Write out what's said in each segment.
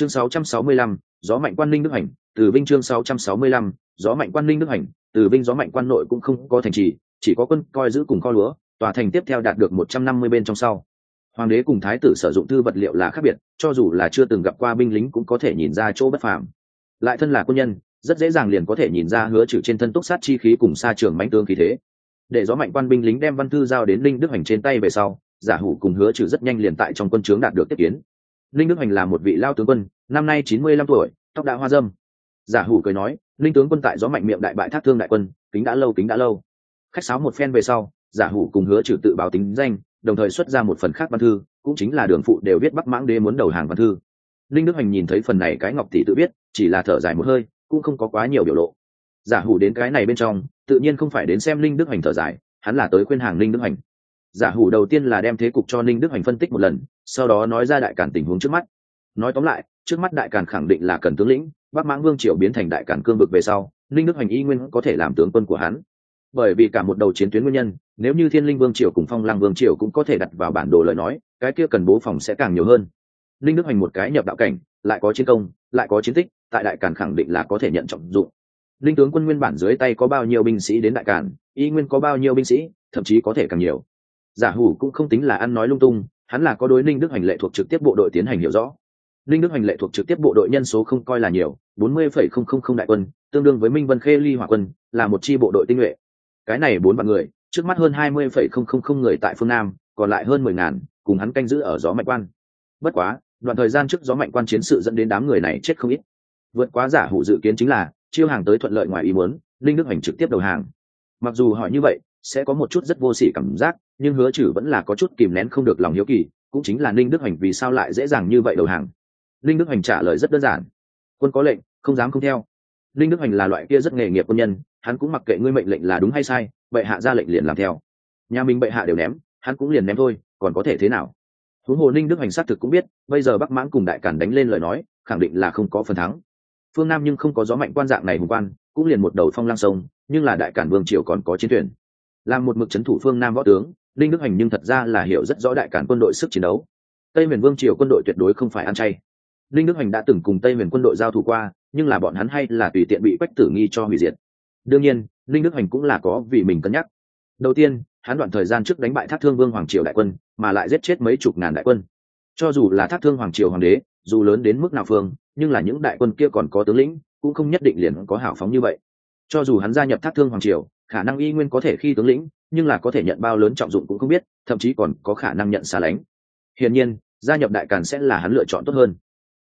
chương 665, gió mạnh quan ninh đức hành từ vinh chương 665, gió mạnh quan ninh đức hành từ vinh gió mạnh quan nội cũng không có thành trì chỉ có quân coi giữ cùng kho lúa tòa thành tiếp theo đạt được một trăm năm mươi bên trong sau. Hoàng đế cùng thái tử sử dụng thư vật liệu là khác biệt cho dù là chưa từng gặp qua binh lính cũng có thể nhìn ra chỗ bất phàm. Lại thân là quân nhân rất dễ dàng liền có thể nhìn ra hứa trừ trên thân túc sát chi khí cùng xa trường mãnh tướng khí thế. Để gió mạnh quan binh lính đem văn thư giao đến linh đức hành trên tay về sau giả hủ cùng hứa trừ rất nhanh liền tại trong quân trướng đạt được tiếp kiến linh đức Hoành là một vị lao tướng quân, năm nay chín mươi lăm tuổi, tóc đã hoa dâm. Giả hủ cười nói, linh tướng quân tại gió mạnh miệng đại bại thác thương đại quân, kính đã lâu, kính đã lâu. Khách sáo một phen về sau, giả hủ cùng hứa trừ tự báo tính danh, đồng thời xuất ra một phần khác văn thư, cũng chính là đường phụ đều biết bắc mãng đế muốn đầu hàng văn thư. Linh đức Hoành nhìn thấy phần này cái ngọc tỷ tự biết, chỉ là thở dài một hơi, cũng không có quá nhiều biểu lộ. Giả hủ đến cái này bên trong, tự nhiên không phải đến xem linh đức Hoành thở dài, hắn là tới khuyên hàng linh đức Hoành giả hủ đầu tiên là đem thế cục cho linh đức hành phân tích một lần, sau đó nói ra đại cản tình huống trước mắt. Nói tóm lại, trước mắt đại cản khẳng định là cần tướng lĩnh, bắc mãng vương triều biến thành đại cản cương vực về sau linh đức hành y nguyên có thể làm tướng quân của hắn. Bởi vì cả một đầu chiến tuyến nguyên nhân, nếu như thiên linh vương triều cùng phong lăng vương triều cũng có thể đặt vào bản đồ lời nói, cái kia cần bố phòng sẽ càng nhiều hơn. Linh đức hành một cái nhập đạo cảnh, lại có chiến công, lại có chiến tích, tại đại cản khẳng định là có thể nhận trọng dụng. Linh tướng quân nguyên bản dưới tay có bao nhiêu binh sĩ đến đại cản y nguyên có bao nhiêu binh sĩ, thậm chí có thể càng nhiều giả hủ cũng không tính là ăn nói lung tung, hắn là có đối linh đức hành lệ thuộc trực tiếp bộ đội tiến hành hiểu rõ. Linh đức hành lệ thuộc trực tiếp bộ đội nhân số không coi là nhiều, bốn mươi phẩy không không không đại quân, tương đương với minh vân khê ly hỏa quân, là một chi bộ đội tinh nhuệ. Cái này bốn vạn người, trước mắt hơn hai mươi phẩy không không không người tại phương nam, còn lại hơn mười ngàn, cùng hắn canh giữ ở gió mạnh quan. Bất quá, đoạn thời gian trước gió mạnh quan chiến sự dẫn đến đám người này chết không ít. Vượt quá giả hủ dự kiến chính là, chiêu hàng tới thuận lợi ngoài ý muốn linh đức hành trực tiếp đầu hàng. Mặc dù hỏi như vậy, sẽ có một chút rất vô sỉ cảm giác nhưng hứa trừ vẫn là có chút kìm nén không được lòng hiếu kỳ, cũng chính là linh đức hành vì sao lại dễ dàng như vậy đầu hàng. Linh đức hành trả lời rất đơn giản. Quân có lệnh, không dám không theo. Linh đức hành là loại kia rất nghề nghiệp quân nhân, hắn cũng mặc kệ ngươi mệnh lệnh là đúng hay sai, bệ hạ ra lệnh liền làm theo. Nhà mình bệ hạ đều ném, hắn cũng liền ném thôi, còn có thể thế nào? Huống hồ ninh đức hành xác thực cũng biết, bây giờ bắc mãng cùng đại cản đánh lên lời nói, khẳng định là không có phần thắng. Phương nam nhưng không có gió mạnh quan dạng này hùng quan, cũng liền một đầu phong lang sông, nhưng là đại cản vương triều còn có chiến thuyền. Làm một mực c h ấ n thủ phương nam võ tướng linh đức hành nhưng thật ra là hiểu rất rõ đại cản quân đội sức chiến đấu. Tây Miền vương triều quân đội tuyệt đối không phải ăn chay. Linh đức hành đã từng cùng tây Miền quân đội giao thủ qua, nhưng là bọn hắn hay là tùy tiện bị quách tử nghi cho hủy diệt. Đương nhiên, linh đức hành cũng là có vì mình cân nhắc. Đầu tiên, hắn đoạn thời gian trước đánh bại thác thương vương hoàng triều đại quân, mà lại giết chết mấy chục ngàn đại quân. Cho dù là thác thương hoàng triều hoàng đế, dù lớn đến mức nào phương, nhưng là những đại quân kia còn có tướng lĩnh, cũng không nhất định liền có hảo phóng như vậy. Cho dù hắn gia nhập thác thương hoàng triều, khả năng y nguyên có thể khi tướng lĩnh nhưng là có thể nhận bao lớn trọng dụng cũng không biết, thậm chí còn có khả năng nhận xa lánh. Hiển nhiên, gia nhập đại càn sẽ là hắn lựa chọn tốt hơn.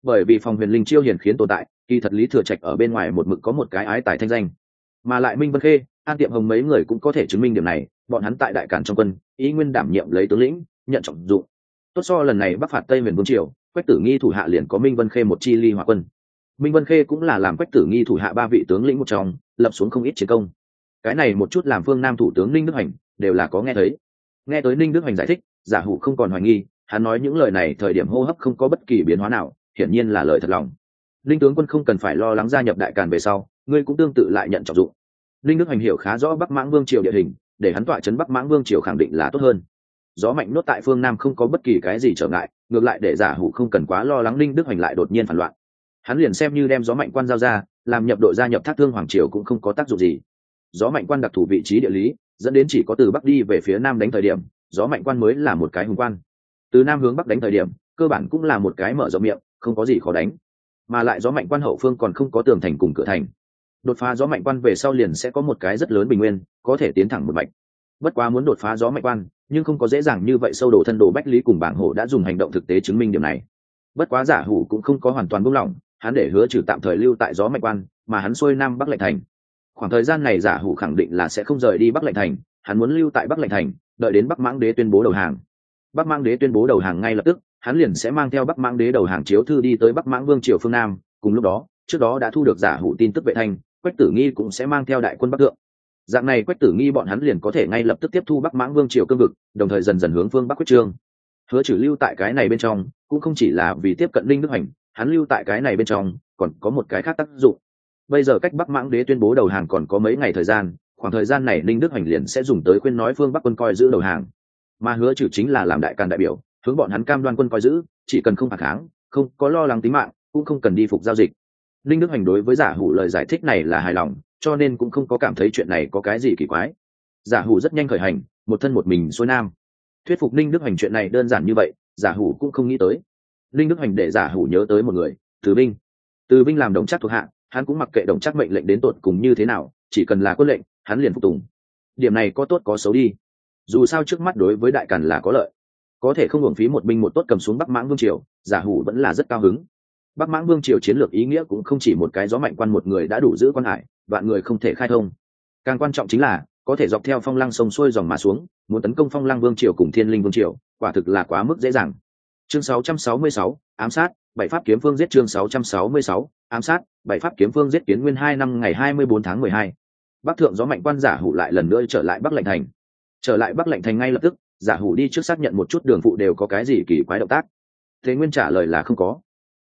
Bởi vì phòng huyền linh chiêu hiển khiến tồn tại, kỳ thật lý thừa trạch ở bên ngoài một mực có một cái ái tài thanh danh. Mà lại minh vân khê, an tiệm hồng mấy người cũng có thể chứng minh điểm này, bọn hắn tại đại càn trong quân, ý nguyên đảm nhiệm lấy tướng lĩnh, nhận trọng dụng. Tốt so lần này bắc phạt tây miền vương triều, quách tử nghi thủ hạ liền có minh vân khê một chi ly hỏa quân. Minh vân khê cũng là làm quách tử nghi thủ hạ ba vị tướng lĩnh một trong, lập xuống không ít chiến công cái này một chút làm phương nam thủ tướng ninh đức hành đều là có nghe thấy. Nghe tới ninh đức hành giải thích, giả hủ không còn hoài nghi, hắn nói những lời này thời điểm hô hấp không có bất kỳ biến hóa nào, hiển nhiên là lời thật lòng. Linh tướng quân không cần phải lo lắng gia nhập đại càn về sau, ngươi cũng tương tự lại nhận trọng dụng. Linh đức hành hiểu khá rõ bắc mãng vương triều địa hình, để hắn tọa chấn bắc mãng vương triều khẳng định là tốt hơn. Gió mạnh nốt tại phương nam không có bất kỳ cái gì trở ngại, ngược lại để giả hủ không cần quá lo lắng linh đức hoành lại đột nhiên phản loạn. Hắn liền xem như đem gió mạnh quan giao ra, làm nhập đội gia nhập thác thương hoàng triều cũng không có tác dụng gì gió mạnh quan đặc thù vị trí địa lý, dẫn đến chỉ có từ bắc đi về phía nam đánh thời điểm, gió mạnh quan mới là một cái hùng quan. Từ nam hướng bắc đánh thời điểm, cơ bản cũng là một cái mở rộng miệng, không có gì khó đánh. Mà lại gió mạnh quan hậu phương còn không có tường thành cùng cửa thành. Đột phá gió mạnh quan về sau liền sẽ có một cái rất lớn bình nguyên, có thể tiến thẳng một mạch. Bất quá muốn đột phá gió mạnh quan, nhưng không có dễ dàng như vậy, sâu đổ thân đồ bách lý cùng bảng hổ đã dùng hành động thực tế chứng minh điều này. Bất quá giả hủ cũng không có hoàn toàn buông lỏng, hắn để hứa trừ tạm thời lưu tại gió mạnh quan, mà hắn xuôi nam bắc lệnh thành khoảng thời gian này giả hủ khẳng định là sẽ không rời đi bắc lệnh thành, hắn muốn lưu tại bắc lệnh thành, đợi đến bắc mãng đế tuyên bố đầu hàng. Bắc mãng đế tuyên bố đầu hàng ngay lập tức, hắn liền sẽ mang theo bắc mãng đế đầu hàng chiếu thư đi tới bắc mãng vương triều phương nam, cùng lúc đó, trước đó đã thu được giả hủ tin tức vệ thanh, quách tử nghi cũng sẽ mang theo đại quân bắc thượng. Dạng này quách tử nghi bọn hắn liền có thể ngay lập tức tiếp thu bắc mãng vương triều cương vực, đồng thời dần dần hướng phương bắc quyết trương. Hứa trừ lưu tại cái này bên trong, cũng không chỉ là vì tiếp cận linh đức hành, hắn lưu tại cái này bên trong, còn có một cái khác tác dụng bây giờ cách bắc mãng đế tuyên bố đầu hàng còn có mấy ngày thời gian, khoảng thời gian này linh đức Hoành liền sẽ dùng tới khuyên nói phương bắc quân coi giữ đầu hàng. Mà hứa trừ chính là làm đại càn đại biểu, hướng bọn hắn cam đoan quân coi giữ, chỉ cần không phản kháng, không có lo lắng tính mạng, cũng không cần đi phục giao dịch. Linh đức hoành đối với giả hủ lời giải thích này là hài lòng, cho nên cũng không có cảm thấy chuyện này có cái gì kỳ quái. Giả hủ rất nhanh khởi hành, một thân một mình xuôi nam. Thuyết phục linh đức hoành chuyện này đơn giản như vậy, giả hủ cũng không nghĩ tới. Linh đức hoành để giả hủ nhớ tới một người, từ binh. Từ binh làm đồng chắc thuộc hạ hắn cũng mặc kệ đồng chắc mệnh lệnh đến tột cùng như thế nào chỉ cần là quân lệnh hắn liền phục tùng. Điểm này có tốt có xấu đi. Dù sao trước mắt đối với đại càn là có lợi. Có thể không hưởng phí một binh một tốt cầm xuống bắc mãng vương triều giả hủ vẫn là rất cao hứng. Bắc mãng vương triều chiến lược ý nghĩa cũng không chỉ một cái gió mạnh quan một người đã đủ giữ quan hải vạn người không thể khai thông. Càng quan trọng chính là có thể dọc theo phong lăng sông xuôi dòng mà xuống muốn tấn công phong lăng vương triều cùng thiên linh vương triều quả thực là quá mức dễ dàng. Chương 666, ám sát bảy pháp kiếm phương giết chương 666, ám sát bảy pháp kiếm phương giết kiến nguyên hai năm ngày 24 tháng 12. bắc thượng gió mạnh quan giả hủ lại lần nữa trở lại bắc lệnh thành. Trở lại bắc lệnh thành ngay lập tức, giả hủ đi trước xác nhận một chút đường phụ đều có cái gì kỳ quái động tác. Thế nguyên trả lời là không có.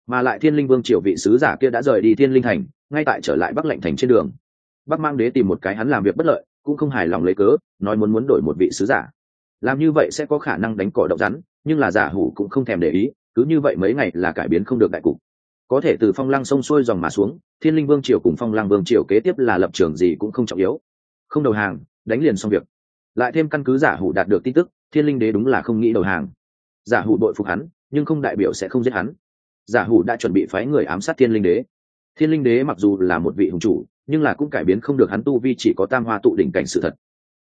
Mà lại thiên linh vương triều vị sứ giả kia đã rời đi thiên linh thành, ngay tại trở lại bắc lệnh thành trên đường. Bắc mang đế tìm một cái hắn làm việc bất lợi, cũng không hài lòng lấy cớ, nói muốn muốn đổi một vị sứ giả. Làm như vậy sẽ có khả năng đánh cỏ động rắn, nhưng là giả hủ cũng không thèm để ý, cứ như vậy mấy ngày là cải biến không được đại cục có thể từ phong lăng sông xuôi dòng mà xuống, thiên linh vương triều cùng phong lăng vương triều kế tiếp là lập trường gì cũng không trọng yếu. Không đầu hàng, đánh liền xong việc. Lại thêm căn cứ giả hủ đạt được tin tức, thiên linh đế đúng là không nghĩ đầu hàng. Giả hủ đội phục hắn, nhưng không đại biểu sẽ không giết hắn. Giả hủ đã chuẩn bị phái người ám sát thiên linh đế. Thiên linh đế mặc dù là một vị hùng chủ, nhưng là cũng cải biến không được hắn tu vi chỉ có tam hoa tụ đỉnh cảnh sự thật.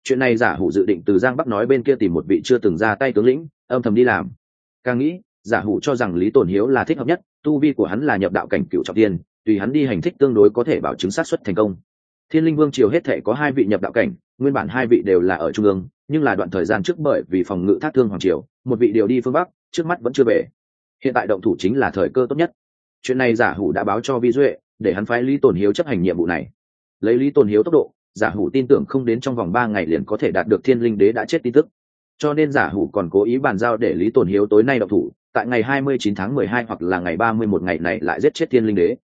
Chuyện này giả hủ dự định từ giang bắc nói bên kia tìm một vị chưa từng ra tay tướng lĩnh, âm thầm đi làm. Càng nghĩ, giả hủ cho rằng lý tổn hiếu là thích hợp nhất tu vi của hắn là nhập đạo cảnh cựu trọng tiên, tùy hắn đi hành thích tương đối có thể bảo chứng sát xuất thành công. Thiên linh vương triều hết thể có hai vị nhập đạo cảnh, nguyên bản hai vị đều là ở trung ương, nhưng là đoạn thời gian trước bởi vì phòng ngự thác thương hoàng triều, một vị điều đi phương bắc, trước mắt vẫn chưa về. Hiện tại động thủ chính là thời cơ tốt nhất. Chuyện này giả hủ đã báo cho vi duệ, để hắn phái lý tồn hiếu chấp hành nhiệm vụ này. Lấy lý tồn hiếu tốc độ, giả hủ tin tưởng không đến trong vòng ba ngày liền có thể đạt được thiên linh đế đã chết tin tức. Cho nên giả hủ còn cố ý bàn giao để lý tồn hiếu tối nay độc thủ tại ngày hai mươi chín tháng mười hai hoặc là ngày ba mươi một ngày này lại giết chết thiên linh đế.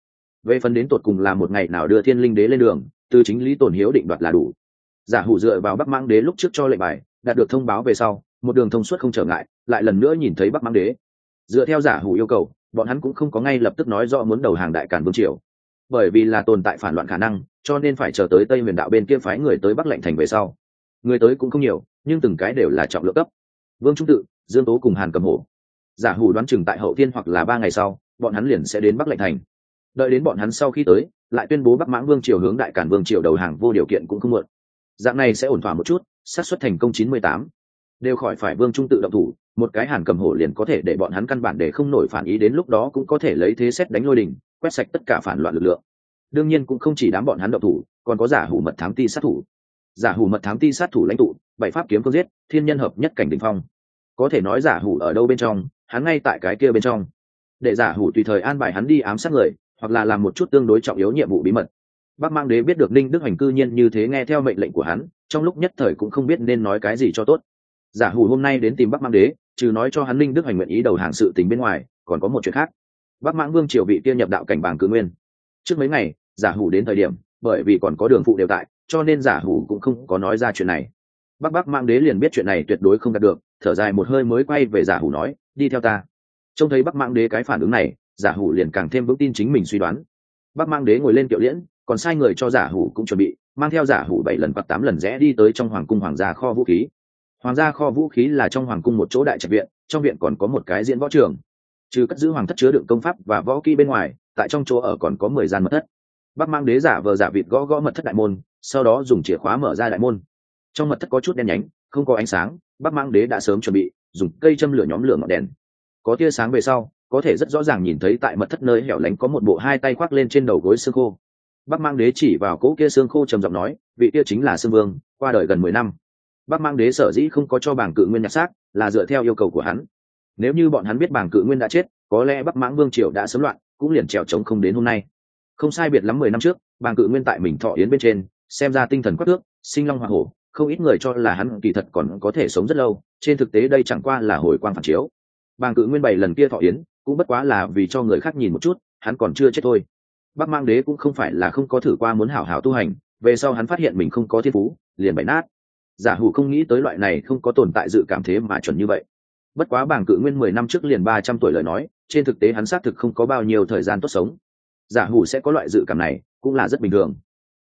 Về phần đến tột cùng là một ngày nào đưa thiên linh đế lên đường, từ chính lý tổn hiếu định đoạt là đủ. Giả hủ dựa vào bắc mang đế lúc trước cho lệnh bài, đạt được thông báo về sau, một đường thông suốt không trở ngại, lại lần nữa nhìn thấy bắc mang đế. Dựa theo giả hủ yêu cầu, bọn hắn cũng không có ngay lập tức nói rõ muốn đầu hàng đại cản vương triều. Bởi vì là tồn tại phản loạn khả năng, cho nên phải chờ tới tây huyền đạo bên kia phái người tới bắc lệnh thành về sau. Người tới cũng không nhiều, nhưng từng cái đều là trọng lượng cấp. Vương trung tự, dương tố cùng hàn cầm hổ giả hủ đoán chừng tại hậu tiên hoặc là ba ngày sau, bọn hắn liền sẽ đến bắc lệnh thành. Đợi đến bọn hắn sau khi tới, lại tuyên bố bắc mãng vương triều hướng đại cản vương triều đầu hàng vô điều kiện cũng không muộn. Dạng này sẽ ổn thỏa một chút, xác suất thành công chín mươi tám. Đều khỏi phải vương trung tự động thủ, một cái hàn cầm hổ liền có thể để bọn hắn căn bản để không nổi phản ý đến lúc đó cũng có thể lấy thế xét đánh lôi đình, quét sạch tất cả phản loạn lực lượng. Đương nhiên cũng không chỉ đám bọn hắn động thủ, còn có giả hủ mật thám ti sát thủ. Giả hủ mật thám ti sát thủ lãnh tụ, bảy pháp kiếm phương giết, thiên nhân hợp nhất cảnh đình phong có thể nói giả hủ ở đâu bên trong, hắn ngay tại cái kia bên trong. Để giả hủ tùy thời an bài hắn đi ám sát người, hoặc là làm một chút tương đối trọng yếu nhiệm vụ bí mật. Bác mang đế biết được ninh đức hành cư nhiên như thế nghe theo mệnh lệnh của hắn, trong lúc nhất thời cũng không biết nên nói cái gì cho tốt. Giả hủ hôm nay đến tìm bắc mang đế, trừ nói cho hắn ninh đức hành nguyện ý đầu hàng sự tình bên ngoài, còn có một chuyện khác. Bắc mãng vương triều bị kia nhập đạo cảnh bảng cử nguyên. Trước mấy ngày, giả hủ đến thời điểm, bởi vì còn có đường phụ đều tại, cho nên giả hủ cũng không có nói ra chuyện này bắc bắc mang đế liền biết chuyện này tuyệt đối không đạt được, thở dài một hơi mới quay về giả hủ nói, đi theo ta. Trông thấy bắc mang đế cái phản ứng này, giả hủ liền càng thêm vững tin chính mình suy đoán. Bắc mang đế ngồi lên kiệu liễn, còn sai người cho giả hủ cũng chuẩn bị, mang theo giả hủ bảy lần hoặc tám lần rẽ đi tới trong hoàng cung hoàng gia kho vũ khí. Hoàng gia kho vũ khí là trong hoàng cung một chỗ đại trạch viện, trong viện còn có một cái diễn võ trường. Trừ cất giữ hoàng thất chứa đựng công pháp và võ kỹ bên ngoài, tại trong chỗ ở còn có mười gian mật thất. Bắc mang đế giả vờ giả vịt gõ gõ mật thất đại môn, sau đó dùng chìa khóa mở ra đại môn trong mật thất có chút đen nhánh, không có ánh sáng, bắc mang đế đã sớm chuẩn bị, dùng cây châm lửa nhóm lửa ngọn đèn. Có tia sáng về sau, có thể rất rõ ràng nhìn thấy tại mật thất nơi hẻo lánh có một bộ hai tay khoác lên trên đầu gối xương khô. Bắc mang đế chỉ vào cỗ kia xương khô trầm giọng nói, vị kia chính là xương vương, qua đời gần mười năm. Bắc mang đế sở dĩ không có cho bảng cự nguyên nhặt xác, là dựa theo yêu cầu của hắn. Nếu như bọn hắn biết bảng cự nguyên đã chết, có lẽ bắc mãng vương triều đã sớm loạn, cũng liền trèo trống không đến hôm nay. Không sai biệt lắm mười năm trước bàng cự nguyên tại mình thọ yến bên trên, xem ra tinh thần quắc tước sinh long hoa hổ không ít người cho là hắn kỳ thật còn có thể sống rất lâu, trên thực tế đây chẳng qua là hồi quang phản chiếu. Bàng cự nguyên bảy lần kia thọ yến, cũng bất quá là vì cho người khác nhìn một chút, hắn còn chưa chết thôi. Bắc mang đế cũng không phải là không có thử qua muốn hảo hảo tu hành, về sau hắn phát hiện mình không có thiên phú, liền bày nát. Giả hủ không nghĩ tới loại này không có tồn tại dự cảm thế mà chuẩn như vậy. Bất quá bảng cự nguyên mười năm trước liền ba trăm tuổi lời nói, trên thực tế hắn xác thực không có bao nhiêu thời gian tốt sống. Giả hủ sẽ có loại dự cảm này, cũng là rất bình thường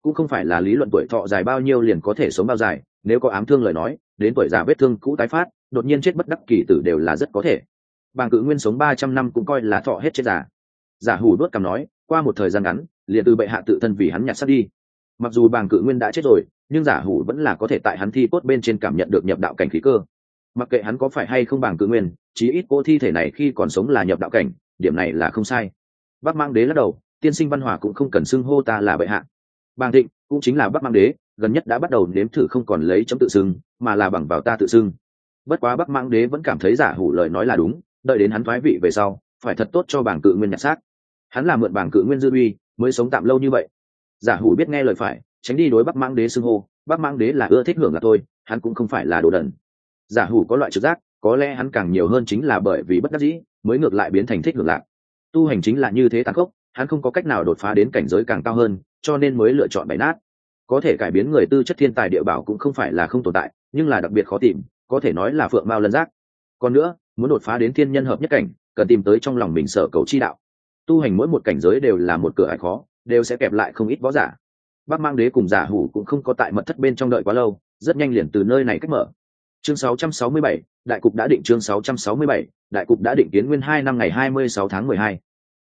cũng không phải là lý luận tuổi thọ dài bao nhiêu liền có thể sống bao dài, nếu có ám thương lời nói, đến tuổi già vết thương cũ tái phát, đột nhiên chết bất đắc kỳ tử đều là rất có thể. Bàng cự nguyên sống ba trăm năm cũng coi là thọ hết chết già. Giả hủ đốt cằm nói, qua một thời gian ngắn, liền từ bệ hạ tự thân vì hắn nhặt sắt đi. Mặc dù bàng cự nguyên đã chết rồi, nhưng giả hủ vẫn là có thể tại hắn thi cốt bên trên cảm nhận được nhập đạo cảnh khí cơ. Mặc kệ hắn có phải hay không bàng cự nguyên, chí ít cô thi thể này khi còn sống là nhập đạo cảnh, điểm này là không sai. Bác mang đế lắc đầu, tiên sinh văn hòa cũng không cần xưng hô ta là bệ hạ bàng thịnh cũng chính là bắc mang đế, gần nhất đã bắt đầu nếm thử không còn lấy chấm tự xưng, mà là bằng vào ta tự xưng. Bất quá bắc mang đế vẫn cảm thấy giả hủ lời nói là đúng, đợi đến hắn thoái vị về sau, phải thật tốt cho bảng cự nguyên nhặt xác. Hắn làm mượn bảng cự nguyên dư uy, mới sống tạm lâu như vậy. Giả hủ biết nghe lời phải, tránh đi đối bắc mang đế xưng hô, bắc mang đế là ưa thích hưởng là thôi, hắn cũng không phải là đồ đần. Giả hủ có loại trực giác, có lẽ hắn càng nhiều hơn chính là bởi vì bất đắc dĩ, mới ngược lại biến thành thích hưởng lạc. Tu hành chính là như thế tàn khốc hắn không có cách nào đột phá đến cảnh giới càng cao hơn cho nên mới lựa chọn bày nát. Có thể cải biến người tư chất thiên tài địa bảo cũng không phải là không tồn tại nhưng là đặc biệt khó tìm có thể nói là phượng mao lân giác. Còn nữa muốn đột phá đến thiên nhân hợp nhất cảnh cần tìm tới trong lòng mình sở cầu chi đạo. Tu hành mỗi một cảnh giới đều là một cửa ải khó đều sẽ kẹp lại không ít võ giả. Bác mang đế cùng giả hủ cũng không có tại mật thất bên trong đợi quá lâu rất nhanh liền từ nơi này cách mở. Chương 667, đại cục đã định chương 667, đại cục đã định kiến nguyên hai năm ngày 26 tháng 12.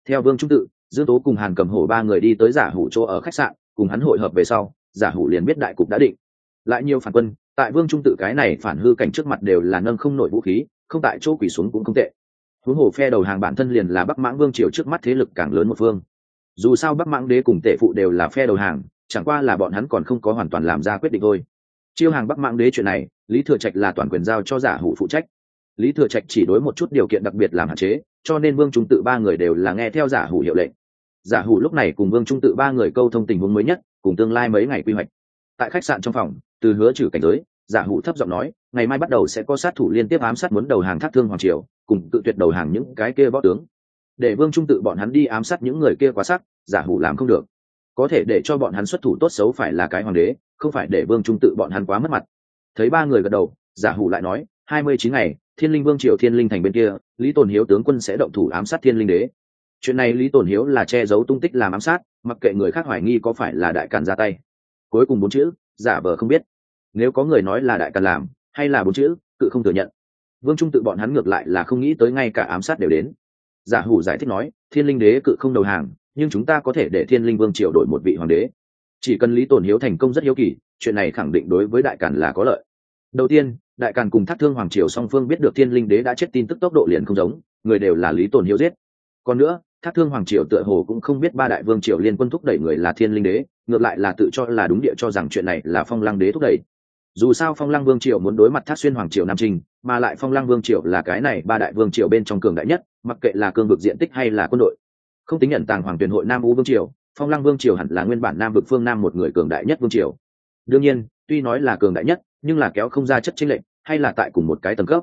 theo vương trung tự dương tố cùng hàn cầm hổ ba người đi tới giả hủ chỗ ở khách sạn, cùng hắn hội hợp về sau, giả hủ liền biết đại cục đã định. Lại nhiều phản quân, tại vương trung tự cái này phản hư cảnh trước mặt đều là nâng không nổi vũ khí, không tại chỗ quỷ xuống cũng không tệ. Huống hồ phe đầu hàng bản thân liền là bắc mãng vương triều trước mắt thế lực càng lớn một phương. Dù sao bắc mãng đế cùng tể phụ đều là phe đầu hàng, chẳng qua là bọn hắn còn không có hoàn toàn làm ra quyết định thôi. Chiêu hàng bắc mãng đế chuyện này, lý thừa trạch là toàn quyền giao cho giả hủ phụ trách. Lý thừa trạch chỉ đối một chút điều kiện đặc biệt làm hạn chế, cho nên vương trung tự ba người đều là nghe theo giả hủ hiệu lệnh giả hủ lúc này cùng vương trung tự ba người câu thông tình huống mới nhất, cùng tương lai mấy ngày quy hoạch. Tại khách sạn trong phòng, từ hứa trừ cảnh giới, giả hủ thấp giọng nói, ngày mai bắt đầu sẽ có sát thủ liên tiếp ám sát muốn đầu hàng thác thương hoàng triều, cùng tự tuyệt đầu hàng những cái kia võ tướng. Để vương trung tự bọn hắn đi ám sát những người kia quá sắc, giả hủ làm không được. Có thể để cho bọn hắn xuất thủ tốt xấu phải là cái hoàng đế, không phải để vương trung tự bọn hắn quá mất mặt. Thấy ba người gật đầu, giả hủ lại nói, hai mươi chín ngày, thiên linh vương triều thiên linh thành bên kia, lý tồn hiếu tướng quân sẽ động thủ ám sát thiên linh đế chuyện này lý tồn hiếu là che giấu tung tích làm ám sát, mặc kệ người khác hoài nghi có phải là đại càn ra tay. Cuối cùng bốn chữ, giả vờ không biết. Nếu có người nói là đại càn làm, hay là bốn chữ, cự không thừa nhận. Vương trung tự bọn hắn ngược lại là không nghĩ tới ngay cả ám sát đều đến. Giả hủ giải thích nói, thiên linh đế cự không đầu hàng, nhưng chúng ta có thể để thiên linh vương triều đổi một vị hoàng đế. Chỉ cần lý tồn hiếu thành công rất hiếu kỳ, chuyện này khẳng định đối với đại càn là có lợi. Đầu tiên, đại càn cùng thác thương hoàng triều song phương biết được thiên linh đế đã chết tin tức tốc độ liền không giống, người đều là lý tồn hiếu giết. Còn nữa thác thương hoàng triều tựa hồ cũng không biết ba đại vương triều liên quân thúc đẩy người là thiên linh đế, ngược lại là tự cho là đúng địa cho rằng chuyện này là phong lăng đế thúc đẩy. Dù sao phong lăng vương triều muốn đối mặt thác xuyên hoàng triều nam trình, mà lại phong lăng vương triều là cái này ba đại vương triều bên trong cường đại nhất, mặc kệ là cương vực diện tích hay là quân đội. Không tính nhận tàng hoàng tuyển hội nam u vương triều, phong lăng vương triều hẳn là nguyên bản nam vực phương nam một người cường đại nhất vương triều. Đương nhiên, tuy nói là cường đại nhất, nhưng là kéo không ra chất chính lệnh hay là tại cùng một cái tầng cấp.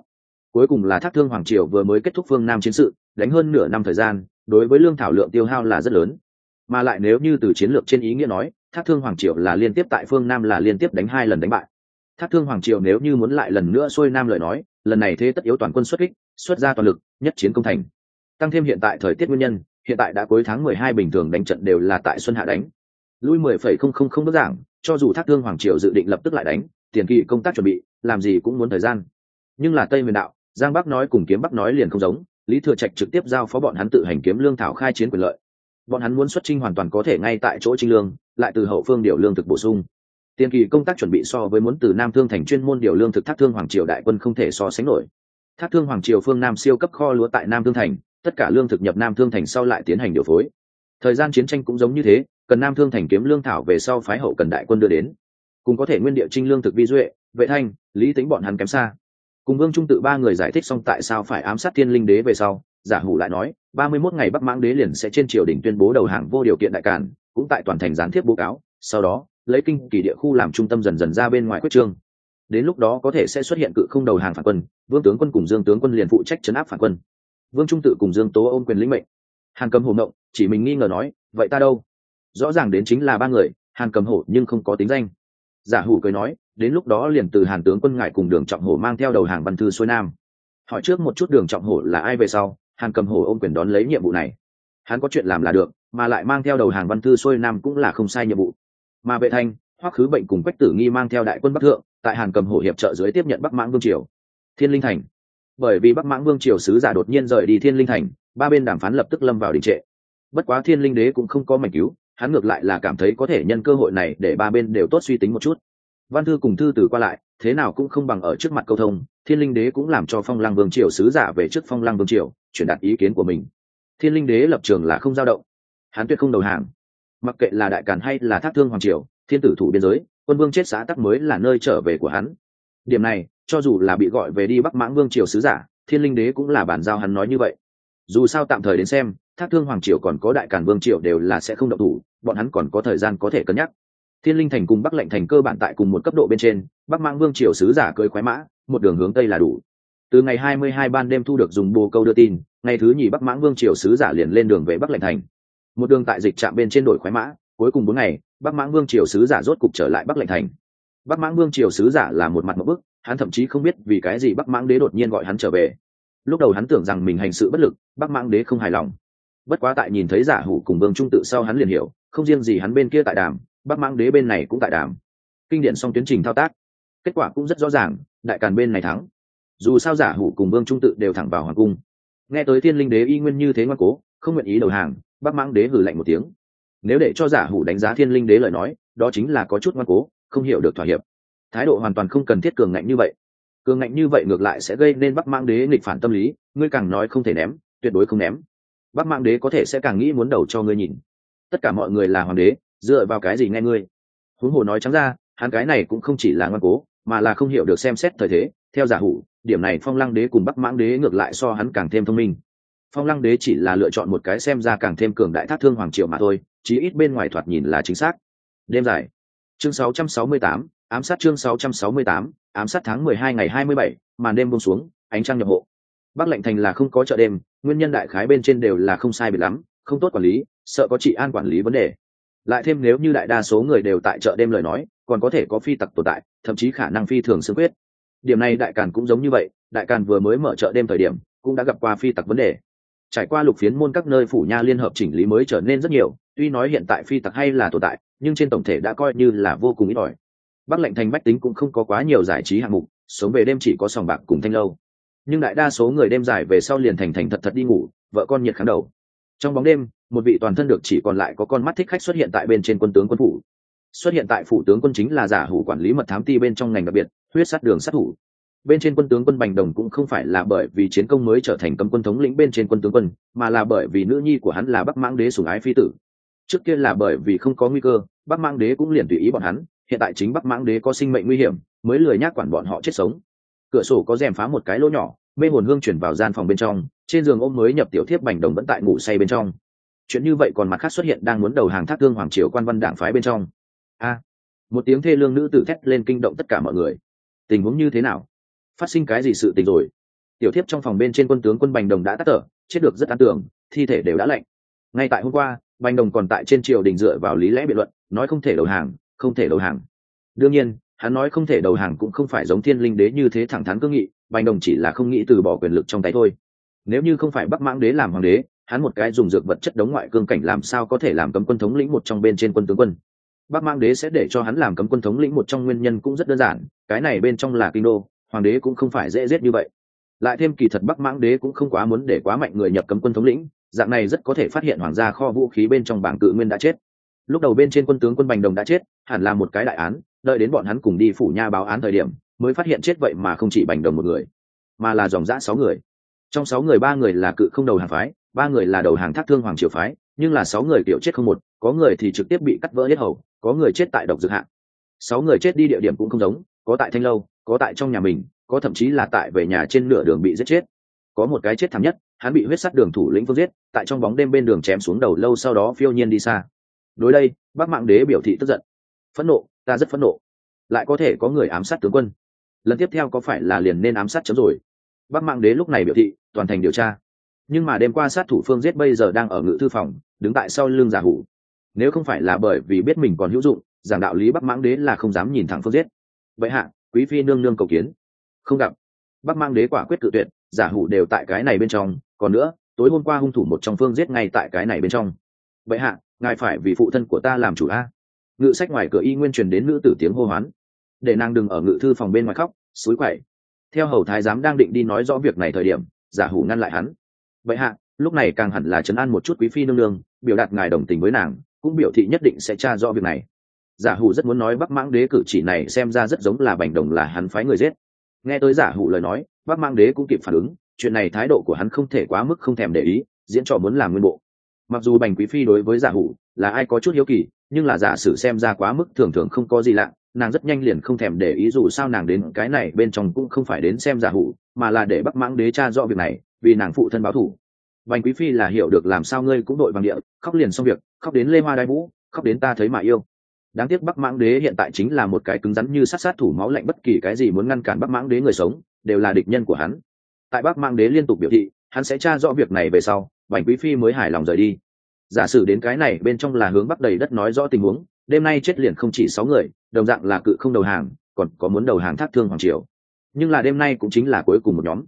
Cuối cùng là thác thương hoàng triều vừa mới kết thúc phương nam chiến sự, đánh hơn nửa năm thời gian đối với lương thảo lượng tiêu hao là rất lớn. Mà lại nếu như từ chiến lược trên ý nghĩa nói, thác thương hoàng triều là liên tiếp tại phương nam là liên tiếp đánh hai lần đánh bại. Thác thương hoàng triều nếu như muốn lại lần nữa xuôi nam lời nói, lần này thế tất yếu toàn quân xuất kích, xuất ra toàn lực, nhất chiến công thành. Tăng thêm hiện tại thời tiết nguyên nhân, hiện tại đã cuối tháng mười hai bình thường đánh trận đều là tại xuân hạ đánh. Lui mười phẩy không không không bước giảng, cho dù thác thương hoàng triều dự định lập tức lại đánh, tiền kỳ công tác chuẩn bị, làm gì cũng muốn thời gian. Nhưng là tây miền đạo, giang bắc nói cùng kiếm bắc nói liền không giống lý thừa trạch trực tiếp giao phó bọn hắn tự hành kiếm lương thảo khai chiến quyền lợi. Bọn hắn muốn xuất trinh hoàn toàn có thể ngay tại chỗ trinh lương, lại từ hậu phương điều lương thực bổ sung. Tiền kỳ công tác chuẩn bị so với muốn từ nam thương thành chuyên môn điều lương thực thác thương hoàng triều đại quân không thể so sánh nổi. Thác thương hoàng triều phương nam siêu cấp kho lúa tại nam thương thành, tất cả lương thực nhập nam thương thành sau lại tiến hành điều phối. Thời gian chiến tranh cũng giống như thế, cần nam thương thành kiếm lương thảo về sau phái hậu cần đại quân đưa đến. Cùng có thể nguyên địa trinh lương thực vi duệ, vệ thanh, lý tính bọn hắn kém xa cùng vương trung tự ba người giải thích xong tại sao phải ám sát thiên linh đế về sau, giả hủ lại nói, ba mươi mốt ngày bắc mãng đế liền sẽ trên triều đình tuyên bố đầu hàng vô điều kiện đại cản cũng tại toàn thành gián tiếp bố cáo, sau đó, lấy kinh kỳ địa khu làm trung tâm dần dần ra bên ngoài quyết trương. Đến lúc đó có thể sẽ xuất hiện cự không đầu hàng phản quân, vương tướng quân cùng dương tướng quân liền phụ trách chấn áp phản quân. Vương trung tự cùng dương tố ôm quyền lĩnh mệnh. Hàn cầm hổ mộng chỉ mình nghi ngờ nói, vậy ta đâu? Rõ ràng đến chính là ba người, hàn cầm hổ nhưng không có tính danh giả hủ cười nói, đến lúc đó liền từ hàn tướng quân ngại cùng đường trọng hổ mang theo đầu hàng văn thư xuôi nam. Hỏi trước một chút đường trọng hổ là ai về sau, hàn cầm hổ ôm quyền đón lấy nhiệm vụ này. Hắn có chuyện làm là được, mà lại mang theo đầu hàng văn thư xuôi nam cũng là không sai nhiệm vụ. Mà vệ thanh, hoắc khứ bệnh cùng quách tử nghi mang theo đại quân bắc thượng, tại hàn cầm hổ hiệp trợ dưới tiếp nhận bắc mãng vương triều. Thiên linh thành. Bởi vì bắc mãng vương triều sứ giả đột nhiên rời đi thiên linh thành, ba bên đàm phán lập tức lâm vào đình trệ. Bất quá thiên linh đế cũng không có mảnh cứu hắn ngược lại là cảm thấy có thể nhân cơ hội này để ba bên đều tốt suy tính một chút. Văn thư cùng thư từ qua lại, thế nào cũng không bằng ở trước mặt câu thông, thiên linh đế cũng làm cho phong lăng vương triều sứ giả về trước phong lăng vương triều, truyền đạt ý kiến của mình. Thiên linh đế lập trường là không dao động. Hắn tuyệt không đầu hàng. Mặc kệ là đại càn hay là thác thương hoàng triều, thiên tử thủ biên giới, quân vương chết xã tắc mới là nơi trở về của hắn. Điểm này, cho dù là bị gọi về đi bắc mãng vương triều sứ giả, thiên linh đế cũng là bản giao hắn nói như vậy dù sao tạm thời đến xem, thác thương hoàng triều còn có đại càn vương triều đều là sẽ không động thủ, bọn hắn còn có thời gian có thể cân nhắc. Thiên linh thành cùng bắc lệnh thành cơ bản tại cùng một cấp độ bên trên, bắc mãng vương triều sứ giả cơi khoái mã, một đường hướng tây là đủ. Từ ngày 22 ban đêm thu được dùng bồ câu đưa tin, ngày thứ nhì bắc mãng vương triều sứ giả liền lên đường về bắc lệnh thành. Một đường tại dịch trạm bên trên đổi khoái mã, cuối cùng bốn ngày, bắc mãng vương triều sứ giả rốt cục trở lại bắc lệnh thành. Bắc mãng vương triều sứ giả là một mặt một bức, hắn thậm chí không biết vì cái gì bắc mãng đế đột nhiên gọi hắn trở về lúc đầu hắn tưởng rằng mình hành sự bất lực, bắc mãng đế không hài lòng. Bất quá tại nhìn thấy giả hủ cùng vương trung tự sau hắn liền hiểu, không riêng gì hắn bên kia tại đàm, bắc mãng đế bên này cũng tại đàm. Kinh điển xong tiến trình thao tác, kết quả cũng rất rõ ràng, đại càn bên này thắng. Dù sao giả hủ cùng vương trung tự đều thẳng vào hoàng cung. Nghe tới thiên linh đế y nguyên như thế ngoan cố, không nguyện ý đầu hàng, bắc mãng đế hử lạnh một tiếng. Nếu để cho giả hủ đánh giá thiên linh đế lời nói, đó chính là có chút ngoan cố, không hiểu được thỏa hiệp. Thái độ hoàn toàn không cần thiết cường ngạnh như vậy cường ngạnh như vậy ngược lại sẽ gây nên bắc mang đế nghịch phản tâm lý ngươi càng nói không thể ném tuyệt đối không ném. Bắc mang đế có thể sẽ càng nghĩ muốn đầu cho ngươi nhìn. Tất cả mọi người là hoàng đế dựa vào cái gì nghe ngươi? Huống hồ nói trắng ra hắn cái này cũng không chỉ là ngoan cố mà là không hiểu được xem xét thời thế. Theo giả hủ điểm này phong lăng đế cùng bắc mãng đế ngược lại so hắn càng thêm thông minh. Phong lăng đế chỉ là lựa chọn một cái xem ra càng thêm cường đại thác thương hoàng triều mà thôi chí ít bên ngoài thoạt nhìn là chính xác. Đêm dài. Chương 668, ám sát chương 668, ám sát tháng 12 ngày 27, màn đêm buông xuống ánh trăng nhập hộ. Bắc lệnh thành là không có chợ đêm nguyên nhân đại khái bên trên đều là không sai biệt lắm không tốt quản lý sợ có trị an quản lý vấn đề. Lại thêm nếu như đại đa số người đều tại chợ đêm lời nói còn có thể có phi tặc tồn tại thậm chí khả năng phi thường xương quyết điểm này đại càn cũng giống như vậy đại càn vừa mới mở chợ đêm thời điểm cũng đã gặp qua phi tặc vấn đề. Trải qua lục phiến môn các nơi phủ nha liên hợp chỉnh lý mới trở nên rất nhiều tuy nói hiện tại phi tặc hay là tồn tại nhưng trên tổng thể đã coi như là vô cùng ít ỏi bắc lệnh thành bách tính cũng không có quá nhiều giải trí hạng mục, sống về đêm chỉ có sòng bạc cùng thanh lâu. Nhưng đại đa số người đêm dài về sau liền thành thành thật thật đi ngủ, vợ con nhiệt kháng đầu. Trong bóng đêm, một vị toàn thân được chỉ còn lại có con mắt thích khách xuất hiện tại bên trên quân tướng quân phủ. Xuất hiện tại phủ tướng quân chính là giả hủ quản lý mật thám ti bên trong ngành đặc biệt, huyết sát đường sát thủ. Bên trên quân tướng quân bành đồng cũng không phải là bởi vì chiến công mới trở thành cấm quân thống lĩnh bên trên quân tướng quân, mà là bởi vì nữ nhi của hắn là bắc mãng đế sủng ái phi tử. Trước kia là bởi vì không có nguy cơ, bắc mãng đế cũng liền tùy ý bọn hắn hiện tại chính bắc mãng đế có sinh mệnh nguy hiểm, mới lười nhác quản bọn họ chết sống. Cửa sổ có rèm phá một cái lỗ nhỏ, mê hồn hương chuyển vào gian phòng bên trong, trên giường ôm mới nhập tiểu thiếp bành đồng vẫn tại ngủ say bên trong. Chuyện như vậy còn mặt khác xuất hiện đang muốn đầu hàng thác thương hoàng triều quan văn đảng phái bên trong. A, một tiếng thê lương nữ tử thét lên kinh động tất cả mọi người. Tình huống như thế nào? Phát sinh cái gì sự tình rồi? Tiểu thiếp trong phòng bên trên quân tướng quân bành đồng đã tắt thở, chết được rất an tưởng, thi thể đều đã lạnh. Ngay tại hôm qua, bành đồng còn tại trên triều đình dựa vào lý lẽ biện luận, nói không thể đầu hàng không thể đầu hàng. Đương nhiên, hắn nói không thể đầu hàng cũng không phải giống thiên linh đế như thế thẳng thắn cương nghị, bành đồng chỉ là không nghĩ từ bỏ quyền lực trong tay thôi. Nếu như không phải bắc mãng đế làm hoàng đế, hắn một cái dùng dược vật chất đống ngoại cương cảnh làm sao có thể làm cấm quân thống lĩnh một trong bên trên quân tướng quân? Bắc mãng đế sẽ để cho hắn làm cấm quân thống lĩnh một trong nguyên nhân cũng rất đơn giản, cái này bên trong là kinh đô, hoàng đế cũng không phải dễ giết như vậy. Lại thêm kỳ thật bắc mãng đế cũng không quá muốn để quá mạnh người nhập cấm quân thống lĩnh, dạng này rất có thể phát hiện hoàng gia kho vũ khí bên trong bảng cự nguyên đã chết lúc đầu bên trên quân tướng quân bành đồng đã chết, hẳn là một cái đại án, đợi đến bọn hắn cùng đi phủ nha báo án thời điểm, mới phát hiện chết vậy mà không chỉ bành đồng một người, mà là dòng dã sáu người. Trong sáu người ba người là cự không đầu hàng phái, ba người là đầu hàng thác thương hoàng triều phái, nhưng là sáu người kiểu chết không một, có người thì trực tiếp bị cắt vỡ hết hầu, có người chết tại độc dược hạng. Sáu người chết đi địa điểm cũng không giống, có tại thanh lâu, có tại trong nhà mình, có thậm chí là tại về nhà trên nửa đường bị giết chết. Có một cái chết thảm nhất, hắn bị huyết sắt đường thủ lĩnh phương giết, tại trong bóng đêm bên đường chém xuống đầu lâu sau đó phiêu nhiên đi xa đối đây bác mạng đế biểu thị tức giận. Phẫn nộ, ta rất phẫn nộ. Lại có thể có người ám sát tướng quân. Lần tiếp theo có phải là liền nên ám sát chấm rồi? Bác mạng đế lúc này biểu thị, toàn thành điều tra. Nhưng mà đêm qua sát thủ phương giết bây giờ đang ở ngự thư phòng, đứng tại sau lưng giả hủ. Nếu không phải là bởi vì biết mình còn hữu dụng, giảng đạo lý bắc mãng đế là không dám nhìn thẳng phương giết. Vậy hạ, quý phi nương nương cầu kiến. Không gặp. Bắc mãng đế quả quyết cự tuyệt, giả hủ đều tại cái này bên trong. Còn nữa, tối hôm qua hung thủ một trong phương giết ngay tại cái này bên trong. Vậy hạ ngài phải vì phụ thân của ta làm chủ a. Ngự sách ngoài cửa y nguyên truyền đến nữ tử tiếng hô hoán. Để nàng đừng ở ngự thư phòng bên ngoài khóc suối quậy. Theo hầu thái giám đang định đi nói rõ việc này thời điểm, giả hủ ngăn lại hắn. Vậy hạ, lúc này càng hẳn là chấn an một chút quý phi nương nương, biểu đạt ngài đồng tình với nàng, cũng biểu thị nhất định sẽ tra rõ việc này. Giả hủ rất muốn nói bắc mãng đế cử chỉ này xem ra rất giống là bành đồng là hắn phái người giết. Nghe tới giả hủ lời nói, bắc mãng đế cũng kịp phản ứng, chuyện này thái độ của hắn không thể quá mức không thèm để ý, diễn trò muốn làm nguyên bộ mặc dù bành quý phi đối với giả hủ là ai có chút hiếu kỳ, nhưng là giả sử xem ra quá mức thường thường không có gì lạ, nàng rất nhanh liền không thèm để ý dù sao nàng đến cái này bên trong cũng không phải đến xem giả hủ, mà là để bắc mãng đế cha rõ việc này, vì nàng phụ thân báo thủ. Bành quý phi là hiểu được làm sao ngươi cũng đội bằng địa, khóc liền xong việc, khóc đến lê hoa đai vũ, khóc đến ta thấy mà yêu. Đáng tiếc bắc mãng đế hiện tại chính là một cái cứng rắn như sát sát thủ máu lạnh bất kỳ cái gì muốn ngăn cản bắc mãng đế người sống, đều là địch nhân của hắn. Tại bắc mãng đế liên tục biểu thị, hắn sẽ tra rõ việc này về sau bành quý phi mới hài lòng rời đi. Giả sử đến cái này bên trong là hướng bắc đầy đất nói rõ tình huống, đêm nay chết liền không chỉ sáu người, đồng dạng là cự không đầu hàng, còn có muốn đầu hàng thác thương hoàng triều. Nhưng là đêm nay cũng chính là cuối cùng một nhóm.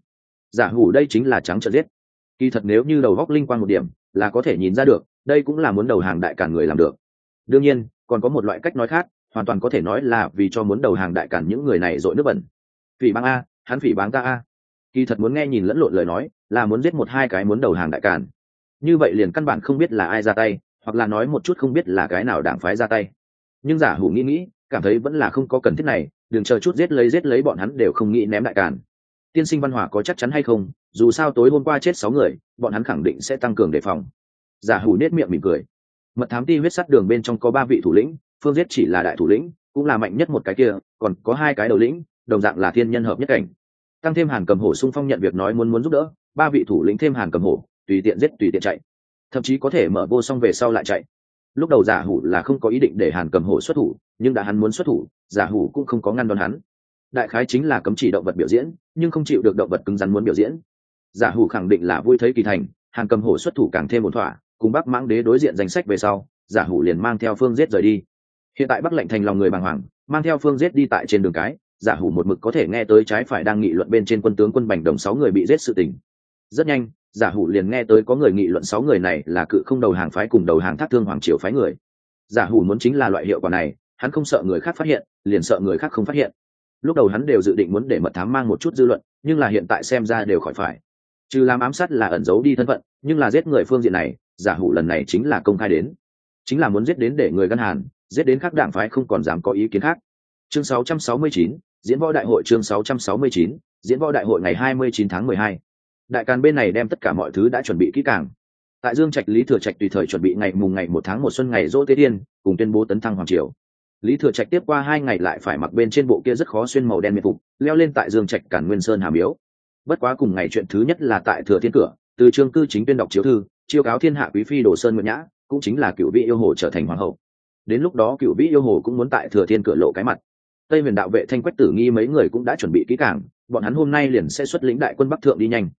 Giả hủ đây chính là trắng trợn giết. Kỳ thật nếu như đầu góc linh quan một điểm, là có thể nhìn ra được, đây cũng là muốn đầu hàng đại cản người làm được. Đương nhiên, còn có một loại cách nói khác, hoàn toàn có thể nói là vì cho muốn đầu hàng đại cản những người này dội nước bẩn. Phỉ Bang a, hắn phỉ báng ta a kỳ thật muốn nghe nhìn lẫn lộn lời nói, là muốn giết một hai cái muốn đầu hàng đại cản như vậy liền căn bản không biết là ai ra tay, hoặc là nói một chút không biết là cái nào đảng phái ra tay. Nhưng giả hủ nghĩ nghĩ, cảm thấy vẫn là không có cần thiết này, đừng chờ chút giết lấy giết lấy bọn hắn đều không nghĩ ném đại cản tiên sinh văn hòa có chắc chắn hay không? Dù sao tối hôm qua chết sáu người, bọn hắn khẳng định sẽ tăng cường đề phòng. Giả hủ nết miệng mỉm cười. Mật thám ti huyết sắt đường bên trong có ba vị thủ lĩnh, phương giết chỉ là đại thủ lĩnh, cũng là mạnh nhất một cái kia, còn có hai cái đầu lĩnh, đồng dạng là thiên nhân hợp nhất cảnh tăng thêm hàn cầm hổ sung phong nhận việc nói muốn muốn giúp đỡ, ba vị thủ lĩnh thêm hàn cầm hổ, tùy tiện giết tùy tiện chạy. Thậm chí có thể mở vô xong về sau lại chạy. Lúc đầu giả hủ là không có ý định để hàn cầm hổ xuất thủ, nhưng đã hắn muốn xuất thủ, giả hủ cũng không có ngăn đón hắn. Đại khái chính là cấm chỉ động vật biểu diễn, nhưng không chịu được động vật cứng rắn muốn biểu diễn. Giả hủ khẳng định là vui thấy kỳ thành, hàn cầm hổ xuất thủ càng thêm một thỏa, cùng bắc mãng đế đối diện danh sách về sau, giả hủ liền mang theo phương giết rời đi. Hiện tại bắc lệnh thành lòng người bàng hoàng, mang theo phương giết đi tại trên đường cái giả hủ một mực có thể nghe tới trái phải đang nghị luận bên trên quân tướng quân bành đồng sáu người bị giết sự tình. Rất nhanh, giả hủ liền nghe tới có người nghị luận sáu người này là cự không đầu hàng phái cùng đầu hàng thác thương hoàng triều phái người. Giả hủ muốn chính là loại hiệu quả này, hắn không sợ người khác phát hiện, liền sợ người khác không phát hiện. Lúc đầu hắn đều dự định muốn để mật thám mang một chút dư luận, nhưng là hiện tại xem ra đều khỏi phải. Trừ làm ám sát là ẩn giấu đi thân phận, nhưng là giết người phương diện này, giả hủ lần này chính là công khai đến. Chính là muốn giết đến để người gân hàn, giết đến các đảng phái không còn dám có ý kiến khác chương 669, diễn võ đại hội chương 669, diễn võ đại hội ngày 29 tháng 12. đại càn bên này đem tất cả mọi thứ đã chuẩn bị kỹ càng. Tại dương trạch lý thừa trạch tùy thời chuẩn bị ngày mùng ngày một tháng một xuân ngày dỗ tế thiên cùng tuyên bố tấn thăng hoàng triều. Lý thừa trạch tiếp qua hai ngày lại phải mặc bên trên bộ kia rất khó xuyên màu đen miệt phục leo lên tại dương trạch cản nguyên sơn hàm miếu. Bất quá cùng ngày chuyện thứ nhất là tại thừa thiên cửa từ trương cư chính tuyên đọc chiếu thư chiêu cáo thiên hạ quý phi đồ sơn nguyễn nhã cũng chính là cựu vị yêu hồ trở thành hoàng hậu. Đến lúc đó cựu vị yêu hồ cũng muốn tại thừa thiên cửa lộ cái mặt tây huyền đạo vệ thanh quách tử nghi mấy người cũng đã chuẩn bị kỹ cảng bọn hắn hôm nay liền sẽ xuất lĩnh đại quân bắc thượng đi nhanh.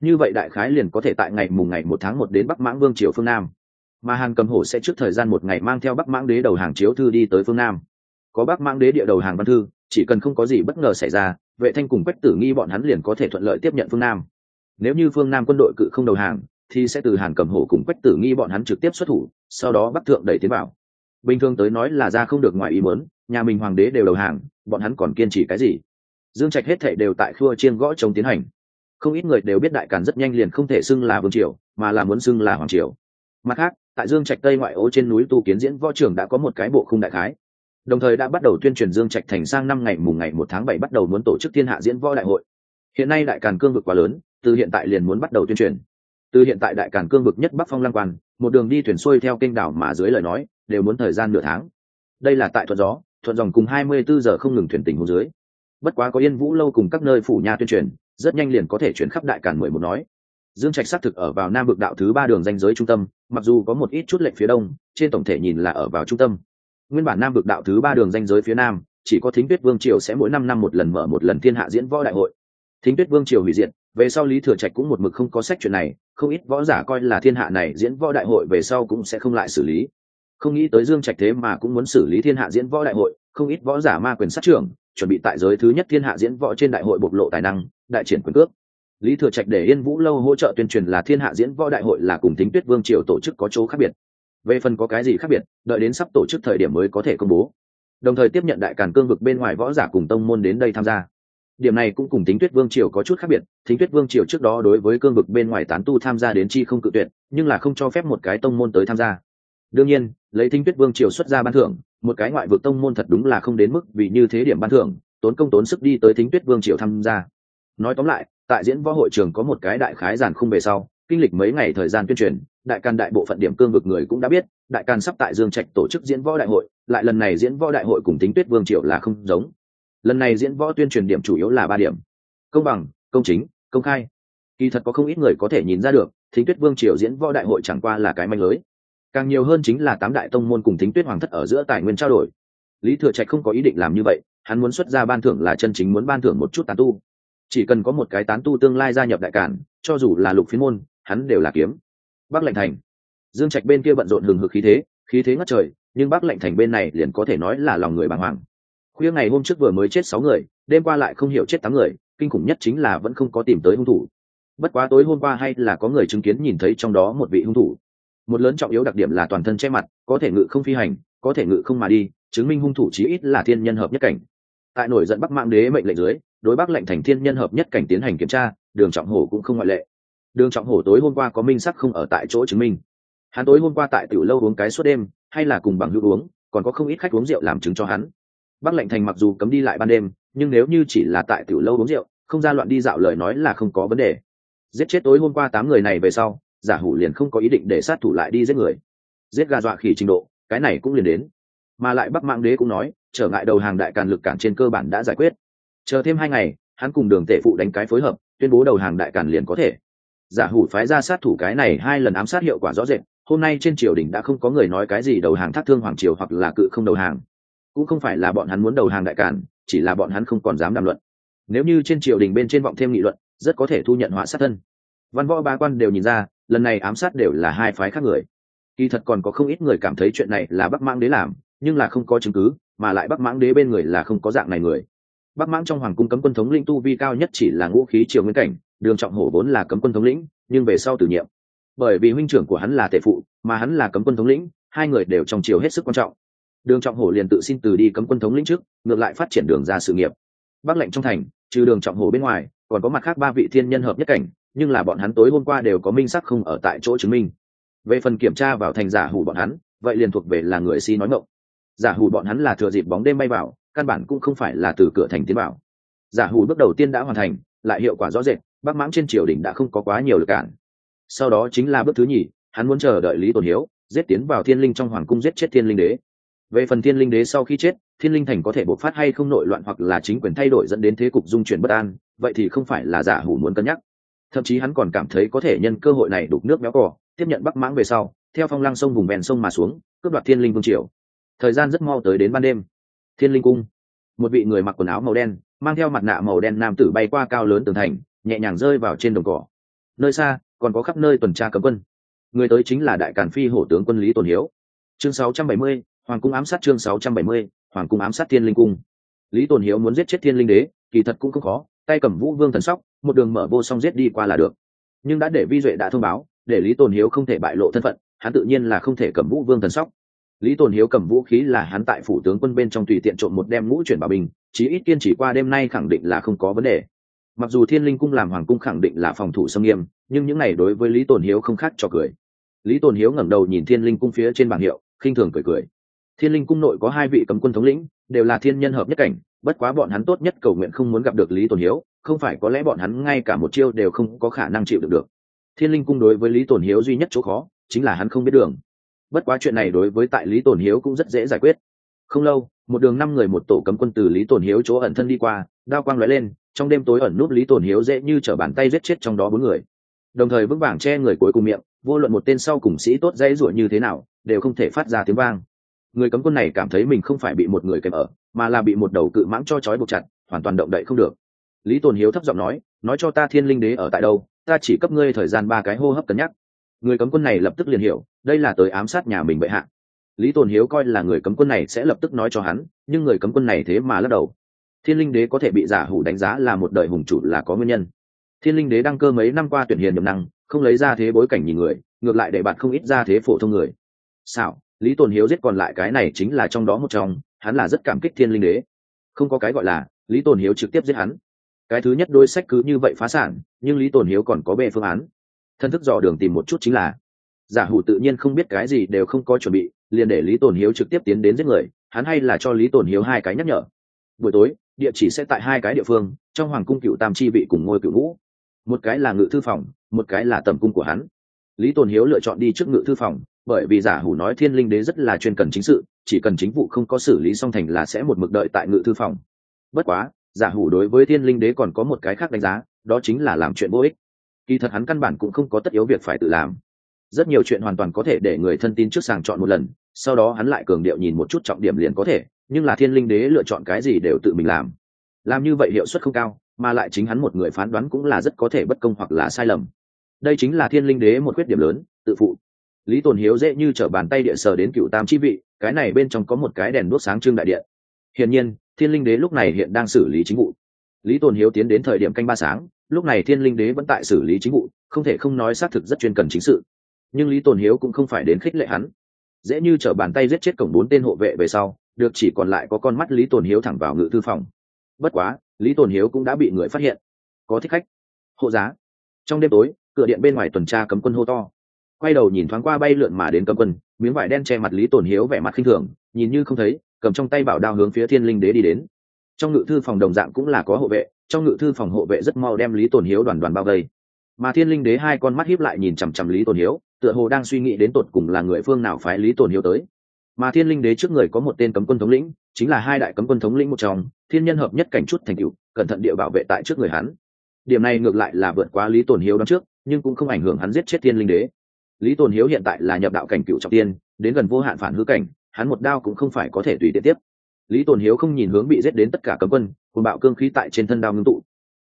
Như vậy đại khái liền có thể tại ngày mùng ngày một tháng một đến bắc mãng vương triều phương nam. Mà hàn cầm hổ sẽ trước thời gian một ngày mang theo bắc mãng đế đầu hàng chiếu thư đi tới phương nam. Có bắc mãng đế địa đầu hàng văn thư, chỉ cần không có gì bất ngờ xảy ra, vệ thanh cùng quách tử nghi bọn hắn liền có thể thuận lợi tiếp nhận phương nam. Nếu như phương nam quân đội cự không đầu hàng, thì sẽ từ hàn cầm hổ cùng quách tử nghi bọn hắn trực tiếp xuất thủ, sau đó bắc thượng đẩy tiến vào bình thường tới nói là ra không được ngoài ý muốn, nhà mình hoàng đế đều đầu hàng, bọn hắn còn kiên trì cái gì? Dương trạch hết thệ đều tại khua chiên gõ chống tiến hành. Không ít người đều biết đại càn rất nhanh liền không thể xưng là vương triều, mà là muốn xưng là hoàng triều. Mặt khác, tại dương trạch tây ngoại ô trên núi tu kiến diễn võ trường đã có một cái bộ khung đại khái. Đồng thời đã bắt đầu tuyên truyền dương trạch thành sang năm ngày mùng ngày một tháng bảy bắt đầu muốn tổ chức thiên hạ diễn võ đại hội. Hiện nay đại càn cương vực quá lớn, từ hiện tại liền muốn bắt đầu tuyên truyền. Từ hiện tại đại càn cương vực nhất bắc phong lang quan, một đường đi thuyền xuôi theo kênh đảo mà dưới lời nói đều muốn thời gian nửa tháng. Đây là tại thuận gió, thuận dòng cùng hai mươi bốn giờ không ngừng thuyền tình hồ dưới. Bất quá có yên vũ lâu cùng các nơi phủ nha tuyên truyền, rất nhanh liền có thể chuyển khắp đại càn mười một nói. Dương trạch xác thực ở vào nam vực đạo thứ ba đường danh giới trung tâm, mặc dù có một ít chút lệnh phía đông, trên tổng thể nhìn là ở vào trung tâm. Nguyên bản nam vực đạo thứ ba đường danh giới phía nam, chỉ có thính tuyết vương triều sẽ mỗi năm năm một lần mở một lần thiên hạ diễn võ đại hội. Thính tuyết vương triều hủy diệt, về sau lý thừa trạch cũng một mực không có sách chuyện này, không ít võ giả coi là thiên hạ này diễn võ đại hội về sau cũng sẽ không lại xử lý không nghĩ tới dương trạch thế mà cũng muốn xử lý thiên hạ diễn võ đại hội, không ít võ giả ma quyền sát trưởng, chuẩn bị tại giới thứ nhất thiên hạ diễn võ trên đại hội bộc lộ tài năng, đại triển quyền cước. Lý thừa trạch để yên vũ lâu hỗ trợ tuyên truyền là thiên hạ diễn võ đại hội là cùng tính tuyết vương triều tổ chức có chỗ khác biệt. Về phần có cái gì khác biệt, đợi đến sắp tổ chức thời điểm mới có thể công bố. Đồng thời tiếp nhận đại càn cương vực bên ngoài võ giả cùng tông môn đến đây tham gia. Điểm này cũng cùng tính tuyết vương triều có chút khác biệt. Tính tuyết vương triều trước đó đối với cương vực bên ngoài tán tu tham gia đến chi không cự tuyệt, nhưng là không cho phép một cái tông môn tới tham gia đương nhiên, lấy Thính tuyết vương triều xuất ra ban thưởng, một cái ngoại vực tông môn thật đúng là không đến mức vì như thế điểm ban thưởng, tốn công tốn sức đi tới Thính tuyết vương triều tham gia. Nói tóm lại, tại diễn võ hội trường có một cái đại khái giản khung về sau, kinh lịch mấy ngày thời gian tuyên truyền, đại càn đại bộ phận điểm cương vực người cũng đã biết, đại càn sắp tại dương trạch tổ chức diễn võ đại hội, lại lần này diễn võ đại hội cùng tính tuyết vương triều là không giống. Lần này diễn võ tuyên truyền điểm chủ yếu là ba điểm. Công bằng, công chính, công khai. Kỳ thật có không ít người có thể nhìn ra được, thính tuyết vương triều diễn võ đại hội chẳng qua là cái manh lưới càng nhiều hơn chính là tám đại tông môn cùng thính tuyết hoàng thất ở giữa tài nguyên trao đổi. Lý thừa trạch không có ý định làm như vậy, hắn muốn xuất ra ban thưởng là chân chính muốn ban thưởng một chút tán tu. Chỉ cần có một cái tán tu tương lai gia nhập đại cản, cho dù là lục phi môn, hắn đều là kiếm. Bắc lệnh thành. Dương trạch bên kia bận rộn hừng hực khí thế khí thế ngất trời, nhưng bắc lệnh thành bên này liền có thể nói là lòng người bàng hoàng. Khuya ngày hôm trước vừa mới chết sáu người, đêm qua lại không hiểu chết tám người, kinh khủng nhất chính là vẫn không có tìm tới hung thủ. Bất quá tối hôm qua hay là có người chứng kiến nhìn thấy trong đó một vị hung thủ một lớn trọng yếu đặc điểm là toàn thân che mặt, có thể ngự không phi hành, có thể ngự không mà đi, chứng minh hung thủ chí ít là thiên nhân hợp nhất cảnh. Tại nổi giận bắc mạng đế mệnh lệnh dưới, đối bắc lệnh thành thiên nhân hợp nhất cảnh tiến hành kiểm tra, đường trọng hổ cũng không ngoại lệ. Đường trọng hổ tối hôm qua có minh sắc không ở tại chỗ chứng minh. Hắn tối hôm qua tại tiểu lâu uống cái suốt đêm, hay là cùng bằng hữu uống, còn có không ít khách uống rượu làm chứng cho hắn. Bắc lệnh thành mặc dù cấm đi lại ban đêm, nhưng nếu như chỉ là tại tiểu lâu uống rượu, không ra loạn đi dạo lời nói là không có vấn đề. Giết chết tối hôm qua tám người này về sau giả hủ liền không có ý định để sát thủ lại đi giết người. Giết gà dọa khỉ trình độ, cái này cũng liền đến. Mà lại bắc mạng đế cũng nói, trở ngại đầu hàng đại càn lực cản trên cơ bản đã giải quyết. Chờ thêm hai ngày, hắn cùng đường tể phụ đánh cái phối hợp, tuyên bố đầu hàng đại càn liền có thể. Giả hủ phái ra sát thủ cái này hai lần ám sát hiệu quả rõ rệt, hôm nay trên triều đình đã không có người nói cái gì đầu hàng thác thương hoàng triều hoặc là cự không đầu hàng. Cũng không phải là bọn hắn muốn đầu hàng đại cản chỉ là bọn hắn không còn dám đàm luận. Nếu như trên triều đình bên trên vọng thêm nghị luận, rất có thể thu nhận họa sát thân văn võ ba quan đều nhìn ra, lần này ám sát đều là hai phái khác người. Kỳ thật còn có không ít người cảm thấy chuyện này là bắc mãng đế làm, nhưng là không có chứng cứ, mà lại bắc mãng đế bên người là không có dạng này người. Bắc mãng trong hoàng cung cấm quân thống linh tu vi cao nhất chỉ là ngũ khí triều nguyên cảnh, đường trọng hổ vốn là cấm quân thống lĩnh, nhưng về sau tử nhiệm. Bởi vì huynh trưởng của hắn là tể phụ, mà hắn là cấm quân thống lĩnh, hai người đều trong triều hết sức quan trọng. Đường trọng hổ liền tự xin từ đi cấm quân thống lĩnh trước, ngược lại phát triển đường ra sự nghiệp. Bắc lệnh trong thành, trừ đường trọng hổ bên ngoài, còn có mặt khác ba vị thiên nhân hợp nhất cảnh nhưng là bọn hắn tối hôm qua đều có minh sắc không ở tại chỗ chứng minh. Về phần kiểm tra vào thành giả hủ bọn hắn, vậy liền thuộc về là người si nói mộng. giả hủ bọn hắn là thừa dịp bóng đêm bay vào, căn bản cũng không phải là từ cửa thành tiến vào. Giả hủ bước đầu tiên đã hoàn thành, lại hiệu quả rõ rệt, bắc mãng trên triều đình đã không có quá nhiều lực cản. Sau đó chính là bước thứ nhì, hắn muốn chờ đợi lý tồn hiếu, giết tiến vào thiên linh trong hoàng cung giết chết thiên linh đế. Về phần thiên linh đế sau khi chết, thiên linh thành có thể bộc phát hay không nội loạn hoặc là chính quyền thay đổi dẫn đến thế cục dung chuyển bất an, vậy thì không phải là giả hủ muốn cân nhắc thậm chí hắn còn cảm thấy có thể nhân cơ hội này đục nước méo cỏ tiếp nhận bắc mãng về sau theo phong lăng sông vùng ven sông mà xuống cướp đoạt thiên linh vương triều. Thời gian rất mau tới đến ban đêm. Thiên linh cung một vị người mặc quần áo màu đen mang theo mặt nạ màu đen nam tử bay qua cao lớn tường thành nhẹ nhàng rơi vào trên đồng cỏ. Nơi xa còn có khắp nơi tuần tra cấm quân. Người tới chính là đại càn phi hổ tướng quân lý tồn hiếu. Chương 670, hoàng cung ám sát chương 670, hoàng cung ám sát thiên linh cung. Lý tồn hiếu muốn giết chết thiên linh đế kỳ thật cũng không khó tay cầm vũ vương thần sóc một đường mở vô song giết đi qua là được. Nhưng đã để vi duệ đã thông báo, để lý tồn hiếu không thể bại lộ thân phận, hắn tự nhiên là không thể cầm vũ vương thần sóc. Lý tồn hiếu cầm vũ khí là hắn tại phủ tướng quân bên trong tùy tiện trộm một đem ngũ chuyển bảo bình, chí ít kiên chỉ qua đêm nay khẳng định là không có vấn đề. Mặc dù thiên linh cung làm hoàng cung khẳng định là phòng thủ xâm nghiêm, nhưng những này đối với lý tồn hiếu không khác cho cười. Lý tồn hiếu ngẩng đầu nhìn thiên linh cung phía trên bảng hiệu, khinh thường cười cười. Thiên linh cung nội có hai vị cấm quân thống lĩnh, đều là thiên nhân hợp nhất cảnh bất quá bọn hắn tốt nhất cầu nguyện không muốn gặp được lý tồn hiếu, không phải có lẽ bọn hắn ngay cả một chiêu đều không có khả năng chịu được được. Thiên linh cung đối với lý tồn hiếu duy nhất chỗ khó, chính là hắn không biết đường. Bất quá chuyện này đối với tại lý tồn hiếu cũng rất dễ giải quyết. Không lâu, một đường năm người một tổ cấm quân từ lý tồn hiếu chỗ ẩn thân đi qua, đao quang lóe lên, trong đêm tối ẩn nút lý tồn hiếu dễ như t bàn tay giết chết trong đó bốn người. Đồng thời vững vàng che người cuối cùng miệng, vô luận một tên sau cùng sĩ tốt dãy ruổi như thế nào, đều không thể phát ra tiếng vang người cấm quân này cảm thấy mình không phải bị một người kèm ở, mà là bị một đầu cự mãng cho trói buộc chặt, hoàn toàn động đậy không được. Lý tồn hiếu thấp giọng nói nói cho ta thiên linh đế ở tại đâu, ta chỉ cấp ngươi thời gian ba cái hô hấp cân nhắc. Người cấm quân này lập tức liền hiểu, đây là tới ám sát nhà mình bệ hạ. Lý tồn hiếu coi là người cấm quân này sẽ lập tức nói cho hắn, nhưng người cấm quân này thế mà lắc đầu. Thiên linh đế có thể bị giả hủ đánh giá là một đời hùng chủ là có nguyên nhân. Thiên linh đế đăng cơ mấy năm qua tuyển hiền nhậm năng, không lấy ra thế bối cảnh nhìn người, ngược lại để bạn không ít ra thế phổ thông người. Xảo lý tồn hiếu giết còn lại cái này chính là trong đó một trong, hắn là rất cảm kích thiên linh đế. Không có cái gọi là, lý tồn hiếu trực tiếp giết hắn. Cái thứ nhất đôi sách cứ như vậy phá sản, nhưng lý tồn hiếu còn có bê phương án. Thân thức dò đường tìm một chút chính là, giả hủ tự nhiên không biết cái gì đều không có chuẩn bị, liền để lý tồn hiếu trực tiếp tiến đến giết người, hắn hay là cho lý tồn hiếu hai cái nhắc nhở. Buổi tối, địa chỉ sẽ tại hai cái địa phương, trong hoàng cung cựu tam chi vị cùng ngôi cựu ngũ. Một cái là ngự thư phòng, một cái là tầm cung của hắn. Lý tồn hiếu lựa chọn đi trước ngự thư phòng bởi vì giả hủ nói thiên linh đế rất là chuyên cần chính sự, chỉ cần chính vụ không có xử lý xong thành là sẽ một mực đợi tại ngự thư phòng. Bất quá, giả hủ đối với thiên linh đế còn có một cái khác đánh giá, đó chính là làm chuyện vô ích. Kỳ thật hắn căn bản cũng không có tất yếu việc phải tự làm. Rất nhiều chuyện hoàn toàn có thể để người thân tin trước sàng chọn một lần, sau đó hắn lại cường điệu nhìn một chút trọng điểm liền có thể, nhưng là thiên linh đế lựa chọn cái gì đều tự mình làm. Làm như vậy hiệu suất không cao, mà lại chính hắn một người phán đoán cũng là rất có thể bất công hoặc là sai lầm. Đây chính là thiên linh đế một khuyết điểm lớn, tự phụ lý tồn hiếu dễ như t bàn tay địa sờ đến cựu tam chi vị, cái này bên trong có một cái đèn đuốc sáng trưng đại điện. Hiển nhiên, thiên linh đế lúc này hiện đang xử lý chính vụ. Lý tồn hiếu tiến đến thời điểm canh ba sáng, lúc này thiên linh đế vẫn tại xử lý chính vụ, không thể không nói xác thực rất chuyên cần chính sự. Nhưng lý tồn hiếu cũng không phải đến khích lệ hắn. Dễ như t bàn tay giết chết cổng bốn tên hộ vệ về sau, được chỉ còn lại có con mắt lý tồn hiếu thẳng vào ngự thư phòng. Bất quá, lý tồn hiếu cũng đã bị người phát hiện. Có thích khách. Hộ giá. Trong đêm tối, cửa điện bên ngoài tuần tra cấm quân hô to quay đầu nhìn thoáng qua bay lượn mà đến cấm quân, miếng vải đen che mặt lý tồn hiếu vẻ mặt khinh thường, nhìn như không thấy, cầm trong tay bảo đao hướng phía thiên linh đế đi đến. Trong ngự thư phòng đồng dạng cũng là có hộ vệ, trong ngự thư phòng hộ vệ rất mau đem lý tồn hiếu đoàn đoàn bao vây. Mà thiên linh đế hai con mắt hiếp lại nhìn chằm chằm lý tồn hiếu, tựa hồ đang suy nghĩ đến tột cùng là người phương nào phái lý tồn hiếu tới. Mà thiên linh đế trước người có một tên cấm quân thống lĩnh, chính là hai đại cấm quân thống lĩnh một trong, thiên nhân hợp nhất cảnh chút thành cựu cẩn thận địa bảo vệ tại trước người hắn. Điểm này ngược lại là vượt qua lý tồn hiếu đón trước, nhưng cũng không ảnh hưởng hắn giết chết thiên linh đế lý tồn hiếu hiện tại là nhập đạo cảnh cựu trọng tiên, đến gần vô hạn phản hư cảnh, hắn một đao cũng không phải có thể tùy tiện tiếp. Lý tồn hiếu không nhìn hướng bị giết đến tất cả cấm quân cùng bạo cương khí tại trên thân đao ngưng tụ.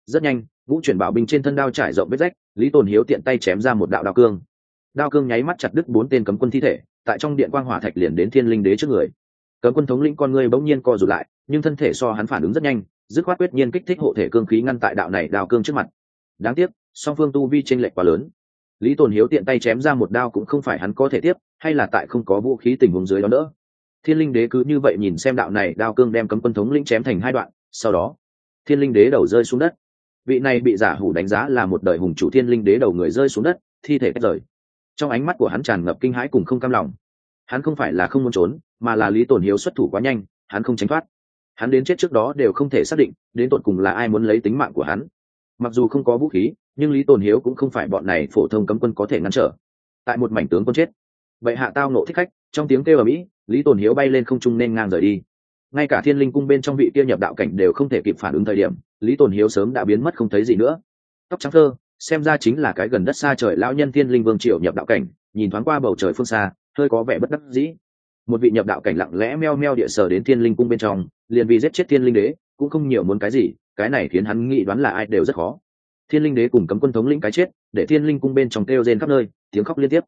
Rất nhanh, vũ chuyển bảo binh trên thân đao trải rộng vết rách, lý tồn hiếu tiện tay chém ra một đạo đao cương. Đao cương nháy mắt chặt đứt bốn tên cấm quân thi thể, tại trong điện quang hỏa thạch liền đến thiên linh đế trước người. Cấm quân thống lĩnh con người bỗng nhiên co rụt lại, nhưng thân thể so hắn phản ứng rất nhanh, dứt khoát quyết nhiên kích thích hộ thể cương khí ngăn tại đạo này đao cương trước mặt. Đáng tiếc, song phương tu vi tranh lệch quá lớn lý tồn hiếu tiện tay chém ra một đao cũng không phải hắn có thể tiếp, hay là tại không có vũ khí tình huống dưới đó nữa. Thiên linh đế cứ như vậy nhìn xem đạo này, đao cương đem cấm quân thống lĩnh chém thành hai đoạn, sau đó, thiên linh đế đầu rơi xuống đất. Vị này bị giả hủ đánh giá là một đời hùng chủ thiên linh đế đầu người rơi xuống đất, thi thể cách rời. Trong ánh mắt của hắn tràn ngập kinh hãi cùng không cam lòng. Hắn không phải là không muốn trốn, mà là lý tổn hiếu xuất thủ quá nhanh, hắn không tránh thoát. Hắn đến chết trước đó đều không thể xác định, đến tột cùng là ai muốn lấy tính mạng của hắn mặc dù không có vũ khí, nhưng lý tồn hiếu cũng không phải bọn này phổ thông cấm quân có thể ngăn trở. Tại một mảnh tướng quân chết. Vậy hạ tao nộ thích khách, trong tiếng kêu ở mỹ lý tồn hiếu bay lên không trung nên ngang rời đi. Ngay cả thiên linh cung bên trong vị kia nhập đạo cảnh đều không thể kịp phản ứng thời điểm, lý tồn hiếu sớm đã biến mất không thấy gì nữa. Tóc trắng thơ, xem ra chính là cái gần đất xa trời lão nhân thiên linh vương Triệu nhập đạo cảnh, nhìn thoáng qua bầu trời phương xa, hơi có vẻ bất đắc dĩ. Một vị nhập đạo cảnh lặng lẽ meo meo địa sở đến thiên linh cung bên trong, liền vì giết chết thiên linh đế, cũng không nhiều muốn cái gì cái này khiến hắn nghĩ đoán là ai đều rất khó. Thiên linh đế cùng cấm quân thống lĩnh cái chết, để thiên linh cung bên trong kêu rên khắp nơi, tiếng khóc liên tiếp.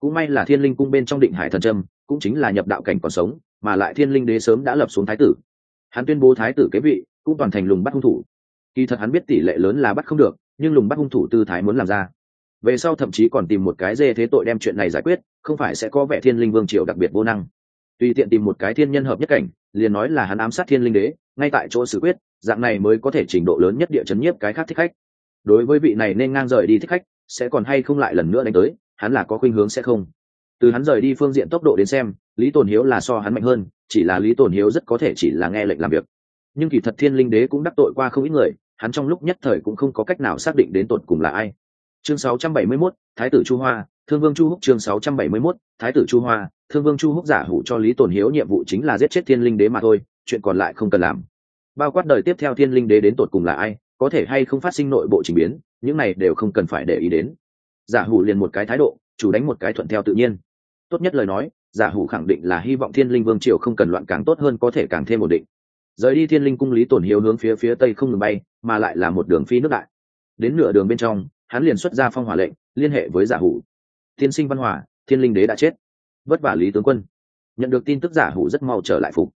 Cũng may là thiên linh cung bên trong định hải thần trâm, cũng chính là nhập đạo cảnh còn sống, mà lại thiên linh đế sớm đã lập xuống thái tử. Hắn tuyên bố thái tử kế vị, cũng toàn thành lùng bắt hung thủ. Kỳ thật hắn biết tỷ lệ lớn là bắt không được, nhưng lùng bắt hung thủ tư thái muốn làm ra. Về sau thậm chí còn tìm một cái dê thế tội đem chuyện này giải quyết, không phải sẽ có vẻ thiên linh vương triều đặc biệt vô năng. Tùy tiện tìm một cái thiên nhân hợp nhất cảnh, liền nói là hắn ám sát thiên linh đế, ngay tại chỗ xử quyết dạng này mới có thể trình độ lớn nhất địa chấn nhiếp cái khác thích khách. Đối với vị này nên ngang rời đi thích khách sẽ còn hay không lại lần nữa đánh tới hắn là có khuynh hướng sẽ không. Từ hắn rời đi phương diện tốc độ đến xem lý tồn hiếu là so hắn mạnh hơn chỉ là lý tồn hiếu rất có thể chỉ là nghe lệnh làm việc. Nhưng kỳ thật thiên linh đế cũng đắc tội qua không ít người hắn trong lúc nhất thời cũng không có cách nào xác định đến tột cùng là ai. Chương 671, thái tử chu hoa thương vương chu húc chương 671, thái tử chu hoa thương vương chu húc giả hủ cho lý tồn hiếu nhiệm vụ chính là giết chết thiên linh đế mà thôi chuyện còn lại không cần làm bao quát đời tiếp theo thiên linh đế đến tột cùng là ai, có thể hay không phát sinh nội bộ trình biến, những này đều không cần phải để ý đến. Giả hủ liền một cái thái độ, chủ đánh một cái thuận theo tự nhiên. Tốt nhất lời nói, giả hủ khẳng định là hy vọng thiên linh vương triều không cần loạn càng tốt hơn có thể càng thêm ổn định. Rời đi thiên linh cung lý tổn hiếu hướng phía phía tây không ngừng bay, mà lại là một đường phi nước đại. Đến nửa đường bên trong, hắn liền xuất ra phong hỏa lệnh, liên hệ với giả hủ. Thiên sinh văn hòa thiên linh đế đã chết. Vất vả lý tướng quân. Nhận được tin tức giả hủ rất mau trở lại phục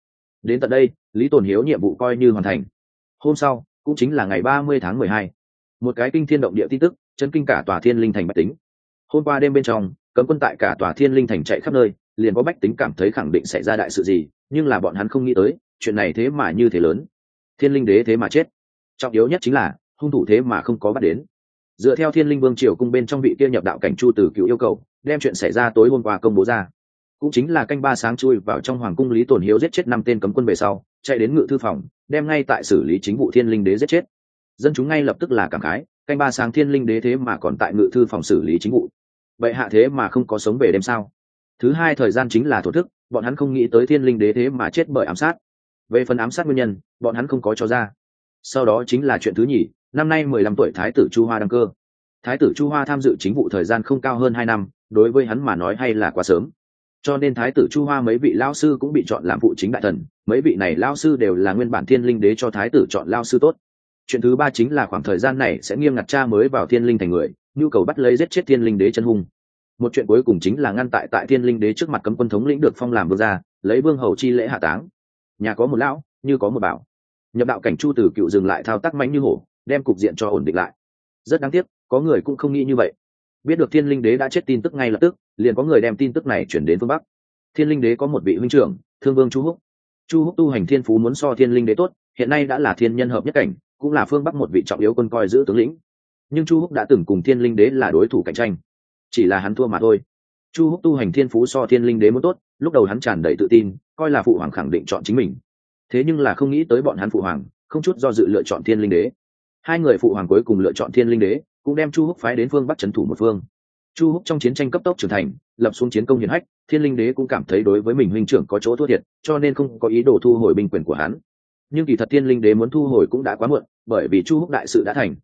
đến tận đây, lý tồn hiếu nhiệm vụ coi như hoàn thành. Hôm sau, cũng chính là ngày ba mươi tháng mười hai, một cái kinh thiên động địa tin tức, chấn kinh cả tòa thiên linh thành bách tính. Hôm qua đêm bên trong, cấm quân tại cả tòa thiên linh thành chạy khắp nơi, liền có bách tính cảm thấy khẳng định xảy ra đại sự gì, nhưng là bọn hắn không nghĩ tới, chuyện này thế mà như thế lớn. Thiên linh đế thế mà chết. Trọng yếu nhất chính là, hung thủ thế mà không có bắt đến. Dựa theo thiên linh vương triều cung bên trong vị kia nhập đạo cảnh chu từ cựu yêu cầu, đem chuyện xảy ra tối hôm qua công bố ra cũng chính là canh ba sáng chui vào trong hoàng cung lý tổn hiếu giết chết năm tên cấm quân về sau, chạy đến ngự thư phòng, đem ngay tại xử lý chính vụ thiên linh đế giết chết. Dân chúng ngay lập tức là cảm khái, canh ba sáng thiên linh đế thế mà còn tại ngự thư phòng xử lý chính vụ. Vậy hạ thế mà không có sống về đêm sao? Thứ hai thời gian chính là thổ thức, bọn hắn không nghĩ tới thiên linh đế thế mà chết bởi ám sát. Về phần ám sát nguyên nhân, bọn hắn không có cho ra. Sau đó chính là chuyện thứ nhì, năm nay mười lăm tuổi thái tử chu hoa đăng cơ. Thái tử chu hoa tham dự chính vụ thời gian không cao hơn hai năm, đối với hắn mà nói hay là quá sớm cho nên thái tử chu hoa mấy vị lao sư cũng bị chọn làm phụ chính đại thần. Mấy vị này lao sư đều là nguyên bản thiên linh đế cho thái tử chọn lao sư tốt. Chuyện thứ ba chính là khoảng thời gian này sẽ nghiêm ngặt cha mới vào thiên linh thành người, nhu cầu bắt lấy giết chết thiên linh đế chân hung. Một chuyện cuối cùng chính là ngăn tại tại thiên linh đế trước mặt cấm quân thống lĩnh được phong làm vương gia, lấy vương hầu chi lễ hạ táng. Nhà có một lão, như có một bảo. Nhập đạo cảnh chu tử cựu dừng lại thao tác mạnh như hổ, đem cục diện cho ổn định lại. Rất đáng tiếc, có người cũng không nghĩ như vậy biết được thiên linh đế đã chết tin tức ngay lập tức, liền có người đem tin tức này chuyển đến phương bắc. Thiên linh đế có một vị huynh trưởng, thương vương chu húc. Chu húc tu hành thiên phú muốn so thiên linh đế tốt, hiện nay đã là thiên nhân hợp nhất cảnh, cũng là phương bắc một vị trọng yếu quân coi giữ tướng lĩnh. Nhưng chu húc đã từng cùng thiên linh đế là đối thủ cạnh tranh, chỉ là hắn thua mà thôi. Chu húc tu hành thiên phú so thiên linh đế muốn tốt, lúc đầu hắn tràn đầy tự tin, coi là phụ hoàng khẳng định chọn chính mình. Thế nhưng là không nghĩ tới bọn hắn phụ hoàng, không chút do dự lựa chọn thiên linh đế. Hai người phụ hoàng cuối cùng lựa chọn thiên linh đế cũng đem chu húc phái đến phương bắc trấn thủ một phương. Chu húc trong chiến tranh cấp tốc trưởng thành, lập xuống chiến công hiển hách, thiên linh đế cũng cảm thấy đối với mình huynh trưởng có chỗ thua thiệt, cho nên không có ý đồ thu hồi binh quyền của hắn. Nhưng kỳ thật thiên linh đế muốn thu hồi cũng đã quá muộn, bởi vì chu húc đại sự đã thành.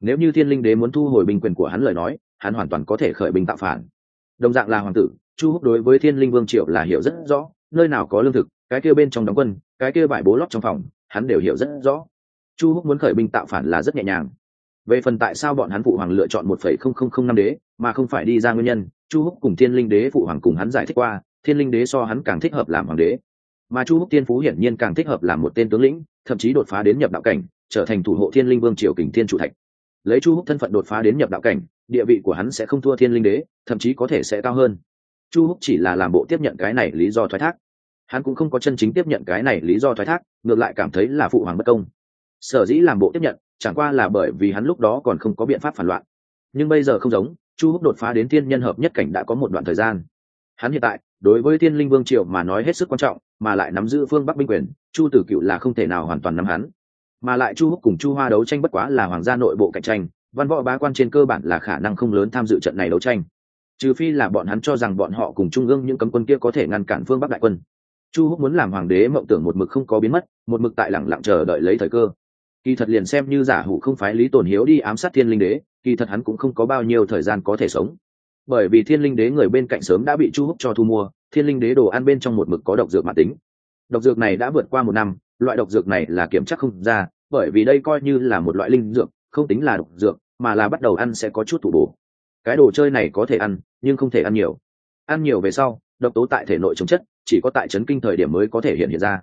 Nếu như thiên linh đế muốn thu hồi binh quyền của hắn lời nói, hắn hoàn toàn có thể khởi binh tạo phản. Đồng dạng là hoàng tử, chu húc đối với thiên linh vương triệu là hiểu rất rõ, nơi nào có lương thực, cái kia bên trong đóng quân, cái kia bãi bố lót trong phòng, hắn đều hiểu rất rõ. Chu húc muốn khởi binh tạo phản là rất nhẹ nhàng về phần tại sao bọn hắn phụ hoàng lựa chọn một phẩy không không không năm đế, mà không phải đi ra nguyên nhân, chu húc cùng thiên linh đế phụ hoàng cùng hắn giải thích qua, thiên linh đế so hắn càng thích hợp làm hoàng đế. Mà chu húc tiên phú hiển nhiên càng thích hợp làm một tên tướng lĩnh, thậm chí đột phá đến nhập đạo cảnh, trở thành thủ hộ thiên linh vương triều kình thiên chủ thạch. Lấy chu húc thân phận đột phá đến nhập đạo cảnh, địa vị của hắn sẽ không thua thiên linh đế, thậm chí có thể sẽ cao hơn. Chu húc chỉ là làm bộ tiếp nhận cái này lý do thoái thác. Hắn cũng không có chân chính tiếp nhận cái này lý do thoái thác, ngược lại cảm thấy là phụ hoàng bất công sở dĩ làm bộ tiếp nhận, chẳng qua là bởi vì hắn lúc đó còn không có biện pháp phản loạn. Nhưng bây giờ không giống, chu húc đột phá đến thiên nhân hợp nhất cảnh đã có một đoạn thời gian. Hắn hiện tại, đối với thiên linh vương triều mà nói hết sức quan trọng, mà lại nắm giữ phương bắc binh quyền, chu tử cựu là không thể nào hoàn toàn nắm hắn. Mà lại chu húc cùng chu hoa đấu tranh bất quá là hoàng gia nội bộ cạnh tranh, văn võ bá quan trên cơ bản là khả năng không lớn tham dự trận này đấu tranh. Trừ phi là bọn hắn cho rằng bọn họ cùng trung ương những cấm quân kia có thể ngăn cản phương bắc đại quân. Chu húc muốn làm hoàng đế mộng tưởng một mực không có biến mất, một mực tại lẳng lặng chờ đợi lấy thời cơ kỳ thật liền xem như giả hủ không phái lý tổn hiếu đi ám sát thiên linh đế, kỳ thật hắn cũng không có bao nhiêu thời gian có thể sống. Bởi vì thiên linh đế người bên cạnh sớm đã bị chu húc cho thu mua, thiên linh đế đồ ăn bên trong một mực có độc dược mạng tính. Độc dược này đã vượt qua một năm, loại độc dược này là kiểm chắc không ra, bởi vì đây coi như là một loại linh dược, không tính là độc dược, mà là bắt đầu ăn sẽ có chút thủ bổ. Cái đồ chơi này có thể ăn, nhưng không thể ăn nhiều. Ăn nhiều về sau, độc tố tại thể nội chống chất, chỉ có tại chấn kinh thời điểm mới có thể hiện hiện ra.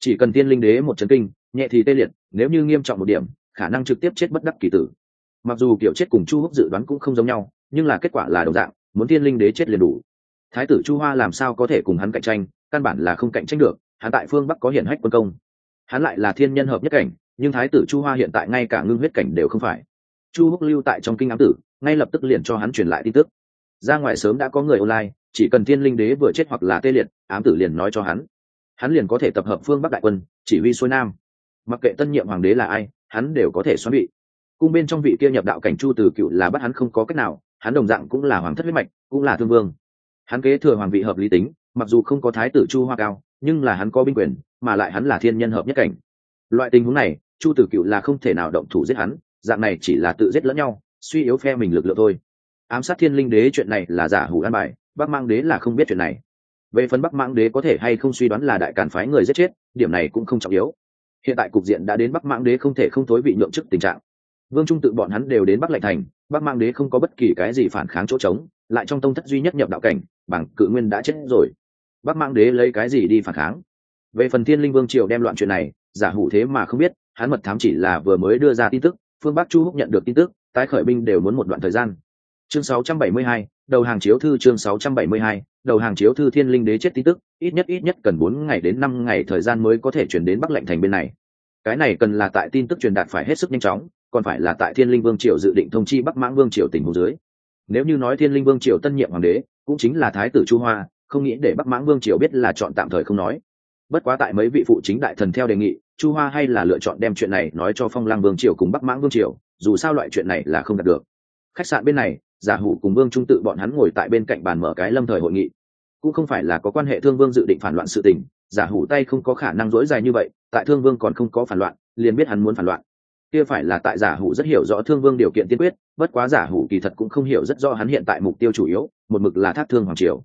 Chỉ cần tiên linh đế một chấn kinh nhẹ thì tê liệt, nếu như nghiêm trọng một điểm, khả năng trực tiếp chết bất đắc kỳ tử. Mặc dù kiểu chết cùng chu húc dự đoán cũng không giống nhau, nhưng là kết quả là đồng dạng, muốn Thiên linh đế chết liền đủ. Thái tử chu hoa làm sao có thể cùng hắn cạnh tranh, căn bản là không cạnh tranh được, hắn tại phương bắc có hiển hách quân công. Hắn lại là thiên nhân hợp nhất cảnh, nhưng thái tử chu hoa hiện tại ngay cả ngưng huyết cảnh đều không phải. Chu húc lưu tại trong kinh ám tử, ngay lập tức liền cho hắn truyền lại tin tức. Ra ngoài sớm đã có người online, chỉ cần thiên linh đế vừa chết hoặc là tê liệt, ám tử liền nói cho hắn. Hắn liền có thể tập hợp phương bắc đại quân, chỉ huy xuôi nam mặc kệ tân nhiệm hoàng đế là ai, hắn đều có thể xoắn bị cung bên trong vị kia nhập đạo cảnh chu từ cựu là bắt hắn không có cách nào, hắn đồng dạng cũng là hoàng thất huyết mạch, cũng là thương vương. Hắn kế thừa hoàng vị hợp lý tính, mặc dù không có thái tử chu hoa cao, nhưng là hắn có binh quyền, mà lại hắn là thiên nhân hợp nhất cảnh. Loại tình huống này, chu tử cựu là không thể nào động thủ giết hắn, dạng này chỉ là tự giết lẫn nhau, suy yếu phe mình lực lượng thôi. Ám sát thiên linh đế chuyện này là giả hủ an bài, bắc mang đế là không biết chuyện này. Về phần bắc mang đế có thể hay không suy đoán là đại càn phái người giết chết, điểm này cũng không trọng yếu hiện tại cục diện đã đến bắc Mãng đế không thể không thối vị nhượng chức tình trạng. Vương trung tự bọn hắn đều đến bắc lệnh thành bắc mang đế không có bất kỳ cái gì phản kháng chỗ trống lại trong tông thất duy nhất nhập đạo cảnh bằng cự nguyên đã chết rồi. Bắc mang đế lấy cái gì đi phản kháng? Về phần thiên linh vương triều đem loạn chuyện này giả hủ thế mà không biết hắn mật thám chỉ là vừa mới đưa ra tin tức phương bắc chu húc nhận được tin tức tái khởi binh đều muốn một đoạn thời gian. Chương 672, đầu hàng chiếu thư chương 672, đầu hàng chiếu thư thiên linh đế chết tin tức ít nhất ít nhất cần bốn ngày đến năm ngày thời gian mới có thể chuyển đến bắc lệnh thành bên này. Cái này cần là tại tin tức truyền đạt phải hết sức nhanh chóng còn phải là tại thiên linh vương triều dự định thông chi bắc mãng vương triều tình huống dưới. Nếu như nói thiên linh vương triều tân nhiệm hoàng đế cũng chính là thái tử chu hoa không nghĩ để bắc mãng vương triều biết là chọn tạm thời không nói. Bất quá tại mấy vị phụ chính đại thần theo đề nghị chu hoa hay là lựa chọn đem chuyện này nói cho phong lang vương triều cùng bắc mãng vương triều dù sao loại chuyện này là không đạt được. Khách sạn bên này giả hủ cùng vương trung tự bọn hắn ngồi tại bên cạnh bàn mở cái lâm thời hội nghị. Cũng không phải là có quan hệ thương vương dự định phản loạn sự tình, giả hủ tay không có khả năng dỗi dài như vậy, tại thương vương còn không có phản loạn, liền biết hắn muốn phản loạn. Kia phải là tại giả hủ rất hiểu rõ thương vương điều kiện tiên quyết, bất quá giả hủ kỳ thật cũng không hiểu rất rõ hắn hiện tại mục tiêu chủ yếu, một mực là thác thương hoàng triều.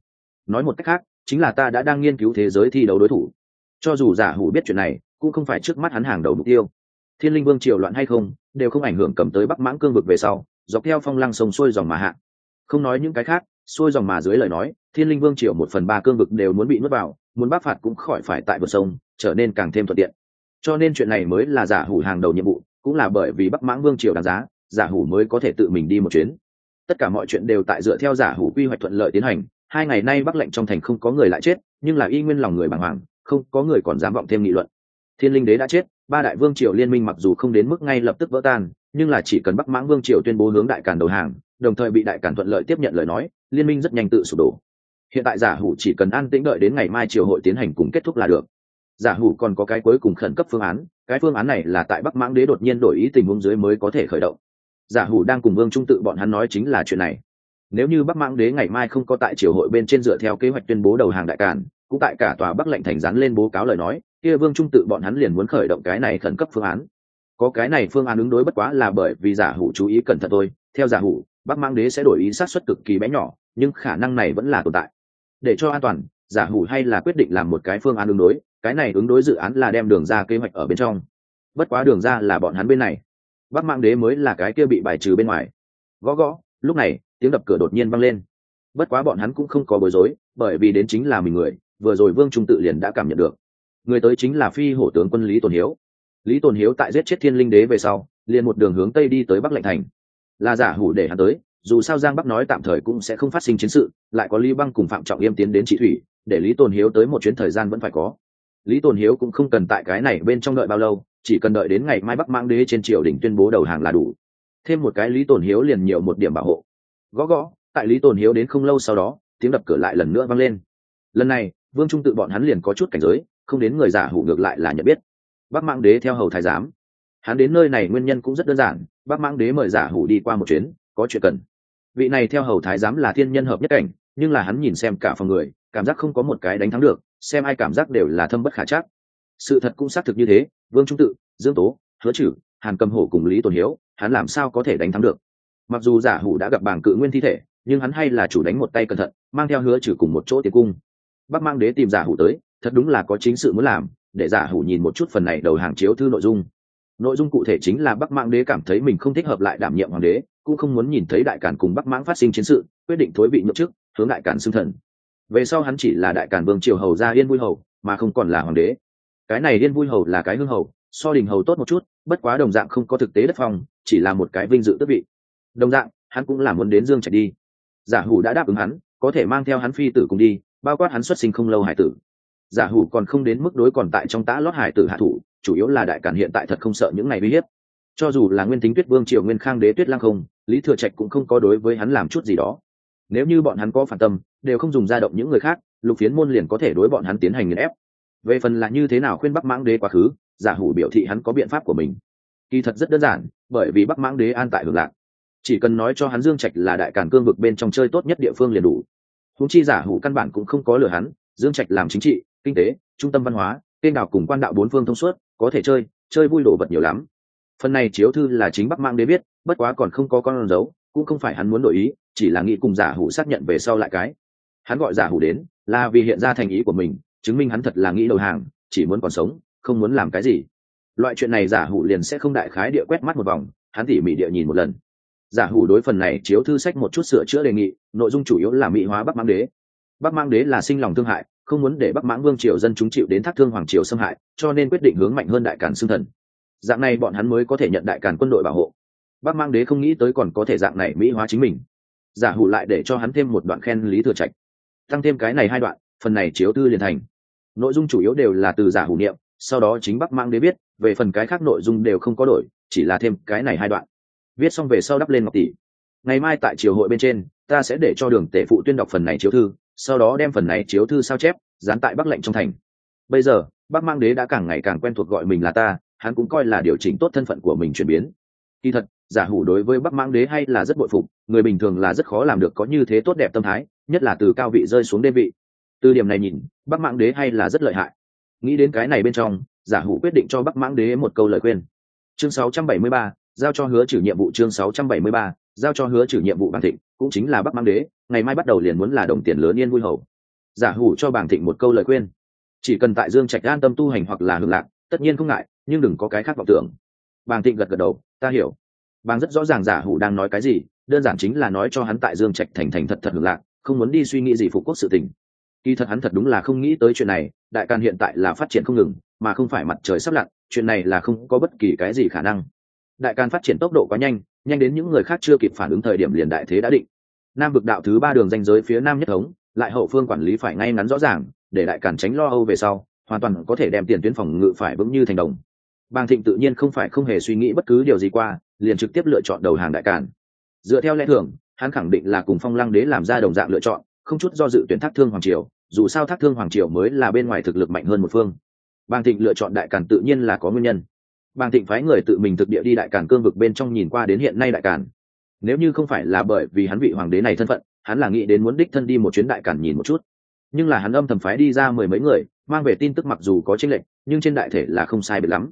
Nói một cách khác, chính là ta đã đang nghiên cứu thế giới thi đấu đối thủ. Cho dù giả hủ biết chuyện này, cũng không phải trước mắt hắn hàng đầu mục tiêu. Thiên linh vương triều loạn hay không, đều không ảnh hưởng cầm tới bắc mãng cương vực về sau dọc theo phong lăng sông xuôi dòng mà hạ. Không nói những cái khác, xuôi dòng mà dưới lời nói, thiên linh vương triều một phần ba cương vực đều muốn bị nuốt vào, muốn bắc phạt cũng khỏi phải tại vượt sông, trở nên càng thêm thuận tiện. Cho nên chuyện này mới là giả hủ hàng đầu nhiệm vụ, cũng là bởi vì bắc mãng vương triều đáng giá, giả hủ mới có thể tự mình đi một chuyến. Tất cả mọi chuyện đều tại dựa theo giả hủ quy hoạch thuận lợi tiến hành, hai ngày nay bắc lệnh trong thành không có người lại chết, nhưng là y nguyên lòng người bàng hoàng, không có người còn dám vọng thêm nghị luận. Thiên linh đế đã chết, ba đại vương triều liên minh mặc dù không đến mức ngay lập tức vỡ tan nhưng là chỉ cần bắc mãng vương triều tuyên bố hướng đại càn đầu hàng, đồng thời bị đại càn thuận lợi tiếp nhận lời nói, liên minh rất nhanh tự sụp đổ. Hiện tại giả hủ chỉ cần an tĩnh đợi đến ngày mai triều hội tiến hành cùng kết thúc là được. Giả hủ còn có cái cuối cùng khẩn cấp phương án, cái phương án này là tại bắc mãng đế đột nhiên đổi ý tình huống dưới mới có thể khởi động. Giả hủ đang cùng vương trung tự bọn hắn nói chính là chuyện này. Nếu như bắc mãng đế ngày mai không có tại triều hội bên trên dựa theo kế hoạch tuyên bố đầu hàng đại càn, cũng tại cả tòa bắc lệnh thành dán lên bố cáo lời nói, kia vương trung tự bọn hắn liền muốn khởi động cái này khẩn cấp phương án có cái này phương án ứng đối bất quá là bởi vì giả hủ chú ý cẩn thận thôi. Theo giả hủ, bắc mang đế sẽ đổi ý sát xuất cực kỳ bé nhỏ, nhưng khả năng này vẫn là tồn tại. Để cho an toàn, giả hủ hay là quyết định làm một cái phương án ứng đối, cái này ứng đối dự án là đem đường ra kế hoạch ở bên trong. Bất quá đường ra là bọn hắn bên này. Bắc mang đế mới là cái kia bị bài trừ bên ngoài. Gõ gõ, lúc này, tiếng đập cửa đột nhiên vang lên. Bất quá bọn hắn cũng không có bối rối, bởi vì đến chính là mình người, vừa rồi vương trung tự liền đã cảm nhận được. Người tới chính là phi hổ tướng quân lý tồn hiếu lý tồn hiếu tại giết chết thiên linh đế về sau, liền một đường hướng tây đi tới bắc lệnh thành. Là giả hủ để hắn tới, dù sao giang bắc nói tạm thời cũng sẽ không phát sinh chiến sự, lại có lý băng cùng phạm trọng yêm tiến đến trị thủy, để lý tồn hiếu tới một chuyến thời gian vẫn phải có. Lý tồn hiếu cũng không cần tại cái này bên trong đợi bao lâu, chỉ cần đợi đến ngày mai bắc mang đế trên triều đình tuyên bố đầu hàng là đủ. Thêm một cái lý tồn hiếu liền nhiều một điểm bảo hộ. Gõ gõ, tại lý tồn hiếu đến không lâu sau đó, tiếng đập cửa lại lần nữa vang lên. Lần này, vương trung tự bọn hắn liền có chút cảnh giới, không đến người giả hủ ngược lại là nhận biết bắc mạng đế theo hầu thái giám. Hắn đến nơi này nguyên nhân cũng rất đơn giản, bắc mạng đế mời giả hủ đi qua một chuyến, có chuyện cần. Vị này theo hầu thái giám là thiên nhân hợp nhất cảnh, nhưng là hắn nhìn xem cả phòng người, cảm giác không có một cái đánh thắng được, xem ai cảm giác đều là thâm bất khả chắc. Sự thật cũng xác thực như thế, vương trung tự, dương tố, hứa chử hàn cầm hổ cùng lý tồn hiếu, hắn làm sao có thể đánh thắng được? Mặc dù giả hủ đã gặp bảng cự nguyên thi thể, nhưng hắn hay là chủ đánh một tay cẩn thận, mang theo hứa trừ cùng một chỗ tiến cung. Bắc mang đế tìm giả hủ tới, thật đúng là có chính sự muốn làm để giả hủ nhìn một chút phần này đầu hàng chiếu thư nội dung. Nội dung cụ thể chính là bắc mãng đế cảm thấy mình không thích hợp lại đảm nhiệm hoàng đế, cũng không muốn nhìn thấy đại cản cùng bắc mãng phát sinh chiến sự, quyết định thối vị nhậm chức, hướng đại cản xưng thần. Về sau hắn chỉ là đại cản vương triều hầu gia yên vui hầu, mà không còn là hoàng đế. Cái này yên vui hầu là cái hương hầu, so đình hầu tốt một chút, bất quá đồng dạng không có thực tế đất phong, chỉ là một cái vinh dự tước vị. Đồng dạng, hắn cũng là muốn đến dương trạch đi. Giả hủ đã đáp ứng hắn, có thể mang theo hắn phi tử cùng đi, bao quát hắn xuất sinh không lâu hải tử giả hủ còn không đến mức đối còn tại trong tã lót hải tử hạ thủ, chủ yếu là đại cản hiện tại thật không sợ những ngày uy hiếp. Cho dù là nguyên tính tuyết vương triều nguyên khang đế tuyết lang không, lý thừa trạch cũng không có đối với hắn làm chút gì đó. Nếu như bọn hắn có phản tâm, đều không dùng ra động những người khác, lục phiến môn liền có thể đối bọn hắn tiến hành nghiền ép. Về phần là như thế nào khuyên bắc mãng đế quá khứ, giả hủ biểu thị hắn có biện pháp của mình. Kỳ thật rất đơn giản, bởi vì bắc mãng đế an tại hưởng lạc. Chỉ cần nói cho hắn dương trạch là đại cản cương vực bên trong chơi tốt nhất địa phương liền đủ. Húng chi giả hủ căn bản cũng không có lừa hắn, dương trạch làm chính trị kinh tế, trung tâm văn hóa, kênh đảo cùng quan đạo bốn phương thông suốt, có thể chơi chơi vui đồ vật nhiều lắm. Phần này chiếu thư là chính bắc mang đế biết, bất quá còn không có con dấu, cũng không phải hắn muốn đổi ý, chỉ là nghĩ cùng giả hủ xác nhận về sau lại cái. Hắn gọi giả hủ đến, là vì hiện ra thành ý của mình, chứng minh hắn thật là nghĩ đầu hàng, chỉ muốn còn sống, không muốn làm cái gì. Loại chuyện này giả hủ liền sẽ không đại khái địa quét mắt một vòng, hắn tỉ mỉ địa nhìn một lần. Giả hủ đối phần này chiếu thư sách một chút sửa chữa đề nghị, nội dung chủ yếu là mỹ hóa bắc mang đế. Bắc mang đế là sinh lòng thương hại không muốn để bắc mãng vương triều dân chúng chịu đến thác thương hoàng triều xâm hại, cho nên quyết định hướng mạnh hơn đại càn xương thần. Dạng này bọn hắn mới có thể nhận đại càn quân đội bảo hộ. Bắc mang đế không nghĩ tới còn có thể dạng này mỹ hóa chính mình. Giả hủ lại để cho hắn thêm một đoạn khen lý thừa trạch. Tăng thêm cái này hai đoạn, phần này chiếu tư liền thành. Nội dung chủ yếu đều là từ giả hủ niệm, sau đó chính bắc mang đế biết, về phần cái khác nội dung đều không có đổi, chỉ là thêm cái này hai đoạn. Viết xong về sau đắp lên ngọc tỷ. Ngày mai tại triều hội bên trên, ta sẽ để cho đường tể phụ tuyên đọc phần này chiếu thư sau đó đem phần này chiếu thư sao chép dán tại bắc lệnh trong thành. Bây giờ bắc mang đế đã càng ngày càng quen thuộc gọi mình là ta hắn cũng coi là điều chỉnh tốt thân phận của mình chuyển biến. Kỳ thật giả hủ đối với bắc mang đế hay là rất bội phục người bình thường là rất khó làm được có như thế tốt đẹp tâm thái nhất là từ cao vị rơi xuống đê vị. Từ điểm này nhìn bắc mạng đế hay là rất lợi hại. Nghĩ đến cái này bên trong giả hủ quyết định cho bắc mãng đế một câu lời khuyên. Chương 673, giao cho hứa trừ nhiệm vụ chương 673, giao cho hứa trừ nhiệm vụ bàng thịnh, cũng chính là bắc mang đế, ngày mai bắt đầu liền muốn là đồng tiền lớn yên vui hầu. Giả hủ cho bàng thịnh một câu lời khuyên. Chỉ cần tại dương trạch an tâm tu hành hoặc là hưởng lạc, tất nhiên không ngại, nhưng đừng có cái khác vọng tưởng. Bàng thịnh gật gật đầu, ta hiểu. Bàng rất rõ ràng giả hủ đang nói cái gì, đơn giản chính là nói cho hắn tại dương trạch thành thành thật thật hưởng lạc, không muốn đi suy nghĩ gì phục quốc sự tình. Kỳ thật hắn thật đúng là không nghĩ tới chuyện này, đại càn hiện tại là phát triển không ngừng, mà không phải mặt trời sắp lặn, chuyện này là không có bất kỳ cái gì khả năng đại càn phát triển tốc độ quá nhanh nhanh đến những người khác chưa kịp phản ứng thời điểm liền đại thế đã định. Nam vực đạo thứ ba đường danh giới phía nam nhất thống, lại hậu phương quản lý phải ngay ngắn rõ ràng, để đại càn tránh lo âu về sau, hoàn toàn có thể đem tiền tuyến phòng ngự phải vững như thành đồng. Bàng thịnh tự nhiên không phải không hề suy nghĩ bất cứ điều gì qua, liền trực tiếp lựa chọn đầu hàng đại càn dựa theo lẽ thường, hắn khẳng định là cùng phong lăng đế làm ra đồng dạng lựa chọn, không chút do dự tuyển thác thương hoàng triều, dù sao thác thương hoàng triều mới là bên ngoài thực lực mạnh hơn một phương. Bàng thịnh lựa chọn đại càn tự nhiên là có nguyên nhân bàng thịnh phái người tự mình thực địa đi đại càn cương vực bên trong nhìn qua đến hiện nay đại càn. Nếu như không phải là bởi vì hắn vị hoàng đế này thân phận, hắn là nghĩ đến muốn đích thân đi một chuyến đại càn nhìn một chút. Nhưng là hắn âm thầm phái đi ra mười mấy người, mang về tin tức mặc dù có chênh lệch, nhưng trên đại thể là không sai biệt lắm.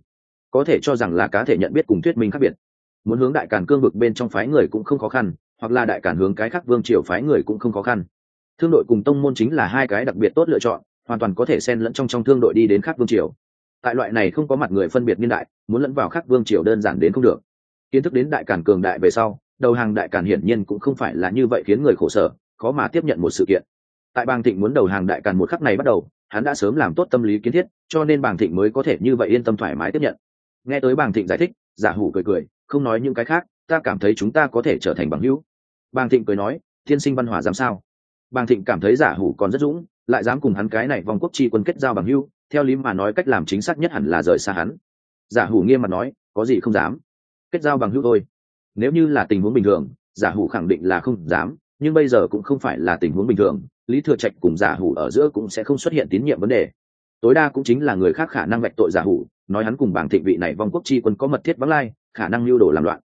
Có thể cho rằng là cá thể nhận biết cùng thuyết minh khác biệt. Muốn hướng đại càn cương vực bên trong phái người cũng không khó khăn, hoặc là đại càn hướng cái khác vương triều phái người cũng không khó khăn. Thương đội cùng tông môn chính là hai cái đặc biệt tốt lựa chọn, hoàn toàn có thể xen lẫn trong trong thương đội đi đến khác vương triều tại loại này không có mặt người phân biệt niên đại, muốn lẫn vào khắc vương triều đơn giản đến không được. Kiến thức đến đại càn cường đại về sau, đầu hàng đại càn hiển nhiên cũng không phải là như vậy khiến người khổ sở, khó mà tiếp nhận một sự kiện. Tại bàng thịnh muốn đầu hàng đại càn một khắc này bắt đầu, hắn đã sớm làm tốt tâm lý kiến thiết, cho nên bàng thịnh mới có thể như vậy yên tâm thoải mái tiếp nhận. Nghe tới bàng thịnh giải thích, giả hủ cười cười, không nói những cái khác, ta cảm thấy chúng ta có thể trở thành bằng hữu. Bàng thịnh cười nói, thiên sinh văn hòa dám sao? Bàng thịnh cảm thấy giả hủ còn rất dũng, lại dám cùng hắn cái này vòng quốc chi quân kết giao bằng hữu theo lý mà nói cách làm chính xác nhất hẳn là rời xa hắn. Giả hủ nghiêm mặt nói, có gì không dám. Kết giao bằng hữu thôi. Nếu như là tình huống bình thường, giả hủ khẳng định là không dám, nhưng bây giờ cũng không phải là tình huống bình thường, lý thừa trạch cùng giả hủ ở giữa cũng sẽ không xuất hiện tín nhiệm vấn đề. Tối đa cũng chính là người khác khả năng vạch tội giả hủ, nói hắn cùng bảng thịnh vị này vong quốc chi quân có mật thiết vắng lai, khả năng lưu đồ làm loạn.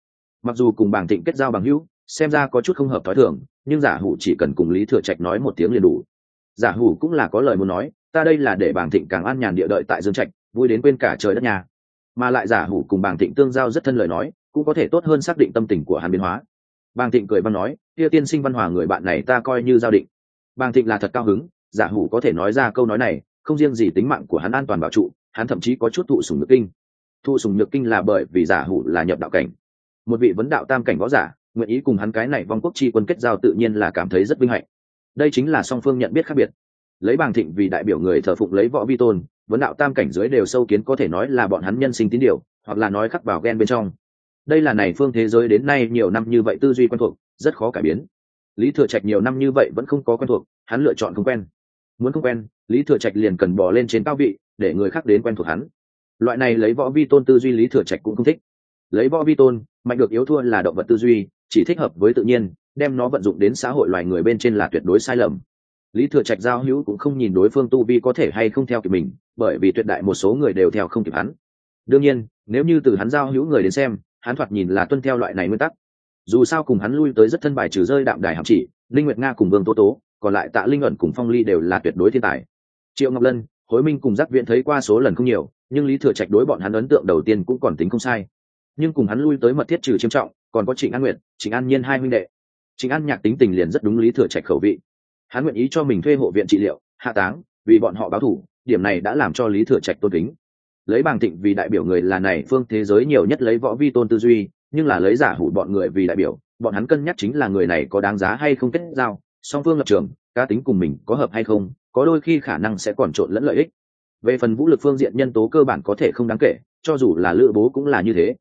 Mặc dù cùng bảng thịnh kết giao bằng hữu, xem ra có chút không hợp thói thường, nhưng giả hủ chỉ cần cùng lý thừa trạch nói một tiếng liền đủ. Giả hủ cũng là có lời muốn nói ta đây là để bàng thịnh càng an nhàn địa đợi tại dương trạch, vui đến quên cả trời đất nhà. Mà lại giả hủ cùng bàng thịnh tương giao rất thân lời nói, cũng có thể tốt hơn xác định tâm tình của hàn biến hóa. Bàng thịnh cười văn nói Tiêu tiên sinh văn hòa người bạn này ta coi như giao định. Bàng thịnh là thật cao hứng, giả hủ có thể nói ra câu nói này, không riêng gì tính mạng của hắn an toàn bảo trụ, hắn thậm chí có chút thụ sùng nhược kinh. Thụ sùng nhược kinh là bởi vì giả hủ là nhập đạo cảnh. Một vị vấn đạo tam cảnh võ giả, nguyện ý cùng hắn cái này vong quốc chi quân kết giao tự nhiên là cảm thấy rất vinh hạnh. Đây chính là song phương nhận biết khác biệt lấy bàng thịnh vì đại biểu người thờ phụng lấy võ vi tôn, vấn đạo tam cảnh dưới đều sâu kiến có thể nói là bọn hắn nhân sinh tín điều, hoặc là nói khắc vào ghen bên trong. Đây là này phương thế giới đến nay nhiều năm như vậy tư duy quen thuộc, rất khó cải biến. Lý thừa trạch nhiều năm như vậy vẫn không có quen thuộc, hắn lựa chọn không quen. Muốn không quen, lý thừa trạch liền cần bỏ lên trên cao vị, để người khác đến quen thuộc hắn. Loại này lấy võ vi tôn tư duy lý thừa trạch cũng không thích. Lấy võ vi tôn, mạnh được yếu thua là động vật tư duy, chỉ thích hợp với tự nhiên, đem nó vận dụng đến xã hội loài người bên trên là tuyệt đối sai lầm lý thừa trạch giao hữu cũng không nhìn đối phương tu vi có thể hay không theo kịp mình, bởi vì tuyệt đại một số người đều theo không kịp hắn. Đương nhiên, nếu như từ hắn giao hữu người đến xem, hắn thoạt nhìn là tuân theo loại này nguyên tắc. Dù sao cùng hắn lui tới rất thân bài trừ rơi đạm đài hạm chỉ, linh nguyệt nga cùng vương tố tố, còn lại tạ linh ẩn cùng phong ly đều là tuyệt đối thiên tài. Triệu ngọc lân, hối minh cùng giác viện thấy qua số lần không nhiều, nhưng lý thừa trạch đối bọn hắn ấn tượng đầu tiên cũng còn tính không sai. Nhưng cùng hắn lui tới mật thiết trừ chiêm trọng, còn có trịnh an nguyệt, trịnh an nhiên hai huynh đệ. Trịnh an nhạc tính tình liền rất đúng lý thừa trạch khẩu vị hắn nguyện ý cho mình thuê hộ viện trị liệu, hạ táng, vì bọn họ báo thủ, điểm này đã làm cho lý thừa trạch tôn kính. Lấy bàng thịnh vì đại biểu người là này phương thế giới nhiều nhất lấy võ vi tôn tư duy, nhưng là lấy giả hủ bọn người vì đại biểu, bọn hắn cân nhắc chính là người này có đáng giá hay không kết giao, song phương lập trường, cá tính cùng mình có hợp hay không, có đôi khi khả năng sẽ còn trộn lẫn lợi ích. Về phần vũ lực phương diện nhân tố cơ bản có thể không đáng kể, cho dù là lữ bố cũng là như thế.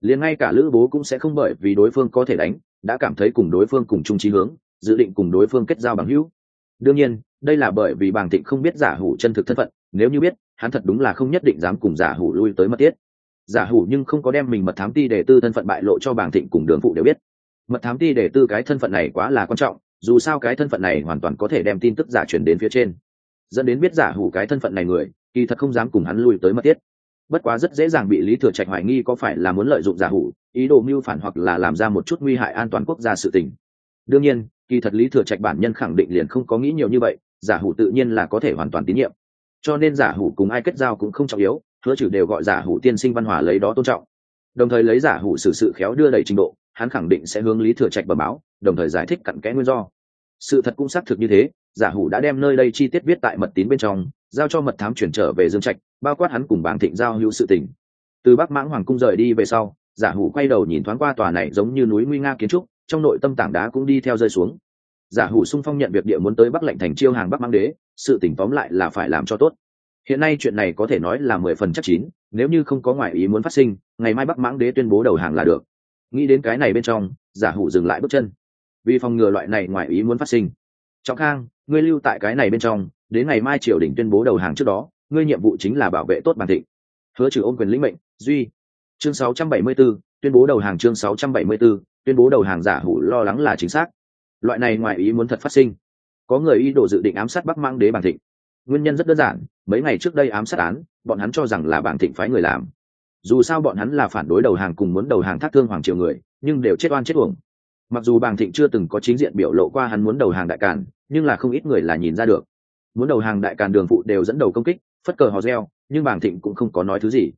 Liền ngay cả lữ bố cũng sẽ không bởi vì đối phương có thể đánh, đã cảm thấy cùng đối phương cùng chung trí hướng dự định cùng đối phương kết giao bằng hữu. Đương nhiên, đây là bởi vì bàng thịnh không biết giả hủ chân thực thân phận, nếu như biết, hắn thật đúng là không nhất định dám cùng giả hủ lui tới mất tiết giả hủ nhưng không có đem mình mật thám ti để tư thân phận bại lộ cho bàng thịnh cùng đường phụ đều biết. Mật thám ti để tư cái thân phận này quá là quan trọng, dù sao cái thân phận này hoàn toàn có thể đem tin tức giả truyền đến phía trên. Dẫn đến biết giả hủ cái thân phận này người, kỳ thật không dám cùng hắn lui tới mất tiết bất quá rất dễ dàng bị lý thừa trạch hoài nghi có phải là muốn lợi dụng giả hủ, ý đồ mưu phản hoặc là làm ra một chút nguy hại an toàn quốc gia sự tình đương nhiên, kỳ thật lý thừa trạch bản nhân khẳng định liền không có nghĩ nhiều như vậy, giả hủ tự nhiên là có thể hoàn toàn tín nhiệm. Cho nên giả hủ cùng ai kết giao cũng không trọng yếu, hứa trừ đều gọi giả hủ tiên sinh văn hòa lấy đó tôn trọng. Đồng thời lấy giả hủ xử sự khéo đưa đầy trình độ, hắn khẳng định sẽ hướng lý thừa trạch bẩm báo, đồng thời giải thích cặn kẽ nguyên do. Sự thật cũng xác thực như thế, giả hủ đã đem nơi đây chi tiết viết tại mật tín bên trong, giao cho mật thám chuyển trở về dương trạch, bao quát hắn cùng bảng thịnh giao hữu sự tình. Từ bắc mãng hoàng cung rời đi về sau, giả hủ quay đầu nhìn thoáng qua tòa này giống như núi nguy nga kiến trúc trong nội tâm tảng đá cũng đi theo rơi xuống. Giả hủ sung phong nhận việc địa muốn tới bắc lệnh thành chiêu hàng bắc mang đế sự tỉnh tóm lại là phải làm cho tốt. Hiện nay chuyện này có thể nói là mười phần chắc chín nếu như không có ngoại ý muốn phát sinh ngày mai bắc mãng đế tuyên bố đầu hàng là được. Nghĩ đến cái này bên trong giả hủ dừng lại bước chân. Vì phòng ngừa loại này ngoại ý muốn phát sinh. Trọng khang ngươi lưu tại cái này bên trong đến ngày mai triều đình tuyên bố đầu hàng trước đó ngươi nhiệm vụ chính là bảo vệ tốt bản thịnh. Hứa trừ ôm quyền lĩnh mệnh duy. Chương 674, tuyên bố đầu hàng chương 674, tuyên bố đầu hàng giả hủ lo lắng là chính xác. Loại này ngoài ý muốn thật phát sinh. Có người ý đồ dự định ám sát bắc mang đế bản thịnh. Nguyên nhân rất đơn giản, mấy ngày trước đây ám sát án, bọn hắn cho rằng là bản thịnh phái người làm. Dù sao bọn hắn là phản đối đầu hàng cùng muốn đầu hàng thác thương hoàng triều người, nhưng đều chết oan chết uổng. Mặc dù bàng thịnh chưa từng có chính diện biểu lộ qua hắn muốn đầu hàng đại càn, nhưng là không ít người là nhìn ra được. Muốn đầu hàng đại càn đường phụ đều dẫn đầu công kích, phất cờ hò reo, nhưng bàng thịnh cũng không có nói thứ gì.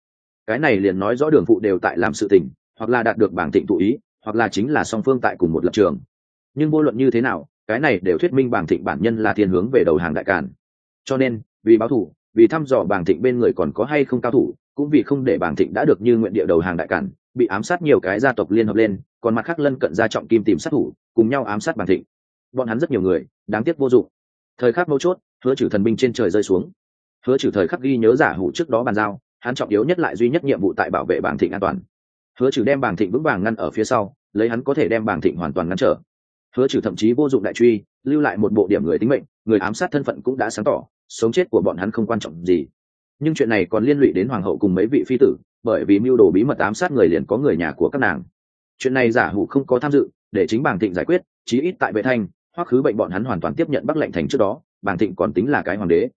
Cái này liền nói rõ đường phụ đều tại làm sự tình, hoặc là đạt được bàng thịnh thụ ý hoặc là chính là song phương tại cùng một lập trường. Nhưng vô luận như thế nào, cái này đều thuyết minh Bảng thịnh bản nhân là thiên hướng về đầu hàng đại càn. Cho nên, vì báo thủ vì thăm dò Bảng thịnh bên người còn có hay không cao thủ, cũng vì không để Bảng thịnh đã được như nguyện địa đầu hàng đại càn, bị ám sát nhiều cái gia tộc liên hợp lên, còn mặt khác lân cận ra trọng kim tìm sát thủ, cùng nhau ám sát Bảng thịnh. Bọn hắn rất nhiều người, đáng tiếc vô dụng. Thời khắc mấu chốt, hứa trừ thần binh trên trời rơi xuống. Hứa trừ thời khắc ghi nhớ giả hủ trước đó bàn giao, hắn trọng yếu nhất lại duy nhất nhiệm vụ tại bảo vệ bảng thịnh an toàn hứa trừ đem Bàng thịnh vững vàng ngăn ở phía sau, lấy hắn có thể đem Bàng thịnh hoàn toàn ngăn trở. Hứa trừ thậm chí vô dụng đại truy, lưu lại một bộ điểm người tính mệnh, người ám sát thân phận cũng đã sáng tỏ, sống chết của bọn hắn không quan trọng gì. Nhưng chuyện này còn liên lụy đến hoàng hậu cùng mấy vị phi tử, bởi vì mưu đồ bí mật ám sát người liền có người nhà của các nàng. Chuyện này giả hủ không có tham dự, để chính Bàng thịnh giải quyết, chí ít tại vệ thanh, hoặc khứ bệnh bọn hắn hoàn toàn tiếp nhận bắc lệnh thành trước đó bàng thịnh còn tính là cái hoàng đế.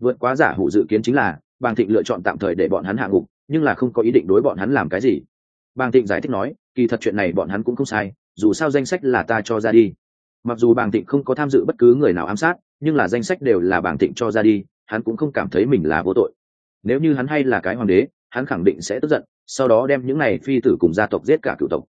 Vượt quá giả hủ dự kiến chính là bàng thịnh lựa chọn tạm thời để bọn hắn hạ ngục, nhưng là không có ý định đối bọn hắn làm cái gì bàng thịnh giải thích nói, kỳ thật chuyện này bọn hắn cũng không sai, dù sao danh sách là ta cho ra đi. Mặc dù bàng thịnh không có tham dự bất cứ người nào ám sát, nhưng là danh sách đều là bàng thịnh cho ra đi, hắn cũng không cảm thấy mình là vô tội. Nếu như hắn hay là cái hoàng đế, hắn khẳng định sẽ tức giận, sau đó đem những này phi tử cùng gia tộc giết cả cựu tộc.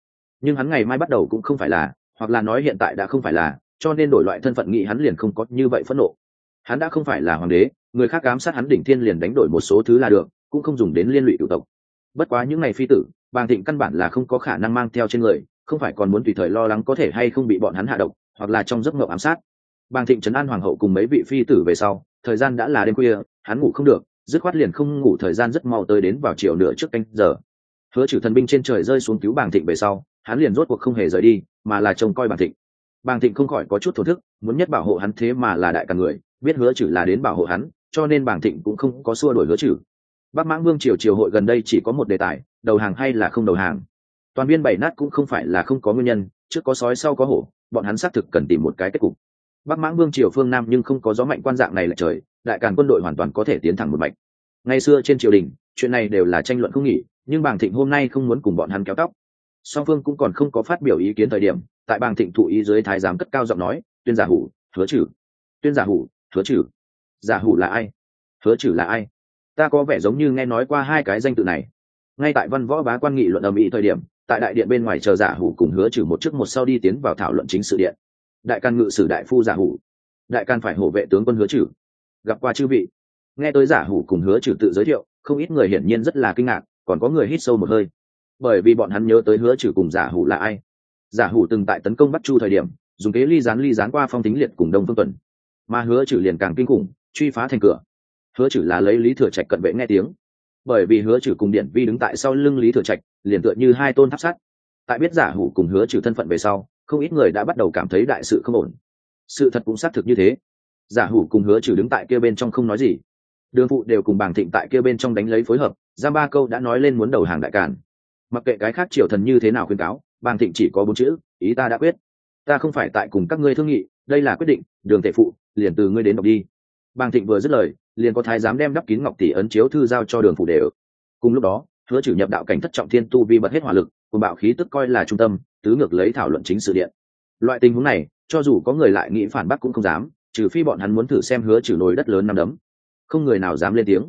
Nhưng hắn ngày mai bắt đầu cũng không phải là, hoặc là nói hiện tại đã không phải là, cho nên đổi loại thân phận nghị hắn liền không có như vậy phẫn nộ. Hắn đã không phải là hoàng đế, người khác ám sát hắn đỉnh thiên liền đánh đổi một số thứ là được, cũng không dùng đến liên lụy cựu tộc. Bất quá những ngày phi tử bàng thịnh căn bản là không có khả năng mang theo trên người, không phải còn muốn tùy thời lo lắng có thể hay không bị bọn hắn hạ độc, hoặc là trong giấc mộng ám sát. Bàng thịnh trấn an hoàng hậu cùng mấy vị phi tử về sau, thời gian đã là đêm khuya, hắn ngủ không được, dứt khoát liền không ngủ thời gian rất mau tới đến vào chiều nửa trước canh giờ. Hứa trừ thần binh trên trời rơi xuống cứu bàng thịnh về sau, hắn liền rốt cuộc không hề rời đi, mà là trông coi bàng thịnh. Bàng thịnh không khỏi có chút thổ thức, muốn nhất bảo hộ hắn thế mà là đại cả người, biết hứa trừ là đến bảo hộ hắn, cho nên bàng thịnh cũng không có xua đổi hứa trừ bắc mãng vương triều triều hội gần đây chỉ có một đề tài, đầu hàng hay là không đầu hàng. Toàn viên bảy nát cũng không phải là không có nguyên nhân, trước có sói sau có hổ, bọn hắn xác thực cần tìm một cái kết cục. Bắc mãng vương triều phương nam nhưng không có gió mạnh quan dạng này là trời, đại càn quân đội hoàn toàn có thể tiến thẳng một mạch. Ngày xưa trên triều đình, chuyện này đều là tranh luận không nghỉ, nhưng bàng thịnh hôm nay không muốn cùng bọn hắn kéo tóc. Song phương cũng còn không có phát biểu ý kiến thời điểm, tại bàng thịnh thụ ý dưới thái giám cất cao giọng nói, tuyên giả hủ, hứa trừ. Tuyên giả hủ, hứa trừ. Giả hủ là ai? Hứa trừ là ai? Ta có vẻ giống như nghe nói qua hai cái danh tự này. Ngay tại văn võ bá quan nghị luận ầm ĩ thời điểm, tại đại điện bên ngoài chờ giả hủ cùng hứa trừ một trước một sau đi tiến vào thảo luận chính sự điện. Đại can ngự sử đại phu giả hủ. Đại can phải hổ vệ tướng quân hứa trừ. Gặp qua chư vị. Nghe tới giả hủ cùng hứa trừ tự giới thiệu, không ít người hiển nhiên rất là kinh ngạc, còn có người hít sâu một hơi. Bởi vì bọn hắn nhớ tới hứa trừ cùng giả hủ là ai. Giả hủ từng tại tấn công bắt chu thời điểm, dùng kế ly dán ly dán qua phong tính liệt cùng đông phương tuần. Mà hứa trừ liền càng kinh khủng, truy phá thành cửa hứa chử là lấy lý thừa trạch cận vệ nghe tiếng. Bởi vì hứa chử cùng điện vi đứng tại sau lưng lý thừa trạch, liền tựa như hai tôn tháp sắt. Tại biết giả hủ cùng hứa trừ thân phận về sau, không ít người đã bắt đầu cảm thấy đại sự không ổn. Sự thật cũng xác thực như thế. Giả hủ cùng hứa trừ đứng tại kia bên trong không nói gì. Đường phụ đều cùng bàng thịnh tại kia bên trong đánh lấy phối hợp, giam ba câu đã nói lên muốn đầu hàng đại cản mặc kệ cái khác triều thần như thế nào khuyên cáo, bàng thịnh chỉ có bốn chữ, ý ta đã quyết. Ta không phải tại cùng các ngươi thương nghị, đây là quyết định, đường tệ phụ, liền từ ngươi đến đọc đi. Bàng thịnh vừa dứt lời liền có thái giám đem đắp kín ngọc tỷ ấn chiếu thư giao cho đường phụ đều cùng lúc đó, hứa trừ nhập đạo cảnh thất trọng thiên tu vi bật hết hỏa lực, cùng bạo khí tức coi là trung tâm, tứ ngược lấy thảo luận chính sự điện. Loại tình huống này, cho dù có người lại nghĩ phản bác cũng không dám, trừ phi bọn hắn muốn thử xem hứa trừ nồi đất lớn năm đấm. Không người nào dám lên tiếng.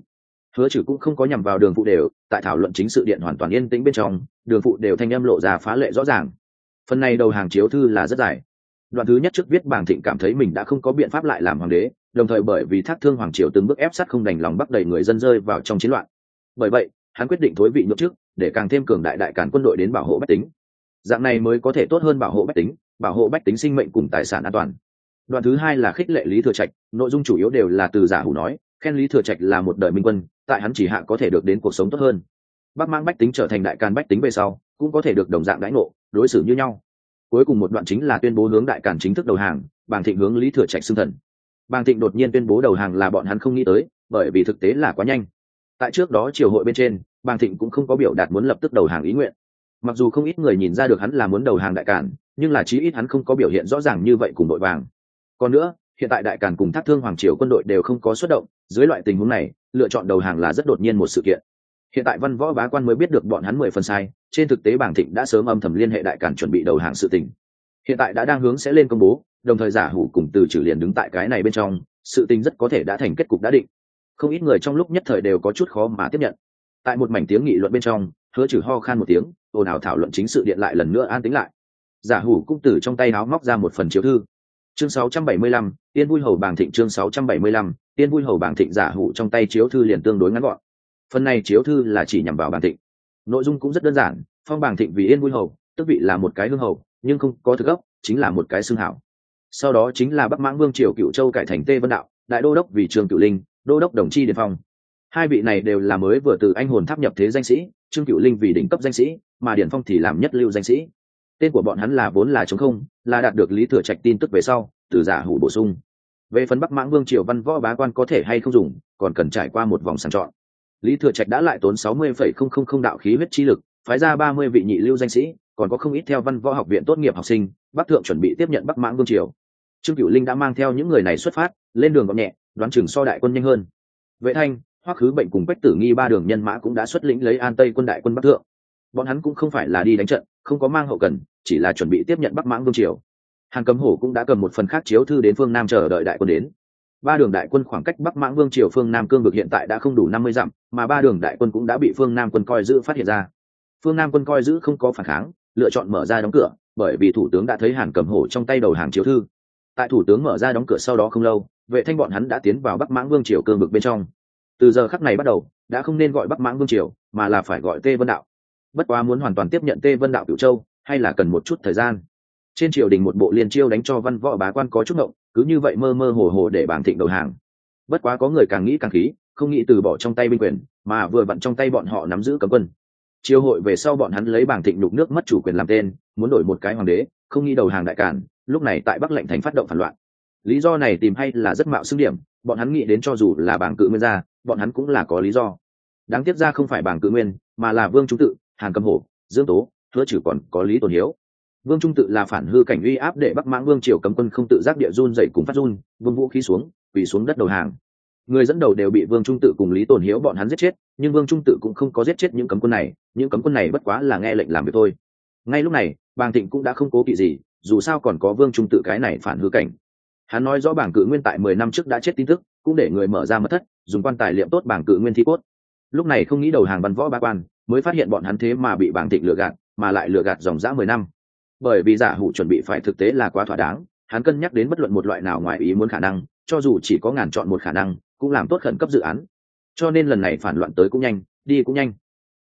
Hứa trừ cũng không có nhằm vào đường phụ đều tại thảo luận chính sự điện hoàn toàn yên tĩnh bên trong, đường phụ đều thanh âm lộ ra phá lệ rõ ràng. Phần này đầu hàng chiếu thư là rất dài đoạn thứ nhất trước viết bàng thịnh cảm thấy mình đã không có biện pháp lại làm hoàng đế, đồng thời bởi vì thác thương hoàng triều từng bước ép sát không đành lòng bắt đầy người dân rơi vào trong chiến loạn. Bởi vậy, hắn quyết định thối vị nhậm chức để càng thêm cường đại đại cản quân đội đến bảo hộ bách tính. Dạng này mới có thể tốt hơn bảo hộ bách tính, bảo hộ bách tính sinh mệnh cùng tài sản an toàn. Đoạn thứ hai là khích lệ lý thừa trạch, nội dung chủ yếu đều là từ giả hủ nói, khen lý thừa trạch là một đời minh quân, tại hắn chỉ hạ có thể được đến cuộc sống tốt hơn. Bắc mang bách tính trở thành đại càn bách tính về sau, cũng có thể được đồng dạng đãi ngộ, đối xử như nhau cuối cùng một đoạn chính là tuyên bố hướng đại càn chính thức đầu hàng, bàng thịnh hướng lý thừa trạch xưng thần. Bàng thịnh đột nhiên tuyên bố đầu hàng là bọn hắn không nghĩ tới, bởi vì thực tế là quá nhanh. Tại trước đó triều hội bên trên, bàng thịnh cũng không có biểu đạt muốn lập tức đầu hàng ý nguyện. Mặc dù không ít người nhìn ra được hắn là muốn đầu hàng đại càn, nhưng là chí ít hắn không có biểu hiện rõ ràng như vậy cùng đội vàng. Còn nữa, hiện tại đại càn cùng thác thương hoàng triều quân đội đều không có xuất động, dưới loại tình huống này, lựa chọn đầu hàng là rất đột nhiên một sự kiện hiện tại văn võ bá quan mới biết được bọn hắn mười phần sai trên thực tế bảng thịnh đã sớm âm thầm liên hệ đại càn chuẩn bị đầu hàng sự tình. Hiện tại đã đang hướng sẽ lên công bố đồng thời giả hủ cùng từ trừ liền đứng tại cái này bên trong sự tình rất có thể đã thành kết cục đã định. Không ít người trong lúc nhất thời đều có chút khó mà tiếp nhận. Tại một mảnh tiếng nghị luận bên trong hứa trừ ho khan một tiếng ồn ào thảo luận chính sự điện lại lần nữa an tính lại. Giả hủ cũng từ trong tay áo móc ra một phần chiếu thư. Chương 675, tiên vui hầu bàng thịnh chương 675, tiên vui hầu bàng thịnh giả hủ trong tay chiếu thư liền tương đối ngắn gọn phần này chiếu thư là chỉ nhằm vào Bàn thịnh. Nội dung cũng rất đơn giản, phong Bàn thịnh vì yên vui hầu, tức vị là một cái hương hầu, nhưng không có thực gốc, chính là một cái xương hảo. Sau đó chính là bắc mãng vương triều cựu châu cải thành tê vân đạo, đại đô đốc vì trường cựu linh, đô đốc đồng chi điền phong. Hai vị này đều là mới vừa từ anh hồn tháp nhập thế danh sĩ, trương cựu linh vì đỉnh cấp danh sĩ, mà điển phong thì làm nhất lưu danh sĩ. Tên của bọn hắn là vốn là chống không, là đạt được lý thừa trạch tin tức về sau, từ giả hủ bổ sung. Về phần bắc mãng vương triều văn võ bá quan có thể hay không dùng, còn cần trải qua một vòng sàng chọn lý thừa trạch đã lại tốn sáu mươi phẩy không không không đạo khí huyết chi lực, phái ra ba mươi vị nhị lưu danh sĩ, còn có không ít theo văn võ học viện tốt nghiệp học sinh, bắc thượng chuẩn bị tiếp nhận bắc mãng vương triều. Trương cửu linh đã mang theo những người này xuất phát, lên đường gọn nhẹ, đoán chừng so đại quân nhanh hơn. Vệ thanh, hoắc khứ bệnh cùng quách tử nghi ba đường nhân mã cũng đã xuất lĩnh lấy an tây quân đại quân bắc thượng. Bọn hắn cũng không phải là đi đánh trận, không có mang hậu cần, chỉ là chuẩn bị tiếp nhận bắc mãng vương triều. Hàng cấm hổ cũng đã cầm một phần khác chiếu thư đến phương nam chờ đợi đại quân đến ba đường đại quân khoảng cách bắc mãng vương triều phương nam cương vực hiện tại đã không đủ năm mươi dặm, mà ba đường đại quân cũng đã bị phương nam quân coi giữ phát hiện ra. Phương nam quân coi giữ không có phản kháng, lựa chọn mở ra đóng cửa, bởi vì thủ tướng đã thấy hàn cầm hổ trong tay đầu hàng chiếu thư. Tại thủ tướng mở ra đóng cửa sau đó không lâu, vệ thanh bọn hắn đã tiến vào bắc mãng vương triều cương vực bên trong. Từ giờ khắc này bắt đầu, đã không nên gọi bắc mãng vương triều, mà là phải gọi tê vân đạo. Bất quá muốn hoàn toàn tiếp nhận tê vân đạo cửu châu, hay là cần một chút thời gian trên triều đình một bộ liên chiêu đánh cho văn võ bá quan có chút ngộng, cứ như vậy mơ mơ hồ hồ để bảng thịnh đầu hàng. Bất quá có người càng nghĩ càng khí, không nghĩ từ bỏ trong tay binh quyền, mà vừa vặn trong tay bọn họ nắm giữ cấm quân. Triều hội về sau bọn hắn lấy bảng thịnh nhục nước mất chủ quyền làm tên, muốn đổi một cái hoàng đế, không nghĩ đầu hàng đại cản, lúc này tại bắc lệnh thành phát động phản loạn. Lý do này tìm hay là rất mạo xưng điểm, bọn hắn nghĩ đến cho dù là bảng cự nguyên gia, bọn hắn cũng là có lý do. Đáng tiếc ra không phải bảng cự nguyên, mà là vương trung tự, hàng cầm hổ, dương tố, hứa trừ còn có lý tồn hiếu vương trung tự là phản hư cảnh uy áp để bắc mãng vương triều cấm quân không tự giác địa run dậy cùng phát run, vương vũ khí xuống, quỳ xuống đất đầu hàng. Người dẫn đầu đều bị vương trung tự cùng lý tồn hiếu bọn hắn giết chết, nhưng vương trung tự cũng không có giết chết những cấm quân này, những cấm quân này bất quá là nghe lệnh làm việc thôi. Ngay lúc này, bàng thịnh cũng đã không cố kỵ gì, dù sao còn có vương trung tự cái này phản hư cảnh. Hắn nói rõ bảng cự nguyên tại mười năm trước đã chết tin tức, cũng để người mở ra mất thất, dùng quan tài liệm tốt bảng cự nguyên thi cốt. Lúc này không nghĩ đầu hàng văn võ ba quan, mới phát hiện bọn hắn thế mà bị bảng thịnh lừa gạt, mà lại lừa gạt dòng dã mười năm bởi vì giả hủ chuẩn bị phải thực tế là quá thỏa đáng, hắn cân nhắc đến bất luận một loại nào ngoài ý muốn khả năng, cho dù chỉ có ngàn chọn một khả năng, cũng làm tốt khẩn cấp dự án. Cho nên lần này phản loạn tới cũng nhanh, đi cũng nhanh.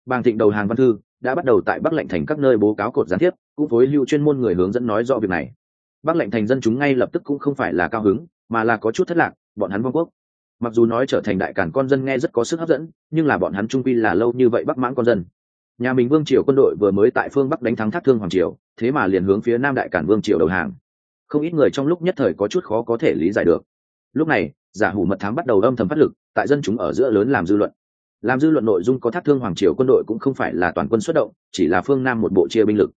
Bàng thịnh đầu hàng văn thư đã bắt đầu tại bắc lệnh thành các nơi bố cáo cột gián tiếp, cũng phối lưu chuyên môn người hướng dẫn nói rõ việc này. Bắc lệnh thành dân chúng ngay lập tức cũng không phải là cao hứng, mà là có chút thất lạc, bọn hắn vong quốc. Mặc dù nói trở thành đại cản con dân nghe rất có sức hấp dẫn, nhưng là bọn hắn trung quy là lâu như vậy bắc mãng con dân. Nhà mình vương triều quân đội vừa mới tại phương bắc đánh thắng thác thương hoàng triều thế mà liền hướng phía nam đại cản vương triều đầu hàng. Không ít người trong lúc nhất thời có chút khó có thể lý giải được. Lúc này, giả hủ mật thám bắt đầu âm thầm phát lực, tại dân chúng ở giữa lớn làm dư luận. Làm dư luận nội dung có thác thương hoàng triều quân đội cũng không phải là toàn quân xuất động, chỉ là phương nam một bộ chia binh lực.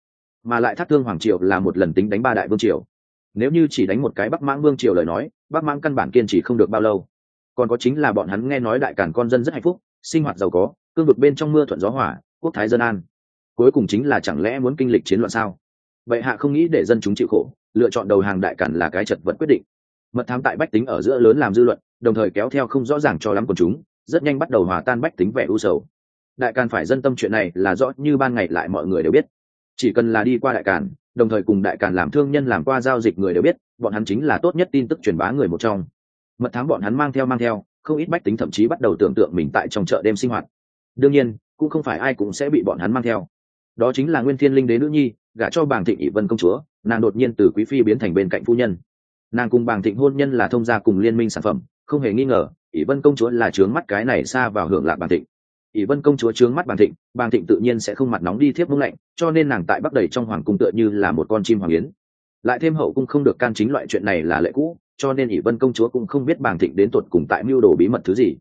Mà lại thác thương hoàng triều là một lần tính đánh ba đại vương triều. Nếu như chỉ đánh một cái bắc mãng vương triều lời nói, bắc mãng căn bản kiên trì không được bao lâu. Còn có chính là bọn hắn nghe nói đại cản con dân rất hạnh phúc, sinh hoạt giàu có, cương vực bên trong mưa thuận gió hỏa quốc thái dân an. Cuối cùng chính là chẳng lẽ muốn kinh lịch chiến loạn sao? Vậy hạ không nghĩ để dân chúng chịu khổ, lựa chọn đầu hàng đại cản là cái chật vật quyết định. Mật thám tại bách tính ở giữa lớn làm dư luận, đồng thời kéo theo không rõ ràng cho lắm quần chúng, rất nhanh bắt đầu hòa tan bách tính vẻ u sầu. Đại càn phải dân tâm chuyện này là rõ như ban ngày lại mọi người đều biết. Chỉ cần là đi qua đại càn đồng thời cùng đại càn làm thương nhân làm qua giao dịch người đều biết, bọn hắn chính là tốt nhất tin tức truyền bá người một trong. Mật thám bọn hắn mang theo mang theo, không ít bách tính thậm chí bắt đầu tưởng tượng mình tại trong chợ đêm sinh hoạt. Đương nhiên, cũng không phải ai cũng sẽ bị bọn hắn mang theo. Đó chính là nguyên thiên linh đế nữ nhi gả cho bàng thịnh ỷ vân công chúa, nàng đột nhiên từ quý phi biến thành bên cạnh phu nhân. Nàng cùng bàng thịnh hôn nhân là thông gia cùng liên minh sản phẩm, không hề nghi ngờ, ỷ vân công chúa là trướng mắt cái này xa vào hưởng lạc bàng thịnh. Ỷ vân công chúa trướng mắt bàng thịnh bàng thịnh tự nhiên sẽ không mặt nóng đi thiếp mông lạnh, cho nên nàng tại bắc đầy trong hoàng cung tựa như là một con chim hoàng yến. Lại thêm hậu cung không được can chính loại chuyện này là lệ cũ, cho nên ỷ vân công chúa cũng không biết bàng thịnh đến tột cùng tại mưu đồ bí mật thứ gì.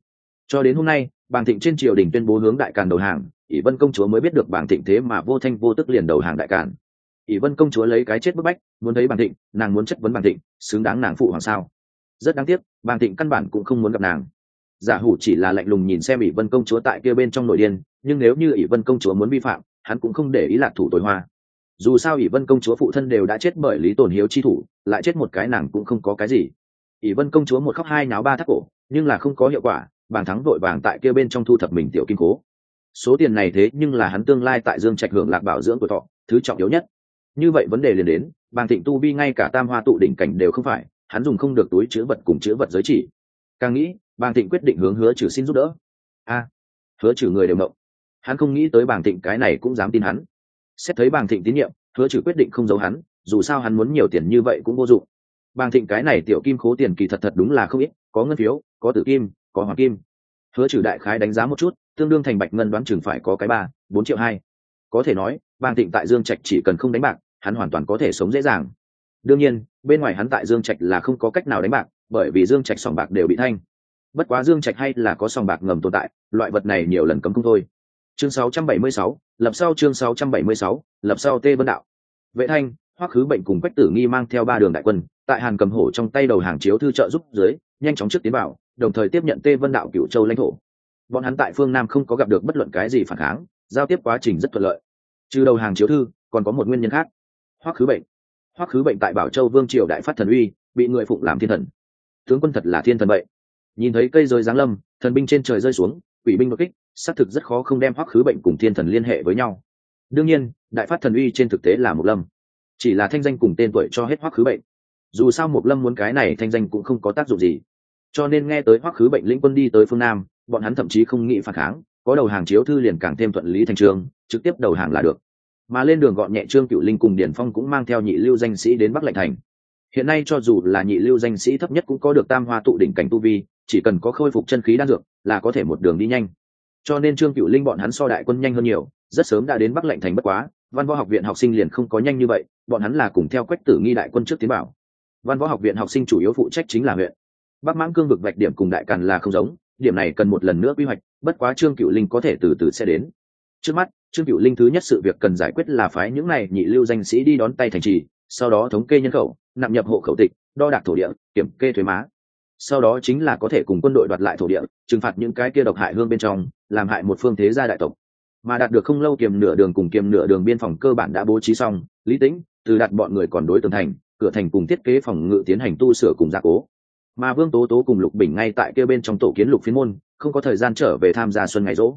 Cho đến hôm nay, bàng thịnh trên triều đình tuyên bố hướng đại càn đầu hàng ỷ vân công chúa mới biết được bảng thịnh thế mà vô thanh vô tức liền đầu hàng đại càn. ỷ vân công chúa lấy cái chết bức bách, muốn thấy bảng thịnh, nàng muốn chất vấn bảng thịnh, xứng đáng nàng phụ hoàng sao? Rất đáng tiếc, bảng thịnh căn bản cũng không muốn gặp nàng. Giả hủ chỉ là lạnh lùng nhìn xem ỷ vân công chúa tại kia bên trong nội điên, nhưng nếu như ỷ vân công chúa muốn vi phạm, hắn cũng không để ý lạc thủ tối hoa. Dù sao ỷ vân công chúa phụ thân đều đã chết bởi lý tồn hiếu chi thủ, lại chết một cái nàng cũng không có cái gì. Ỷ vân công chúa một khóc hai náo ba thắt cổ, nhưng là không có hiệu quả bàn thắng vội vàng tại kia bên trong thu thập mình tiểu kim cố số tiền này thế nhưng là hắn tương lai tại dương trạch hưởng lạc bảo dưỡng của thọ, thứ trọng yếu nhất. Như vậy vấn đề liền đến, bàng thịnh tu vi ngay cả tam hoa tụ đỉnh cảnh đều không phải, hắn dùng không được túi chứa vật cùng chứa vật giới chỉ. Càng nghĩ, bàng thịnh quyết định hướng hứa trừ xin giúp đỡ. A, hứa trừ người đều mộng. Hắn không nghĩ tới bàng thịnh cái này cũng dám tin hắn. Xét thấy bàng thịnh tín nhiệm, hứa trừ quyết định không giấu hắn, dù sao hắn muốn nhiều tiền như vậy cũng vô dụng. Bàng thịnh cái này tiểu kim khố tiền kỳ thật thật đúng là không ít, có ngân phiếu, có tử kim, có hoàng kim. Hứa trừ đại khái đánh giá một chút tương đương thành bạch ngân đoán chừng phải có cái ba bốn triệu hai. Có thể nói bàng thịnh tại dương trạch chỉ cần không đánh bạc hắn hoàn toàn có thể sống dễ dàng. Đương nhiên bên ngoài hắn tại dương trạch là không có cách nào đánh bạc bởi vì dương trạch sòng bạc đều bị thanh. Bất quá dương trạch hay là có sòng bạc ngầm tồn tại loại vật này nhiều lần cấm không thôi. Chương 676, lập sau chương 676, lập sau tê vân đạo. Vệ thanh hoắc khứ bệnh cùng quách tử nghi mang theo ba đường đại quân tại hàn cầm hổ trong tay đầu hàng chiếu thư trợ giúp dưới nhanh chóng trước tiến vào đồng thời tiếp nhận tê vân đạo cựu châu lãnh thổ bọn hắn tại phương nam không có gặp được bất luận cái gì phản kháng, giao tiếp quá trình rất thuận lợi. Trừ đầu hàng chiếu thư, còn có một nguyên nhân khác. Hoắc khứ bệnh. Hoắc khứ bệnh tại bảo châu vương triều đại phát thần uy, bị người phụng làm thiên thần. Tướng quân thật là thiên thần vậy. Nhìn thấy cây rơi giáng lâm, thần binh trên trời rơi xuống, quỷ binh đột kích, xác thực rất khó không đem hoắc khứ bệnh cùng thiên thần liên hệ với nhau. Đương nhiên, đại phát thần uy trên thực tế là một lâm. Chỉ là thanh danh cùng tên tuổi cho hết hoắc khứ bệnh. Dù sao một lâm muốn cái này thanh danh cũng không có tác dụng gì. Cho nên nghe tới hoắc khứ bệnh lĩnh quân đi tới phương nam bọn hắn thậm chí không nghĩ phản kháng, có đầu hàng chiếu thư liền càng thêm thuận lý thành trường, trực tiếp đầu hàng là được. Mà lên đường gọn nhẹ trương cựu linh cùng điển phong cũng mang theo nhị lưu danh sĩ đến bắc lệnh thành. Hiện nay cho dù là nhị lưu danh sĩ thấp nhất cũng có được tam hoa tụ đỉnh cảnh tu vi, chỉ cần có khôi phục chân khí đan dược là có thể một đường đi nhanh. Cho nên trương cựu linh bọn hắn so đại quân nhanh hơn nhiều, rất sớm đã đến bắc lệnh thành bất quá, văn võ học viện học sinh liền không có nhanh như vậy, bọn hắn là cùng theo quách tử nghi đại quân trước tiến bảo. Văn võ học viện học sinh chủ yếu phụ trách chính là huyện. Bắc mãng cương vực vạch điểm cùng đại càn là không giống điểm này cần một lần nữa quy hoạch, bất quá trương cựu linh có thể từ từ sẽ đến. Trước mắt, trương cựu linh thứ nhất sự việc cần giải quyết là phái những này nhị lưu danh sĩ đi đón tay thành trì, sau đó thống kê nhân khẩu, nặng nhập hộ khẩu tịch, đo đạc thổ địa, kiểm kê thuế má. Sau đó chính là có thể cùng quân đội đoạt lại thổ địa, trừng phạt những cái kia độc hại hương bên trong, làm hại một phương thế gia đại tộc. Mà đạt được không lâu kiềm nửa đường cùng kiềm nửa đường biên phòng cơ bản đã bố trí xong, lý tĩnh, từ đặt bọn người còn đối tường thành, cửa thành cùng thiết kế phòng ngự tiến hành tu sửa cùng gia cố mà vương tố tố cùng lục bình ngay tại kia bên trong tổ kiến lục phiến môn, không có thời gian trở về tham gia xuân ngày rỗ.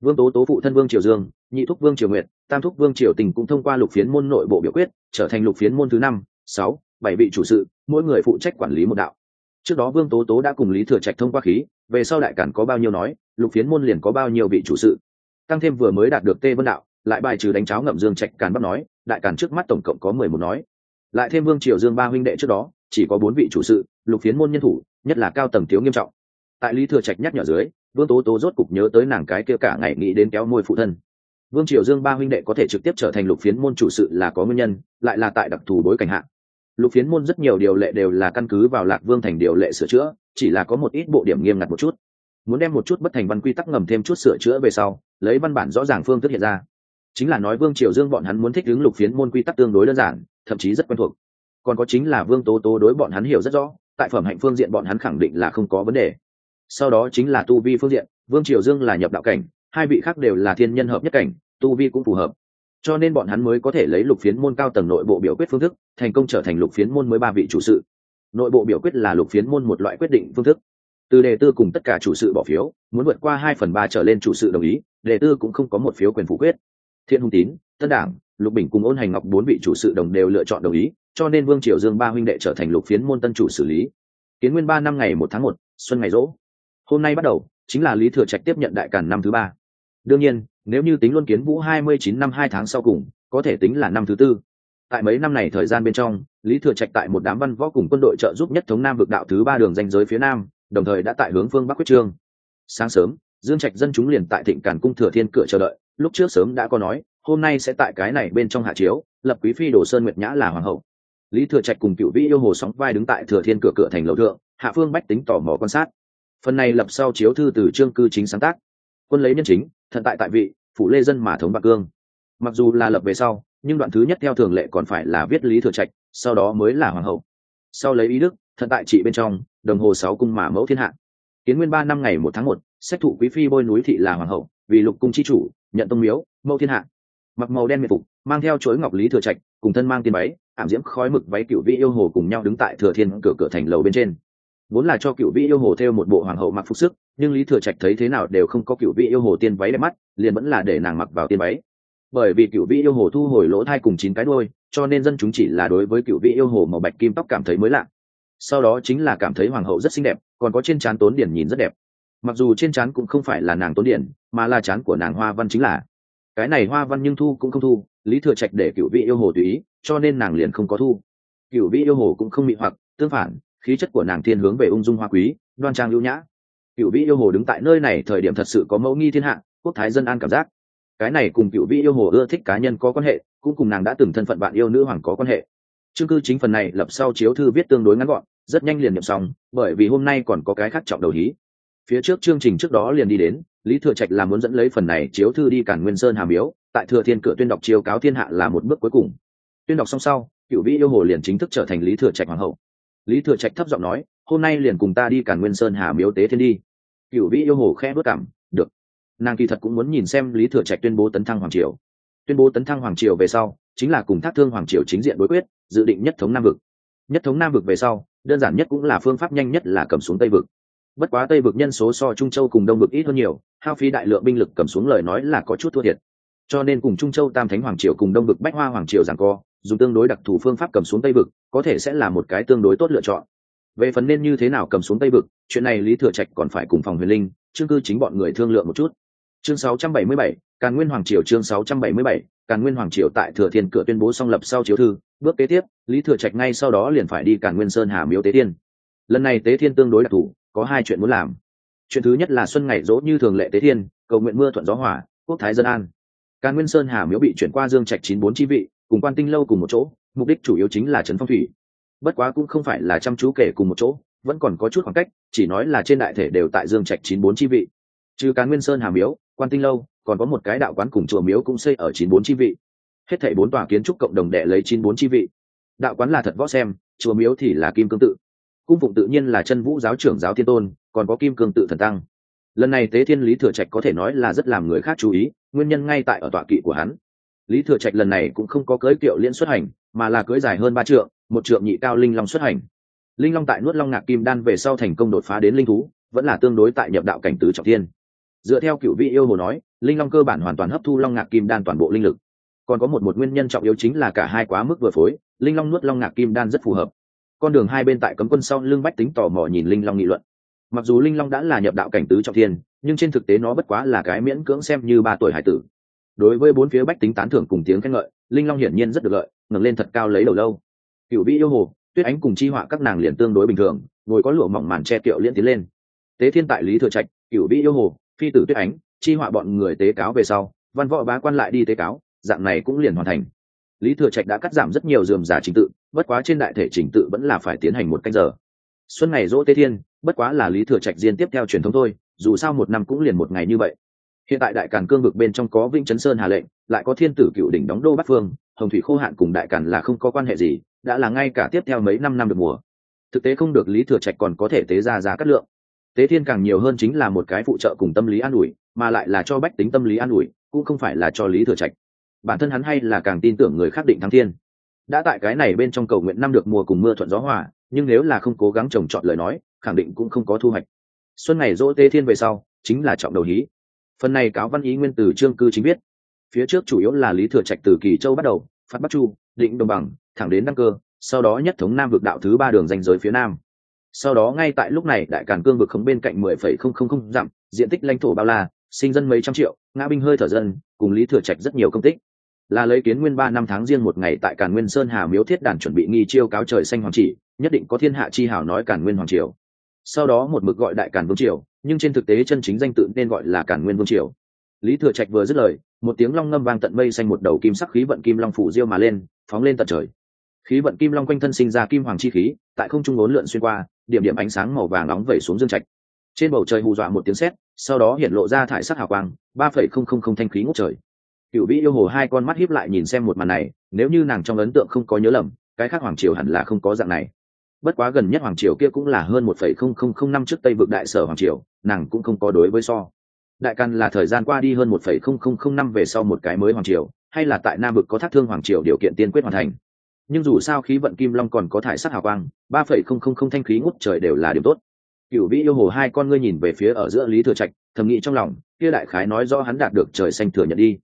Vương tố tố phụ thân vương triều dương, nhị thúc vương triều nguyệt, tam thúc vương triều tình cũng thông qua lục phiến môn nội bộ biểu quyết, trở thành lục phiến môn thứ năm, sáu, bảy vị chủ sự, mỗi người phụ trách quản lý một đạo. Trước đó vương tố tố đã cùng lý thừa trạch thông qua khí, về sau đại cản có bao nhiêu nói, lục phiến môn liền có bao nhiêu vị chủ sự. Tăng thêm vừa mới đạt được tê vân đạo, lại bài trừ đánh cháo ngậm dương trạch càn bắt nói, đại cản trước mắt tổng cộng có mười một nói. Lại thêm vương triều dương ba huynh đệ trước đó chỉ có bốn vị chủ sự, lục phiến môn nhân thủ, nhất là cao tầng thiếu nghiêm trọng. Tại lý thừa trạch nhắc nhở dưới, vương tố tố rốt cục nhớ tới nàng cái kia cả ngày nghĩ đến kéo môi phụ thân. Vương triều dương ba huynh đệ có thể trực tiếp trở thành lục phiến môn chủ sự là có nguyên nhân, lại là tại đặc thù bối cảnh hạn lục phiến môn rất nhiều điều lệ đều là căn cứ vào lạc vương thành điều lệ sửa chữa, chỉ là có một ít bộ điểm nghiêm ngặt một chút. Muốn đem một chút bất thành văn quy tắc ngầm thêm chút sửa chữa về sau, lấy văn bản rõ ràng phương thức hiện ra. Chính là nói vương triều dương bọn hắn muốn thích ứng lục phiến môn quy tắc tương đối đơn giản, thậm chí rất quen thuộc còn có chính là vương tố tố đối bọn hắn hiểu rất rõ, tại phẩm hạnh phương diện bọn hắn khẳng định là không có vấn đề. Sau đó chính là tu vi phương diện, vương triều dương là nhập đạo cảnh, hai vị khác đều là thiên nhân hợp nhất cảnh, tu vi cũng phù hợp. Cho nên bọn hắn mới có thể lấy lục phiến môn cao tầng nội bộ biểu quyết phương thức, thành công trở thành lục phiến môn mới ba vị chủ sự. Nội bộ biểu quyết là lục phiến môn một loại quyết định phương thức. Từ đề tư cùng tất cả chủ sự bỏ phiếu, muốn vượt qua hai phần ba trở lên chủ sự đồng ý, đề tư cũng không có một phiếu quyền phủ quyết. Thiên hùng tín, tân đảng, lục bình cùng ôn hành ngọc bốn vị chủ sự đồng đều lựa chọn đồng ý cho nên vương triều dương ba huynh đệ trở thành lục phiến môn tân chủ xử lý. Kiến nguyên ba năm ngày một tháng một, xuân ngày rỗ. Hôm nay bắt đầu, chính là lý thừa trạch tiếp nhận đại cản năm thứ ba. Đương nhiên, nếu như tính luân kiến vũ hai mươi chín năm hai tháng sau cùng, có thể tính là năm thứ tư. Tại mấy năm này thời gian bên trong, lý thừa trạch tại một đám văn võ cùng quân đội trợ giúp nhất thống nam vực đạo thứ ba đường danh giới phía nam, đồng thời đã tại hướng phương bắc quyết trương. Sáng sớm, dương trạch dân chúng liền tại thịnh cản cung thừa thiên cửa chờ đợi. Lúc trước sớm đã có nói, hôm nay sẽ tại cái này bên trong hạ chiếu, lập quý phi đồ sơn nguyệt nhã là hoàng hậu lý thừa trạch cùng cựu vĩ yêu hồ sóng vai đứng tại thừa thiên cửa cửa thành lầu thượng, hạ phương bách tính tò mò quan sát. Phần này lập sau chiếu thư từ trương cư chính sáng tác. Quân lấy nhân chính, thận tại tại vị, phủ lê dân mà thống bạc cương. Mặc dù là lập về sau, nhưng đoạn thứ nhất theo thường lệ còn phải là viết lý thừa trạch, sau đó mới là hoàng hậu. Sau lấy ý đức, thận tại trị bên trong, đồng hồ sáu cung mà mẫu thiên hạ. Kiến nguyên ba năm ngày một tháng một, xét thụ quý phi bôi núi thị là hoàng hậu, vì lục cung chi chủ, nhận tông miếu, mẫu thiên hạ. Mặc màu đen miệt phục, mang theo chuỗi ngọc lý thừa trạch cùng thân mang tiền váy, ảm diễm khói mực váy cựu vị yêu hồ cùng nhau đứng tại thừa thiên cửa cửa thành lầu bên trên. Vốn là cho cựu vị yêu hồ theo một bộ hoàng hậu mặc phục sức, nhưng lý thừa trạch thấy thế nào đều không có cựu vị yêu hồ tiên váy đẹp mắt, liền vẫn là để nàng mặc vào tiên váy. Bởi vì cựu vị yêu hồ thu hồi lỗ thai cùng chín cái đôi cho nên dân chúng chỉ là đối với cựu vị yêu hồ màu bạch kim tóc cảm thấy mới lạ. Sau đó chính là cảm thấy hoàng hậu rất xinh đẹp, còn có trên trán tốn điển nhìn rất đẹp. Mặc dù trên trán cũng không phải là nàng tốn điển, mà là trán của nàng hoa văn chính là cái này hoa văn nhưng thu cũng không thu, lý thừa trạch để cựu vị yêu hồ tùy ý, cho nên nàng liền không có thu. Cựu vị yêu hồ cũng không mị hoặc, tương phản, khí chất của nàng thiên hướng về ung dung hoa quý, đoan trang lưu nhã. Cựu vị yêu hồ đứng tại nơi này thời điểm thật sự có mẫu nghi thiên hạ, quốc thái dân an cảm giác. Cái này cùng cựu vị yêu hồ ưa thích cá nhân có quan hệ, cũng cùng nàng đã từng thân phận bạn yêu nữ hoàng có quan hệ. Chương cư chính phần này lập sau chiếu thư viết tương đối ngắn gọn, rất nhanh liền nhập xong, bởi vì hôm nay còn có cái khác trọng đầu hí. Phía trước chương trình trước đó liền đi đến lý thừa trạch là muốn dẫn lấy phần này chiếu thư đi cản nguyên sơn hà miếu, tại thừa thiên cửa tuyên đọc chiếu cáo thiên hạ là một bước cuối cùng. Tuyên đọc xong sau cựu vĩ yêu hồ liền chính thức trở thành lý thừa trạch hoàng hậu. Lý thừa trạch thấp giọng nói, hôm nay liền cùng ta đi cản nguyên sơn hà miếu tế thiên đi. Cựu vĩ yêu hồ khẽ bước cảm, được. Nàng kỳ thật cũng muốn nhìn xem lý thừa trạch tuyên bố tấn thăng hoàng triều. Tuyên bố tấn thăng hoàng triều về sau, chính là cùng thác thương hoàng triều chính diện đối quyết, dự định nhất thống nam vực. Nhất thống nam vực về sau, đơn giản nhất cũng là phương pháp nhanh nhất là cầm xuống tây vực bất quá tây vực nhân số so trung châu cùng đông vực ít hơn nhiều hao phí đại lượng binh lực cầm xuống lời nói là có chút thua thiệt. Cho nên cùng trung châu tam thánh hoàng triều cùng đông vực bách hoa hoàng triều giảng co dùng tương đối đặc thù phương pháp cầm xuống tây vực có thể sẽ là một cái tương đối tốt lựa chọn. Về phần nên như thế nào cầm xuống tây vực chuyện này lý thừa trạch còn phải cùng phòng huyền linh chương cư chính bọn người thương lượng một chút. Chương 677, càn nguyên hoàng triều chương 677, càn nguyên hoàng triều tại thừa thiên cửa tuyên bố song lập sau chiếu thư bước kế tiếp lý thừa trạch ngay sau đó liền phải đi càn nguyên sơn hà miếu tế thiên lần này tế thiên tương đối đặc thù có hai chuyện muốn làm. Chuyện thứ nhất là xuân ngày dỗ như thường lệ tế thiên, cầu nguyện mưa thuận gió hỏa quốc thái dân an. Càn nguyên sơn hà miếu bị chuyển qua dương trạch chín bốn chi vị, cùng quan tinh lâu cùng một chỗ, mục đích chủ yếu chính là trấn phong thủy. Bất quá cũng không phải là chăm chú kể cùng một chỗ, vẫn còn có chút khoảng cách, chỉ nói là trên đại thể đều tại dương trạch chín bốn chi vị. Trừ càn nguyên sơn hà miếu, quan tinh lâu, còn có một cái đạo quán cùng chùa miếu cũng xây ở chín bốn chi vị. Hết thảy bốn tòa kiến trúc cộng đồng đệ lấy chín bốn chi vị. Đạo quán là thật võ xem, chùa miếu thì là kim cương tự cung phụng tự nhiên là chân vũ giáo trưởng giáo thiên tôn, còn có kim cương tự thần tăng. Lần này tế thiên lý thừa trạch có thể nói là rất làm người khác chú ý, nguyên nhân ngay tại ở tọa kỵ của hắn. Lý thừa trạch lần này cũng không có cưới kiệu liên xuất hành, mà là cưới dài hơn ba trượng, một trượng nhị cao linh long xuất hành. Linh long tại nuốt long ngạc kim đan về sau thành công đột phá đến linh thú, vẫn là tương đối tại nhập đạo cảnh tứ trọng thiên. Dựa theo cựu vị yêu hồ nói, linh long cơ bản hoàn toàn hấp thu long ngạc kim đan toàn bộ linh lực. Còn có một một nguyên nhân trọng yếu chính là cả hai quá mức vừa phối, linh long nuốt long ngạc kim đan rất phù hợp con đường hai bên tại cấm quân sau lưng bách tính tò mò nhìn linh long nghị luận. Mặc dù linh long đã là nhập đạo cảnh tứ trọng thiên, nhưng trên thực tế nó bất quá là cái miễn cưỡng xem như ba tuổi hải tử. Đối với bốn phía bách tính tán thưởng cùng tiếng khen ngợi, linh long hiển nhiên rất được lợi, ngẩng lên thật cao lấy đầu lâu. Cựu vị yêu hồ, tuyết ánh cùng chi họa các nàng liền tương đối bình thường, ngồi có lụa mỏng màn che kiệu liên tiến lên. Tế thiên tại lý thừa trạch, cửu vĩ yêu hồ, phi tử tuyết ánh, chi họa bọn người tế cáo về sau, văn võ bá quan lại đi tế cáo, dạng này cũng liền hoàn thành lý thừa trạch đã cắt giảm rất nhiều dườm giả trình tự, bất quá trên đại thể trình tự vẫn là phải tiến hành một canh giờ. Xuân ngày dỗ tế thiên, bất quá là lý thừa trạch diên tiếp theo truyền thống thôi, dù sao một năm cũng liền một ngày như vậy. Hiện tại đại càn cương vực bên trong có vĩnh chấn sơn hà lệnh, lại có thiên tử cựu đỉnh đóng đô bắc phương, hồng thủy khô hạn cùng đại càn là không có quan hệ gì, đã là ngay cả tiếp theo mấy năm năm được mùa. Thực tế không được lý thừa trạch còn có thể tế ra giá cắt lượng. Tế thiên càng nhiều hơn chính là một cái phụ trợ cùng tâm lý an ủi, mà lại là cho bách tính tâm lý an ủi, cũng không phải là cho lý thừa trạch bản thân hắn hay là càng tin tưởng người khác định thắng thiên. Đã tại cái này bên trong cầu nguyện năm được mùa cùng mưa thuận gió hòa, nhưng nếu là không cố gắng trồng trọt lời nói, khẳng định cũng không có thu hoạch. Xuân ngày dỗ tê thiên về sau, chính là trọng đầu hí. Phần này cáo văn ý nguyên từ trương cư chính biết phía trước chủ yếu là lý thừa trạch từ kỳ châu bắt đầu, phát bắc chu, định đồng bằng, thẳng đến đăng cơ, sau đó nhất thống nam vực đạo thứ ba đường danh giới phía nam. Sau đó ngay tại lúc này, đại càn cương vực khống bên cạnh mười phẩy không không không dặm, diện tích lãnh thổ bao la, sinh dân mấy trăm triệu, ngã binh hơi thở dân, cùng lý thừa trạch rất nhiều công tích là lấy kiến nguyên ba năm tháng riêng một ngày tại càn nguyên sơn hà miếu thiết đàn chuẩn bị nghi chiêu cáo trời xanh hoàng chỉ, nhất định có thiên hạ chi hào nói càn nguyên hoàng triều. Sau đó một mực gọi đại càn vương triều, nhưng trên thực tế chân chính danh tự nên gọi là càn nguyên vương triều. Lý thừa trạch vừa dứt lời, một tiếng long ngâm vang tận mây xanh một đầu kim sắc khí vận kim long phủ diêu mà lên, phóng lên tận trời. Khí vận kim long quanh thân sinh ra kim hoàng chi khí, tại không trung ốn lượn xuyên qua, điểm điểm ánh sáng màu vàng nóng vẩy xuống dương trạch. Trên bầu trời hù dọa một tiếng sét, sau đó hiện lộ ra thải sắc hào quang, ba phẩy không không không thanh khí ngút trời cựu vĩ yêu hồ hai con mắt hiếp lại nhìn xem một màn này, nếu như nàng trong ấn tượng không có nhớ lầm, cái khác hoàng triều hẳn là không có dạng này. Bất quá gần nhất hoàng triều kia cũng là hơn một phẩy không không không năm trước tây vực đại sở hoàng triều, nàng cũng không có đối với so. Đại căn là thời gian qua đi hơn một phẩy không không không năm về sau một cái mới hoàng triều, hay là tại nam vực có thác thương hoàng triều điều kiện tiên quyết hoàn thành. Nhưng dù sao khí vận kim long còn có thải sắc hào quang, ba phẩy không không không thanh khí ngút trời đều là điểm tốt. Cựu vĩ yêu hồ hai con ngươi nhìn về phía ở giữa lý thừa trạch, thầm nghĩ trong lòng, kia đại khái nói do hắn đạt được trời xanh thừa nhận đi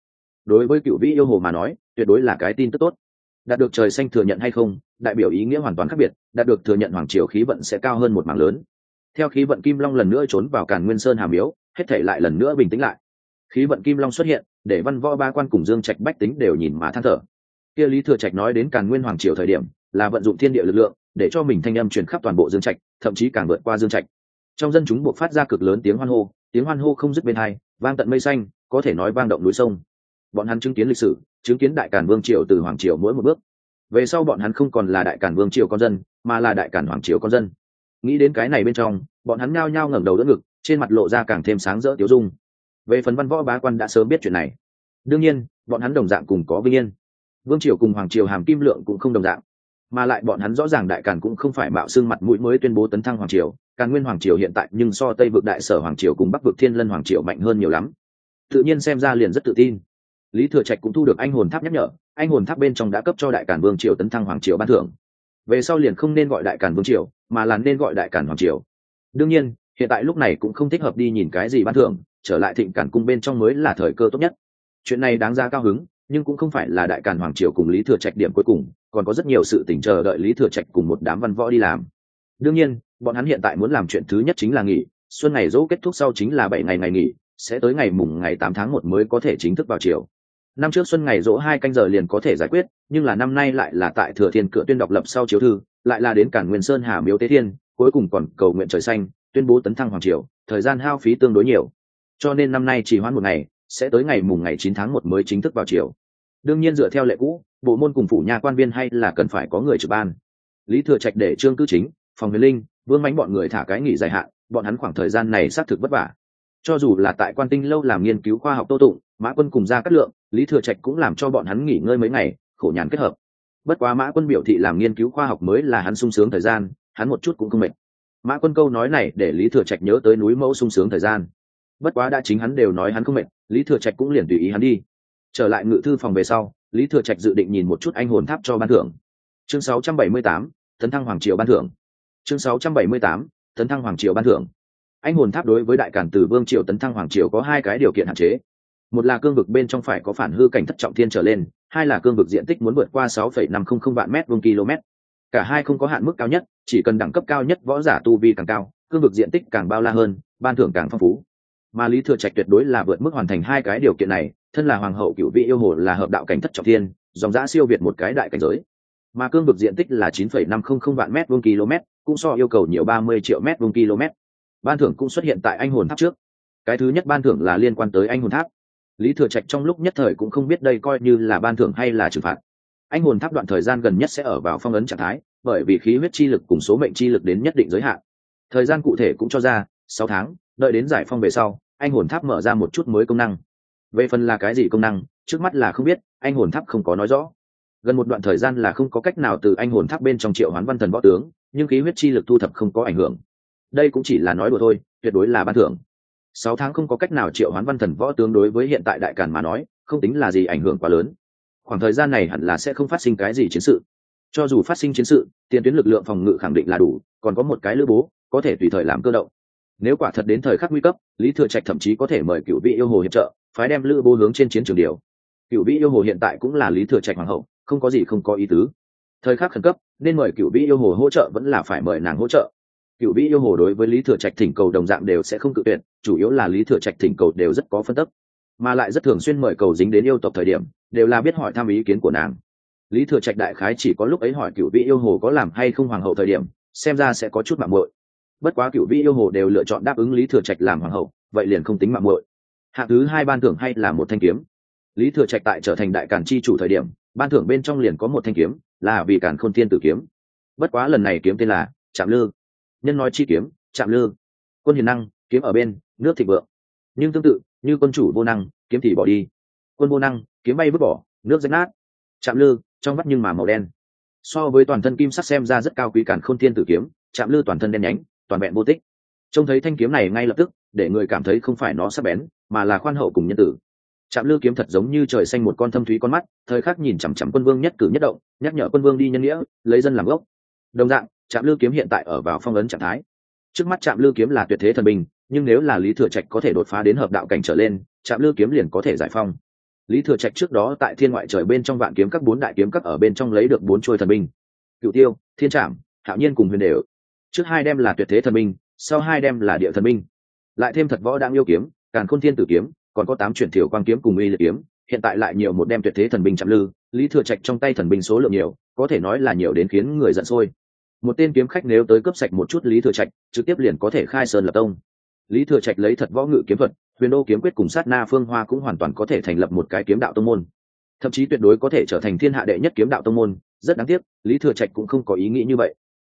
đối với cựu vĩ yêu hồ mà nói, tuyệt đối là cái tin tức tốt. Đạt được trời xanh thừa nhận hay không, đại biểu ý nghĩa hoàn toàn khác biệt, đạt được thừa nhận hoàng triều khí vận sẽ cao hơn một mảng lớn. Theo khí vận kim long lần nữa trốn vào càn nguyên sơn hàm miếu, hết thể lại lần nữa bình tĩnh lại. Khí vận kim long xuất hiện, để văn võ ba quan cùng dương trạch bách tính đều nhìn mà than thở. Kia lý thừa trạch nói đến càn nguyên hoàng triều thời điểm, là vận dụng thiên địa lực lượng, để cho mình thanh âm truyền khắp toàn bộ dương trạch, thậm chí càng vượt qua dương trạch. Trong dân chúng buộc phát ra cực lớn tiếng hoan hô, tiếng hoan hô không dứt bên hai, vang tận mây xanh, có thể nói vang động núi sông bọn hắn chứng kiến lịch sử, chứng kiến đại càn vương triều từ hoàng triều mỗi một bước. Về sau bọn hắn không còn là đại càn vương triều con dân, mà là đại càn hoàng triều con dân. Nghĩ đến cái này bên trong, bọn hắn ngao nhao ngẩng đầu đỡ ngực, trên mặt lộ ra càng thêm sáng rỡ tiếu dung. Về phần văn võ bá quan đã sớm biết chuyện này. Đương nhiên, bọn hắn đồng dạng cùng có vinh yên. Vương triều cùng hoàng triều hàm kim lượng cũng không đồng dạng. Mà lại bọn hắn rõ ràng đại càn cũng không phải mạo xương mặt mũi mới tuyên bố tấn thăng hoàng triều, càn nguyên hoàng triều hiện tại nhưng so tây vực đại sở hoàng triều cùng bắc vực thiên lân hoàng triều mạnh hơn nhiều lắm. Tự nhiên xem ra liền rất tự tin lý thừa trạch cũng thu được anh hồn tháp nhắc nhở, anh hồn tháp bên trong đã cấp cho đại cản vương triều tấn thăng hoàng triều ban thưởng. Về sau liền không nên gọi đại cản vương triều, mà là nên gọi đại cản hoàng triều. Đương nhiên, hiện tại lúc này cũng không thích hợp đi nhìn cái gì ban thưởng, trở lại thịnh cản cung bên trong mới là thời cơ tốt nhất. Chuyện này đáng ra cao hứng, nhưng cũng không phải là đại cản hoàng triều cùng lý thừa trạch điểm cuối cùng, còn có rất nhiều sự tỉnh chờ đợi lý thừa trạch cùng một đám văn võ đi làm. Đương nhiên, bọn hắn hiện tại muốn làm chuyện thứ nhất chính là nghỉ, xuân ngày dỗ kết thúc sau chính là bảy ngày ngày nghỉ, sẽ tới ngày mùng ngày tám tháng một mới có thể chính thức vào chiều năm trước xuân ngày dỗ hai canh giờ liền có thể giải quyết, nhưng là năm nay lại là tại thừa thiên cửa tuyên độc lập sau chiếu thư, lại là đến cản nguyên sơn hà miếu tế thiên, cuối cùng còn cầu nguyện trời xanh, tuyên bố tấn thăng hoàng triều, thời gian hao phí tương đối nhiều. Cho nên năm nay chỉ hoãn một ngày, sẽ tới ngày mùng ngày chín tháng một mới chính thức vào triều. Đương nhiên dựa theo lệ cũ, bộ môn cùng phủ nhà quan viên hay là cần phải có người trực ban. Lý thừa trạch để trương cư chính, phòng huyền linh, vương mánh bọn người thả cái nghỉ dài hạn, bọn hắn khoảng thời gian này xác thực vất vả cho dù là tại quan tinh lâu làm nghiên cứu khoa học tô tụng mã quân cùng ra cắt lượng lý thừa trạch cũng làm cho bọn hắn nghỉ ngơi mấy ngày khổ nhàn kết hợp. Bất quá mã quân biểu thị làm nghiên cứu khoa học mới là hắn sung sướng thời gian hắn một chút cũng không mệt. Mã quân câu nói này để lý thừa trạch nhớ tới núi mẫu sung sướng thời gian. Bất quá đã chính hắn đều nói hắn không mệt lý thừa trạch cũng liền tùy ý hắn đi. Trở lại ngự thư phòng về sau lý thừa trạch dự định nhìn một chút anh hồn tháp cho ban thưởng. Chương 678, n thăng hoàng triều ban thưởng. Chương 678, n thăng hoàng triều ban thưởng anh hồn tháp đối với đại cản từ vương triều tấn thăng hoàng triều có hai cái điều kiện hạn chế. Một là cương vực bên trong phải có phản hư cảnh thất trọng thiên trở lên, hai là cương vực diện tích muốn vượt qua sáu phẩy năm không không vạn mét vuông km. Cả hai không có hạn mức cao nhất, chỉ cần đẳng cấp cao nhất võ giả tu vi càng cao, cương vực diện tích càng bao la hơn, ban thưởng càng phong phú. Mà lý thừa trạch tuyệt đối là vượt mức hoàn thành hai cái điều kiện này, thân là hoàng hậu cựu vị yêu hồ là hợp đạo cảnh thất trọng thiên, dòng giã siêu việt một cái đại cảnh giới. Mà cương vực diện tích là chín phẩy năm không không vạn mét vuông km, cũng so yêu cầu nhiều ba mươi triệu mét vuông km ban thưởng cũng xuất hiện tại anh hồn tháp trước. Cái thứ nhất ban thưởng là liên quan tới anh hồn tháp. Lý thừa trạch trong lúc nhất thời cũng không biết đây coi như là ban thưởng hay là trừng phạt. Anh hồn tháp đoạn thời gian gần nhất sẽ ở vào phong ấn trạng thái, bởi vì khí huyết chi lực cùng số mệnh chi lực đến nhất định giới hạn. Thời gian cụ thể cũng cho ra, sáu tháng, đợi đến giải phong về sau, anh hồn tháp mở ra một chút mới công năng. Về phần là cái gì công năng, trước mắt là không biết, anh hồn tháp không có nói rõ. Gần một đoạn thời gian là không có cách nào từ anh hồn tháp bên trong triệu hoán văn thần võ tướng, nhưng khí huyết chi lực thu thập không có ảnh hưởng đây cũng chỉ là nói đùa thôi, tuyệt đối là ban thưởng. Sáu tháng không có cách nào triệu hoán văn thần võ tướng đối với hiện tại đại càn mà nói, không tính là gì ảnh hưởng quá lớn. Khoảng thời gian này hẳn là sẽ không phát sinh cái gì chiến sự. Cho dù phát sinh chiến sự, tiền tuyến lực lượng phòng ngự khẳng định là đủ, còn có một cái lữ bố, có thể tùy thời làm cơ động. Nếu quả thật đến thời khắc nguy cấp, lý thừa trạch thậm chí có thể mời cựu vị yêu hồ hiệp trợ, phái đem lữ bố hướng trên chiến trường điều. Cựu vị yêu hồ hiện tại cũng là lý thừa trạch hoàng hậu, không có gì không có ý tứ. Thời khắc khẩn cấp, nên mời cựu vị yêu hồ hỗ trợ vẫn là phải mời nàng hỗ trợ cựu vĩ yêu hồ đối với lý thừa trạch thỉnh cầu đồng dạng đều sẽ không cự tuyệt, chủ yếu là lý thừa trạch thỉnh cầu đều rất có phân tức, mà lại rất thường xuyên mời cầu dính đến yêu tộc thời điểm, đều là biết hỏi thăm ý kiến của nàng. Lý thừa trạch đại khái chỉ có lúc ấy hỏi cựu vị yêu hồ có làm hay không hoàng hậu thời điểm, xem ra sẽ có chút mạng muội. Bất quá cựu vị yêu hồ đều lựa chọn đáp ứng lý thừa trạch làm hoàng hậu, vậy liền không tính mạng muội. Hạ thứ hai ban thưởng hay là một thanh kiếm? Lý thừa trạch tại trở thành đại càn chi chủ thời điểm, ban thưởng bên trong liền có một thanh kiếm, là vì càn khôn thiên tử kiếm. Bất quá lần này kiếm tên là trạm lư nhân nói chi kiếm, chạm lư. Quân hiền năng, kiếm ở bên, nước thịnh vượng. Nhưng tương tự, như quân chủ vô năng, kiếm thì bỏ đi. Quân vô năng, kiếm bay vứt bỏ, nước rách nát. Chạm lư, trong vắt nhưng mà màu đen. So với toàn thân kim sắc xem ra rất cao quý cản khôn thiên tử kiếm, chạm lư toàn thân đen nhánh, toàn vẹn vô tích. Trông thấy thanh kiếm này ngay lập tức, để người cảm thấy không phải nó sắc bén, mà là khoan hậu cùng nhân tử. Chạm lư kiếm thật giống như trời xanh một con thâm thúy con mắt, thời khắc nhìn chằm chằm quân vương nhất cử nhất động, nhắc nhở quân vương đi nhân nghĩa, lấy dân làm gốc. Đồng dạng Trạm lư kiếm hiện tại ở vào phong ấn trạng thái. Trước mắt Trạm lư kiếm là tuyệt thế thần bình nhưng nếu là lý thừa trạch có thể đột phá đến hợp đạo cảnh trở lên, Trạm lư kiếm liền có thể giải phong. Lý thừa trạch trước đó tại thiên ngoại trời bên trong vạn kiếm các bốn đại kiếm các ở bên trong lấy được bốn trôi thần binh. Cựu tiêu, thiên trạm hạo nhiên cùng huyền đều. Trước hai đem là tuyệt thế thần binh, sau hai đem là địa thần binh. Lại thêm thật võ đang yêu kiếm, càn khôn thiên tử kiếm, còn có tám chuyển thiểu quang kiếm cùng uy liệt kiếm, hiện tại lại nhiều một đem tuyệt thế thần binh chạm lư, lý thừa trạch trong tay thần binh số lượng nhiều, có thể nói là nhiều đến khiến người giận sôi một tên kiếm khách nếu tới cướp sạch một chút lý thừa trạch, trực tiếp liền có thể khai sơn lập tông. Lý thừa trạch lấy thật võ ngự kiếm thuật, huyền đô kiếm quyết cùng sát na phương hoa cũng hoàn toàn có thể thành lập một cái kiếm đạo tông môn. Thậm chí tuyệt đối có thể trở thành thiên hạ đệ nhất kiếm đạo tông môn, rất đáng tiếc, lý thừa trạch cũng không có ý nghĩ như vậy.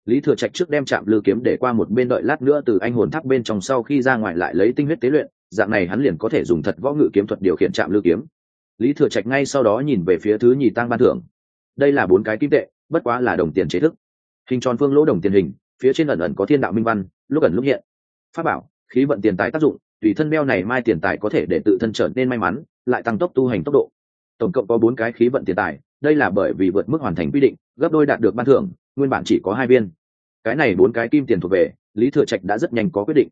Lý thừa trạch trước đem chạm lư kiếm để qua một bên đợi lát nữa từ anh hồn tháp bên trong sau khi ra ngoài lại lấy tinh huyết tế luyện, dạng này hắn liền có thể dùng thật võ ngự kiếm thuật điều khiển chạm lư kiếm. Lý thừa trạch ngay sau đó nhìn về phía thứ nhì tăng ban thưởng. Đây là bốn cái kim tệ, bất quá là đồng tiền chế thức hình tròn phương lỗ đồng tiền hình, phía trên ẩn ẩn có thiên đạo minh văn, lúc ẩn lúc hiện. Pháp bảo, khí vận tiền tài tác dụng, tùy thân đeo này mai tiền tài có thể để tự thân trở nên may mắn, lại tăng tốc tu hành tốc độ. Tổng cộng có bốn cái khí vận tiền tài, đây là bởi vì vượt mức hoàn thành quy định, gấp đôi đạt được ban thưởng, nguyên bản chỉ có hai viên. Cái này bốn cái kim tiền thuộc về, lý thừa trạch đã rất nhanh có quyết định.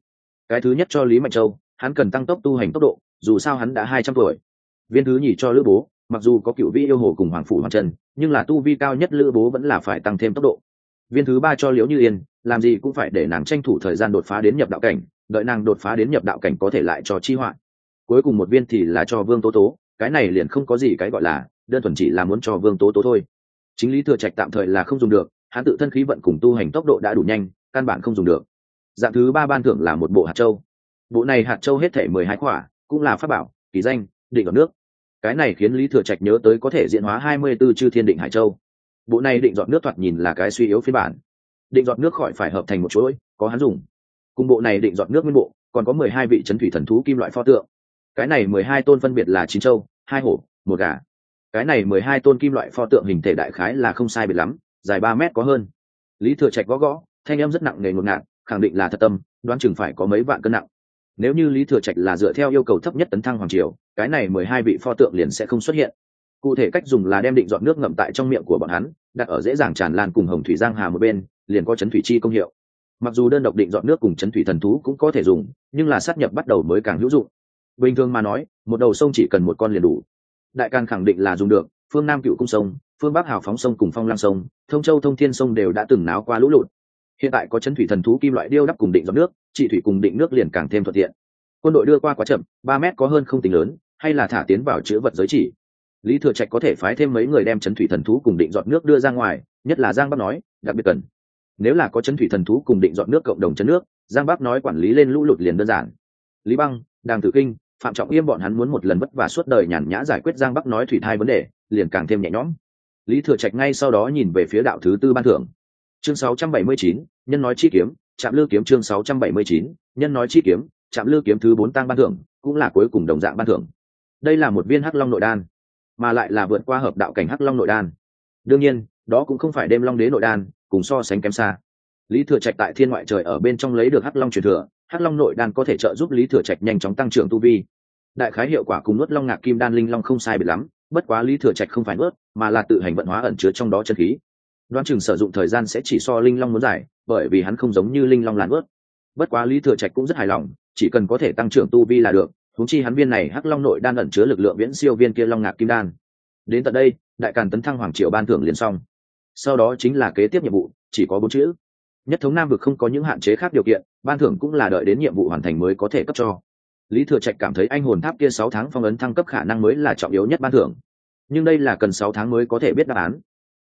Cái thứ nhất cho lý mạnh châu, hắn cần tăng tốc tu hành tốc độ, dù sao hắn đã hai trăm tuổi. Viên thứ nhì cho lữ bố, mặc dù có cựu vi yêu hồ cùng hoàng phủ hoàng trần, nhưng là tu vi cao nhất lữ bố vẫn là phải tăng thêm tốc độ viên thứ ba cho liễu như yên làm gì cũng phải để nàng tranh thủ thời gian đột phá đến nhập đạo cảnh đợi nàng đột phá đến nhập đạo cảnh có thể lại cho chi hoạn cuối cùng một viên thì là cho vương tố tố cái này liền không có gì cái gọi là đơn thuần chỉ là muốn cho vương tố tố thôi. Chính lý thừa trạch tạm thời là không dùng được hắn tự thân khí vận cùng tu hành tốc độ đã đủ nhanh căn bản không dùng được. Dạng thứ ba ban thưởng là một bộ hạt châu. Bộ này hạt châu hết thể mười hai quả, cũng là pháp bảo kỳ danh định ở nước. Cái này khiến lý thừa trạch nhớ tới có thể diễn hóa hai mươi b ố chư thiên định hải châu bộ này định dọn nước thoạt nhìn là cái suy yếu phiên bản. Định dọn nước khỏi phải hợp thành một chuỗi, có hắn dùng. Cùng bộ này định dọn nước nguyên bộ, còn có mười hai vị c thủy thần thú kim loại pho tượng. Cái này mười hai tôn phân biệt là chín châu, hai hổ, một gà. Cái này mười hai tôn kim loại pho tượng hình thể đại khái là không sai biệt lắm, dài ba mét có hơn. Lý thừa trạch gõ gõ, thanh em rất nặng nề ngột ngạt, khẳng định là thật tâm, đoán chừng phải có mấy vạn cân nặng. Nếu như lý thừa trạch là dựa theo yêu cầu thấp nhất tấn thăng hoàng triều, cái này mười hai vị pho tượng liền sẽ không xuất hiện cụ thể cách dùng là đem định dọn nước ngậm tại trong miệng của bọn hắn, đặt ở dễ dàng tràn lan cùng hồng thủy giang hà một bên, liền có chấn thủy chi công hiệu. Mặc dù đơn độc định dọn nước cùng chấn thủy thần thú cũng có thể dùng, nhưng là sát nhập bắt đầu mới càng hữu dụng. Bình thường mà nói, một đầu sông chỉ cần một con liền đủ. Đại càng khẳng định là dùng được, phương nam cựu cung sông, phương bắc hào phóng sông cùng phong lang sông, thông châu thông thiên sông đều đã từng náo qua lũ lụt. Hiện tại có chấn thủy thần thú kim loại điêu đắp cùng định dọn nước trị thủy cùng định nước liền càng thêm thuận tiện. Quân đội đưa qua quá chậm, ba mét có hơn không tính lớn, hay là thả tiến vào chữ vật giới chỉ lý thừa trạch có thể phái thêm mấy người đem chấn thủy thần thú cùng định dọn nước đưa ra ngoài nhất là giang bắc nói đặc biệt cần. Nếu là có chấn thủy thần thú cùng định dọn nước cộng đồng chấn nước giang bắc nói quản lý lên lũ lụt liền đơn giản. Lý băng đàng tử kinh phạm trọng yêm bọn hắn muốn một lần vất vả suốt đời nhàn nhã giải quyết giang bắc nói thủy thai vấn đề liền càng thêm nhẹ nhõm. Lý thừa trạch ngay sau đó nhìn về phía đạo thứ tư ban thưởng. Chương 679, nhân nói chi kiếm chạm lư kiếm chương 679, nhân nói chi kiếm chạm lư kiếm thứ bốn tăng ban thưởng cũng là cuối cùng đồng dạng ban thưởng. Đây là một viên hắc long nội đan mà lại là vượt qua hợp đạo cảnh hắc long nội đan. Đương nhiên đó cũng không phải đêm long đế nội đan cùng so sánh kém xa. Lý thừa trạch tại thiên ngoại trời ở bên trong lấy được hắc long truyền thừa hắc long nội đan có thể trợ giúp lý thừa trạch nhanh chóng tăng trưởng tu vi. Đại khái hiệu quả cùng nuốt long ngạc kim đan linh long không sai biệt lắm bất quá lý thừa trạch không phải nuốt mà là tự hành vận hóa ẩn chứa trong đó chân khí. Đoán chừng sử dụng thời gian sẽ chỉ so linh long muốn giải, bởi vì hắn không giống như linh long làn ướt bất quá lý thừa trạch cũng rất hài lòng chỉ cần có thể tăng trưởng tu vi là được huống chi hắn viên này hắc long nội đan ẩn chứa lực lượng viễn siêu viên kia long ngạc kim đan. Đến tận đây, đại càn tấn thăng hoàng triều ban thưởng liền xong. Sau đó chính là kế tiếp nhiệm vụ, chỉ có bốn chữ. Nhất thống nam vực không có những hạn chế khác điều kiện, ban thưởng cũng là đợi đến nhiệm vụ hoàn thành mới có thể cấp cho. Lý thừa trạch cảm thấy anh hồn tháp kia sáu tháng phong ấn thăng cấp khả năng mới là trọng yếu nhất ban thưởng. Nhưng đây là cần sáu tháng mới có thể biết đáp án.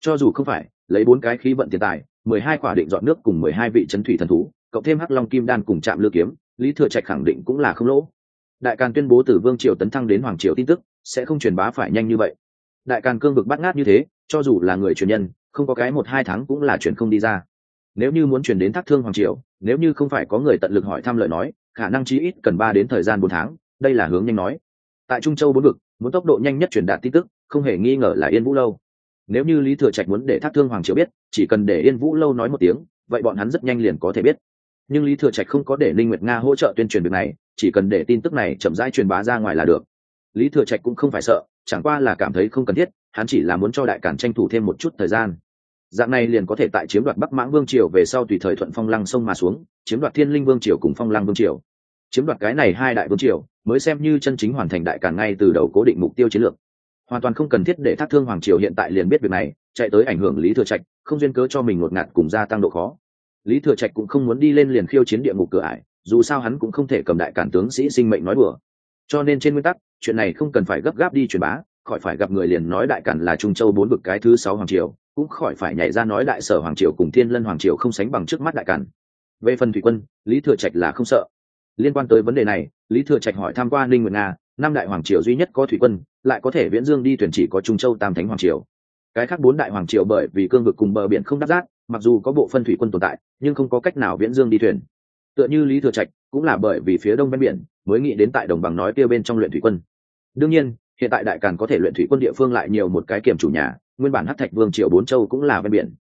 Cho dù không phải, lấy bốn cái khí vận tiền tài, mười hai quả định dọn nước cùng mười hai vị c thủy thần thú, cộng thêm hắc long kim đan cùng chạm lư kiếm, lý thừa trạch khẳng định cũng là không lỗ đại càn tuyên bố từ vương triều tấn thăng đến hoàng triều tin tức, sẽ không truyền bá phải nhanh như vậy. Đại càn cương vực bắt ngát như thế, cho dù là người truyền nhân, không có cái một hai tháng cũng là chuyện không đi ra. Nếu như muốn truyền đến thác thương hoàng triều, nếu như không phải có người tận lực hỏi thăm lời nói, khả năng chí ít cần ba đến thời gian bốn tháng, đây là hướng nhanh nói. Tại trung châu bốn vực, muốn tốc độ nhanh nhất truyền đạt tin tức, không hề nghi ngờ là yên vũ lâu. Nếu như lý thừa trạch muốn để thác thương hoàng triều biết, chỉ cần để yên vũ lâu nói một tiếng, vậy bọn hắn rất nhanh liền có thể biết. Nhưng lý thừa trạch không có để linh nguyệt nga hỗ trợ tuyên truyền việc này chỉ cần để tin tức này chậm rãi truyền bá ra ngoài là được. Lý thừa trạch cũng không phải sợ, chẳng qua là cảm thấy không cần thiết, hắn chỉ là muốn cho đại cản tranh thủ thêm một chút thời gian. Dạng này liền có thể tại chiếm đoạt bắc mãng vương triều về sau tùy thời thuận phong lăng sông mà xuống, chiếm đoạt thiên linh vương triều cùng phong lăng vương triều. Chiếm đoạt cái này hai đại vương triều, mới xem như chân chính hoàn thành đại cản ngay từ đầu cố định mục tiêu chiến lược. Hoàn toàn không cần thiết để thác thương hoàng triều hiện tại liền biết việc này, chạy tới ảnh hưởng lý thừa trạch, không duyên cớ cho mình ngột ngạt cùng gia tăng độ khó. Lý thừa trạch cũng không muốn đi lên liền khiêu chiến địa ngục cửa ải dù sao hắn cũng không thể cầm đại cản tướng sĩ sinh mệnh nói bừa cho nên trên nguyên tắc, chuyện này không cần phải gấp gáp đi truyền bá, khỏi phải gặp người liền nói đại cản là trung châu bốn vực cái thứ sáu hoàng triều, cũng khỏi phải nhảy ra nói đại sở hoàng triều cùng thiên lân hoàng triều không sánh bằng trước mắt đại cản. Về phần thủy quân, lý thừa trạch là không sợ. Liên quan tới vấn đề này, lý thừa trạch hỏi tham q u a ninh nguyệt nga, năm đại hoàng triều duy nhất có thủy quân, lại có thể viễn dương đi thuyền chỉ có trung châu tam thánh hoàng triều. Cái khác bốn đại hoàng triều bởi vì cương vực cùng bờ biển không đắp giác, mặc dù có bộ phân thủy quân tồn tại, nhưng không có cách nào viễn dương đi thuyền tựa như lý thừa trạch cũng là bởi vì phía đông ven biển mới nghĩ đến tại đồng bằng nói tiêu bên trong luyện thủy quân. Đương nhiên, hiện tại đại càn có thể luyện thủy quân địa phương lại nhiều một cái kiểm chủ nhà, nguyên bản hát thạch vương triều bốn châu cũng là ven biển.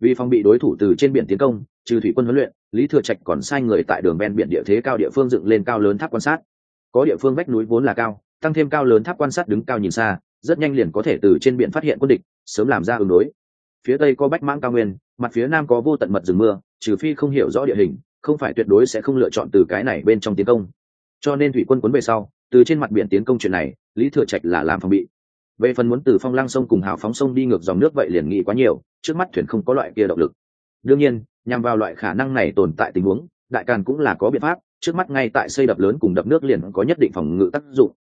Vì phòng bị đối thủ từ trên biển tiến công, trừ thủy quân huấn luyện, lý thừa trạch còn sai người tại đường ven biển địa thế cao địa phương dựng lên cao lớn tháp quan sát. Có địa phương vách núi vốn là cao, tăng thêm cao lớn tháp quan sát đứng cao nhìn xa, rất nhanh liền có thể từ trên biển phát hiện quân địch, sớm làm ra ứng đối. Phía tây có bách mãng cao nguyên, mặt phía nam có vô tận mật rừng mưa, trừ phi không hiểu rõ địa hình không phải tuyệt đối sẽ không lựa chọn từ cái này bên trong tiến công. Cho nên thủy quân quấn về sau, từ trên mặt biển tiến công chuyện này, lý thừa trạch là làm phòng bị. Về phần muốn từ phong lang sông cùng hào phóng sông đi ngược dòng nước vậy liền nghĩ quá nhiều, trước mắt thuyền không có loại kia động lực. Đương nhiên, nhằm vào loại khả năng này tồn tại tình huống, đại càn cũng là có biện pháp, trước mắt ngay tại xây đập lớn cùng đập nước liền có nhất định phòng ngự tác dụng.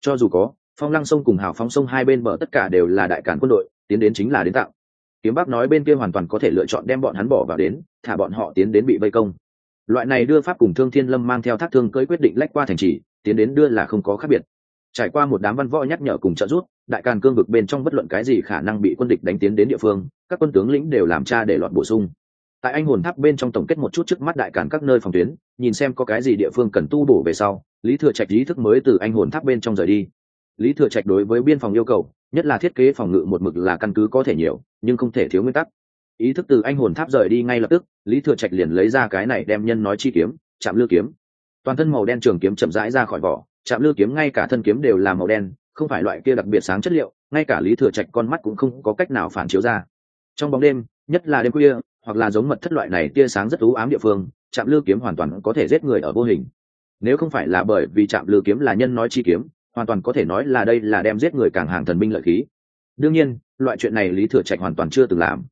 Cho dù có, phong lăng sông cùng hào phóng sông hai bên bờ tất cả đều là đại càn quân đội, tiến đến chính là đến tạo. Kiếm bắc nói bên kia hoàn toàn có thể lựa chọn đem bọn hắn bỏ vào đến, thả bọn họ tiến đến bị vây công loại này đưa pháp cùng thương thiên lâm mang theo thác thương cưới quyết định lách qua thành trì, tiến đến đưa là không có khác biệt. Trải qua một đám văn võ nhắc nhở cùng trợ giúp, đại càn cương vực bên trong bất luận cái gì khả năng bị quân địch đánh tiến đến địa phương, các quân tướng lĩnh đều làm cha để lọt bổ sung. Tại anh hồn tháp bên trong tổng kết một chút trước mắt đại càn các nơi phòng tuyến, nhìn xem có cái gì địa phương cần tu bổ về sau, lý thừa trạch ý thức mới từ anh hồn tháp bên trong rời đi. Lý thừa trạch đối với biên phòng yêu cầu, nhất là thiết kế phòng ngự một mực là căn cứ có thể nhiều, nhưng không thể thiếu nguyên tắc ý thức từ anh hồn tháp rời đi ngay lập tức, lý thừa trạch liền lấy ra cái này đem nhân nói chi kiếm chạm lư kiếm. Toàn thân màu đen trường kiếm chậm rãi ra khỏi vỏ chạm lư kiếm ngay cả thân kiếm đều là màu đen, không phải loại kia đặc biệt sáng chất liệu, ngay cả lý thừa trạch con mắt cũng không có cách nào phản chiếu ra. Trong bóng đêm, nhất là đêm khuya, hoặc là giống mật thất loại này tia sáng rất ú ám địa phương chạm lư kiếm hoàn toàn có thể giết người ở vô hình. Nếu không phải là bởi vì chạm lư kiếm là nhân nói chi kiếm, hoàn toàn có thể nói là đây là đem giết người càng hàng thần binh lợi khí. Đương nhiên, loại chuyện này lý thừa trạch hoàn toàn chưa từng làm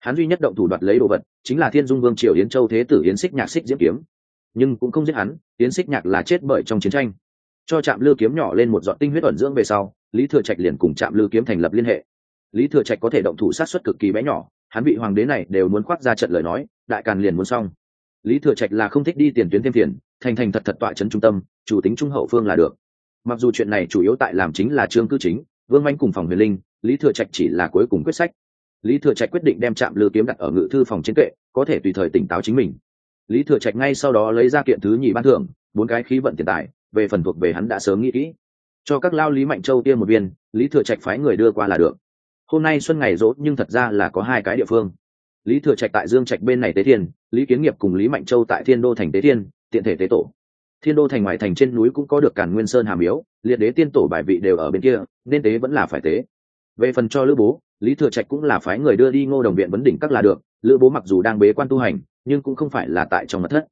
hắn duy nhất động thủ đoạt lấy đồ vật chính là thiên dung vương triều yến châu thế tử yến xích nhạc xích diễm kiếm nhưng cũng không giết hắn yến xích nhạc là chết bởi trong chiến tranh cho trạm lư kiếm nhỏ lên một dọn tinh huyết ẩn dưỡng về sau lý thừa trạch liền cùng trạm lư kiếm thành lập liên hệ lý thừa trạch có thể động thủ sát xuất cực kỳ bé nhỏ hắn vị hoàng đế này đều muốn khoác ra trận lời nói đại càn liền muốn xong lý thừa trạch là không thích đi tiền tuyến thêm tiền thành thành thật thật tọa trấn trung tâm chủ tính trung hậu phương là được mặc dù chuyện này chủ yếu tại làm chính là trương cư chính vương manh cùng phòng huyền linh lý thừa trạch chỉ là cuối cùng quyết sách lý thừa trạch quyết định đem trạm lư kiếm đặt ở ngự thư phòng trên kệ, có thể tùy thời tỉnh táo chính mình. Lý thừa trạch ngay sau đó lấy ra kiện thứ nhì ban thưởng, bốn cái khí vận tiền tài, về phần thuộc về hắn đã sớm nghĩ kỹ. Cho các lao lý mạnh châu tiêm một viên, lý thừa trạch phái người đưa qua là được. Hôm nay xuân ngày rỗ, nhưng thật ra là có hai cái địa phương. Lý thừa trạch tại dương trạch bên này tế thiên, lý kiến nghiệp cùng lý mạnh châu tại thiên đô thành tế thiên, tiện thể tế tổ. Thiên đô thành ngoài thành trên núi cũng có được cản nguyên sơn hàm yếu liệt đế tiên tổ bài vị đều ở bên kia, nên tế vẫn là phải tế. Về phần cho lữ bố lý thừa trạch cũng là phái người đưa đi ngô đồng viện vấn đỉnh các là được lữ bố mặc dù đang bế quan tu hành nhưng cũng không phải là tại trong mật thất.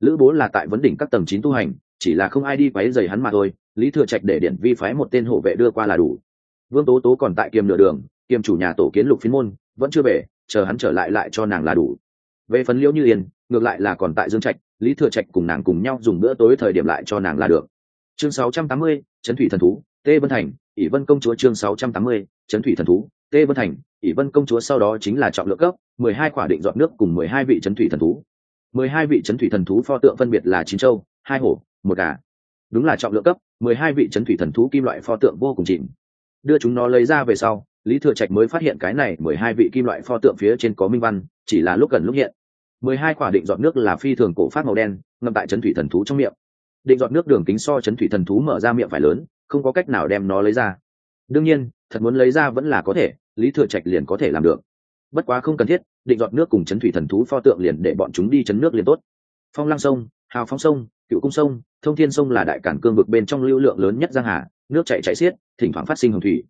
Lữ bố là tại vấn đỉnh các tầng chín tu hành chỉ là không ai đi quấy dày hắn mà thôi lý thừa trạch để điện vi phái một tên hộ vệ đưa qua là đủ. Vương tố tố còn tại kiềm nửa đường kiềm chủ nhà tổ kiến lục phiên môn vẫn chưa về chờ hắn trở lại lại cho nàng là đủ. Về Phấn liễu như yên ngược lại là còn tại dương trạch lý thừa trạch cùng nàng cùng nhau dùng bữa tối thời điểm lại cho nàng là được. Chương 680, trấn thủy thần thú tê vân thành ỷ vân công chúa chương 680, trấn thủy thần thú tê vân thành, ỷ vân công chúa sau đó chính là trọng lượng cấp, mười hai quả định dọn nước cùng mười hai vị trấn thủy thần thú. mười hai vị trấn thủy thần thú pho tượng phân biệt là chín châu, hai hổ, một gà. Đúng là trọng lượng cấp, mười hai vị trấn thủy thần thú kim loại pho tượng vô cùng chìm đưa chúng nó lấy ra về sau, lý thừa trạch mới phát hiện cái này mười hai vị kim loại pho tượng phía trên có minh văn, chỉ là lúc gần lúc hiện. mười hai quả định dọn nước là phi thường cổ phát màu đen ngậm tại trấn thủy thần thú trong miệng. Định dọn nước đường kính so chấn thủy thần thú mở ra miệng phải lớn, không có cách nào đem nó lấy ra đương nhiên, thật muốn lấy ra vẫn là có thể, lý thừa trạch liền có thể làm được. Bất quá không cần thiết, định dọn nước cùng chấn thủy thần thú pho tượng liền để bọn chúng đi chấn nước liền tốt. Phong lăng sông, hào phong sông, cựu cung sông, thông thiên sông là đại cản cương vực bên trong lưu lượng lớn nhất giang hà, nước chạy chạy xiết, thỉnh thoảng phát sinh hồng thủy.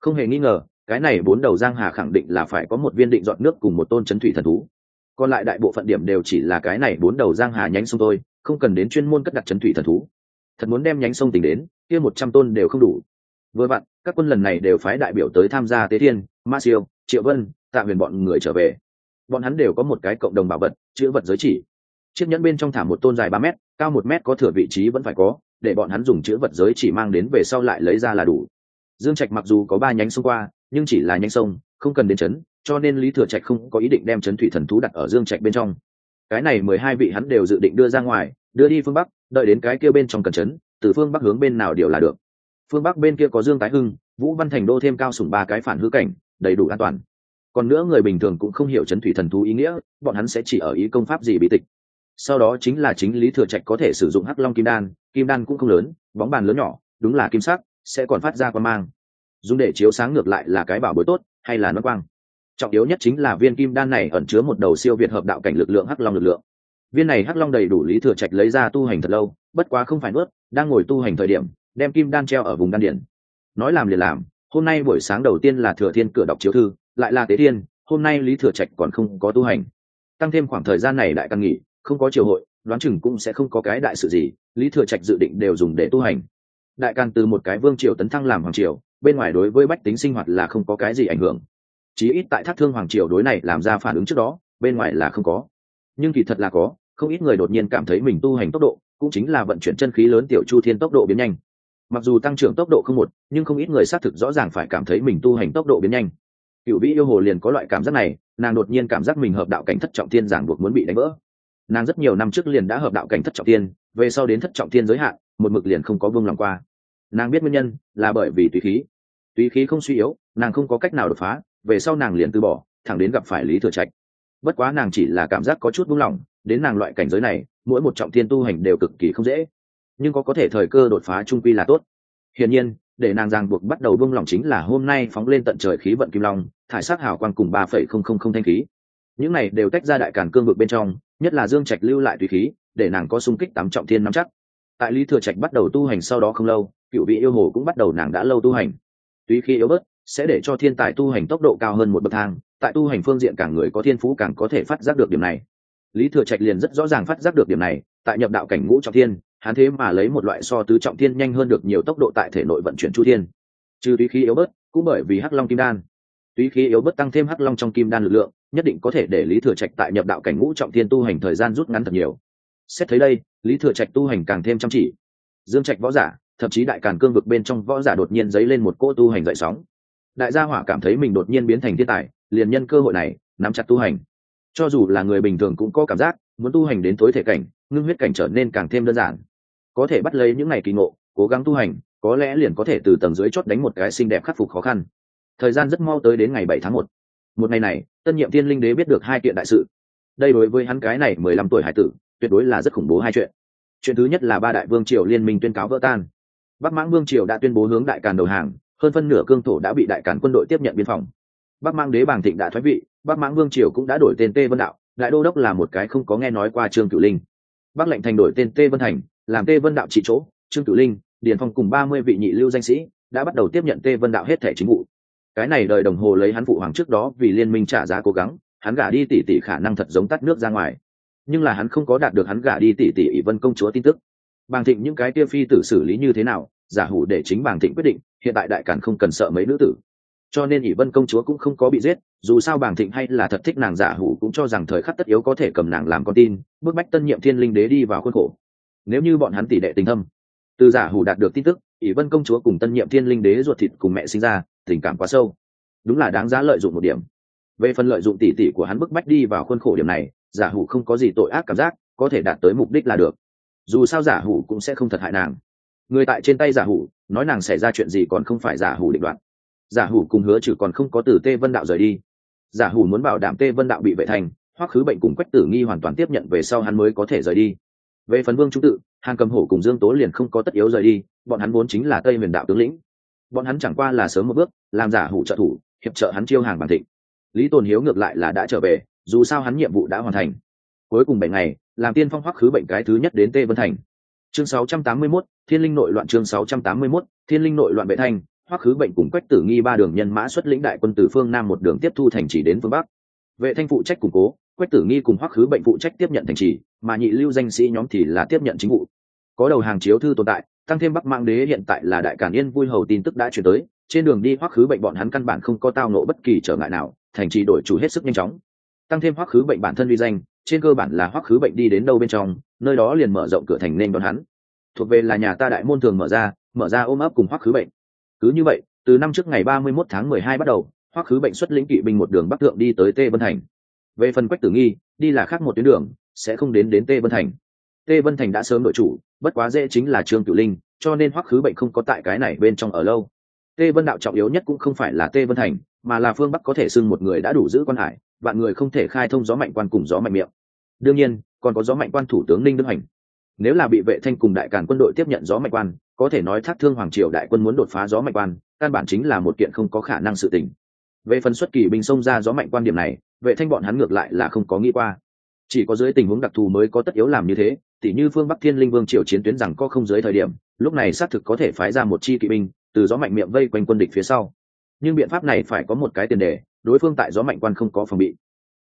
Không hề nghi ngờ, cái này bốn đầu giang hà khẳng định là phải có một viên định dọn nước cùng một tôn chấn thủy thần thú. Còn lại đại bộ phận điểm đều chỉ là cái này bốn đầu giang hà nhánh sông thôi, không cần đến chuyên môn cất đặt chấn thủy thần thú. Thật muốn đem nhánh sông tính đến, kia một trăm tôn đều không đủ. Vừa vặn các quân lần này đều phái đại biểu tới tham gia tế thiên, ma siêu, triệu vân, tạ huyền bọn người trở về. Bọn hắn đều có một cái cộng đồng bảo vật, chữ vật giới chỉ. Chiếc nhẫn bên trong thả một tôn dài ba mét, cao một mét có thừa vị trí vẫn phải có, để bọn hắn dùng chữ vật giới chỉ mang đến về sau lại lấy ra là đủ. Dương trạch mặc dù có ba nhánh sông qua, nhưng chỉ là nhánh sông, không cần đến chấn, cho nên lý thừa trạch không có ý định đem chấn thủy thần thú đặt ở dương trạch bên trong. Cái này mười hai vị hắn đều dự định đưa ra ngoài, đưa đi phương bắc, đợi đến cái kia bên trong cần chấn, từ phương bắc hướng bên nào điều là được phương bắc bên kia có dương tái hưng, vũ văn thành đô thêm cao sủng ba cái phản hư cảnh, đầy đủ an toàn. Còn nữa người bình thường cũng không hiểu chấn thủy thần thú ý nghĩa, bọn hắn sẽ chỉ ở ý công pháp gì bị tịch. Sau đó chính là chính lý thừa trạch có thể sử dụng hắc long kim đan kim đan cũng không lớn, bóng bàn lớn nhỏ, đúng là kim sắc, sẽ còn phát ra quan mang. Dùng để chiếu sáng ngược lại là cái bảo bối tốt, hay là nó quang. Trọng yếu nhất chính là viên kim đan này ẩn chứa một đầu siêu việt hợp đạo cảnh lực lượng hắc long lực lượng. Viên này hắc long đầy đủ lý thừa trạch lấy ra tu hành thật lâu, bất quá không phải nuốt, đang ngồi tu hành thời điểm đem kim đan treo ở vùng đan điển. Nói làm liền làm, hôm nay buổi sáng đầu tiên là thừa thiên cửa đọc chiếu thư, lại là tế thiên, hôm nay lý thừa trạch còn không có tu hành. Tăng thêm khoảng thời gian này đại căn nghỉ, không có triều hội, đoán chừng cũng sẽ không có cái đại sự gì, lý thừa trạch dự định đều dùng để tu hành. Đại càng từ một cái vương triều tấn thăng làm hoàng triều, bên ngoài đối với bách tính sinh hoạt là không có cái gì ảnh hưởng. Chí ít tại thác thương hoàng triều đối này làm ra phản ứng trước đó, bên ngoài là không có. Nhưng kỳ thật là có, không ít người đột nhiên cảm thấy mình tu hành tốc độ, cũng chính là vận chuyển chân khí lớn tiểu chu thiên tốc độ biến nhanh mặc dù tăng trưởng tốc độ không một, nhưng không ít người xác thực rõ ràng phải cảm thấy mình tu hành tốc độ biến nhanh. Cựu vĩ yêu hồ liền có loại cảm giác này, nàng đột nhiên cảm giác mình hợp đạo cảnh thất trọng tiên giảng buộc muốn bị đánh vỡ. Nàng rất nhiều năm trước liền đã hợp đạo cảnh thất trọng tiên về sau đến thất trọng tiên giới hạn, một mực liền không có vương lòng qua. Nàng biết nguyên nhân, là bởi vì tùy khí. Tùy khí không suy yếu, nàng không có cách nào đột phá, về sau nàng liền từ bỏ, thẳng đến gặp phải lý thừa trạch. Bất quá nàng chỉ là cảm giác có chút buông lỏng, đến nàng loại cảnh giới này, mỗi một trọng thiên tu hành đều cực kỳ không dễ nhưng có có thể thời cơ đột phá trung quy là tốt. Hiển nhiên, để nàng ràng buộc bắt đầu buông lỏng chính là hôm nay phóng lên tận trời khí vận kim long, thải sát hào quang cùng ba phẩy không không không thanh khí. Những này đều tách ra đại càn cương vực bên trong, nhất là dương trạch lưu lại tùy khí, để nàng có sung kích tám trọng thiên nắm chắc. Tại lý thừa trạch bắt đầu tu hành sau đó không lâu, cựu vị yêu hồ cũng bắt đầu nàng đã lâu tu hành. Tùy khí yếu bớt, sẽ để cho thiên tài tu hành tốc độ cao hơn một bậc thang, tại tu hành phương diện càng người có thiên phú càng có thể phát giác được điểm này. Lý thừa trạch liền rất rõ ràng phát giác được điểm này, tại nhập đạo cảnh ngũ trọng thiên hắn thế mà lấy một loại so tứ trọng thiên nhanh hơn được nhiều tốc độ tại thể nội vận chuyển chu thiên. Trừ túy khí yếu bớt, cũng bởi vì hắc long kim đan. Túy khí yếu bớt tăng thêm hắc long trong kim đan lực lượng, nhất định có thể để lý thừa trạch tại nhập đạo cảnh ngũ trọng thiên tu hành thời gian rút ngắn thật nhiều. Xét thấy đây, lý thừa trạch tu hành càng thêm chăm chỉ. Dương trạch võ giả, thậm chí đại càn cương vực bên trong võ giả đột nhiên dấy lên một cỗ tu hành dậy sóng. Đại gia hỏa cảm thấy mình đột nhiên biến thành thiên tài, liền nhân cơ hội này, nắm chặt tu hành. Cho dù là người bình thường cũng có cảm giác, muốn tu hành đến tối thể cảnh, ngưng huyết cảnh trở nên càng thêm đơn giản có thể bắt lấy những ngày kỳ ngộ, cố gắng tu hành, có lẽ liền có thể từ tầng dưới chót đánh một cái xinh đẹp khắc phục khó khăn. Thời gian rất mau tới đến ngày bảy tháng một. Một ngày này, tân nhiệm thiên linh đế biết được hai kiện đại sự. Đây đối với hắn cái này mười lăm tuổi hải tử, tuyệt đối là rất khủng bố hai chuyện. Chuyện thứ nhất là ba đại vương triều liên minh tuyên cáo vỡ tan. Bắc mãng vương triều đã tuyên bố hướng đại càn đầu hàng, hơn phân nửa cương thổ đã bị đại càn quân đội tiếp nhận biên phòng. Bắc mãng đế bàng thịnh đã thoái vị, bắc mãng vương triều cũng đã đổi tên tê vân đạo, đại đô đốc là một cái không có nghe nói qua trương cựu linh. Bắc lệnh thành đổi tên tê vân thành làm tê vân đạo trị chỗ, trương cửu linh, điền phong cùng ba mươi vị nhị lưu danh sĩ đã bắt đầu tiếp nhận tê vân đạo hết thẻ chính vụ. Cái này đời đồng hồ lấy hắn phụ hoàng trước đó vì liên minh trả giá cố gắng, hắn gả đi tỉ tỉ khả năng thật giống tắt nước ra ngoài. Nhưng là hắn không có đạt được hắn gả đi tỉ tỉ ỷ vân công chúa tin tức. Bàng thịnh những cái kia phi tử xử lý như thế nào, giả hủ để chính bàng thịnh quyết định, hiện tại đại cản không cần sợ mấy nữ tử. Cho nên ỷ vân công chúa cũng không có bị giết, dù sao bàng thịnh hay là thật thích nàng giả hủ cũng cho rằng thời khắc tất yếu có thể cầm nàng làm con tin, bức bách tân nhiệm thiên linh đế đi vào khuôn khổ nếu như bọn hắn tỷ đệ tình thâm, từ giả hủ đạt được tin tức, ỷ vân công chúa cùng tân nhiệm thiên linh đế ruột thịt cùng mẹ sinh ra, tình cảm quá sâu. Đúng là đáng giá lợi dụng một điểm. Về phần lợi dụng tỷ tỷ của hắn bức bách đi vào khuôn khổ điểm này, giả hủ không có gì tội ác cảm giác, có thể đạt tới mục đích là được. Dù sao giả hủ cũng sẽ không thật hại nàng. Người tại trên tay giả hủ, nói nàng xảy ra chuyện gì còn không phải giả hủ định đoạn giả hủ cùng hứa trừ còn không có từ tê vân đạo rời đi. Giả hủ muốn bảo đảm tê vân đạo bị vệ thành hoặc khứ bệnh cùng quách tử nghi hoàn toàn tiếp nhận về sau hắn mới có thể rời đi về phần vương trung tự hàng cầm hổ cùng dương tố liền không có tất yếu rời đi bọn hắn vốn chính là tây huyền đạo tướng lĩnh. Bọn hắn chẳng qua là sớm một bước làm giả hủ trợ thủ hiệp trợ hắn chiêu hàng bản thịnh. Lý tồn hiếu ngược lại là đã trở về dù sao hắn nhiệm vụ đã hoàn thành. Cuối cùng bảy ngày làm tiên phong hoắc khứ bệnh cái thứ nhất đến tê vân thành. Chương 681, thiên linh nội loạn chương 681, thiên linh nội loạn vệ thanh hoắc khứ bệnh cùng quách tử nghi ba đường nhân mã xuất lĩnh đại quân từ phương nam một đường tiếp thu thành trì đến phương bắc. Vệ thanh phụ trách củng cố quách tử nghi cùng hoắc khứ bệnh phụ trách tiếp nhận thành trì mà nhị lưu danh sĩ nhóm thì là tiếp nhận chính vụ. Có đầu hàng chiếu thư tồn tại, tăng thêm bắc mạng đế hiện tại là đại cản yên vui hầu tin tức đã chuyển tới, trên đường đi hoắc khứ bệnh bọn hắn căn bản không có tao nộ bất kỳ trở ngại nào, thành trì đổi chủ hết sức nhanh chóng. Tăng thêm hoắc khứ bệnh bản thân uy danh, trên cơ bản là hoắc khứ bệnh đi đến đâu bên trong, nơi đó liền mở rộng cửa thành nên đón hắn. Thuộc về là nhà ta đại môn thường mở ra mở ra ôm ấp cùng hoắc khứ bệnh. Cứ như vậy, từ năm trước ngày ba mươi 31 tháng mười hai bắt đầu, hoắc khứ bệnh xuất lĩnh kỵ binh một đường bắc thượng đi tới tê vân thành. Về phần quách tử nghi, đi là khác một tuyến đường sẽ không đến đến tê vân thành. Tê vân thành đã sớm đội chủ, bất quá dễ chính là trương cửu linh, cho nên hoắc khứ bệnh không có tại cái này bên trong ở lâu. Tê vân đạo trọng yếu nhất cũng không phải là tê vân thành, mà là phương bắc có thể xưng một người đã đủ giữ quan hải, vạn người không thể khai thông gió mạnh quan cùng gió mạnh miệng. Đương nhiên, còn có gió mạnh quan thủ tướng ninh đức hành nếu là bị vệ thanh cùng đại càn quân đội tiếp nhận gió mạnh quan, có thể nói thác thương hoàng triều đại quân muốn đột phá gió mạnh quan, căn bản chính là một kiện không có khả năng sự tình. Về phần xuất kỳ binh xông ra gió mạnh quan điểm này, vệ thanh bọn hắn ngược lại là không có nghĩ qua chỉ có dưới tình huống đặc thù mới có tất yếu làm như thế, tỉ như phương bắc thiên linh vương triều chiến tuyến rằng có không dưới thời điểm, lúc này xác thực có thể phái ra một chi kỵ binh, từ gió mạnh miệng vây quanh quân địch phía sau. Nhưng biện pháp này phải có một cái tiền đề, đối phương tại gió mạnh quan không có phòng bị.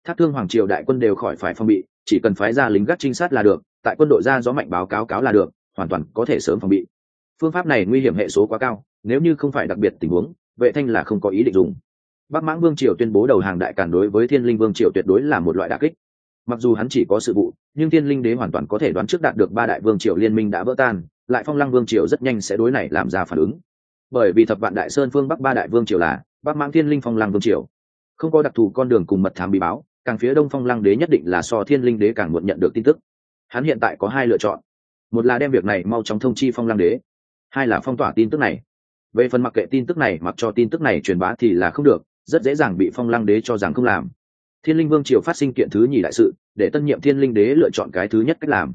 Thác thương hoàng triều đại quân đều khỏi phải phòng bị, chỉ cần phái ra lính gác trinh sát là được, tại quân đội ra gió mạnh báo cáo cáo là được, hoàn toàn có thể sớm phòng bị. Phương pháp này nguy hiểm hệ số quá cao, nếu như không phải đặc biệt tình huống, vệ thanh là không có ý định dùng. Bắc mãng vương triều tuyên bố đầu hàng đại cản đối với thiên linh vương triều tuyệt đối là một loại đà kích mặc dù hắn chỉ có sự vụ, nhưng thiên linh đế hoàn toàn có thể đoán trước đạt được ba đại vương triều liên minh đã vỡ tan, lại phong lăng vương triều rất nhanh sẽ đối này làm ra phản ứng. Bởi vì thập vạn đại sơn phương bắc ba đại vương triều là bắc mãng thiên linh phong lăng vương triều. Không có đặc thù con đường cùng mật thám bí báo, càng phía đông phong lăng đế nhất định là so thiên linh đế càng muộn nhận được tin tức. Hắn hiện tại có hai lựa chọn. Một là đem việc này mau chóng thông chi phong lăng đế, hai là phong tỏa tin tức này. Về phần mặc kệ tin tức này, mặc cho tin tức này truyền bá thì là không được, rất dễ dàng bị phong lăng đế cho rằng không làm thiên linh vương triều phát sinh kiện thứ nhì đại sự, để tân nhiệm thiên linh đế lựa chọn cái thứ nhất cách làm.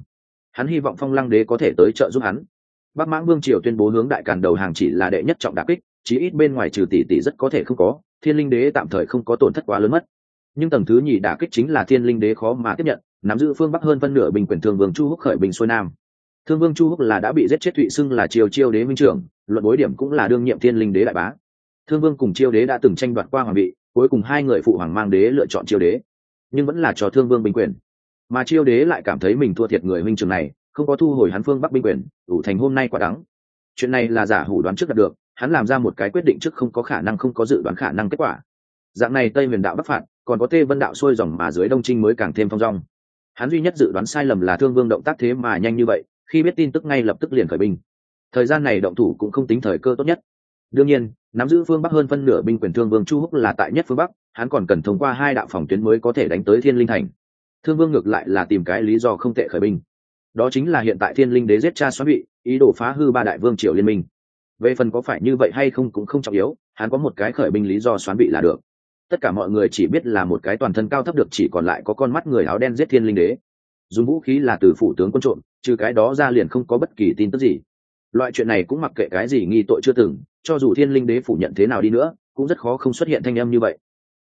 Hắn hy vọng phong lăng đế có thể tới trợ giúp hắn. Bắc mãng vương triều tuyên bố hướng đại càn đầu hàng chỉ là đệ nhất trọng đà kích, chí ít bên ngoài trừ tỷ tỷ rất có thể không có, thiên linh đế tạm thời không có tổn thất quá lớn mất. Nhưng tầng thứ nhì đả kích chính là thiên linh đế khó mà tiếp nhận, nắm giữ phương bắc hơn phân nửa bình quyền thương vương chu húc khởi bình xuôi nam. Thương vương chu húc là đã bị giết chết thụy xưng là triều chiêu đế minh trưởng, luận bối điểm cũng là đương nhiệm thiên linh đế đại bá. Thương vương cùng chiêu đế đã từng tranh đoạt qua hoàng vị cuối cùng hai người phụ hoàng mang đế lựa chọn chiêu đế, nhưng vẫn là cho thương vương binh quyền. Mà chiêu đế lại cảm thấy mình thua thiệt người minh trường này, không có thu hồi hắn phương bắc binh quyền đủ thành hôm nay quả đắng. Chuyện này là giả hủ đoán trước đạt được, hắn làm ra một cái quyết định trước không có khả năng không có dự đoán khả năng kết quả. Dạng này tây huyền đạo bắc phạt, còn có tê vân đạo xuôi dòng mà dưới đông trinh mới càng thêm phong rong hắn duy nhất dự đoán sai lầm là thương vương động tác thế mà nhanh như vậy, khi biết tin tức ngay lập tức liền khởi binh. Thời gian này động thủ cũng không tính thời cơ tốt nhất đương nhiên, nắm giữ phương bắc hơn phân nửa binh quyền thương vương chu húc là tại nhất phương bắc, hắn còn cần thông qua hai đạo phòng tuyến mới có thể đánh tới thiên linh thành. Thương vương ngược lại là tìm cái lý do không tệ khởi binh. Đó chính là hiện tại thiên linh đế giết cha xóa bị ý đồ phá hư ba đại vương triều liên minh. Về phần có phải như vậy hay không cũng không trọng yếu, hắn có một cái khởi binh lý do xoán bị là được. Tất cả mọi người chỉ biết là một cái toàn thân cao thấp được chỉ còn lại có con mắt người áo đen giết thiên linh đế. Dùng vũ khí là từ phủ tướng quân trộm, trừ cái đó ra liền không có bất kỳ tin tức gì. Loại chuyện này cũng mặc kệ cái gì nghi tội chưa từng cho dù thiên linh đế phủ nhận thế nào đi nữa, cũng rất khó không xuất hiện thanh âm như vậy.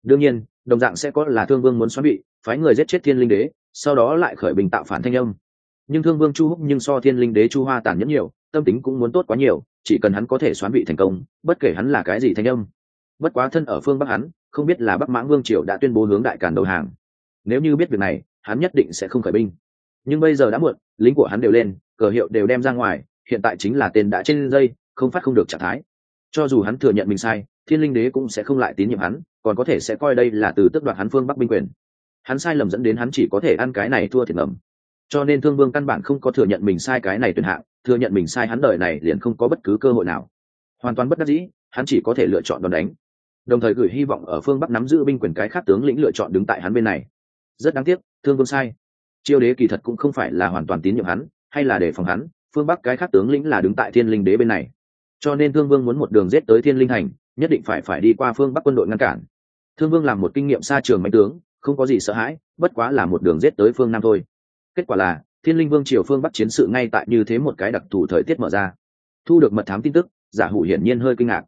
Đương nhiên, đồng dạng sẽ có là thương vương muốn xoắn bị phái người giết chết thiên linh đế, sau đó lại khởi bình tạo phản thanh âm. Nhưng thương vương chu húc nhưng so thiên linh đế chu hoa tàn nhẫn nhiều, tâm tính cũng muốn tốt quá nhiều, chỉ cần hắn có thể xoán bị thành công, bất kể hắn là cái gì thanh âm. Bất quá thân ở phương bắc hắn, không biết là bắc mãng vương triều đã tuyên bố hướng đại càn đầu hàng. Nếu như biết việc này, hắn nhất định sẽ không khởi binh. Nhưng bây giờ đã muộn, lính của hắn đều lên, cờ hiệu đều đem ra ngoài, hiện tại chính là tên đã trên dây, không phát không được trạng thái cho dù hắn thừa nhận mình sai, thiên linh đế cũng sẽ không lại tín nhiệm hắn, còn có thể sẽ coi đây là từ tước đoạt hắn phương bắc binh quyền. Hắn sai lầm dẫn đến hắn chỉ có thể ăn cái này thua thiệt ngầm. Cho nên thương vương căn bản không có thừa nhận mình sai cái này tuyệt hạng, thừa nhận mình sai hắn đời này liền không có bất cứ cơ hội nào. Hoàn toàn bất đắc dĩ, hắn chỉ có thể lựa chọn đòn đánh. Đồng thời gửi hy vọng ở phương bắc nắm giữ binh quyền cái khác tướng lĩnh lựa chọn đứng tại hắn bên này. Rất đáng tiếc, thương vương sai. Chiêu đế kỳ thật cũng không phải là hoàn toàn tín nhiệm hắn, hay là để phòng hắn, phương bắc cái khác tướng lĩnh là đứng tại thiên linh đế bên này cho nên thương vương muốn một đường giết tới thiên linh hành, nhất định phải phải đi qua phương bắc quân đội ngăn cản. Thương vương làm một kinh nghiệm xa trường mạnh tướng, không có gì sợ hãi, bất quá là một đường giết tới phương nam thôi. Kết quả là, thiên linh vương triều phương bắc chiến sự ngay tại như thế một cái đặc thù thời tiết mở ra. Thu được mật thám tin tức, giả hủ hiển nhiên hơi kinh ngạc.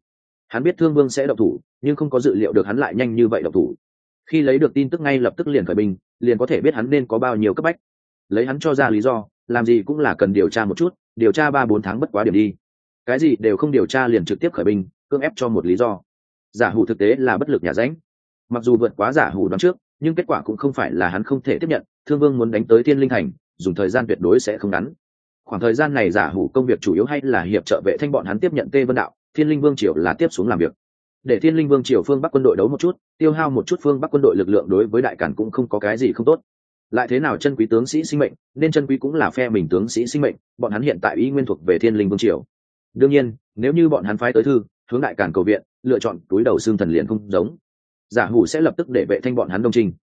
Hắn biết thương vương sẽ độc thủ, nhưng không có dự liệu được hắn lại nhanh như vậy độc thủ. Khi lấy được tin tức ngay lập tức liền khởi binh, liền có thể biết hắn nên có bao nhiêu cấp bách. Lấy hắn cho ra lý do, làm gì cũng là cần điều tra một chút, điều tra ba bốn tháng bất quá điểm đi cái gì đều không điều tra liền trực tiếp khởi binh, cưỡng ép cho một lý do. Giả hủ thực tế là bất lực nhà ránh. Mặc dù vượt quá giả hủ đoán trước, nhưng kết quả cũng không phải là hắn không thể tiếp nhận, thương vương muốn đánh tới thiên linh thành, dùng thời gian tuyệt đối sẽ không ngắn. Khoảng thời gian này giả hủ công việc chủ yếu hay là hiệp trợ vệ thanh bọn hắn tiếp nhận tê vân đạo, thiên linh vương triều là tiếp xuống làm việc. Để thiên linh vương triều phương bắc quân đội đấu một chút, tiêu hao một chút phương bắc quân đội lực lượng đối với đại cản cũng không có cái gì không tốt. Lại thế nào chân quý tướng sĩ sinh mệnh, nên chân quý cũng là phe mình tướng sĩ sinh mệnh, bọn hắn hiện tại y nguyên thuộc về thiên linh vương triều đương nhiên nếu như bọn hắn phái tới thư hướng đại cản cầu viện lựa chọn túi đầu xương thần liền không giống. Giả hủ sẽ lập tức để vệ thanh bọn hắn đông trình.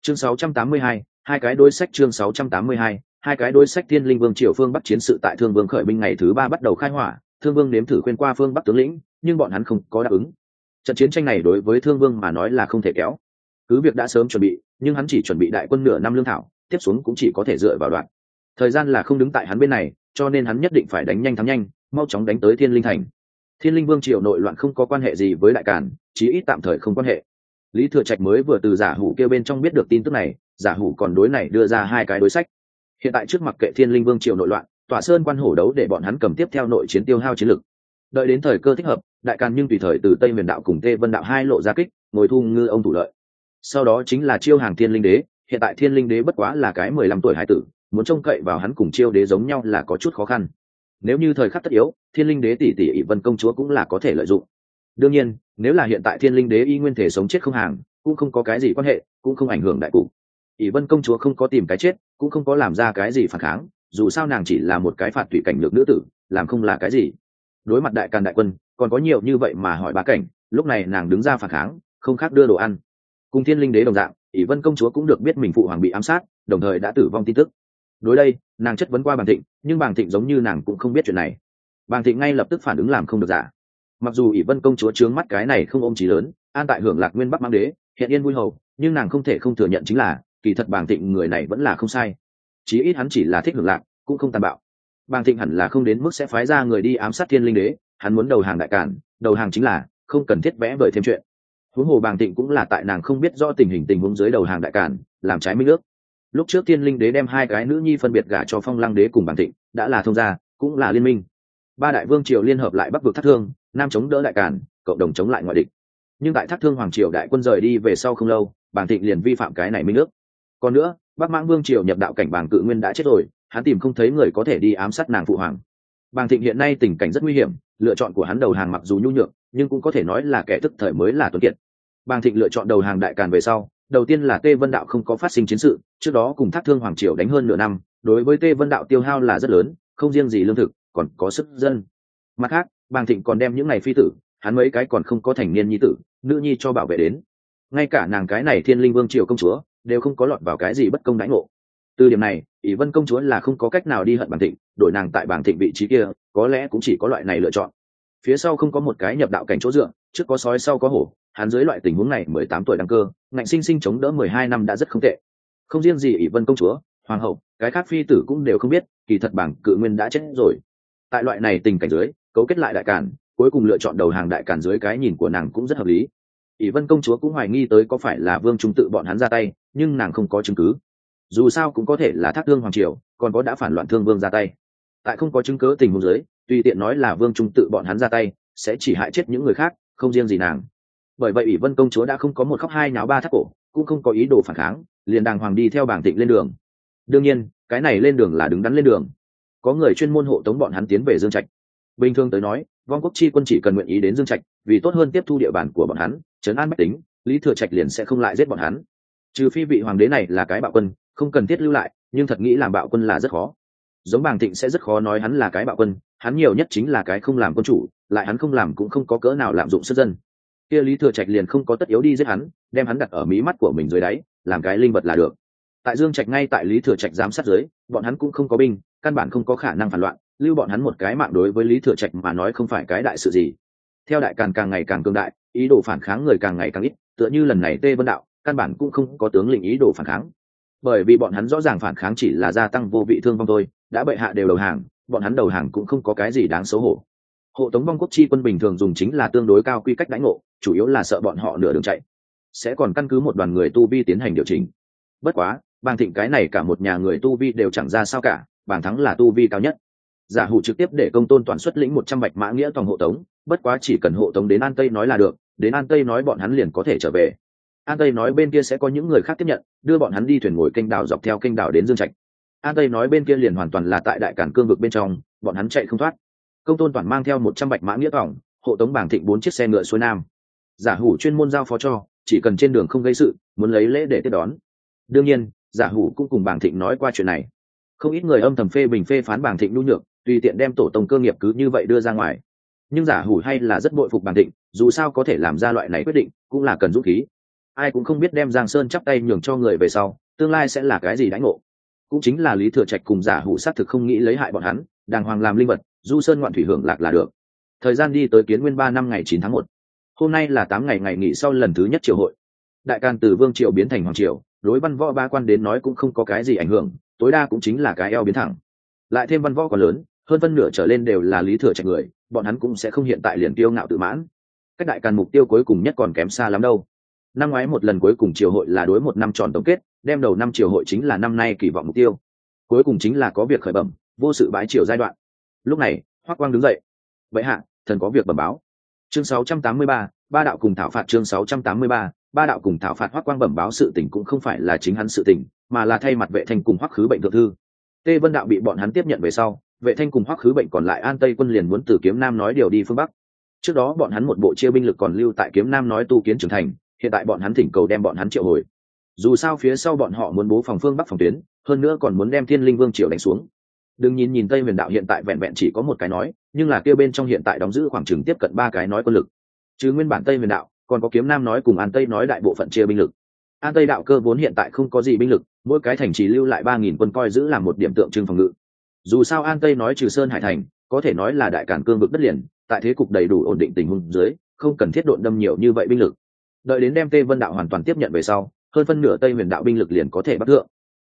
chương 682, hai cái đối sách chương 682, hai cái đối sách thiên linh vương triều phương bắc chiến sự tại thương vương khởi binh ngày thứ ba bắt đầu khai hỏa thương vương nếm thử khuyên qua phương bắc tướng lĩnh nhưng bọn hắn không có đáp ứng. Trận chiến tranh này đối với thương vương mà nói là không thể kéo. Cứ việc đã sớm chuẩn bị nhưng hắn chỉ chuẩn bị đại quân nửa năm lương thảo tiếp xuống cũng chỉ có thể dựa vào đoạn. Thời gian là không đứng tại hắn bên này cho nên hắn nhất định phải đánh nhanh thắng nhanh mau chóng đánh tới thiên linh thành. Thiên linh vương triều nội loạn không có quan hệ gì với đại càn, chí ít tạm thời không quan hệ. Lý thừa trạch mới vừa từ giả hủ kêu bên trong biết được tin tức này, giả hủ còn đối này đưa ra hai cái đối sách. Hiện tại trước mặt kệ thiên linh vương triều nội loạn tọa sơn quan hổ đấu để bọn hắn cầm tiếp theo nội chiến tiêu hao chiến lực. Đợi đến thời cơ thích hợp, đại càn nhưng tùy thời từ tây miền đạo cùng tê vân đạo hai lộ ra kích, ngồi thu ngư ông thủ lợi. Sau đó chính là chiêu hàng thiên linh đế, hiện tại thiên linh đế bất quá là cái mười lăm tuổi hải tử, muốn trông cậy vào hắn cùng chiêu đế giống nhau là có chút khó khăn nếu như thời khắc tất yếu, thiên linh đế tỷ tỷ ỷ vân công chúa cũng là có thể lợi dụng. Đương nhiên, nếu là hiện tại thiên linh đế y nguyên thể sống chết không hàng, cũng không có cái gì quan hệ, cũng không ảnh hưởng đại cục. Ỷ vân công chúa không có tìm cái chết, cũng không có làm ra cái gì phản kháng, dù sao nàng chỉ là một cái phạt tùy cảnh lược nữ tử, làm không là cái gì. Đối mặt đại càn đại quân, còn có nhiều như vậy mà hỏi bá cảnh, lúc này nàng đứng ra phản kháng, không khác đưa đồ ăn. Cùng thiên linh đế đồng dạng, ỷ vân công chúa cũng được biết mình phụ hoàng bị ám sát, đồng thời đã tử vong tin tức đối đây, nàng chất vấn qua bàng thịnh, nhưng bàng thịnh giống như nàng cũng không biết chuyện này. Bàng thịnh ngay lập tức phản ứng làm không được giả. Mặc dù ỷ vân công chúa trướng mắt cái này không ôm trí lớn, an tại hưởng lạc nguyên bắc mang đế, hiện yên vui hầu, nhưng nàng không thể không thừa nhận chính là, kỳ thật bàng thịnh người này vẫn là không sai. Chí ít hắn chỉ là thích hưởng lạc, cũng không tàn bạo. Bàng thịnh hẳn là không đến mức sẽ phái ra người đi ám sát thiên linh đế, hắn muốn đầu hàng đại cản, đầu hàng chính là, không cần thiết vẽ vời thêm chuyện. Huống hồ bàng thịnh cũng là tại nàng không biết rõ tình hình tình huống dưới đầu hàng đại cản, làm trái minh nước lúc trước thiên linh đế đem hai cái nữ nhi phân biệt gả cho phong lăng đế cùng bản thịnh, đã là thông gia, cũng là liên minh. Ba đại vương triều liên hợp lại bắc vực thác thương, nam chống đỡ đại càn, cộng đồng chống lại ngoại địch. Nhưng tại thác thương hoàng triều đại quân rời đi về sau không lâu bản thịnh liền vi phạm cái này minh nước còn nữa, bắc mãng vương triều nhập đạo cảnh bàng cự nguyên đã chết rồi, hắn tìm không thấy người có thể đi ám sát nàng phụ hoàng. Bàng thịnh hiện nay tình cảnh rất nguy hiểm, lựa chọn của hắn đầu hàng mặc dù nhu nhược, nhưng cũng có thể nói là kẻ thức thời mới là tuấn kiệt. Bàng thịnh lựa chọn đầu hàng đại càn về sau đầu tiên là tê vân đạo không có phát sinh chiến sự, trước đó cùng thác thương hoàng triều đánh hơn nửa năm, đối với tê vân đạo tiêu hao là rất lớn, không riêng gì lương thực, còn có sức dân. Mặt khác, bàng thịnh còn đem những ngày phi tử, hắn mấy cái còn không có thành niên nhi tử, nữ nhi cho bảo vệ đến. Ngay cả nàng cái này thiên linh vương triều công chúa, đều không có lọt vào cái gì bất công đánh ngộ. Từ điểm này, ỷ vân công chúa là không có cách nào đi hận Bàng thịnh, đổi nàng tại Bàng thịnh vị trí kia, có lẽ cũng chỉ có loại này lựa chọn. Phía sau không có một cái nhập đạo cảnh chỗ dựa, trước có sói, sau có hổ hắn dưới loại tình huống này mười tám tuổi đăng cơ, ngạnh sinh sinh chống đỡ mười hai năm đã rất không tệ. Không riêng gì ỷ vân công chúa, hoàng hậu, cái khác phi tử cũng đều không biết, kỳ thật bảng cự nguyên đã chết rồi. Tại loại này tình cảnh dưới, cấu kết lại đại cản, cuối cùng lựa chọn đầu hàng đại cản dưới cái nhìn của nàng cũng rất hợp lý. ỷ vân công chúa cũng hoài nghi tới có phải là vương trung tự bọn hắn ra tay, nhưng nàng không có chứng cứ. Dù sao cũng có thể là thác thương hoàng triều, còn có đã phản loạn thương vương ra tay. Tại không có chứng cứ tình huống dưới, tùy tiện nói là vương trung tự bọn hắn ra tay, sẽ chỉ hại chết những người khác, không riêng gì nàng bởi vậy ủy vân công chúa đã không có một khóc hai nháo ba thắt cổ, cũng không có ý đồ phản kháng, liền đàng hoàng đi theo bảng tịnh lên đường. Đương nhiên, cái này lên đường là đứng đắn lên đường. Có người chuyên môn hộ tống bọn hắn tiến về dương trạch. Bình thường tới nói, vong quốc chi quân chỉ cần nguyện ý đến dương trạch, vì tốt hơn tiếp thu địa bàn của bọn hắn, trấn an bách tính, lý thừa trạch liền sẽ không lại giết bọn hắn. Trừ phi vị hoàng đế này là cái bạo quân, không cần thiết lưu lại, nhưng thật nghĩ làm bạo quân là rất khó. Giống bàng thịnh sẽ rất khó nói hắn là cái bạo quân, hắn nhiều nhất chính là cái không làm quân chủ, lại hắn không làm cũng không có cỡ nào lạm dụng sức dân kia lý thừa trạch liền không có tất yếu đi giết hắn, đem hắn đặt ở mí mắt của mình dưới đáy, làm cái linh vật là được. Tại dương trạch ngay tại lý thừa trạch giám sát dưới, bọn hắn cũng không có binh, căn bản không có khả năng phản loạn, lưu bọn hắn một cái mạng đối với lý thừa trạch mà nói không phải cái đại sự gì. Theo đại càng càng ngày càng cương đại, ý đồ phản kháng người càng ngày càng ít, tựa như lần này tê vân đạo, căn bản cũng không có tướng lĩnh ý đồ phản kháng. Bởi vì bọn hắn rõ ràng phản kháng chỉ là gia tăng vô vị thương vong thôi, đã bệ hạ đều đầu hàng, bọn hắn đầu hàng cũng không có cái gì đáng xấu hổ hộ tống vong quốc chi quân bình thường dùng chính là tương đối cao quy cách đánh ngộ, chủ yếu là sợ bọn họ nửa đường chạy. Sẽ còn căn cứ một đoàn người tu vi tiến hành điều chỉnh. Bất quá bàng thịnh cái này cả một nhà người tu vi đều chẳng ra sao cả bàng thắng là tu vi cao nhất. Giả hủ trực tiếp để công tôn toàn xuất lĩnh một trăm bạch mã nghĩa toàn hộ tống, bất quá chỉ cần hộ tống đến an tây nói là được, đến an tây nói bọn hắn liền có thể trở về. An tây nói bên kia sẽ có những người khác tiếp nhận, đưa bọn hắn đi thuyền ngồi kênh đảo dọc theo kênh đảo đến dương trạch. An tây nói bên kia liền hoàn toàn là tại đại cản cương vực bên trong, bọn hắn chạy không thoát công tôn toàn mang theo một trăm bạch mã nghĩa vọng hộ tống bảng thịnh bốn chiếc xe ngựa xuôi nam. Giả hủ chuyên môn giao phó cho, chỉ cần trên đường không gây sự, muốn lấy lễ để tiếp đón. Đương nhiên, giả hủ cũng cùng bảng thịnh nói qua chuyện này. Không ít người âm thầm phê bình phê phán bảng thịnh nhu nhược, tùy tiện đem tổ tông cơ nghiệp cứ như vậy đưa ra ngoài. Nhưng giả hủ hay là rất bội phục bảng thịnh, dù sao có thể làm ra loại này quyết định, cũng là cần dũng khí. Ai cũng không biết đem giang sơn chắp tay nhường cho người về sau, tương lai sẽ là cái gì đãi ngộ. Cũng chính là lý thừa trạch cùng giả hủ xác thực không nghĩ lấy hại bọn hắn, đàng hoàng làm linh vật du sơn ngoạn thủy hưởng lạc là được. Thời gian đi tới kiến nguyên ba năm ngày chín tháng một. Hôm nay là tám ngày ngày nghỉ sau lần thứ nhất triều hội. Đại can từ vương triều biến thành hoàng triều, đối văn võ ba quan đến nói cũng không có cái gì ảnh hưởng, tối đa cũng chính là cái eo biến thẳng. Lại thêm văn võ còn lớn, hơn phân nửa trở lên đều là lý thừa trạch người, bọn hắn cũng sẽ không hiện tại liền tiêu ngạo tự mãn. Cách đại càn mục tiêu cuối cùng nhất còn kém xa lắm đâu. Năm ngoái một lần cuối cùng triều hội là đối một năm tròn tổng kết, đem đầu năm triều hội chính là năm nay kỳ vọng mục tiêu. Cuối cùng chính là có việc khởi bẩm, vô sự bãi triều giai đoạn lúc này hoác quang đứng dậy. Vậy hạ thần có việc bẩm báo. Chương 683, ba đạo cùng thảo phạt chương 683, ba đạo cùng thảo phạt hoác quang bẩm báo sự tình cũng không phải là chính hắn sự tình mà là thay mặt vệ thanh cùng hoắc khứ bệnh thượng thư. Tê vân đạo bị bọn hắn tiếp nhận về sau vệ thanh cùng hoắc khứ bệnh còn lại an tây quân liền muốn từ kiếm nam nói điều đi phương bắc. Trước đó bọn hắn một bộ chia binh lực còn lưu tại kiếm nam nói tu kiến trưởng thành hiện tại bọn hắn thỉnh cầu đem bọn hắn triệu hồi. Dù sao phía sau bọn họ muốn bố phòng phương bắc phòng tuyến hơn nữa còn muốn đem thiên linh vương triều đánh xuống đừng nhìn nhìn tây huyền đạo hiện tại vẹn vẹn chỉ có một cái nói, nhưng là kêu bên trong hiện tại đóng giữ khoảng chừng tiếp cận ba cái nói quân lực. Chứ nguyên bản tây huyền đạo, còn có kiếm nam nói cùng an tây nói đại bộ phận chia binh lực. An tây đạo cơ vốn hiện tại không có gì binh lực, mỗi cái thành trì lưu lại ba nghìn quân coi giữ làm một điểm tượng trưng phòng ngự. Dù sao an tây nói trừ sơn hải thành, có thể nói là đại cản cương vực đất liền, tại thế cục đầy đủ ổn định tình huống dưới, không cần thiết độn đâm nhiều như vậy binh lực. Đợi đến đem tây vân đạo hoàn toàn tiếp nhận về sau, hơn phân nửa tây huyền đạo binh lực liền có thể bắt thượng.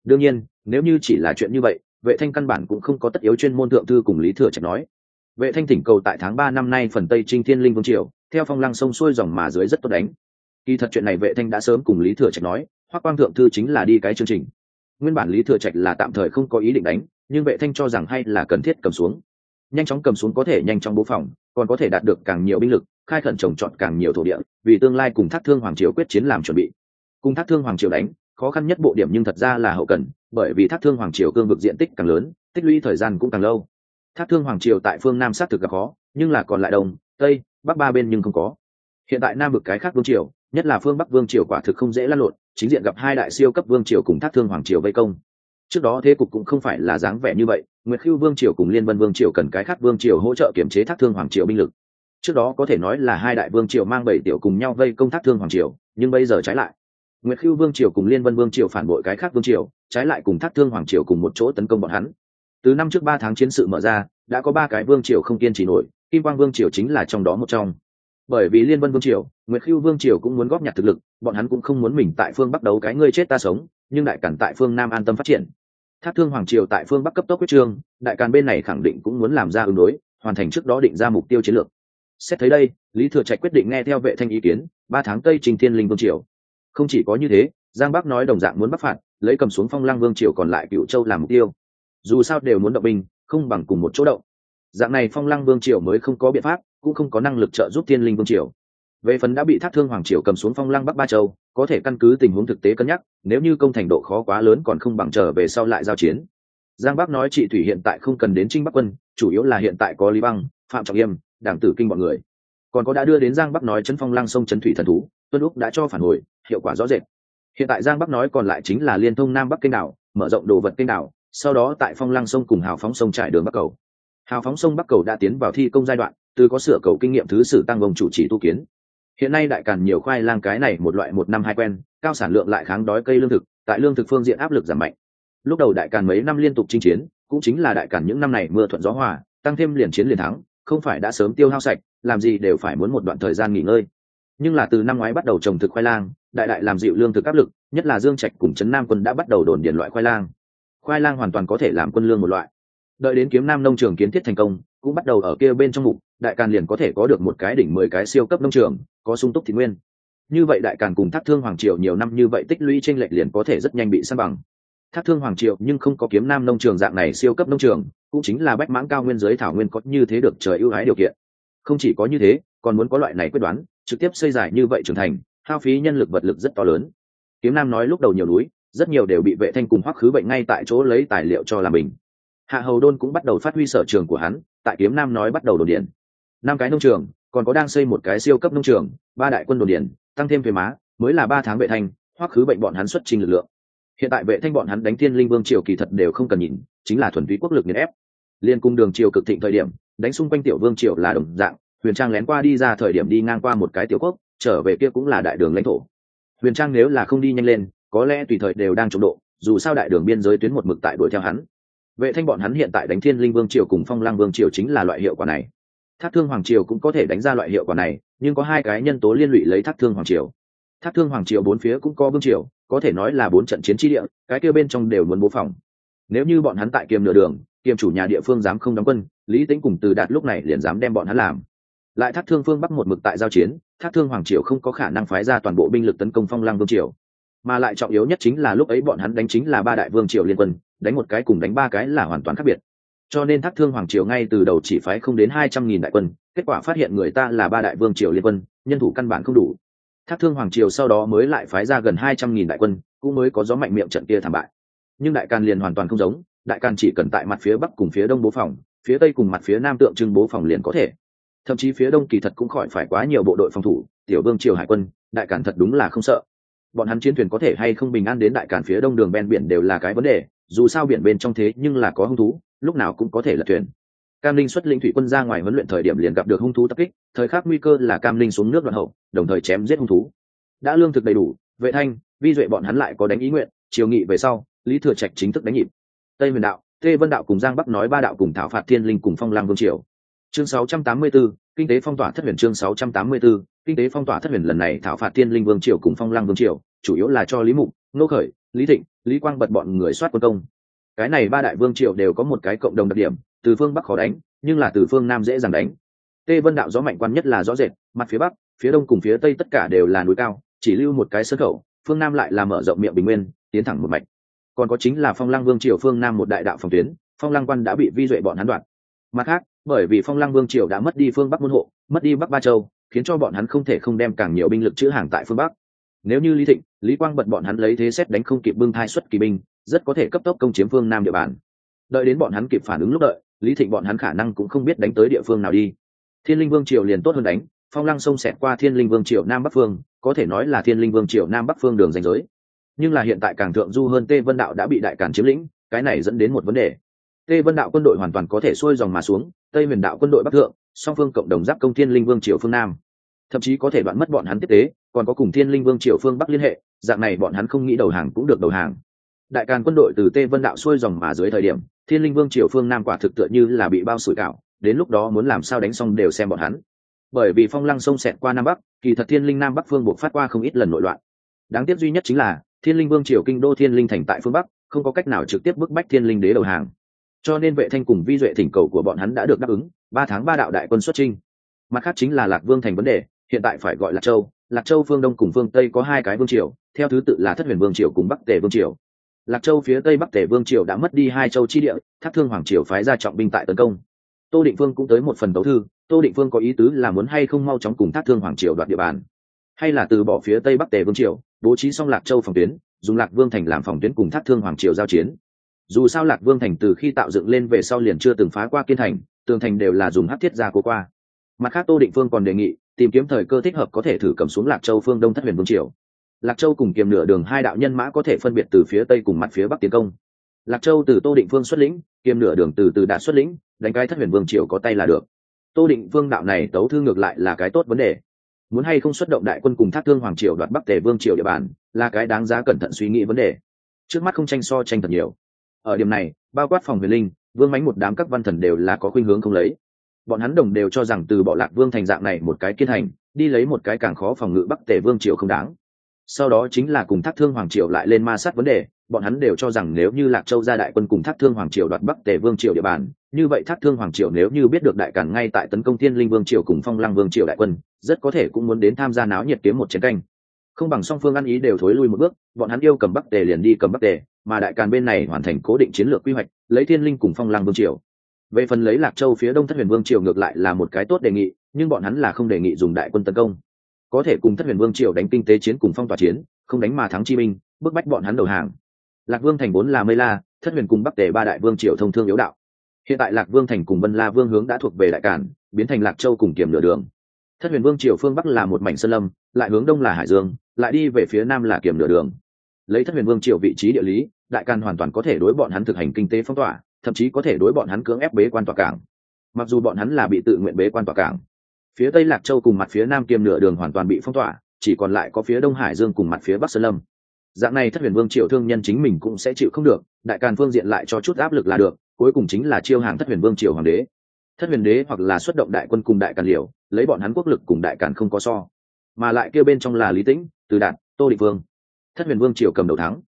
Đương nhiên, nếu như chỉ là chuyện như vậy vệ thanh căn bản cũng không có tất yếu chuyên môn thượng thư cùng lý thừa trạch nói. Vệ thanh thỉnh cầu tại tháng ba năm nay phần tây trinh thiên linh vương triều, theo phong lăng sông xuôi dòng mà dưới rất tốt đánh. Kỳ thật chuyện này vệ thanh đã sớm cùng lý thừa trạch nói hoắc quang thượng thư chính là đi cái chương trình. Nguyên bản lý thừa trạch là tạm thời không có ý định đánh, nhưng vệ thanh cho rằng hay là cần thiết cầm xuống. Nhanh chóng cầm xuống có thể nhanh chóng bố phòng, còn có thể đạt được càng nhiều binh lực, khai khẩn trồng trọt càng nhiều thổ địa, vì tương lai cùng thác thương hoàng triều quyết chiến làm chuẩn bị. Cùng thác thương hoàng triều đánh khó khăn nhất bộ điểm nhưng thật ra là hậu cần, bởi vì thác thương hoàng triều cương vực diện tích càng lớn, tích lũy thời gian cũng càng lâu. Thác thương hoàng triều tại phương nam xác thực gặp khó, nhưng là còn lại đông, tây, bắc ba bên nhưng không có. Hiện tại nam vực cái khác vương triều, nhất là phương bắc vương triều quả thực không dễ lăn lộn, chính diện gặp hai đại siêu cấp vương triều cùng thác thương hoàng triều vây công. Trước đó thế cục cũng không phải là dáng vẻ như vậy, nguyệt khiêu vương triều cùng liên vân vương triều cần cái khác vương triều hỗ trợ kiểm chế thác thương hoàng triều binh lực. Trước đó có thể nói là hai đại vương triều mang bảy tiểu cùng nhau vây công thác thương hoàng triều, nhưng bây giờ trái lại nguyệt Khưu vương triều cùng liên vân vương triều phản bội cái khác vương triều, trái lại cùng thác thương hoàng triều cùng một chỗ tấn công bọn hắn. Từ năm trước ba tháng chiến sự mở ra, đã có ba cái vương triều không kiên trì nổi, kim quang vương triều chính là trong đó một trong. Bởi vì liên vân vương triều, nguyệt Khưu vương triều cũng muốn góp nhặt thực lực, bọn hắn cũng không muốn mình tại phương bắc đấu cái ngươi chết ta sống, nhưng đại cản tại phương nam an tâm phát triển. Thác thương hoàng triều tại phương bắc cấp tốc quyết trương, đại càn bên này khẳng định cũng muốn làm ra ứng đối, hoàn thành trước đó định ra mục tiêu chiến lược. Xét thấy đây, lý thừa trạch quyết định nghe theo vệ thanh ý kiến, ba tháng tây trình thiên linh vương triều không chỉ có như thế, giang bắc nói đồng dạng muốn bắc phạt, lấy cầm xuống phong lang vương triều còn lại cựu châu làm mục tiêu. Dù sao đều muốn động binh, không bằng cùng một chỗ động. Dạng này phong Lang vương triều mới không có biện pháp, cũng không có năng lực trợ giúp thiên linh vương triều. Về phần đã bị thác thương hoàng triều cầm xuống phong Lang bắc ba châu, có thể căn cứ tình huống thực tế cân nhắc, nếu như công thành độ khó quá lớn còn không bằng trở về sau lại giao chiến. Giang bắc nói chị thủy hiện tại không cần đến trinh bắc quân, chủ yếu là hiện tại có lý băng, phạm trọng yêm, đảng tử kinh bọn người. Còn có đã đưa đến giang bắc nói chấn phong Lang sông chấn thủy thần thú tuân lúc đã cho phản hồi, hiệu quả rõ rệt. Hiện tại giang bắc nói còn lại chính là liên thông nam bắc kênh đảo, mở rộng đồ vật kênh đảo, sau đó tại phong lăng sông cùng hào phóng sông trải đường bắc cầu. Hào phóng sông bắc cầu đã tiến vào thi công giai đoạn, từ có sửa cầu kinh nghiệm thứ sử tăng vòng chủ trì tu kiến. Hiện nay đại càn nhiều khoai lang cái này một loại một năm hai quen, cao sản lượng lại kháng đói cây lương thực, tại lương thực phương diện áp lực giảm mạnh. Lúc đầu đại càn mấy năm liên tục chinh chiến, cũng chính là đại càn những năm này mưa thuận gió hòa, tăng thêm liền chiến liền thắng, không phải đã sớm tiêu hao sạch, làm gì đều phải muốn một đoạn thời gian nghỉ ngơi nhưng là từ năm ngoái bắt đầu trồng thực khoai lang, đại đại làm dịu lương thực áp lực, nhất là dương trạch cùng trấn nam quân đã bắt đầu đồn điền loại khoai lang. Khoai lang hoàn toàn có thể làm quân lương một loại. Đợi đến kiếm nam nông trường kiến thiết thành công, cũng bắt đầu ở kia bên trong mục, đại càn liền có thể có được một cái đỉnh mười cái siêu cấp nông trường, có sung túc thị nguyên. Như vậy đại càn cùng thác thương hoàng triều nhiều năm như vậy tích lũy tranh lệch liền có thể rất nhanh bị san bằng. Thác thương hoàng triều nhưng không có kiếm nam nông trường dạng này siêu cấp nông trường, cũng chính là bách mãng cao nguyên giới thảo nguyên có như thế được trời ưu ái điều kiện. Không chỉ có như thế, còn muốn có loại này quyết đoán trực tiếp xây giải như vậy trưởng thành, hao phí nhân lực vật lực rất to lớn. Kiếm nam nói lúc đầu nhiều núi, rất nhiều đều bị vệ thanh cùng hoắc khứ bệnh ngay tại chỗ lấy tài liệu cho làm mình. Hạ hầu đôn cũng bắt đầu phát huy sở trường của hắn, tại kiếm nam nói bắt đầu đồn điền. Năm cái nông trường, còn có đang xây một cái siêu cấp nông trường, ba đại quân đồn điền, tăng thêm thuế má, mới là ba tháng vệ thanh, hoắc khứ bệnh bọn hắn xuất trình lực lượng. Hiện tại vệ thanh bọn hắn đánh thiên linh vương triều kỳ thật đều không cần nhìn, chính là thuần túy quốc lực nghiền ép. Liên cung đường triều cực thịnh thời điểm, đánh xung quanh tiểu vương triều là đồng dạng huyền trang lén qua đi ra thời điểm đi ngang qua một cái tiểu quốc, trở về kia cũng là đại đường lãnh thổ. Huyền trang nếu là không đi nhanh lên, có lẽ tùy thời đều đang chống độ, dù sao đại đường biên giới tuyến một mực tại đuổi theo hắn. Vệ thanh bọn hắn hiện tại đánh thiên linh vương triều cùng phong lang vương triều chính là loại hiệu quả này. Thác thương hoàng triều cũng có thể đánh ra loại hiệu quả này, nhưng có hai cái nhân tố liên lụy lấy thác thương hoàng triều. Thác thương hoàng triều bốn phía cũng có vương triều, có thể nói là bốn trận chiến tri địa, cái kia bên trong đều muốn bố phòng. Nếu như bọn hắn tại kiềm nửa đường, kiềm chủ nhà địa phương dám không đóng quân, lý tính cùng từ đạt lúc này liền dám đem bọn hắn làm lại thác thương phương bắc một mực tại giao chiến, thác thương hoàng triều không có khả năng phái ra toàn bộ binh lực tấn công phong lang vương triều. Mà lại trọng yếu nhất chính là lúc ấy bọn hắn đánh chính là ba đại vương triều liên quân, đánh một cái cùng đánh ba cái là hoàn toàn khác biệt. Cho nên thác thương hoàng triều ngay từ đầu chỉ phái không đến hai trăm nghìn đại quân, kết quả phát hiện người ta là ba đại vương triều liên quân, nhân thủ căn bản không đủ. Thác thương hoàng triều sau đó mới lại phái ra gần hai trăm nghìn đại quân, cũng mới có gió mạnh miệng trận kia thảm bại. Nhưng đại càn liền hoàn toàn không giống, đại càn chỉ cần tại mặt phía bắc cùng phía đông bố phòng, phía tây cùng mặt phía nam tượng trưng bố phòng liền có thể thậm chí phía đông kỳ thật cũng khỏi phải quá nhiều bộ đội phòng thủ, tiểu vương triều hải quân, đại càn thật đúng là không sợ. Bọn hắn chiến thuyền có thể hay không bình an đến đại càn phía đông đường ven biển đều là cái vấn đề, dù sao biển bên trong thế nhưng là có hung thú, lúc nào cũng có thể lật thuyền. Cam linh xuất linh thủy quân ra ngoài huấn luyện thời điểm liền gặp được hung thú tập kích, thời khắc nguy cơ là cam linh xuống nước đoạn hậu, đồng thời chém giết hung thú. Đã lương thực đầy đủ, vệ thanh, vi duệ bọn hắn lại có đánh ý nguyện, chiều nghị về sau, lý thừa trạch chính thức đánh nhịp. Tây huyền đạo, tê vân đạo cùng giang bắc nói ba đạo cùng thảo phạt thiên linh cùng phong lang vương triều chương 684, kinh tế phong tỏa thất huyền chương 684, kinh tế phong tỏa thất huyền lần này thảo phạt tiên linh vương triều cùng phong lang vương triều chủ yếu là cho lý mục nô khởi lý thịnh lý quang bật bọn người soát quân công. Cái này ba đại vương triều đều có một cái cộng đồng đặc điểm từ phương bắc khó đánh nhưng là từ phương nam dễ dàng đánh. Tê vân đạo gió mạnh quan nhất là rõ rệt mặt phía bắc phía đông cùng phía tây tất cả đều là núi cao chỉ lưu một cái sân khẩu phương nam lại là mở rộng miệng bình nguyên tiến thẳng một mạch. Còn có chính là phong lăng vương triều phương nam một đại đạo phòng tuyến phong lăng quan đã bị vi duệ bọn hắn đoạt mặt khác bởi vì phong lăng vương triều đã mất đi phương bắc môn hộ, mất đi bắc ba châu, khiến cho bọn hắn không thể không đem càng nhiều binh lực chữ hàng tại phương bắc. Nếu như lý thịnh, lý quang bật bọn hắn lấy thế xét đánh không kịp bưng thai xuất kỳ binh, rất có thể cấp tốc công chiếm phương nam địa bàn. Đợi đến bọn hắn kịp phản ứng lúc đợi, lý thịnh bọn hắn khả năng cũng không biết đánh tới địa phương nào đi. Thiên linh vương triều liền tốt hơn đánh, phong lăng sông xẹt qua thiên linh vương triều nam bắc phương, có thể nói là thiên linh vương triều nam bắc phương đường danh giới. Nhưng là hiện tại càng thượng du hơn tê vân đạo đã bị đại càn chiếm lĩnh, cái này dẫn đến một vấn đề. Tây vân đạo quân đội hoàn toàn có thể xuôi dòng mà xuống, tây huyền đạo quân đội bắc thượng, song phương cộng đồng giáp công thiên linh vương triều phương nam. Thậm chí có thể đoạn mất bọn hắn tiếp tế, còn có cùng thiên linh vương triều phương bắc liên hệ, dạng này bọn hắn không nghĩ đầu hàng cũng được đầu hàng. Đại càn quân đội từ tê vân đạo xuôi dòng mà dưới thời điểm, thiên linh vương triều phương nam quả thực tựa như là bị bao sủi cảo, đến lúc đó muốn làm sao đánh xong đều xem bọn hắn. Bởi vì phong lăng sông xẹt qua nam bắc, kỳ thật thiên linh nam bắc phương buộc phát qua không ít lần nội loạn. Đáng tiếc duy nhất chính là, thiên linh vương triều kinh đô thiên linh thành tại phương bắc, không có cách nào trực tiếp bức bách thiên linh đế đầu hàng cho nên vệ thanh cùng vi duệ thỉnh cầu của bọn hắn đã được đáp ứng, ba tháng ba đạo đại quân xuất trinh mặt khác chính là lạc vương thành vấn đề, hiện tại phải gọi là châu. Lạc châu phương đông cùng phương tây có hai cái vương triều, theo thứ tự là thất huyền vương triều cùng bắc tề vương triều. Lạc châu phía tây bắc tề vương triều đã mất đi hai châu chi địa, thác thương hoàng triều phái ra trọng binh tại tấn công. Tô định phương cũng tới một phần tấu thư, tô định phương có ý tứ là muốn hay không mau chóng cùng thác thương hoàng triều đoạt địa bàn. Hay là từ bỏ phía tây bắc tề vương triều, bố trí xong lạc châu phòng tuyến, dùng lạc vương thành làm phòng tuyến cùng thác thương hoàng triều giao chiến dù sao lạc vương thành từ khi tạo dựng lên về sau liền chưa từng phá qua kiên thành, tường thành đều là dùng hát thiết ra cố qua. Mặt khác tô định phương còn đề nghị tìm kiếm thời cơ thích hợp có thể thử cầm xuống lạc châu phương đông thất huyền vương triều. Lạc châu cùng kiềm nửa đường hai đạo nhân mã có thể phân biệt từ phía tây cùng mặt phía bắc tiến công. Lạc châu từ tô định phương xuất lĩnh, kiềm nửa đường từ từ đạt xuất lĩnh, đánh cái thất huyền vương triều có tay là được. Tô định phương đạo này tấu thư ngược lại là cái tốt vấn đề. Muốn hay không xuất động đại quân cùng thác thương hoàng triều đoạt bắc tề vương triều địa bàn, là cái đáng giá cẩn thận suy nghĩ vấn đề. Trước mắt không tranh so tranh thật nhiều ở điểm này, bao quát phòng huyền linh, vương mánh một đám các văn thần đều là có khuynh hướng không lấy. Bọn hắn đồng đều cho rằng từ bỏ lạc vương thành dạng này một cái kiên hành, đi lấy một cái càng khó phòng ngự bắc tề vương triều không đáng. Sau đó chính là cùng thác thương hoàng triều lại lên ma sát vấn đề, bọn hắn đều cho rằng nếu như lạc châu ra đại quân cùng thác thương hoàng triều đoạt bắc tề vương triều địa bàn, như vậy thác thương hoàng triều nếu như biết được đại cản ngay tại tấn công thiên linh vương triều cùng phong lăng vương triều đại quân, rất có thể cũng muốn đến tham gia náo nhiệt kiếm một chiến canh không bằng song phương ăn ý đều thối lui một bước, bọn hắn yêu cầm bắc tề liền đi cầm bắc tề, mà đại càn bên này hoàn thành cố định chiến lược quy hoạch, lấy thiên linh cùng phong lăng vương triều. Về phần lấy lạc châu phía đông thất huyền vương triều ngược lại là một cái tốt đề nghị, nhưng bọn hắn là không đề nghị dùng đại quân tấn công. Có thể cùng thất huyền vương triều đánh kinh tế chiến cùng phong tỏa chiến, không đánh mà thắng chi minh, bức bách bọn hắn đầu hàng. Lạc vương thành vốn là mây la, thất huyền cùng bắc tề ba đại vương triều thông thương yếu đạo. Hiện tại lạc vương thành cùng vân la vương hướng đã thuộc về đại cản biến thành lạc châu cùng kiềm nửa đường thất huyền vương triều phương bắc là một mảnh sơn lâm, lại hướng đông là hải dương, lại đi về phía nam là kiểm nửa đường. Lấy thất huyền vương triều vị trí địa lý, đại càn hoàn toàn có thể đối bọn hắn thực hành kinh tế phong tỏa, thậm chí có thể đối bọn hắn cưỡng ép bế quan tỏa cảng. Mặc dù bọn hắn là bị tự nguyện bế quan tỏa cảng, phía tây lạc châu cùng mặt phía nam kiềm nửa đường hoàn toàn bị phong tỏa, chỉ còn lại có phía đông hải dương cùng mặt phía bắc sơn lâm. Dạng này thất huyền vương triều thương nhân chính mình cũng sẽ chịu không được, đại càn phương diện lại cho chút áp lực là được, cuối cùng chính là chiêu hàng thất huyền vương triều hoàng đế. Thất huyền đế hoặc là xuất động đại quân cùng đại càn liều lấy bọn hắn quốc lực cùng đại càn không có so. Mà lại kêu bên trong là lý tĩnh, từ đạt, tô định vương. Thất huyền vương triều cầm đầu thắng.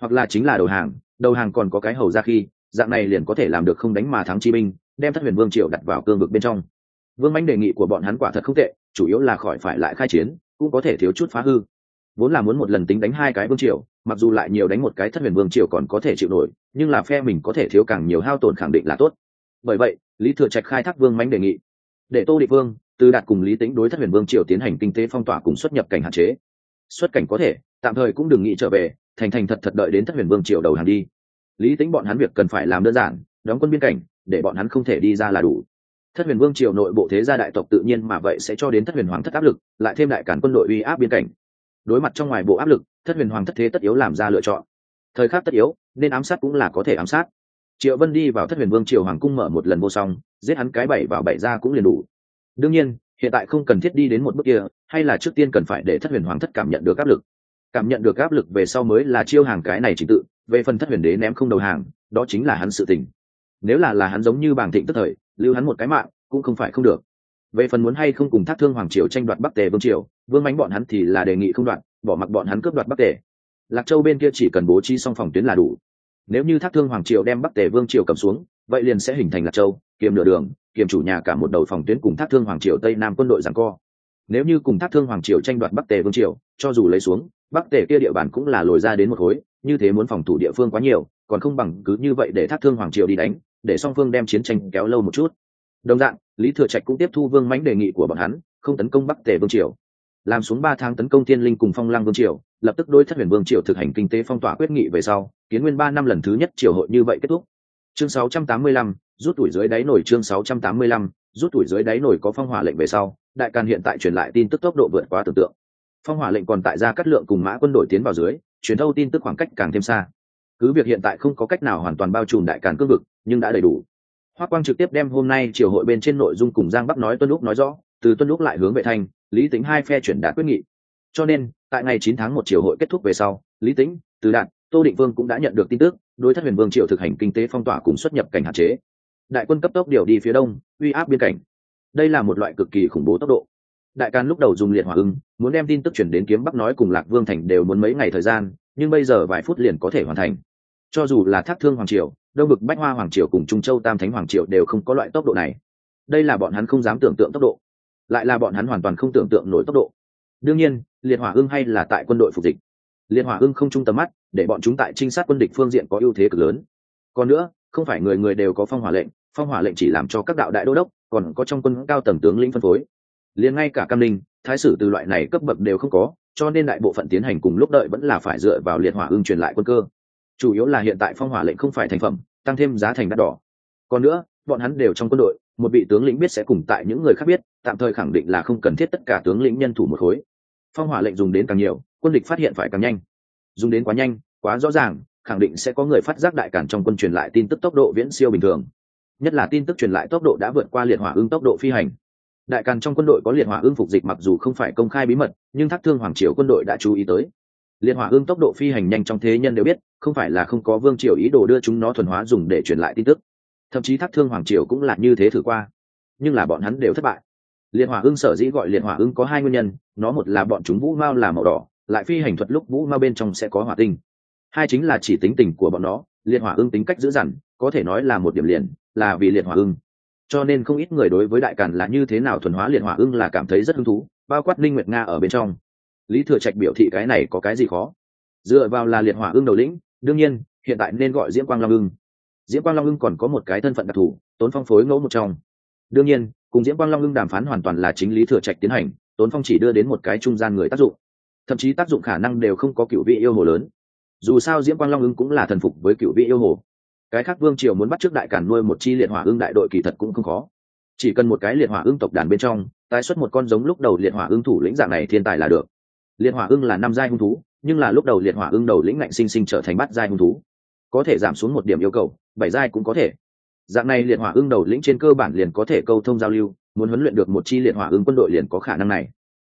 Hoặc là chính là đầu hàng đầu hàng còn có cái hầu ra khi, dạng này liền có thể làm được không đánh mà thắng chi binh, đem thất huyền vương triều đặt vào cương vực bên trong. Vương mãnh đề nghị của bọn hắn quả thật không tệ, chủ yếu là khỏi phải lại khai chiến, cũng có thể thiếu chút phá hư. Vốn là muốn một lần tính đánh hai cái vương triều, mặc dù lại nhiều đánh một cái thất huyền vương triều còn có thể chịu nổi, nhưng là phe mình có thể thiếu càng nhiều hao tổn khẳng định là tốt. Bởi vậy, lý thừa trạch khai thác vương mãnh đề nghị. Để tô địa vương từ đạt cùng lý tính đối thất huyền vương triều tiến hành kinh tế phong tỏa cùng xuất nhập cảnh hạn chế. Xuất cảnh có thể, tạm thời cũng đừng nghĩ trở về, thành thành thật thật đợi đến thất huyền vương triều đầu hàng đi. Lý tính bọn hắn việc cần phải làm đơn giản, đóng quân biên cảnh, để bọn hắn không thể đi ra là đủ. Thất huyền vương triều nội bộ thế gia đại tộc tự nhiên mà vậy sẽ cho đến thất huyền hoàng thất áp lực, lại thêm đại cản quân đội uy áp biên cảnh. Đối mặt trong ngoài bộ áp lực, thất huyền hoàng thất thế tất yếu làm ra lựa chọn. Thời khắc tất yếu, nên ám sát cũng là có thể ám sát. Triệu vân đi vào thất huyền vương triều hoàng cung mở một lần vô song, giết hắn cái bảy vào bảy ra cũng liền đủ đương nhiên, hiện tại không cần thiết đi đến một bước kia, hay là trước tiên cần phải để thất huyền hoàng thất cảm nhận được áp lực. Cảm nhận được áp lực về sau mới là chiêu hàng cái này trình tự, về phần thất huyền đế ném không đầu hàng, đó chính là hắn sự tình. Nếu là là hắn giống như bàng thịnh tức thời, lưu hắn một cái mạng, cũng không phải không được. Về phần muốn hay không cùng thác thương hoàng triều tranh đoạt bắc tề vương triều, vương mánh bọn hắn thì là đề nghị không đoạn, bỏ mặc bọn hắn cướp đoạt bắc tề. Lạc châu bên kia chỉ cần bố trí xong phòng tuyến là đủ. Nếu như thác thương hoàng triều đem bắc tề vương triều cầm xuống, vậy liền sẽ hình thành lạc châu, kiềm nửa đường kiềm chủ nhà cả một đầu phòng tuyến cùng thác thương hoàng triều tây nam quân đội giằng co. Nếu như cùng thác thương hoàng triều tranh đoạt bắc tề vương triều, cho dù lấy xuống, bắc tề kia địa bàn cũng là lồi ra đến một khối, như thế muốn phòng thủ địa phương quá nhiều, còn không bằng cứ như vậy để thác thương hoàng triều đi đánh, để song phương đem chiến tranh kéo lâu một chút. Đồng dạng, lý thừa trạch cũng tiếp thu vương mãnh đề nghị của bọn hắn, không tấn công bắc tề vương triều. Làm xuống ba tháng tấn công thiên linh cùng phong lăng vương triều, lập tức đối thất huyền vương triều thực hành kinh tế phong tỏa quyết nghị về sau, kiến nguyên ba năm lần thứ nhất triều hội như vậy kết thúc chương 685, rút tuổi dưới đáy nổi chương 685, rút tuổi dưới đáy nổi có phong hỏa lệnh về sau đại càn hiện tại truyền lại tin tức tốc độ vượt quá tưởng tượng. Phong hỏa lệnh còn tại ra cắt lượng cùng mã quân đội tiến vào dưới truyền thâu tin tức khoảng cách càng thêm xa. Cứ việc hiện tại không có cách nào hoàn toàn bao trùm đại càn cương vực nhưng đã đầy đủ. Hoa quang trực tiếp đem hôm nay triều hội bên trên nội dung cùng giang bắc nói tuân Lục nói rõ từ tuân Lục lại hướng về thành, lý tính hai phe chuyển đạt quyết nghị. Cho nên tại ngày chín tháng một triều hội kết thúc về sau lý Tính, từ đạt tô định vương cũng đã nhận được tin tức, đối thất huyền vương Triệu thực hành kinh tế phong tỏa cùng xuất nhập cảnh hạn chế. Đại quân cấp tốc điều đi phía đông, uy áp biên cảnh. Đây là một loại cực kỳ khủng bố tốc độ. Đại càn lúc đầu dùng liệt hỏa ưng, muốn đem tin tức chuyển đến kiếm bắc nói cùng lạc vương thành đều muốn mấy ngày thời gian, nhưng bây giờ vài phút liền có thể hoàn thành. Cho dù là thác thương hoàng triều, đông bực bách hoa hoàng triều cùng trung châu tam thánh hoàng triều đều không có loại tốc độ này. Đây là bọn hắn không dám tưởng tượng tốc độ. Lại là bọn hắn hoàn toàn không tưởng tượng nổi tốc độ. Đương nhiên, liệt hỏa ưng hay là tại quân đội phục dịch liệt hỏa ưng không trung tầm mắt, để bọn chúng tại trinh sát quân địch phương diện có ưu thế cực lớn. Còn nữa, không phải người người đều có phong hỏa lệnh, phong hỏa lệnh chỉ làm cho các đạo đại đô đốc, còn có trong quân cao tầng tướng lĩnh phân phối. Liền ngay cả cam linh thái sử từ loại này cấp bậc đều không có, cho nên đại bộ phận tiến hành cùng lúc đợi vẫn là phải dựa vào liệt hỏa ưng truyền lại quân cơ. Chủ yếu là hiện tại phong hỏa lệnh không phải thành phẩm, tăng thêm giá thành đắt đỏ. Còn nữa, bọn hắn đều trong quân đội, một vị tướng lĩnh biết sẽ cùng tại những người khác biết, tạm thời khẳng định là không cần thiết tất cả tướng lĩnh nhân thủ một khối. Phong hỏa lệnh dùng đến càng nhiều quân địch phát hiện phải càng nhanh. Dùng đến quá nhanh, quá rõ ràng, khẳng định sẽ có người phát giác đại cản trong quân truyền lại tin tức tốc độ viễn siêu bình thường. Nhất là tin tức truyền lại tốc độ đã vượt qua liệt hỏa ưng tốc độ phi hành. Đại càn trong quân đội có liệt hỏa ưng phục dịch mặc dù không phải công khai bí mật, nhưng thác thương hoàng triều quân đội đã chú ý tới. Liệt hỏa ưng tốc độ phi hành nhanh trong thế nhân đều biết, không phải là không có vương triều ý đồ đưa chúng nó thuần hóa dùng để truyền lại tin tức. Thậm chí thác thương hoàng triều cũng là như thế thử qua. Nhưng là bọn hắn đều thất bại. Liệt hỏa ưng sở dĩ gọi liệt hỏa ưng có hai nguyên nhân, nó một là bọn chúng vũ mao là màu đỏ lại phi hành thuật lúc vũ ma bên trong sẽ có hỏa tinh. Hai chính là chỉ tính tình của bọn nó, liệt hỏa ưng tính cách dữ dằn, có thể nói là một điểm liền, là vì liệt hỏa ưng. Cho nên không ít người đối với đại càn là như thế nào thuần hóa liệt hỏa ưng là cảm thấy rất hứng thú, bao quát linh nguyệt nga ở bên trong. Lý thừa trạch biểu thị cái này có cái gì khó? Dựa vào là liệt hỏa ưng đầu lĩnh, đương nhiên, hiện tại nên gọi diễm quang long ưng. Diễm quang long ưng còn có một cái thân phận đặc thù, tốn phong phối ngẫu một trong. Đương nhiên, cùng diễm quang long ưng đàm phán hoàn toàn là chính lý thừa trạch tiến hành, tốn phong chỉ đưa đến một cái trung gian người tác dụng thậm chí tác dụng khả năng đều không có cựu vị yêu hồ lớn. Dù sao diễm quang long ưng cũng là thần phục với cựu vị yêu hồ. Cái khác vương triều muốn bắt trước đại cản nuôi một chi liệt hỏa ưng đại đội kỳ thật cũng không khó. Chỉ cần một cái liệt hỏa ưng tộc đàn bên trong, tái xuất một con giống lúc đầu liệt hỏa ưng thủ lĩnh dạng này thiên tài là được. Liệt hỏa ưng là năm giai hung thú, nhưng là lúc đầu liệt hỏa ưng đầu lĩnh ngạnh sinh sinh trở thành bát giai hung thú. Có thể giảm xuống một điểm yêu cầu, bảy giai cũng có thể. Dạng này liệt hỏa ưng đầu lĩnh trên cơ bản liền có thể câu thông giao lưu, muốn huấn luyện được một chi liệt hỏa ưng quân đội liền có khả năng này.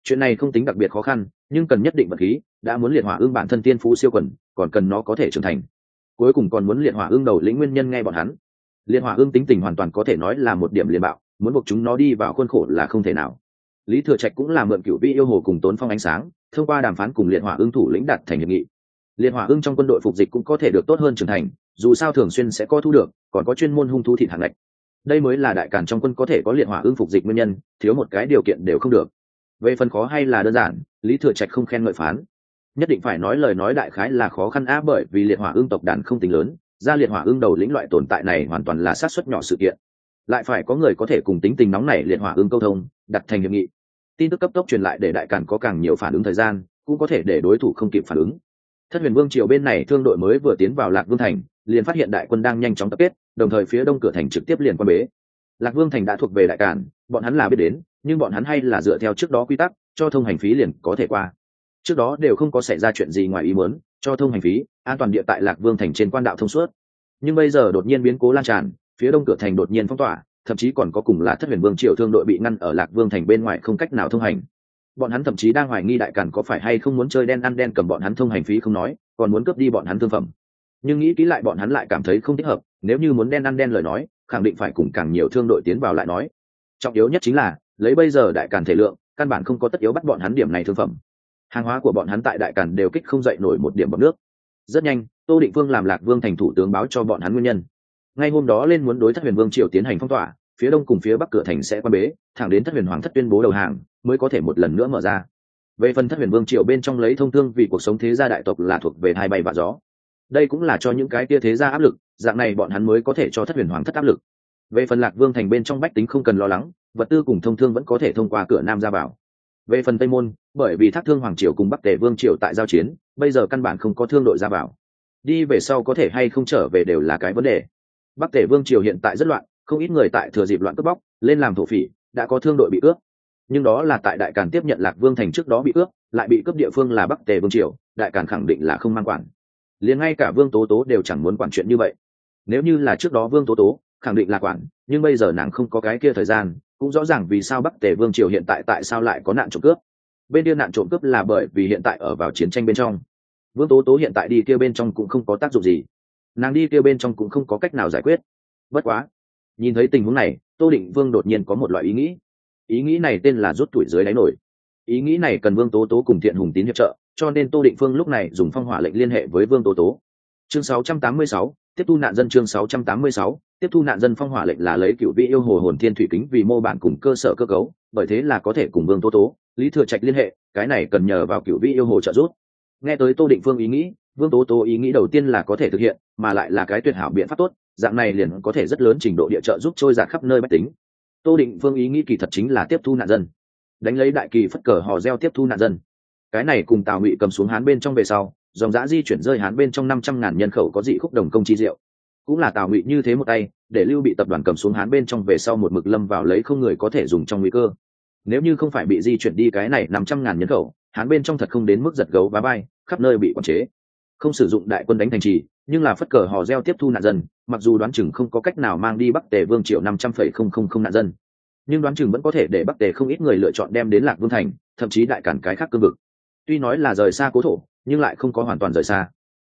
Chuyện này không tính đặc biệt khó khăn nhưng cần nhất định vật khí, đã muốn liệt hỏa ương bản thân tiên phú siêu quần, còn cần nó có thể trưởng thành. Cuối cùng còn muốn liệt hỏa ương đầu lĩnh nguyên nhân nghe bọn hắn. Liệt hỏa ương tính tình hoàn toàn có thể nói là một điểm liền bạo, muốn buộc chúng nó đi vào khuôn khổ là không thể nào. Lý thừa trạch cũng là mượn cựu vị yêu hồ cùng tốn phong ánh sáng, thông qua đàm phán cùng liệt hỏa ương thủ lĩnh đạt thành hiệp nghị. Liệt hỏa ương trong quân đội phục dịch cũng có thể được tốt hơn trưởng thành, dù sao thường xuyên sẽ có thu được, còn có chuyên môn hung thú thịt hạng lệch. Đây mới là đại cản trong quân có thể có liệt hỏa ương phục dịch nguyên nhân, thiếu một cái điều kiện đều không được về phần khó hay là đơn giản, lý thừa trạch không khen ngợi phán. Nhất định phải nói lời nói đại khái là khó khăn á bởi vì liệt hỏa ương tộc đàn không tính lớn, ra liệt hỏa ương đầu lĩnh loại tồn tại này hoàn toàn là sát xuất nhỏ sự kiện. Lại phải có người có thể cùng tính tình nóng này liệt hỏa ương câu thông, đặt thành hiệp nghị. Tin tức cấp tốc truyền lại để đại càn có càng nhiều phản ứng thời gian, cũng có thể để đối thủ không kịp phản ứng. Thất huyền vương triều bên này thương đội mới vừa tiến vào lạc vương thành, liền phát hiện đại quân đang nhanh chóng tập kết, đồng thời phía đông cửa thành trực tiếp liền quan bế. Lạc vương thành đã thuộc về đại càn bọn hắn là biết đến, nhưng bọn hắn hay là dựa theo trước đó quy tắc, cho thông hành phí liền có thể qua. Trước đó đều không có xảy ra chuyện gì ngoài ý muốn, cho thông hành phí, an toàn địa tại lạc vương thành trên quan đạo thông suốt. Nhưng bây giờ đột nhiên biến cố lan tràn, phía đông cửa thành đột nhiên phong tỏa, thậm chí còn có cùng là thất huyền vương triều thương đội bị ngăn ở lạc vương thành bên ngoài không cách nào thông hành. Bọn hắn thậm chí đang hoài nghi đại càn có phải hay không muốn chơi đen ăn đen cầm bọn hắn thông hành phí không nói, còn muốn cướp đi bọn hắn thương phẩm. Nhưng nghĩ kỹ lại bọn hắn lại cảm thấy không thích hợp, nếu như muốn đen ăn đen lời nói, khẳng định phải cùng càng nhiều thương đội tiến vào lại nói trọng yếu nhất chính là, lấy bây giờ đại càn thể lượng, căn bản không có tất yếu bắt bọn hắn điểm này thương phẩm. Hàng hóa của bọn hắn tại đại càn đều kích không dậy nổi một điểm bọc nước. Rất nhanh, tô định vương làm lạc vương thành thủ tướng báo cho bọn hắn nguyên nhân. Ngay hôm đó lên muốn đối thất huyền vương triều tiến hành phong tỏa, phía đông cùng phía bắc cửa thành sẽ quan bế, thẳng đến thất huyền hoàng thất tuyên bố đầu hàng, mới có thể một lần nữa mở ra. Về phần thất huyền vương triều bên trong lấy thông thương vì cuộc sống thế gia đại tộc là thuộc về hai bay và gió. Đây cũng là cho những cái tia thế gia áp lực, dạng này bọn hắn mới có thể cho thất huyền hoàng thất áp lực về phần lạc vương thành bên trong bách tính không cần lo lắng, vật tư cùng thông thương vẫn có thể thông qua cửa nam ra vào. Về phần tây môn, bởi vì thác thương hoàng triều cùng bắc tề vương triều tại giao chiến, bây giờ căn bản không có thương đội ra vào. Đi về sau có thể hay không trở về đều là cái vấn đề. Bắc tề vương triều hiện tại rất loạn, không ít người tại thừa dịp loạn cướp bóc, lên làm thổ phỉ, đã có thương đội bị cướp nhưng đó là tại đại càn tiếp nhận lạc vương thành trước đó bị cướp lại bị cướp địa phương là bắc tề vương triều, đại càn khẳng định là không mang quản. Liền ngay cả vương tố tố đều chẳng muốn quản chuyện như vậy. Nếu như là trước đó vương tố tố khẳng định là quản nhưng bây giờ nàng không có cái kia thời gian cũng rõ ràng vì sao bắc tề vương triều hiện tại tại sao lại có nạn trộm cướp. Bên kia nạn trộm cướp là bởi vì hiện tại ở vào chiến tranh bên trong. Vương tố tố hiện tại đi kia bên trong cũng không có tác dụng gì. Nàng đi kia bên trong cũng không có cách nào giải quyết. Bất quá nhìn thấy tình huống này tô định vương đột nhiên có một loại ý nghĩ. Ý nghĩ này tên là rút tuổi dưới đáy nổi. Ý nghĩ này cần vương tố tố cùng thiện hùng tín hiệp trợ cho nên tô định phương lúc này dùng phong hỏa lệnh liên hệ với vương tố tố. Chương 686, tiếp thu nạn dân chương 686, tiếp thu nạn dân phong hỏa lệnh là lấy cựu vị yêu hồ hồn thiên thủy kính vì mô bản cùng cơ sở cơ cấu, bởi thế là có thể cùng vương tố tố, lý thừa trạch liên hệ, cái này cần nhờ vào cựu vị yêu hồ trợ giúp. Nghe tới tô định phương ý nghĩ, vương tố tố ý nghĩ đầu tiên là có thể thực hiện, mà lại là cái tuyệt hảo biện pháp tốt, dạng này liền có thể rất lớn trình độ địa trợ giúp trôi giạt khắp nơi bách tính. Tô định phương ý nghĩ kỳ thật chính là tiếp thu nạn dân. Đánh lấy đại kỳ phất cờ hò reo tiếp thu nạn dân. Cái này cùng tào ngụy cầm xuống hán bên trong về sau, dòng giã di chuyển rơi hán bên trong năm trăm ngàn nhân khẩu có dị khúc đồng công chi diệu cũng là tào ngụy như thế một tay, để lưu bị tập đoàn cầm xuống hán bên trong về sau một mực lâm vào lấy không người có thể dùng trong nguy cơ. Nếu như không phải bị di chuyển đi cái này năm trăm ngàn nhân khẩu, hán bên trong thật không đến mức giật gấu bá bay khắp nơi bị quản chế. Không sử dụng đại quân đánh thành trì, nhưng là phất cờ hò reo tiếp thu nạn dân, mặc dù đoán chừng không có cách nào mang đi bắc tề vương triệu năm trăm phẩy không không không nạn dân, nhưng đoán chừng vẫn có thể để bắc tề không ít người lựa chọn đem đến lạc vương thành, thậm chí đại cản cái khác cương vực. Tuy nói là rời xa cố thổ, nhưng lại không có hoàn toàn rời xa.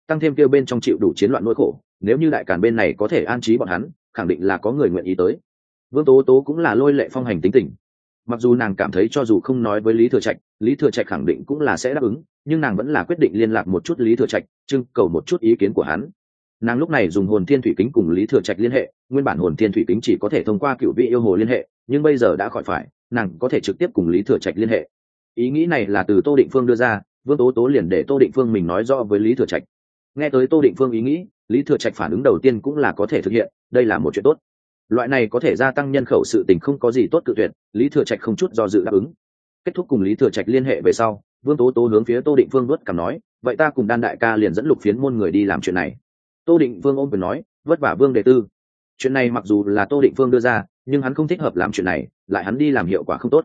Tăng thêm kêu bên trong chịu đủ chiến loạn nỗi khổ nếu như đại cản bên này có thể an trí bọn hắn, khẳng định là có người nguyện ý tới. Vương tố tố cũng là lôi lệ phong hành tính tình. Mặc dù nàng cảm thấy cho dù không nói với lý thừa trạch, lý thừa trạch khẳng định cũng là sẽ đáp ứng, nhưng nàng vẫn là quyết định liên lạc một chút lý thừa trạch, trưng cầu một chút ý kiến của hắn. Nàng lúc này dùng hồn thiên thủy kính cùng lý thừa trạch liên hệ, nguyên bản hồn thiên thủy kính chỉ có thể thông qua cựu vị yêu hồ liên hệ, nhưng bây giờ đã khỏi phải, nàng có thể trực tiếp cùng lý thừa trạch liên hệ. Ý nghĩ này là từ tô định phương đưa ra, vương tố tố liền để tô định phương mình nói rõ với lý thừa trạch. Nghe tới tô định phương ý nghĩ lý thừa trạch phản ứng đầu tiên cũng là có thể thực hiện, đây là một chuyện tốt. Loại này có thể gia tăng nhân khẩu sự tình không có gì tốt cự tuyệt, lý thừa trạch không chút do dự đáp ứng. Kết thúc cùng lý thừa trạch liên hệ về sau, vương tố tố hướng phía tô định phương vớt cảm nói, vậy ta cùng đan đại ca liền dẫn lục phiến môn người đi làm chuyện này. Tô định phương ôm quyền nói, vất vả vương Đề tư chuyện này mặc dù là tô định phương đưa ra, nhưng hắn không thích hợp làm chuyện này, lại hắn đi làm hiệu quả không tốt.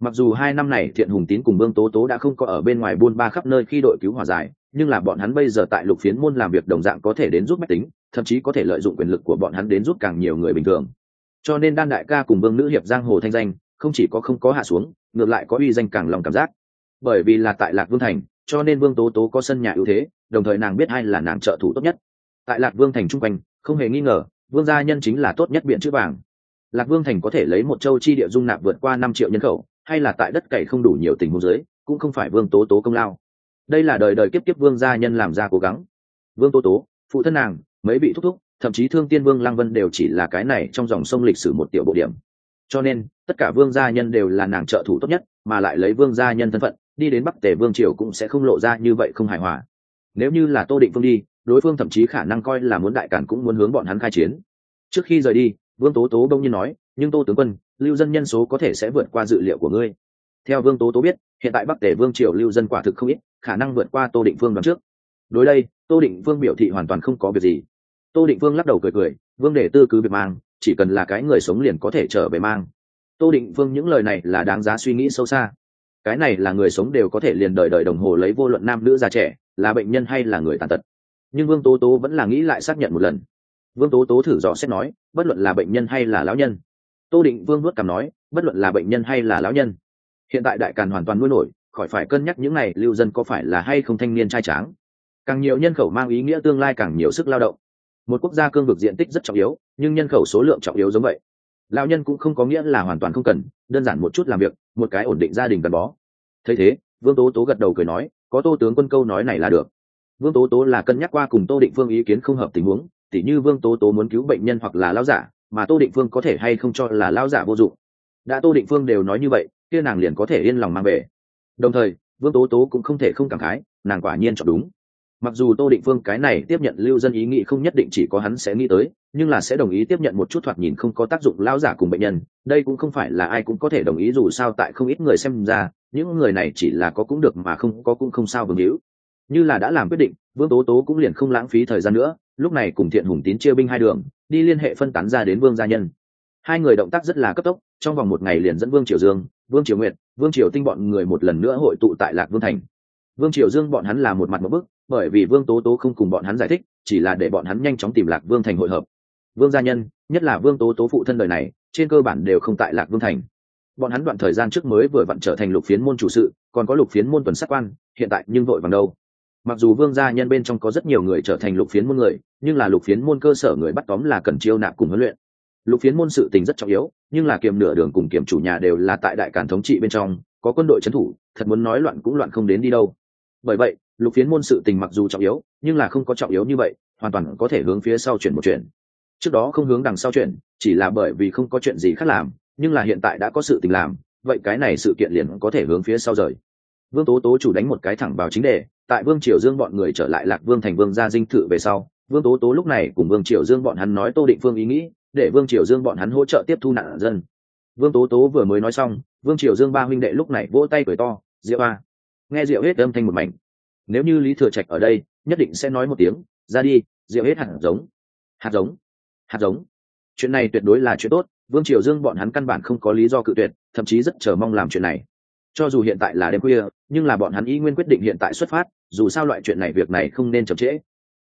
Mặc dù hai năm này thiện hùng tín cùng vương tố tố đã không có ở bên ngoài buôn ba khắp nơi khi đội cứu hỏa giải nhưng là bọn hắn bây giờ tại lục phiến môn làm việc đồng dạng có thể đến giúp máy tính, thậm chí có thể lợi dụng quyền lực của bọn hắn đến giúp càng nhiều người bình thường. Cho nên đan đại ca cùng vương nữ hiệp giang hồ thanh danh, không chỉ có không có hạ xuống, ngược lại có uy danh càng lòng cảm giác. Bởi vì là tại lạc vương thành, cho nên vương tố tố có sân nhà ưu thế, đồng thời nàng biết ai là nàng trợ thủ tốt nhất. Tại lạc vương thành chung quanh, không hề nghi ngờ, vương gia nhân chính là tốt nhất biện chữ vàng. Lạc vương thành có thể lấy một châu chi địa dung nạp vượt qua năm triệu nhân khẩu, hay là tại đất cày không đủ nhiều tình huống giới cũng không phải vương tố tố công lao đây là đời đời kiếp kiếp vương gia nhân làm ra cố gắng. Vương tố tố, phụ thân nàng, mấy vị thúc thúc, thậm chí thương tiên vương lăng vân đều chỉ là cái này trong dòng sông lịch sử một tiểu bộ điểm. Cho nên, tất cả vương gia nhân đều là nàng trợ thủ tốt nhất, mà lại lấy vương gia nhân thân phận, đi đến bắc tề vương triều cũng sẽ không lộ ra như vậy không hài hòa. Nếu như là tô định phương đi, đối phương thậm chí khả năng coi là muốn đại cản cũng muốn hướng bọn hắn khai chiến. Trước khi rời đi, vương tố tố đông nhiên nói, nhưng tô tướng quân, lưu dân nhân số có thể sẽ vượt qua dự liệu của ngươi. Theo vương tố tố biết, hiện tại bắc tề vương triều lưu dân quả thực không ít khả năng vượt qua tô định phương đoạn trước. Đối đây, tô định phương biểu thị hoàn toàn không có việc gì. Tô định phương lắc đầu cười cười, vương để tư cứ việc mang, chỉ cần là cái người sống liền có thể trở về mang. Tô định phương những lời này là đáng giá suy nghĩ sâu xa. Cái này là người sống đều có thể liền đợi đợi đồng hồ lấy vô luận nam nữ già trẻ, là bệnh nhân hay là người tàn tật. Nhưng vương tố tố vẫn là nghĩ lại xác nhận một lần. Vương tố tố thử dò xét nói, bất luận là bệnh nhân hay là lão nhân. Tô định vương nuốt cằm nói, bất luận là bệnh nhân hay là lão nhân, hiện tại đại càn hoàn toàn nuôi nổi khỏi phải cân nhắc những này lưu dân có phải là hay không thanh niên trai tráng. Càng nhiều nhân khẩu mang ý nghĩa tương lai càng nhiều sức lao động. Một quốc gia cương vực diện tích rất trọng yếu, nhưng nhân khẩu số lượng trọng yếu giống vậy. Lao nhân cũng không có nghĩa là hoàn toàn không cần, đơn giản một chút làm việc, một cái ổn định gia đình gắn bó. Thấy thế, vương tố tố gật đầu cười nói, có tô tướng quân câu nói này là được. Vương tố tố là cân nhắc qua cùng tô định phương ý kiến không hợp tình huống, tỉ như vương tố tố muốn cứu bệnh nhân hoặc là lao giả, mà tô định phương có thể hay không cho là lao giả vô dụng. Đã tô định phương đều nói như vậy, kia nàng liền có thể yên lòng mang về đồng thời, vương tố tố cũng không thể không cảm khái, nàng quả nhiên chọn đúng. Mặc dù tô định phương cái này tiếp nhận lưu dân ý nghĩ không nhất định chỉ có hắn sẽ nghĩ tới, nhưng là sẽ đồng ý tiếp nhận một chút thoạt nhìn không có tác dụng lao giả cùng bệnh nhân, đây cũng không phải là ai cũng có thể đồng ý dù sao tại không ít người xem ra, những người này chỉ là có cũng được mà không có cũng không sao vương hữu. Như là đã làm quyết định, vương tố tố cũng liền không lãng phí thời gian nữa, lúc này cùng thiện hùng tín chia binh hai đường, đi liên hệ phân tán ra đến vương gia nhân. Hai người động tác rất là cấp tốc trong vòng một ngày liền dẫn vương triều dương, vương triều nguyệt, vương triều tinh bọn người một lần nữa hội tụ tại lạc vương thành. Vương triều dương bọn hắn là một mặt một bức, bởi vì vương tố tố không cùng bọn hắn giải thích, chỉ là để bọn hắn nhanh chóng tìm lạc vương thành hội hợp. Vương gia nhân, nhất là vương tố tố phụ thân đời này, trên cơ bản đều không tại lạc vương thành. Bọn hắn đoạn thời gian trước mới vừa vặn trở thành lục phiến môn chủ sự, còn có lục phiến môn tuần sát quan, hiện tại nhưng vội vàng đâu. Mặc dù vương gia nhân bên trong có rất nhiều người trở thành lục phiến môn người, nhưng là lục phiến môn cơ sở người bắt tóm là cần chiêu nạp cùng huấn luyện. Lục phiến môn sự tình rất trọng yếu nhưng là kiềm nửa đường cùng kiềm chủ nhà đều là tại đại cản thống trị bên trong, có quân đội trấn thủ, thật muốn nói loạn cũng loạn không đến đi đâu. Bởi vậy, lục phiến môn sự tình mặc dù trọng yếu, nhưng là không có trọng yếu như vậy, hoàn toàn có thể hướng phía sau chuyển một chuyện trước đó không hướng đằng sau chuyển, chỉ là bởi vì không có chuyện gì khác làm, nhưng là hiện tại đã có sự tình làm, vậy cái này sự kiện liền có thể hướng phía sau rời. Vương tố tố chủ đánh một cái thẳng vào chính đề, tại vương triều dương bọn người trở lại lạc vương thành vương gia dinh thự về sau, vương tố tố lúc này cùng vương triều dương bọn hắn nói tô định phương ý nghĩ để vương triều dương bọn hắn hỗ trợ tiếp thu nạn dân. Vương tố tố vừa mới nói xong vương triều dương ba huynh đệ lúc này vỗ tay cười to diệu a nghe diệu hết âm thanh một mảnh. Nếu như lý thừa trạch ở đây nhất định sẽ nói một tiếng ra đi diệu hết hạt giống. Hạt giống? Hạt giống? Chuyện này tuyệt đối là chuyện tốt vương triều dương bọn hắn căn bản không có lý do cự tuyệt thậm chí rất chờ mong làm chuyện này. Cho dù hiện tại là đêm khuya nhưng là bọn hắn ý nguyên quyết định hiện tại xuất phát dù sao loại chuyện này việc này không nên chậm trễ.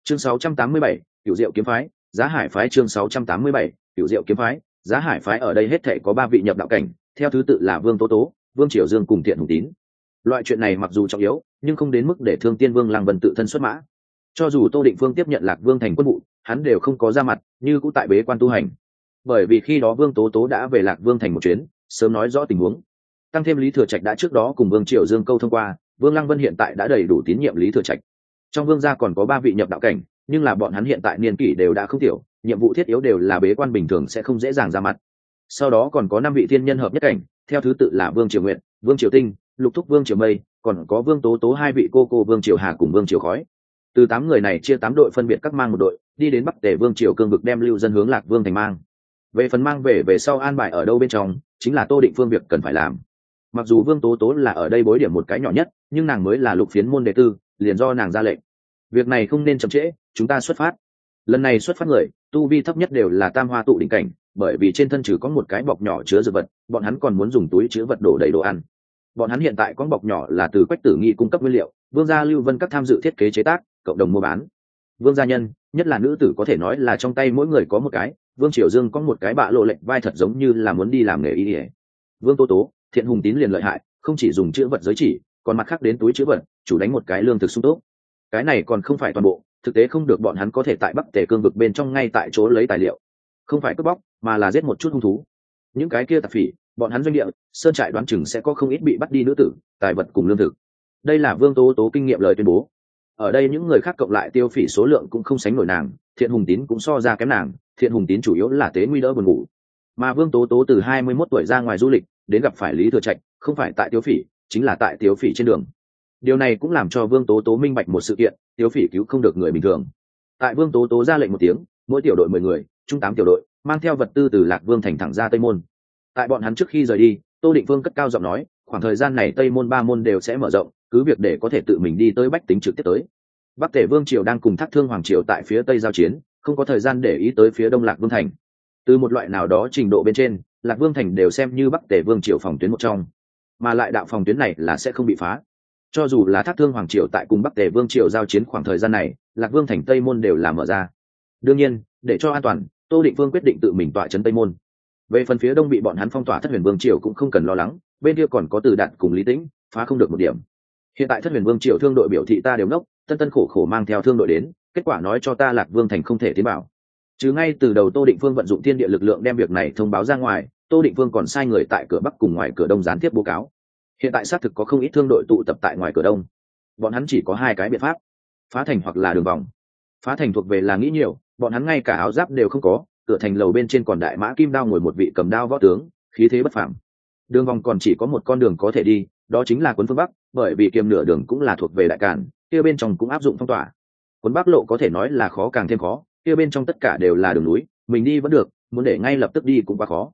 Chương 687, cựu diệu kiếm phái giá hải phái chương 687, cựu diệu kiếm phái. Giá hải phái ở đây hết thể có ba vị nhập đạo cảnh theo thứ tự là vương tố tố vương triều dương cùng thiện hùng tín. Loại chuyện này mặc dù trọng yếu nhưng không đến mức để thương tiên vương làng vân tự thân xuất mã. Cho dù tô định phương tiếp nhận lạc vương thành quân vụ hắn đều không có ra mặt như cũng tại bế quan tu hành. Bởi vì khi đó vương tố tố đã về lạc vương thành một chuyến sớm nói rõ tình huống. Tăng thêm lý thừa trạch đã trước đó cùng vương triều dương câu thông qua vương lăng vân hiện tại đã đầy đủ tín nhiệm lý thừa trạch. Trong vương gia còn có ba vị nhập đạo cảnh nhưng là bọn hắn hiện tại niên kỷ đều đã không tiểu, nhiệm vụ thiết yếu đều là bế quan bình thường sẽ không dễ dàng ra mặt. Sau đó còn có năm vị thiên nhân hợp nhất cảnh, theo thứ tự là vương triều nguyện vương triều tinh, lục thúc vương triều mây, còn có vương tố tố hai vị cô cô vương triều hà cùng vương triều khói. Từ tám người này chia tám đội phân biệt các mang một đội, đi đến bắc tề vương triều cương vực đem lưu dân hướng lạc vương thành mang. Về phần mang về về sau an bài ở đâu bên trong, chính là tô định phương việc cần phải làm. Mặc dù vương tố tố là ở đây bối điểm một cái nhỏ nhất, nhưng nàng mới là lục phiến môn đệ tư liền do nàng ra lệnh việc này không nên chậm trễ, chúng ta xuất phát. Lần này xuất phát người, tu vi thấp nhất đều là tam hoa tụ đỉnh cảnh, bởi vì trên thân trừ có một cái bọc nhỏ chứa dược vật, bọn hắn còn muốn dùng túi chứa vật đổ đầy đồ ăn. Bọn hắn hiện tại con bọc nhỏ là từ quách tử nghi cung cấp nguyên liệu, vương gia lưu vân các tham dự thiết kế chế tác, cộng đồng mua bán. Vương gia nhân, nhất là nữ tử có thể nói là trong tay mỗi người có một cái, vương triều dương có một cái bạ lộ lệnh vai thật giống như là muốn đi làm nghề y ỉa vương tô tố, thiện hùng tín liền lợi hại, không chỉ dùng chữ vật giới chỉ, còn mặt khác đến túi chữ vật, chủ đánh một cái lương thực sung túc cái này còn không phải toàn bộ, thực tế không được bọn hắn có thể tại bắc tề cương vực bên trong ngay tại chỗ lấy tài liệu. Không phải cướp bóc, mà là giết một chút hung thú. Những cái kia tạp phỉ, bọn hắn doanh địa, sơn trại đoán chừng sẽ có không ít bị bắt đi nữ tử, tài vật cùng lương thực. Đây là vương tố tố kinh nghiệm lời tuyên bố. Ở đây những người khác cộng lại tiêu phỉ số lượng cũng không sánh nổi nàng, thiện hùng tín cũng so ra kém nàng, thiện hùng tín chủ yếu là tế nguy đỡ buồn ngủ. Mà vương tố tố từ hai mươi 21 tuổi ra ngoài du lịch, đến gặp phải lý thừa trạch, không phải tại tiêu phỉ, chính là tại tiêu phỉ trên đường điều này cũng làm cho vương tố tố minh bạch một sự kiện, tiếu phỉ cứu không được người bình thường. Tại vương tố tố ra lệnh một tiếng, mỗi tiểu đội mười người, trung tám tiểu đội, mang theo vật tư từ lạc vương thành thẳng ra tây môn. Tại bọn hắn trước khi rời đi, tô định vương cất cao giọng nói, khoảng thời gian này tây môn ba môn đều sẽ mở rộng, cứ việc để có thể tự mình đi tới bách tính trực tiếp tới. Bắc tể vương triều đang cùng thác thương hoàng triều tại phía tây giao chiến, không có thời gian để ý tới phía đông lạc vương thành. Từ một loại nào đó trình độ bên trên, lạc vương thành đều xem như bắc tể vương triều phòng tuyến một trong. Mà lại đạo phòng tuyến này là sẽ không bị phá cho dù là thác thương hoàng triều tại cùng bắc tề vương triều giao chiến khoảng thời gian này, lạc vương thành tây môn đều là mở ra. Đương nhiên, để cho an toàn, tô định vương quyết định tự mình tọa trấn tây môn. Về phần phía đông bị bọn hắn phong tỏa thất huyền vương triều cũng không cần lo lắng, bên kia còn có từ đạn cùng lý tĩnh, phá không được một điểm. Hiện tại thất huyền vương triều thương đội biểu thị ta đều nốc, tân tân khổ khổ mang theo thương đội đến, kết quả nói cho ta lạc vương thành không thể tiến bảo chứ ngay từ đầu tô định phương vận dụng thiên địa lực lượng đem việc này thông báo ra ngoài, tô định phương còn sai người tại cửa bắc cùng ngoài cửa đông gián tiếp bố cáo hiện tại xác thực có không ít thương đội tụ tập tại ngoài cửa đông. Bọn hắn chỉ có hai cái biện pháp. Phá thành hoặc là đường vòng. Phá thành thuộc về là nghĩ nhiều, bọn hắn ngay cả áo giáp đều không có, cửa thành lầu bên trên còn đại mã kim đao ngồi một vị cầm đao võ tướng, khí thế bất phẳng. đường vòng còn chỉ có một con đường có thể đi, đó chính là quân phương bắc, bởi vì kiềm nửa đường cũng là thuộc về đại cản, kia bên trong cũng áp dụng phong tỏa. Quân bắc lộ có thể nói là khó càng thêm khó, kia bên trong tất cả đều là đường núi, mình đi vẫn được, muốn để ngay lập tức đi cũng quá khó.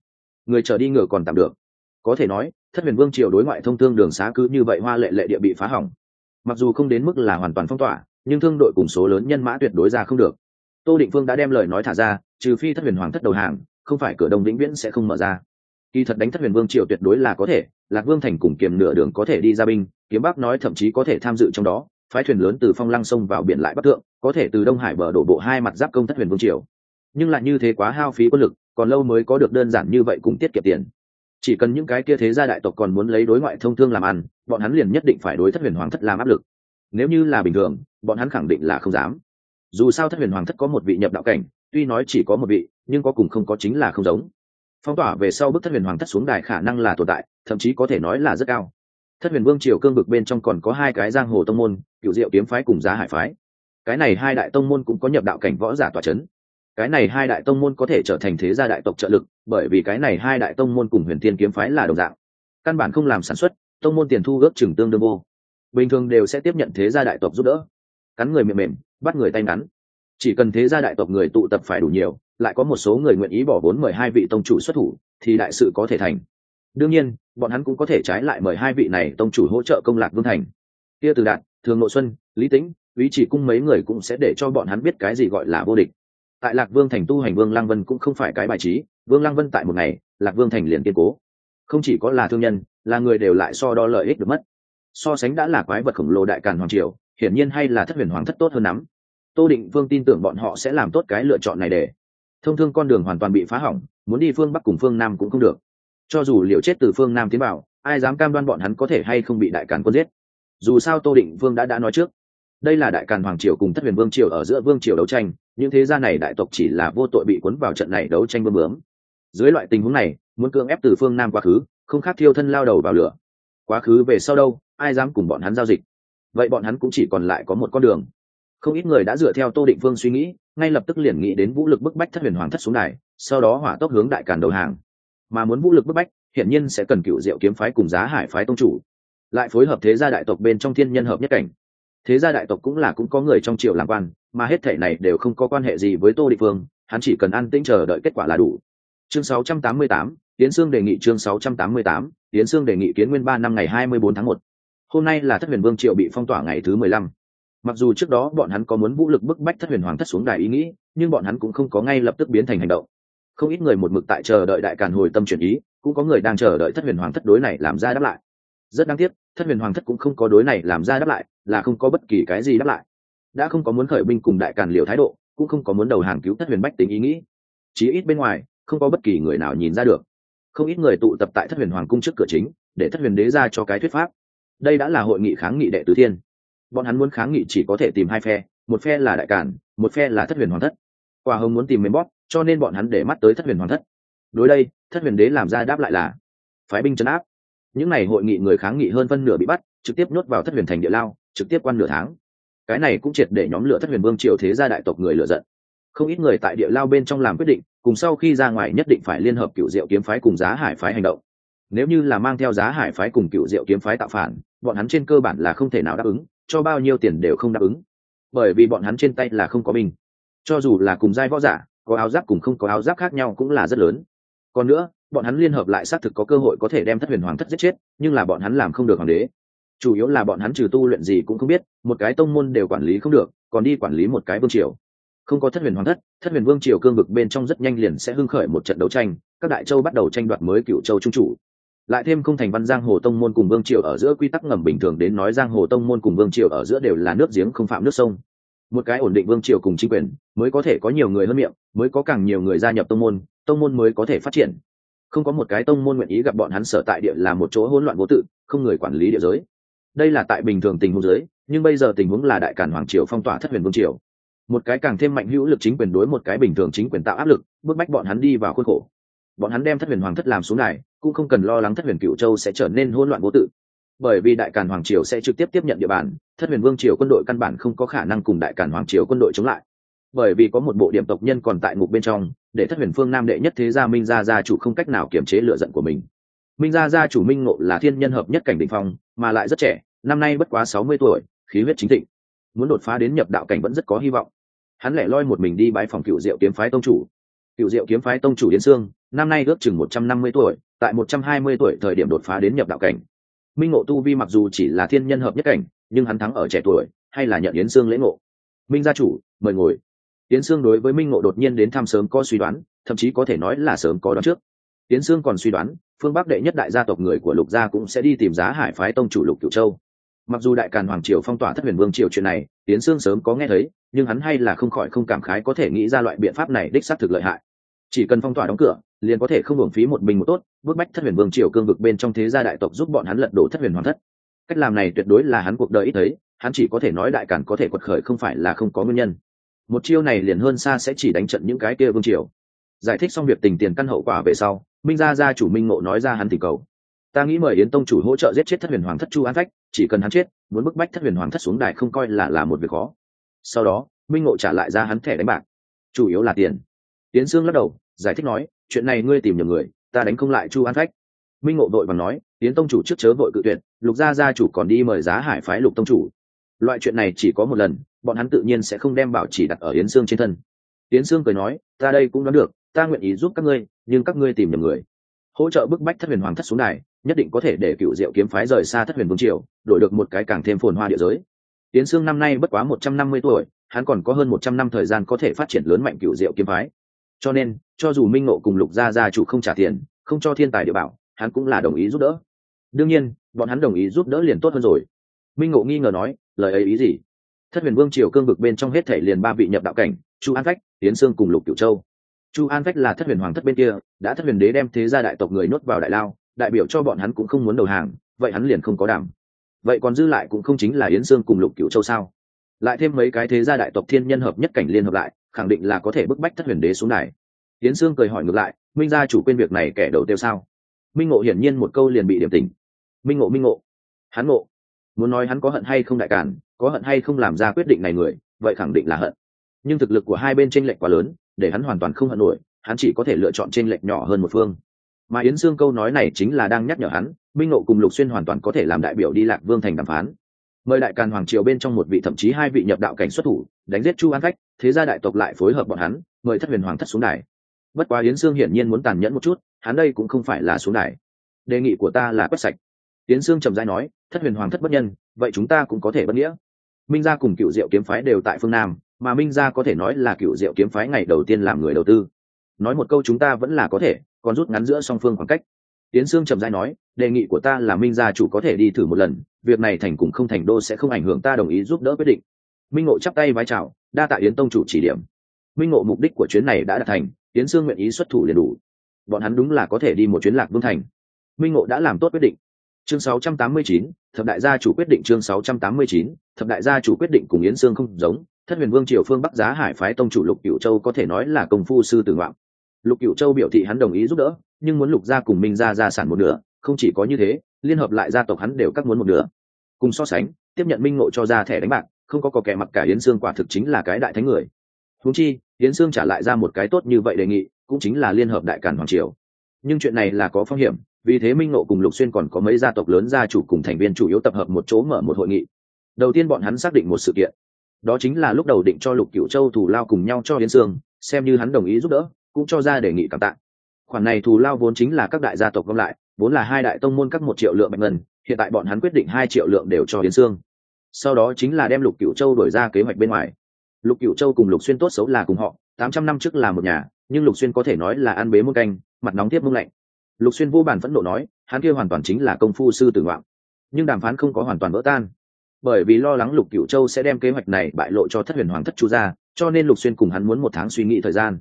Người chờ đi ngựa còn tạm được. Có thể nói thất huyền vương triều đối ngoại thông thương đường xá cứ như vậy hoa lệ lệ địa bị phá hỏng. Mặc dù không đến mức là hoàn toàn phong tỏa, nhưng thương đội cùng số lớn nhân mã tuyệt đối ra không được. Tô định phương đã đem lời nói thả ra, trừ phi thất huyền hoàng thất đầu hàng, không phải cửa đông vĩnh viễn sẽ không mở ra. Kỳ thật đánh thất huyền vương triều tuyệt đối là có thể, lạc vương thành cùng kiềm nửa đường có thể đi ra binh, kiếm bắc nói thậm chí có thể tham dự trong đó, phái thuyền lớn từ phong lăng sông vào biển lại bắc thượng, có thể từ đông hải bờ đổ bộ hai mặt giáp công thất huyền vương triều. Nhưng lại như thế quá hao phí quân lực, còn lâu mới có được đơn giản như vậy cũng tiết kiệm tiền chỉ cần những cái kia thế gia đại tộc còn muốn lấy đối ngoại thông thương làm ăn, bọn hắn liền nhất định phải đối thất huyền hoàng thất làm áp lực. Nếu như là bình thường, bọn hắn khẳng định là không dám. Dù sao thất huyền hoàng thất có một vị nhập đạo cảnh, tuy nói chỉ có một vị, nhưng có cùng không có chính là không giống. Phong tỏa về sau bức thất huyền hoàng thất xuống đài khả năng là tồn tại, thậm chí có thể nói là rất cao. Thất huyền vương triều cương vực bên trong còn có hai cái giang hồ tông môn cựu diệu kiếm phái cùng giá hải phái. Cái này hai đại tông môn cũng có nhập đạo cảnh võ giả tòa c h ấ n cái này hai đại tông môn có thể trở thành thế gia đại tộc trợ lực, bởi vì cái này hai đại tông môn cùng huyền thiên kiếm phái là đồng dạng. Căn bản không làm sản xuất, tông môn tiền thu ước chừng tương đương vô. Bình thường đều sẽ tiếp nhận thế gia đại tộc giúp đỡ. Cắn người mềm mềm, bắt người tay ngắn. Chỉ cần thế gia đại tộc người tụ tập phải đủ nhiều, lại có một số người nguyện ý bỏ vốn mời hai vị tông chủ xuất thủ, thì đại sự có thể thành. Đương nhiên, bọn hắn cũng có thể trái lại mời hai vị này tông chủ hỗ trợ công lạc vương thành. Kia từ đạt thường nội xuân, lý tĩnh ý chỉ cung mấy người cũng sẽ để cho bọn hắn biết cái gì gọi là vô địch tại lạc vương thành tu hành vương lăng vân cũng không phải cái bài trí, vương lăng vân tại một ngày, lạc vương thành liền kiên cố. Không chỉ có là thương nhân, là người đều lại so đo lợi ích được mất. So sánh đã là quái vật khổng lồ đại càn hoàng triều, hiển nhiên hay là thất huyền hoàng thất tốt hơn lắm. Tô định vương tin tưởng bọn họ sẽ làm tốt cái lựa chọn này để. Thông thương con đường hoàn toàn bị phá hỏng, muốn đi phương bắc cùng phương nam cũng không được. Cho dù liệu chết từ phương nam tiến vào, ai dám cam đoan bọn hắn có thể hay không bị đại càn quân giết? Dù sao tô định vương đã đã nói trước đây là đại càn hoàng triều cùng thất huyền vương triều ở giữa vương triều đấu tranh, những thế gia này đại tộc chỉ là vô tội bị cuốn vào trận này đấu tranh bơm bướm. Dưới loại tình huống này, muốn cưỡng ép từ phương nam quá khứ, không khác thiêu thân lao đầu vào lửa. Quá khứ về sau đâu, ai dám cùng bọn hắn giao dịch? Vậy bọn hắn cũng chỉ còn lại có một con đường. Không ít người đã dựa theo tô định phương suy nghĩ, ngay lập tức liền nghĩ đến vũ lực bức bách thất huyền hoàng thất xuống này sau đó hỏa tốc hướng đại càn đầu hàng. Mà muốn vũ lực bức bách, hiển nhiên sẽ cần cựu diệu kiếm phái cùng giá hải phái tông chủ. Lại phối hợp thế gia đại tộc bên trong thiên nhân hợp nhất cảnh thế gia đại tộc cũng là cũng có người trong triều làm quan mà hết thể này đều không có quan hệ gì với tô địa phương hắn chỉ cần an tĩnh chờ đợi kết quả là đủ. Chương 688, tiến sương đề nghị chương 688, tiến sương đề nghị kiến nguyên ba năm ngày 24 tháng 1. hôm nay là thất huyền vương triều bị phong tỏa ngày thứ mười lăm. Mặc dù trước đó bọn hắn có muốn vũ lực bức bách thất huyền hoàng thất xuống đài ý nghĩ nhưng bọn hắn cũng không có ngay lập tức biến thành hành động. Không ít người một mực tại chờ đợi đại càn hồi tâm chuyển ý cũng có người đang chờ đợi thất huyền hoàng thất đối này làm ra đáp lại. Rất đáng tiếc thất huyền hoàng thất cũng không có đối này làm ra đáp lại là không có bất kỳ cái gì đáp lại. Đã không có muốn khởi binh cùng đại càn liều thái độ, cũng không có muốn đầu hàng cứu thất huyền bách tính ý nghĩ. Chí ít bên ngoài, không có bất kỳ người nào nhìn ra được. Không ít người tụ tập tại thất huyền hoàng cung trước cửa chính, để thất huyền đế ra cho cái thuyết pháp. Đây đã là hội nghị kháng nghị đệ tứ thiên. Bọn hắn muốn kháng nghị chỉ có thể tìm hai phe, một phe là đại càn, một phe là thất huyền hoàng thất. Quả hồng muốn tìm mềm bóp, cho nên bọn hắn để mắt tới thất huyền hoàng thất. Đối đây, thất huyền đế làm ra đáp lại là phái binh chấn áp. Những n à y hội nghị người kháng nghị hơn phân nửa bị bắt, trực tiếp nhốt vào thất huyền thành địa lao trực tiếp quan nửa tháng. Cái này cũng triệt để nhóm lửa thất huyền vương triều thế gia đại tộc người lựa giận. Không ít người tại địa lao bên trong làm quyết định, cùng sau khi ra ngoài nhất định phải liên hợp cựu diệu kiếm phái cùng giá hải phái hành động. Nếu như là mang theo giá hải phái cùng cựu diệu kiếm phái tạo phản, bọn hắn trên cơ bản là không thể nào đáp ứng, cho bao nhiêu tiền đều không đáp ứng. Bởi vì bọn hắn trên tay là không có mình. cho dù là cùng giai võ giả, có áo giáp cùng không có áo giáp khác nhau cũng là rất lớn. Còn nữa, bọn hắn liên hợp lại xác thực có cơ hội có thể đem thất huyền hoàng thất giết chết, nhưng là bọn hắn làm không được hoàng đế chủ yếu là bọn hắn trừ tu luyện gì cũng không biết, một cái tông môn đều quản lý không được, còn đi quản lý một cái vương triều. Không có thất huyền hoàng thất thất huyền vương triều cương vực bên trong rất nhanh liền sẽ hưng khởi một trận đấu tranh, các đại châu bắt đầu tranh đoạt mới cựu châu trung chủ. Lại thêm không thành văn giang hồ tông môn cùng vương triều ở giữa quy tắc ngầm bình thường đến nói giang hồ tông môn cùng vương triều ở giữa đều là nước giếng không phạm nước sông. Một cái ổn định vương triều cùng chính quyền, mới có thể có nhiều người hơn miệng, mới có càng nhiều người gia nhập tông môn tông môn mới có thể phát triển. Không có một cái tông môn nguyện ý gặp bọn hắn sở tại địa là một chỗ hỗn loạn vô tự, không người quản lý địa giới đây là tại bình thường tình huống dưới, nhưng bây giờ tình huống là đại cản hoàng triều phong tỏa thất huyền vương triều. Một cái càng thêm mạnh hữu lực chính quyền đối một cái bình thường chính quyền tạo áp lực bức bách bọn hắn đi vào khuôn khổ. Bọn hắn đem thất huyền hoàng thất làm xuống này cũng không cần lo lắng thất huyền cựu châu sẽ trở nên hỗn loạn vô tự. Bởi vì đại càn hoàng triều sẽ trực tiếp tiếp nhận địa bàn thất huyền vương triều quân đội căn bản không có khả năng cùng đại càn hoàng triều quân đội chống lại. Bởi vì có một bộ điểm tộc nhân còn tại ngục bên trong để thất huyền phương nam đệ nhất thế gia minh gia gia chủ không cách nào kiềm chế lựa giận của mình minh gia gia chủ minh ngộ là thiên nhân hợp nhất cảnh đ ỉ n h phong, mà lại rất trẻ, năm nay bất quá sáu mươi tuổi, khí huyết chính thịnh. Muốn đột phá đến nhập đạo cảnh vẫn rất có hy vọng. Hắn lẻ loi một mình đi bãi phòng cựu diệu kiếm phái tông chủ. Cựu diệu kiếm phái tông chủ yến sương, năm nay ước chừng một trăm năm mươi tuổi, tại một trăm hai mươi tuổi thời điểm đột phá đến nhập đạo cảnh. Minh ngộ tu vi mặc dù chỉ là thiên nhân hợp nhất cảnh, nhưng hắn thắng ở trẻ tuổi, hay là nhận yến sương lễ ngộ. Minh gia chủ, mời ngồi. Yến sương đối với minh ngộ đột nhiên đến thăm sớm có suy đoán, thậm chí có thể nói là sớm có đoán trước yến sương còn suy đoán, phương bắc đệ nhất đại gia tộc người của lục gia cũng sẽ đi tìm giá hải phái tông chủ lục cửu châu. Mặc dù đại càn hoàng triều phong tỏa thất huyền vương triều chuyện này, tiến sương sớm có nghe thấy, nhưng hắn hay là không khỏi không cảm khái có thể nghĩ ra loại biện pháp này đích xác thực lợi hại. Chỉ cần phong tỏa đóng cửa, liền có thể không hưởng phí một mình một tốt, bức bách thất huyền vương triều cương vực bên trong thế gia đại tộc giúp bọn hắn lật đổ thất huyền hoàng thất. Cách làm này tuyệt đối là hắn cuộc đời ít thấy, hắn chỉ có thể nói đại càn có thể quật khởi không phải là không có nguyên nhân. Một chiêu này liền hơn xa sẽ chỉ đánh trận những cái kia vương triều. Giải thích xong việc tình tiền căn hậu quả về sau minh gia gia chủ minh ngộ nói ra hắn thì cầu. Ta nghĩ mời yến tông chủ hỗ trợ giết chết thất huyền hoàng thất chu an phách, chỉ cần hắn chết, muốn bức bách thất huyền hoàng thất xuống đài không coi là là một việc khó. Sau đó, minh ngộ trả lại ra hắn thẻ đánh bạc. Chủ yếu là tiền. Tiến sương lắc đầu, giải thích nói, chuyện này ngươi tìm nhầm người, ta đánh không lại chu an phách. Minh ngộ vội và nói tiến tông chủ trước chớ vội cự tuyệt, lục gia gia chủ còn đi mời giá hải phái lục tông chủ. Loại chuyện này chỉ có một lần, bọn hắn tự nhiên sẽ không đem bảo chỉ đặt ở yến sương trên thân. Yến sương cười nói, ta đây cũng đoán được ta nguyện ý giúp các ngươi, nhưng các ngươi tìm nhầm người. Hỗ trợ bức bách thất huyền hoàng thất xuống đài, nhất định có thể để cựu diệu kiếm phái rời xa thất huyền vương triều, đổi được một cái càng thêm phồn hoa địa giới. Tiến sương năm nay bất quá một trăm năm mươi tuổi, hắn còn có hơn một trăm năm thời gian có thể phát triển lớn mạnh cựu diệu kiếm phái. Cho nên, cho dù minh ngộ cùng lục gia gia chủ không trả tiền, không cho thiên tài địa bảo, hắn cũng là đồng ý giúp đỡ. Đương nhiên, bọn hắn đồng ý giúp đỡ liền tốt hơn rồi. Minh ngộ nghi ngờ nói, lời ấy ý gì? Thất huyền vương triều cương vực bên trong hết thể liền ba vị nhập đạo cảnh, chu an phách, tiến sương cùng lục cựu châu chu an phách là thất huyền hoàng thất bên kia, đã thất huyền đế đem thế gia đại tộc người nuốt vào đại lao, đại biểu cho bọn hắn cũng không muốn đầu hàng, vậy hắn liền không có đảm. Vậy còn dư lại cũng không chính là yến sương cùng lục cửu châu sao? Lại thêm mấy cái thế gia đại tộc thiên nhân hợp nhất cảnh liên hợp lại, khẳng định là có thể bức bách thất huyền đế xuống này yến sương cười hỏi ngược lại, minh gia chủ quên việc này kẻ đầu tiêu sao? Minh ngộ hiển nhiên một câu liền bị điểm tình minh ngộ minh ngộ. Hắn ngộ. Muốn nói hắn có hận hay không đại cản có hận hay không làm ra quyết định này người, vậy khẳng định là hận. Nhưng thực lực của hai bên tranh lệch quá lớn để hắn hoàn toàn không hận nổi, hắn chỉ có thể lựa chọn trên lệch nhỏ hơn một phương. Mà yến sương câu nói này chính là đang nhắc nhở hắn, minh nộ cùng lục xuyên hoàn toàn có thể làm đại biểu đi lạc vương thành đàm phán. Mời đại càn hoàng triều bên trong một vị thậm chí hai vị nhập đạo cảnh xuất thủ, đánh giết chu an khách thế gia đại tộc lại phối hợp bọn hắn, mời thất huyền hoàng thất xuống đài. Bất quá yến sương hiển nhiên muốn tàn nhẫn một chút, hắn đây cũng không phải là xuống đài. Đề nghị của ta là quét sạch. Yến sương trầm dai nói, thất huyền hoàng thất bất nhân, vậy chúng ta cũng có thể bất nghĩa. Minh gia cùng cựu diệu kiếm phái đều tại phương nam mà minh gia có thể nói là cựu diệu kiếm phái ngày đầu tiên làm người đầu tư. Nói một câu chúng ta vẫn là có thể, còn rút ngắn giữa song phương khoảng cách. Tiến sương trầm dai nói, đề nghị của ta là minh gia chủ có thể đi thử một lần, việc này thành cùng không thành đô sẽ không ảnh hưởng ta đồng ý giúp đỡ quyết định. Minh ngộ chắp tay vai chào, đa tạ yến tông chủ chỉ điểm. Minh ngộ mục đích của chuyến này đã đạt thành tiến sương nguyện ý xuất thủ liền đủ. Bọn hắn đúng là có thể đi một chuyến lạc vương thành. Minh ngộ đã làm tốt quyết định chương 689, thập đại gia chủ quyết định chương 689, thập đại gia chủ quyết định cùng yến sương không giống thất huyền vương triều phương bắc giá hải phái tông chủ lục cửu châu có thể nói là công phu sư tử ngoạm lục cửu châu biểu thị hắn đồng ý giúp đỡ nhưng muốn lục gia cùng minh gia gia sản một nửa không chỉ có như thế liên hợp lại gia tộc hắn đều các muốn một nửa. Cùng so sánh tiếp nhận minh ngộ cho ra thẻ đánh bạc không có có kẻ mặc cả yến sương quả thực chính là cái đại thánh người. Húng chi yến sương trả lại ra một cái tốt như vậy đề nghị cũng chính là liên hợp đại cản hoàng triều. Nhưng chuyện này là có phong hiểm vì thế minh ngộ cùng lục xuyên còn có mấy gia tộc lớn gia chủ cùng thành viên chủ yếu tập hợp một chỗ mở một hội nghị. Đầu tiên bọn hắn xác định một sự kiện. Đó chính là lúc đầu định cho lục cựu châu thủ lao cùng nhau cho yến sương, xem như hắn đồng ý giúp đỡ, cũng cho ra đề nghị cảm tạ. Khoản này thù lao vốn chính là các đại gia tộc gom lại, vốn là hai đại tông môn các một triệu lượng bạch ngân, hiện tại bọn hắn quyết định hai triệu lượng đều cho yến sương. Sau đó chính là đem lục cựu châu đổi ra kế hoạch bên ngoài. Lục cựu châu cùng lục xuyên tốt xấu là cùng họ, tám trăm năm trước là một nhà, nhưng lục xuyên có thể nói là ăn bế một canh, mặt nóng tiếp mông lạnh lục xuyên vô bản phẫn nộ nói, hắn kia hoàn toàn chính là công phu sư tử ngoạm. Nhưng đàm phán không có hoàn toàn vỡ tan. Bởi vì lo lắng lục cựu châu sẽ đem kế hoạch này bại lộ cho thất huyền hoàng thất chu ra cho nên lục xuyên cùng hắn muốn một tháng suy nghĩ thời gian.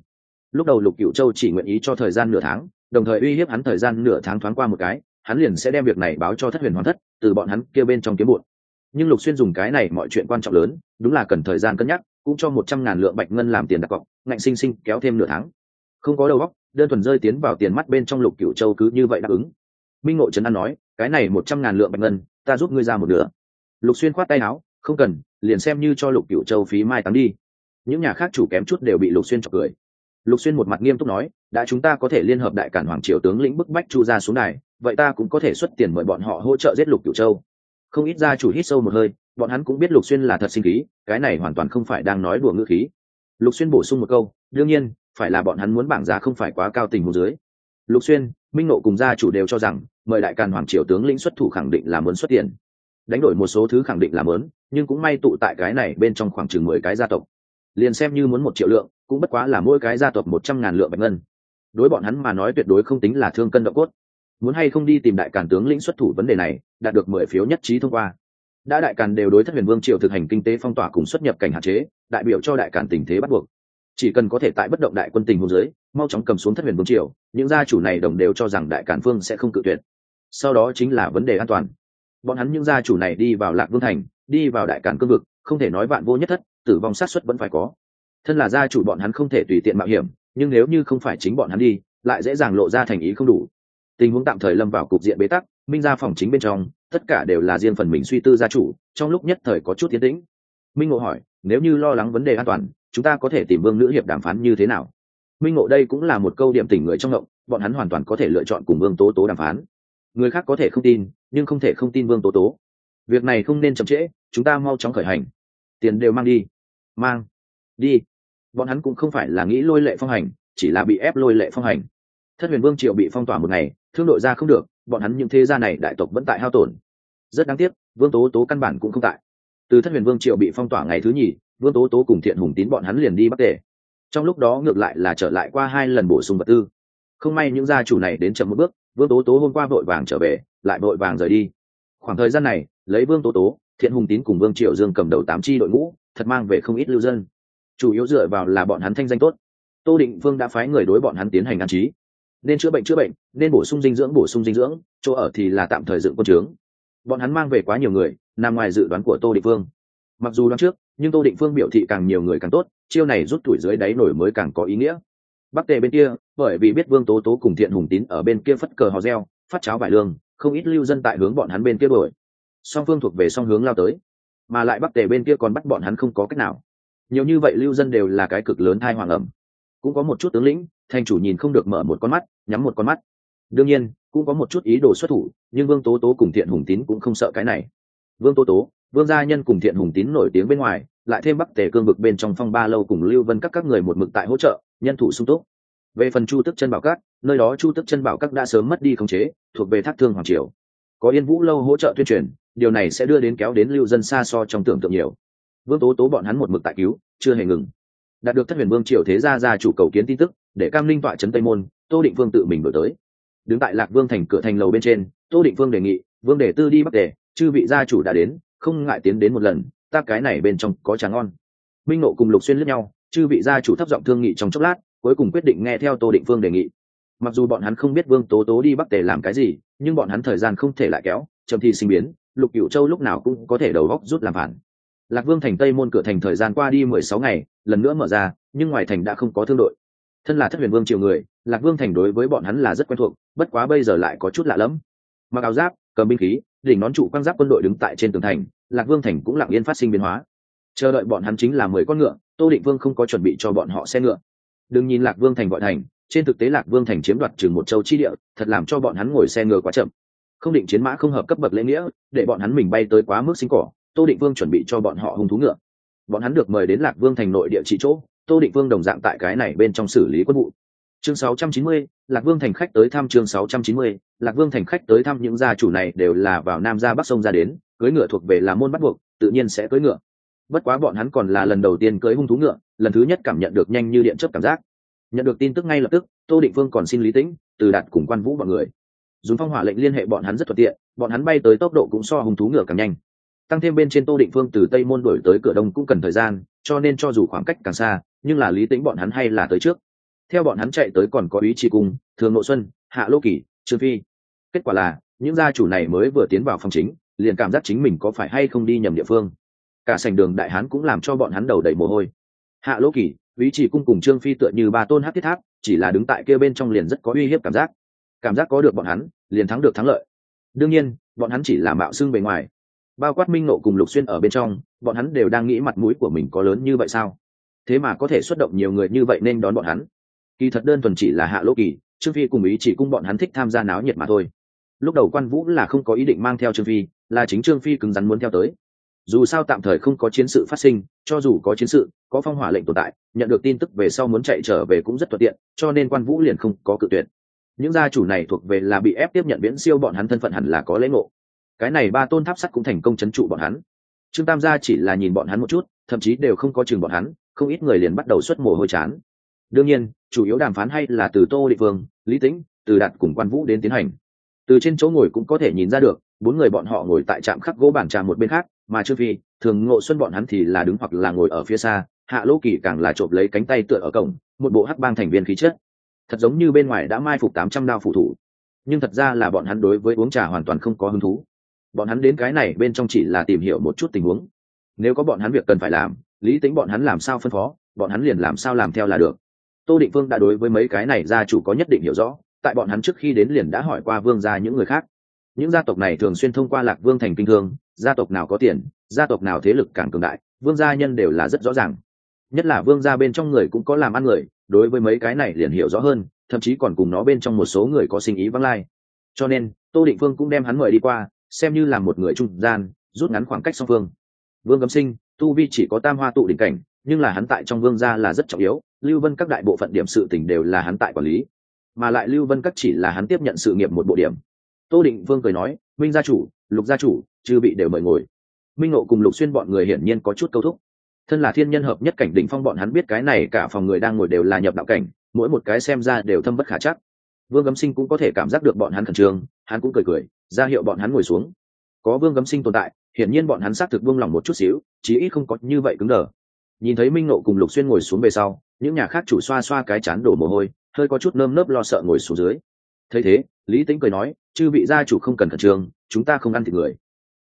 Lúc đầu lục cựu châu chỉ nguyện ý cho thời gian nửa tháng, đồng thời uy hiếp hắn thời gian nửa tháng thoáng qua một cái, hắn liền sẽ đem việc này báo cho thất huyền hoàng thất, từ bọn hắn kia bên trong kiếm bụt. Nhưng lục xuyên dùng cái này mọi chuyện quan trọng lớn, đúng là cần thời gian cân nhắc, cũng cho một trăm ngàn lượng bạch ngân làm tiền đặt cọc, ngạnh sinh sinh kéo thêm nửa tháng không có đầu óc, đơn thuần rơi tiến vào tiền mắt bên trong lục cựu châu cứ như vậy đáp ứng. Minh ngộ trấn an nói, cái này một trăm ngàn lượng bạch ngân, ta giúp ngươi ra một nửa. Lục xuyên khoát tay áo, không cần, liền xem như cho lục cựu châu phí mai táng đi. Những nhà khác chủ kém chút đều bị lục xuyên chọc cười. Lục xuyên một mặt nghiêm túc nói, đã chúng ta có thể liên hợp đại cản hoàng triều tướng lĩnh bức bách chu ra xuống này vậy ta cũng có thể xuất tiền mời bọn họ hỗ trợ giết lục cửu châu. Không ít ra chủ hít sâu một hơi, bọn hắn cũng biết lục xuyên là thật sinh khí, cái này hoàn toàn không phải đang nói đùa ngữ khí lục xuyên bổ sung một câu, đương nhiên, phải là bọn hắn muốn bảng giá không phải quá cao tình hồ dưới. Lục xuyên, minh nộ cùng gia chủ đều cho rằng, mời đại càn hoàng triều tướng lĩnh xuất thủ khẳng định là muốn xuất tiền. Đánh đổi một số thứ khẳng định là muốn, nhưng cũng may tụ tại cái này bên trong khoảng chừng mười cái gia tộc. Liền xem như muốn một triệu lượng, cũng bất quá là mỗi cái gia tộc một trăm ngàn lượng bạch ngân. Đối bọn hắn mà nói tuyệt đối không tính là thương cân độ cốt. Muốn hay không đi tìm đại càn tướng lĩnh xuất thủ vấn đề này, đạt được mười phiếu nhất trí thông qua đã đại càn đều đối thất huyền vương triều thực hành kinh tế phong tỏa cùng xuất nhập cảnh hạn chế, đại biểu cho đại càn tình thế bắt buộc. Chỉ cần có thể tại bất động đại quân tình hôn giới mau chóng cầm xuống thất huyền vương triều, những gia chủ này đồng đều cho rằng đại càn phương sẽ không cự tuyệt. Sau đó chính là vấn đề an toàn. Bọn hắn những gia chủ này đi vào lạc vương thành, đi vào đại càn cương vực, không thể nói vạn vô nhất thất, tử vong sát xuất vẫn phải có. Thân là gia chủ bọn hắn không thể tùy tiện mạo hiểm, nhưng nếu như không phải chính bọn hắn đi, lại dễ dàng lộ ra thành ý không đủ. Tình huống tạm thời lâm vào cục diện bế tắc, minh ra phòng chính bên trong tất cả đều là riêng phần mình suy tư gia chủ, trong lúc nhất thời có chút tiến tĩnh. Minh ngộ hỏi, nếu như lo lắng vấn đề an toàn, chúng ta có thể tìm vương nữ hiệp đàm phán như thế nào? Minh ngộ đây cũng là một câu điểm tỉnh người trong ngộng, bọn hắn hoàn toàn có thể lựa chọn cùng vương tố tố đàm phán. Người khác có thể không tin, nhưng không thể không tin vương tố tố. Việc này không nên chậm trễ, chúng ta mau chóng khởi hành. Tiền đều mang đi. Mang. Đi. Bọn hắn cũng không phải là nghĩ lôi lệ phong hành, chỉ là bị ép lôi lệ phong hành thất huyền vương triều bị phong tỏa một ngày, thương đội ra không được, bọn hắn những thế gia này đại tộc vẫn tại hao tổn. Rất đáng tiếc, vương tố tố căn bản cũng không tại. Từ thất huyền vương triều bị phong tỏa ngày thứ nhì, vương tố tố cùng thiện hùng tín bọn hắn liền đi bắc tề. Trong lúc đó ngược lại là trở lại qua hai lần bổ sung vật tư. Không may những gia chủ này đến chậm một bước, vương tố tố hôm qua vội vàng trở về, lại vội vàng rời đi. Khoảng thời gian này, lấy vương tố tố, thiện hùng tín cùng vương triệu dương cầm đầu tám chi đội ngũ, thật mang về không ít lưu dân. Chủ yếu dựa vào là bọn hắn thanh danh tốt. Tô định vương đã phái người đối bọn hắn tiến hành an trí nên chữa bệnh chữa bệnh, nên bổ sung dinh dưỡng, bổ sung dinh dưỡng, chỗ ở thì là tạm thời dựng quân trướng bọn hắn mang về quá nhiều người, nằm ngoài dự đoán của tô định phương. Mặc dù đoán trước, nhưng tô định phương biểu thị càng nhiều người càng tốt, chiêu này rút tuổi dưới đáy nổi mới càng có ý nghĩa. Bắc tề bên kia, bởi vì biết vương tố tố cùng thiện hùng tín ở bên kia phất cờ hò reo, phát cháo vải lương, không ít lưu dân tại hướng bọn hắn bên kia đổi song phương thuộc về song hướng lao tới, mà lại bắc tề bên kia còn bắt bọn hắn không có cách nào. Nhiều như vậy lưu dân đều là cái cực lớn thai hoàng ẩm cũng có một chút tướng lĩnh, thành chủ nhìn không được mở một con mắt, nhắm một con mắt. Đương nhiên, cũng có một chút ý đồ xuất thủ, nhưng vương tố tố cùng thiện hùng tín cũng không sợ cái này. Vương tố tố, vương gia nhân cùng thiện hùng tín nổi tiếng bên ngoài, lại thêm bắc tề cương vực bên trong phong ba lâu cùng lưu vân các các người một mực tại hỗ trợ, nhân thủ sung túc. Về phần chu tức chân bảo các, nơi đó chu tức chân bảo các đã sớm mất đi khống chế, thuộc về thác thương hoàng triều. Có yên vũ lâu hỗ trợ tuyên truyền, điều này sẽ đưa đến kéo đến lưu dân xa so trong tưởng tượng nhiều. Vương tố tố bọn hắn một mực tại cứu, chưa hề ngừng đạt được thất huyền vương triều thế gia gia chủ cầu kiến tin tức, để cam linh tọa trấn tây môn, tô định vương tự mình đổi tới. Đứng tại lạc vương thành cửa thành lầu bên trên, tô định vương đề nghị, vương đề tư đi bắc đề chư vị gia chủ đã đến, không ngại tiến đến một lần, ta cái này bên trong có trà ngon. Minh nộ cùng lục xuyên lướt nhau, chư vị gia chủ thấp giọng thương nghị trong chốc lát, cuối cùng quyết định nghe theo tô định vương đề nghị. Mặc dù bọn hắn không biết vương tố tố đi bắc tề làm cái gì, nhưng bọn hắn thời gian không thể lại kéo, chậm thì sinh biến, lục cựu châu lúc nào cũng có thể đầu góc rút làm phản lạc vương thành tây môn cửa thành thời gian qua đi mười sáu ngày, lần nữa mở ra, nhưng ngoài thành đã không có thương đội. Thân là thất huyền vương triều người, lạc vương thành đối với bọn hắn là rất quen thuộc, bất quá bây giờ lại có chút lạ lẫm. Mặc áo giáp, cầm binh khí, đỉnh nón trụ quan giáp quân đội đứng tại trên tường thành, lạc vương thành cũng lặng yên phát sinh biến hóa. Chờ đợi bọn hắn chính là mười con ngựa, tô định vương không có chuẩn bị cho bọn họ xe ngựa. Đừng nhìn lạc vương thành gọi thành, trên thực tế lạc vương thành chiếm đoạt chừng một châu chi địa, thật làm cho bọn hắn ngồi xe ngựa quá chậm. Không định chiến mã không hợp cấp bậc lễ nghĩa, để bọn hắn mình bay tới quá mức sinh cỏ tô định vương chuẩn bị cho bọn họ hung thú ngựa. Bọn hắn được mời đến lạc vương thành nội địa trị chỗ tô định vương đồng dạng tại cái này bên trong xử lý quân vụ. Chương 690, lạc vương thành khách tới thăm chương 690, lạc vương thành khách tới thăm những gia chủ này đều là vào nam ra bắc sông ra đến cưới ngựa thuộc về là môn bắt buộc tự nhiên sẽ cưới ngựa. Bất quá bọn hắn còn là lần đầu tiên cưới hung thú ngựa lần thứ nhất cảm nhận được nhanh như điện chớp cảm giác. Nhận được tin tức ngay lập tức tô định vương còn xin lý tĩnh từ đạt cùng quan vũ bọn người. Dùng phong hỏa lệnh liên hệ bọn hắn rất thuận tiện bọn hắn bay tới tốc độ cũng so hung thú ngựa càng nhanh tăng thêm bên trên tô định phương từ tây môn đổi tới cửa đông cũng cần thời gian, cho nên cho dù khoảng cách càng xa, nhưng là lý tính bọn hắn hay là tới trước. Theo bọn hắn chạy tới còn có ý chi cung, thường nội xuân, hạ lô kỳ, trương phi. Kết quả là, những gia chủ này mới vừa tiến vào phòng chính, liền cảm giác chính mình có phải hay không đi nhầm địa phương. Cả sảnh đường đại hán cũng làm cho bọn hắn đầu đầy mồ hôi. Hạ lô kỳ, ý chỉ cung cùng trương phi tựa như ba tôn hát thiết tháp, chỉ là đứng tại kia bên trong liền rất có uy hiếp cảm giác. Cảm giác có được bọn hắn, liền thắng được thắng lợi. Đương nhiên, bọn hắn chỉ là mạo xưng bề ngoài bao quát minh nộ cùng lục xuyên ở bên trong, bọn hắn đều đang nghĩ mặt mũi của mình có lớn như vậy sao? Thế mà có thể xuất động nhiều người như vậy nên đón bọn hắn. Kỳ thật đơn thuần chỉ là hạ lỗ kỳ, trương phi cùng ý chỉ cung bọn hắn thích tham gia náo nhiệt mà thôi. Lúc đầu quan vũ là không có ý định mang theo trương phi, là chính trương phi cứng rắn muốn theo tới. Dù sao tạm thời không có chiến sự phát sinh, cho dù có chiến sự, có phong hỏa lệnh tồn tại, nhận được tin tức về sau muốn chạy trở về cũng rất thuận tiện, cho nên quan vũ liền không có cự tuyệt. Những gia chủ này thuộc về là bị ép tiếp nhận viễn siêu bọn hắn thân phận hẳn là có lễ ngộ cái này ba tôn tháp sắt cũng thành công chấn trụ bọn hắn. Trương tam gia chỉ là nhìn bọn hắn một chút, thậm chí đều không có chừng bọn hắn, không ít người liền bắt đầu xuất mồ hôi chán. Đương nhiên, chủ yếu đàm phán hay là từ tô địa phương lý tĩnh, từ đạt cùng quan vũ đến tiến hành. Từ trên chỗ ngồi cũng có thể nhìn ra được, bốn người bọn họ ngồi tại trạm khắc gỗ bàn trà một bên khác, mà trương phi, thường ngộ xuân bọn hắn thì là đứng hoặc là ngồi ở phía xa, hạ lô kỳ càng là trộm lấy cánh tay tựa ở cổng, một bộ hắc bang thành viên khí chất. Thật giống như bên ngoài đã mai phục tám trăm đao phụ thủ. Nhưng thật ra là bọn hắn đối với uống trà hoàn toàn không có hứng thú bọn hắn đến cái này bên trong chỉ là tìm hiểu một chút tình huống. Nếu có bọn hắn việc cần phải làm, lý tính bọn hắn làm sao phân phó, bọn hắn liền làm sao làm theo là được. Tô định vương đã đối với mấy cái này gia chủ có nhất định hiểu rõ, tại bọn hắn trước khi đến liền đã hỏi qua vương gia những người khác. Những gia tộc này thường xuyên thông qua lạc vương thành kinh thương, gia tộc nào có tiền, gia tộc nào thế lực càng cường đại, vương gia nhân đều là rất rõ ràng. Nhất là vương gia bên trong người cũng có làm ăn người, đối với mấy cái này liền hiểu rõ hơn, thậm chí còn cùng nó bên trong một số người có sinh ý vắng lai. Cho nên, tô định phương cũng đem hắn mời đi qua xem như là một người trung gian, rút ngắn khoảng cách song phương. Vương cấm sinh, tu vi chỉ có tam hoa tụ đỉnh cảnh, nhưng là hắn tại trong vương gia là rất trọng yếu, lưu vân các đại bộ phận điểm sự tỉnh đều là hắn tại quản lý. Mà lại lưu vân các chỉ là hắn tiếp nhận sự nghiệp một bộ điểm. Tô định vương cười nói, minh gia chủ, lục gia chủ, chư bị đều mời ngồi. Minh ngộ cùng lục xuyên bọn người hiển nhiên có chút câu thúc. Thân là thiên nhân hợp nhất cảnh đỉnh phong bọn hắn biết cái này cả phòng người đang ngồi đều là nhập đạo cảnh, mỗi một cái xem ra đều thâm bất khả chắc. Vương gấm sinh cũng có thể cảm giác được bọn hắn khẩn trương, hắn cũng cười cười ra hiệu bọn hắn ngồi xuống. Có vương gấm sinh tồn tại, hiển nhiên bọn hắn xác thực vương lòng một chút xíu, chí ít không có như vậy cứng đờ. Nhìn thấy minh nộ cùng lục xuyên ngồi xuống về sau, những nhà khác chủ xoa xoa cái chán đổ mồ hôi, hơi có chút nơm nớp lo sợ ngồi xuống dưới. Thấy thế, lý tính cười nói, chư vị gia chủ không cần khẩn trương, chúng ta không ăn thịt người.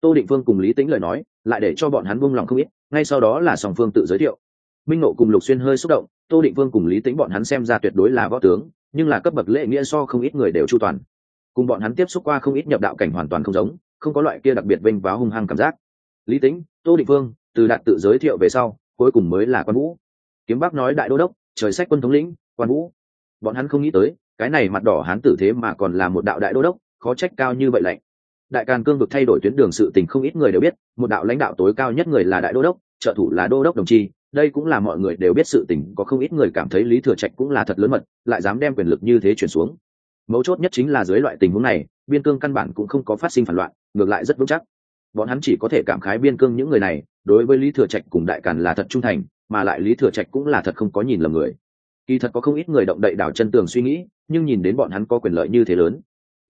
Tô định vương cùng lý tính lời nói, lại để cho bọn hắn buông lòng không ít, ngay sau đó là sòng phương tự giới thiệu. Minh nộ cùng lục xuyên hơi xúc động, tô định vương cùng lý tính bọn hắn xem ra tuyệt đối là võ tướng, nhưng là cấp bậc lễ nghĩa so không ít người đều chu toàn cùng bọn hắn tiếp xúc qua không ít nhập đạo cảnh hoàn toàn không giống, không có loại kia đặc biệt vinh váo hung hăng cảm giác. Lý tính tô định vương từ đạt tự giới thiệu về sau, cuối cùng mới là quan vũ. Kiếm bắc nói đại đô đốc, trời sách quân thống lĩnh, quan vũ. Bọn hắn không nghĩ tới, cái này mặt đỏ hán tử thế mà còn là một đạo đại đô đốc, khó trách cao như vậy lạnh. Đại càn cương vực thay đổi tuyến đường sự tình không ít người đều biết, một đạo lãnh đạo tối cao nhất người là đại đô đốc, trợ thủ là đô đốc đồng chi, đây cũng là mọi người đều biết sự tình, có không ít người cảm thấy lý thừa trạch cũng là thật lớn mật, lại dám đem quyền lực như thế chuyển xuống mấu chốt nhất chính là dưới loại tình huống này, biên cương căn bản cũng không có phát sinh phản loạn, ngược lại rất vững chắc. Bọn hắn chỉ có thể cảm khái biên cương những người này, đối với lý thừa trạch cùng đại càn là thật trung thành, mà lại lý thừa trạch cũng là thật không có nhìn lầm người. Kỳ thật có không ít người động đậy đảo chân tường suy nghĩ, nhưng nhìn đến bọn hắn có quyền lợi như thế lớn,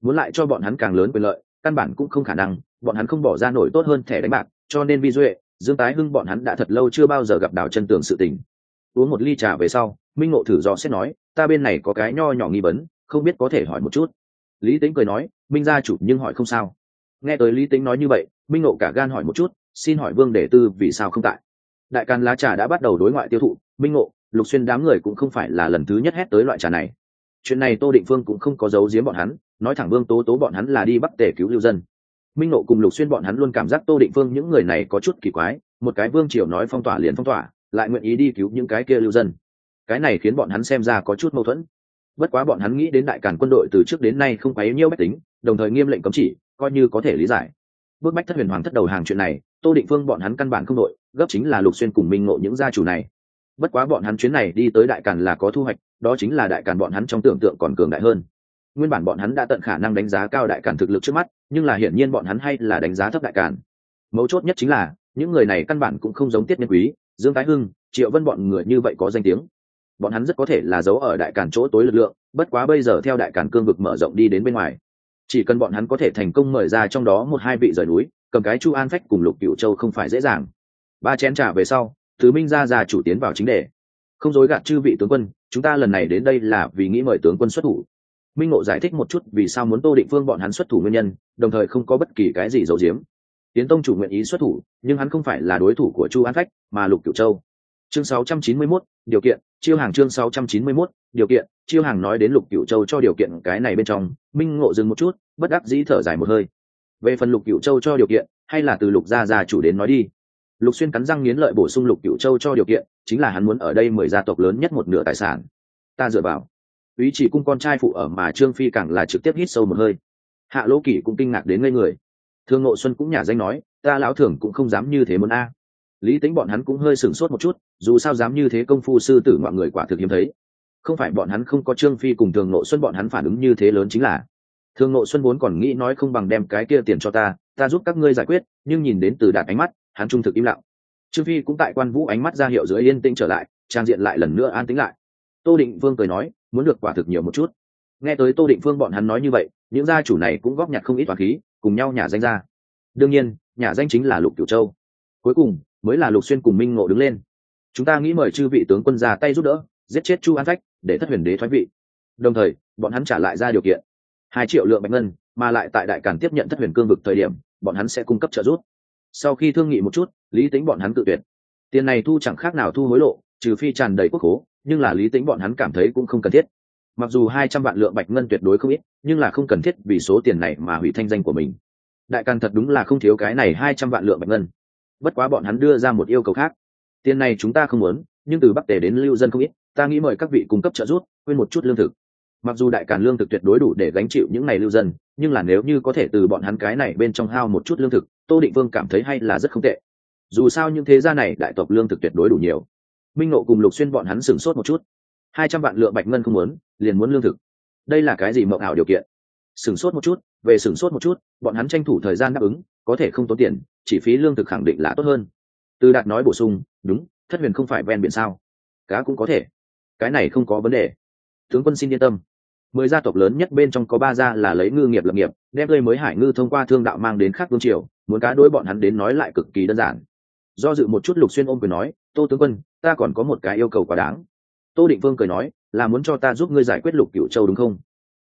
muốn lại cho bọn hắn càng lớn quyền lợi, căn bản cũng không khả năng, bọn hắn không bỏ ra nổi tốt hơn thẻ đánh bạc, cho nên vi duệ, dương tái hưng bọn hắn đã thật lâu chưa bao giờ gặp đảo chân tường sự tình. Uống một ly trà về sau, minh ngộ thử do xét nói, ta bên này có cái nho nhỏ nghi vấn không biết có thể hỏi một chút. Lý tính cười nói, minh gia chủ nhưng hỏi không sao. Nghe tới lý tính nói như vậy, minh ngộ cả gan hỏi một chút, xin hỏi vương đệ tư vì sao không tại? Đại càn lá trà đã bắt đầu đối ngoại tiêu thụ, minh ngộ, lục xuyên đám người cũng không phải là lần thứ nhất hét tới loại trà này. Chuyện này tô định phương cũng không có giấu giếm bọn hắn, nói thẳng vương tố tố bọn hắn là đi bắc tể cứu lưu dân. Minh Ngộ cùng lục xuyên bọn hắn luôn cảm giác tô định phương những người này có chút kỳ quái, một cái vương triều nói phong tỏa liền phong tỏa, lại nguyện ý đi cứu những cái kia lưu dân. Cái này khiến bọn hắn xem ra có chút mâu thuẫn bất quá bọn hắn nghĩ đến đại cản quân đội từ trước đến nay không quấy nhiêu bách tính, đồng thời nghiêm lệnh cấm chỉ, coi như có thể lý giải. Bước bách thất huyền hoàng thất đầu hàng chuyện này, tô định phương bọn hắn căn bản không đội, gấp chính là lục xuyên cùng minh ngộ những gia chủ này. Bất quá bọn hắn chuyến này đi tới đại càn là có thu hoạch, đó chính là đại càn bọn hắn trong tưởng tượng còn cường đại hơn. Nguyên bản bọn hắn đã tận khả năng đánh giá cao đại càn thực lực trước mắt, nhưng là hiển nhiên bọn hắn hay là đánh giá thấp đại càn. Mấu chốt nhất chính là, những người này căn bản cũng không giống tiết nhân quý, dương tái hưng, triệu vân bọn người như vậy có danh tiếng bọn hắn rất có thể là giấu ở đại càn chỗ tối lực lượng, bất quá bây giờ theo đại càn cương vực mở rộng đi đến bên ngoài. Chỉ cần bọn hắn có thể thành công mời ra trong đó một hai vị rời núi, cầm cái chu an phách cùng lục cựu châu không phải dễ dàng. Ba chén trả về sau thứ minh ra ra chủ tiến vào chính đề. Không dối gạt chư vị tướng quân, chúng ta lần này đến đây là vì nghĩ mời tướng quân xuất thủ. Minh ngộ giải thích một chút vì sao muốn tô định phương bọn hắn xuất thủ nguyên nhân, đồng thời không có bất kỳ cái gì giấu giếm. Tiến tông chủ nguyện ý xuất thủ, nhưng hắn không phải là đối thủ của chu an phách, mà lục cửu châu chương 691, điều kiện chiêu hàng chương 691, điều kiện chiêu hàng nói đến lục cửu châu cho điều kiện cái này bên trong minh ngộ dừng một chút bất đắc dĩ thở dài một hơi. Về phần lục cửu châu cho điều kiện hay là từ lục gia gia chủ đến nói đi. Lục xuyên cắn răng nghiến lợi bổ sung lục cửu châu cho điều kiện chính là hắn muốn ở đây mười gia tộc lớn nhất một nửa tài sản. Ta dựa vào. Ý chỉ cung con trai phụ ở mà trương phi càng là trực tiếp hít sâu một hơi. Hạ lỗ kỷ cũng kinh ngạc đến ngây người. Thương ngộ xuân cũng nhả danh nói ta lão thưởng cũng không dám như thế muốn a. Lý tính bọn hắn cũng hơi sửng sốt một chút dù sao dám như thế công phu sư tử mọi người quả thực hiếm thấy. Không phải bọn hắn không có trương phi cùng thường nộ xuân bọn hắn phản ứng như thế lớn chính là, thường nộ xuân vốn còn nghĩ nói không bằng đem cái kia tiền cho ta ta giúp các ngươi giải quyết, nhưng nhìn đến từ đạt ánh mắt, hắn trung thực im lặng. Trương phi cũng tại quan vũ ánh mắt ra hiệu dưới yên tĩnh trở lại, trang diện lại lần nữa an tĩnh lại. Tô định vương cười nói, muốn được quả thực nhiều một chút. Nghe tới tô định phương bọn hắn nói như vậy, những gia chủ này cũng góp nhặt không ít hoàng khí, cùng nhau nhà danh ra. Đương nhiên, nhà danh chính là lục cửu châu. Cuối cùng, mới là lục xuyên cùng minh ngộ đứng lên chúng ta nghĩ mời chư vị tướng quân ra tay giúp đỡ, giết chết chu an phách, để thất huyền đế thoái vị. Đồng thời, bọn hắn trả lại ra điều kiện. Hai triệu lượng bạch ngân, mà lại tại đại cản tiếp nhận thất huyền cương vực thời điểm, bọn hắn sẽ cung cấp trợ giúp. Sau khi thương nghị một chút, lý tính bọn hắn tự tuyệt. Tiền này thu chẳng khác nào thu hối lộ, trừ phi tràn đầy quốc hố nhưng là lý tính bọn hắn cảm thấy cũng không cần thiết. Mặc dù hai trăm vạn lượng bạch ngân tuyệt đối không ít, nhưng là không cần thiết vì số tiền này mà hủy thanh danh của mình. Đại càn thật đúng là không thiếu cái này hai trăm vạn lượng bạch ngân. Bất quá bọn hắn đưa ra một yêu cầu khác tiền này chúng ta không muốn, nhưng từ bắc tề đến lưu dân không ít, ta nghĩ mời các vị cung cấp trợ giúp, quên một chút lương thực. Mặc dù đại càn lương thực tuyệt đối đủ để gánh chịu những ngày lưu dân, nhưng là nếu như có thể từ bọn hắn cái này bên trong hao một chút lương thực, tô định vương cảm thấy hay là rất không tệ. Dù sao những thế gia này đại tộc lương thực tuyệt đối đủ nhiều. Minh nộ cùng lục xuyên bọn hắn sửng sốt một chút. Hai trăm vạn lượng bạch ngân không muốn, liền muốn lương thực. Đây là cái gì mộng ảo điều kiện? Sửng sốt một chút, về sửng sốt một chút, bọn hắn tranh thủ thời gian đáp ứng, có thể không tốn tiền, chỉ phí lương thực khẳng định là tốt hơn từ đạt nói bổ sung, đúng, thất huyền không phải ven biển sao? Cá cũng có thể. Cái này không có vấn đề. Tướng quân xin yên tâm. Mười gia tộc lớn nhất bên trong có ba gia là lấy ngư nghiệp lập nghiệp, đem gây mới hải ngư thông qua thương đạo mang đến khác vương triều, muốn cá đối bọn hắn đến nói lại cực kỳ đơn giản. Do dự một chút lục xuyên ôm cười nói, tô tướng quân, ta còn có một cái yêu cầu quá đáng. Tô định vương cười nói, là muốn cho ta giúp ngươi giải quyết lục cửu châu đúng không?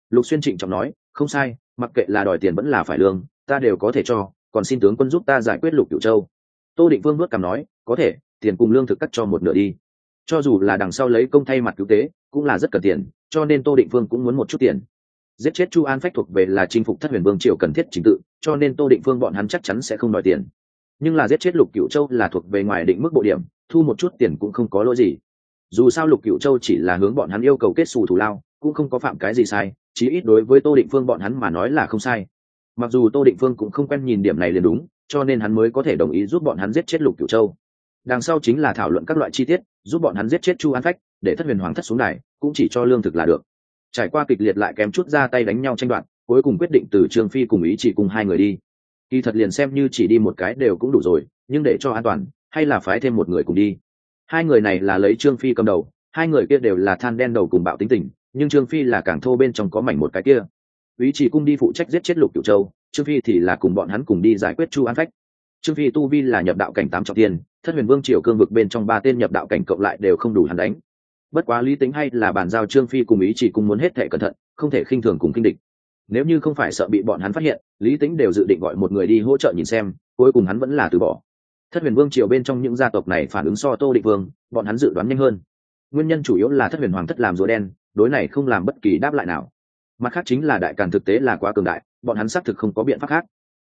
Lục xuyên trịnh trọng nói, không sai, mặc kệ là đòi tiền vẫn là phải lương, ta đều có thể cho, còn xin tướng quân giúp ta giải quyết lục cửu châu tô định vương bước cằm nói, có thể, tiền cùng lương thực cắt cho một nửa đi. Cho dù là đằng sau lấy công thay mặt cứu tế, cũng là rất cần tiền, cho nên tô định phương cũng muốn một chút tiền. Giết chết chu an phách thuộc về là chinh phục thất huyền vương triều cần thiết trình tự, cho nên tô định phương bọn hắn chắc chắn sẽ không đòi tiền. Nhưng là giết chết lục cựu châu là thuộc về ngoài định mức bộ điểm, thu một chút tiền cũng không có lỗi gì. Dù sao lục cựu châu chỉ là hướng bọn hắn yêu cầu kết xù thủ lao, cũng không có phạm cái gì sai, chí ít đối với tô định phương bọn hắn mà nói là không sai. Mặc dù tô định phương cũng không quen nhìn điểm này liền đúng cho nên hắn mới có thể đồng ý giúp bọn hắn giết chết lục cửu châu. Đằng sau chính là thảo luận các loại chi tiết, giúp bọn hắn giết chết chu an phách, để thất huyền hoàng thất xuống đài, cũng chỉ cho lương thực là được. Trải qua kịch liệt lại kém chút ra tay đánh nhau tranh đoạt, cuối cùng quyết định từ trương phi cùng ý chỉ cùng hai người đi. Kỳ thật liền xem như chỉ đi một cái đều cũng đủ rồi, nhưng để cho an toàn, hay là phái thêm một người cùng đi. Hai người này là lấy trương phi cầm đầu, hai người kia đều là than đen đầu cùng bạo tính tình, nhưng trương phi là càng thô bên trong có mảnh một cái kia ý chỉ cung đi phụ trách giết chết lục cửu châu, trương phi thì là cùng bọn hắn cùng đi giải quyết chu an phách. Trương phi tu vi là nhập đạo cảnh tám trọng tiên thất huyền vương triều cương vực bên trong ba tên nhập đạo cảnh cộng lại đều không đủ hắn đánh. Bất quá lý tính hay là bàn giao trương phi cùng ý chỉ Cung muốn hết thể cẩn thận, không thể khinh thường cùng kinh địch. Nếu như không phải sợ bị bọn hắn phát hiện, lý tính đều dự định gọi một người đi hỗ trợ nhìn xem, cuối cùng hắn vẫn là từ bỏ. Thất huyền vương triều bên trong những gia tộc này phản ứng so tô định vương, bọn hắn dự đoán nhanh hơn. Nguyên nhân chủ yếu là thất huyền hoàng thất làm rùa đen, đối này không làm bất kỳ đáp lại nào mặt khác chính là đại càn thực tế là quá cường đại, bọn hắn xác thực không có biện pháp khác.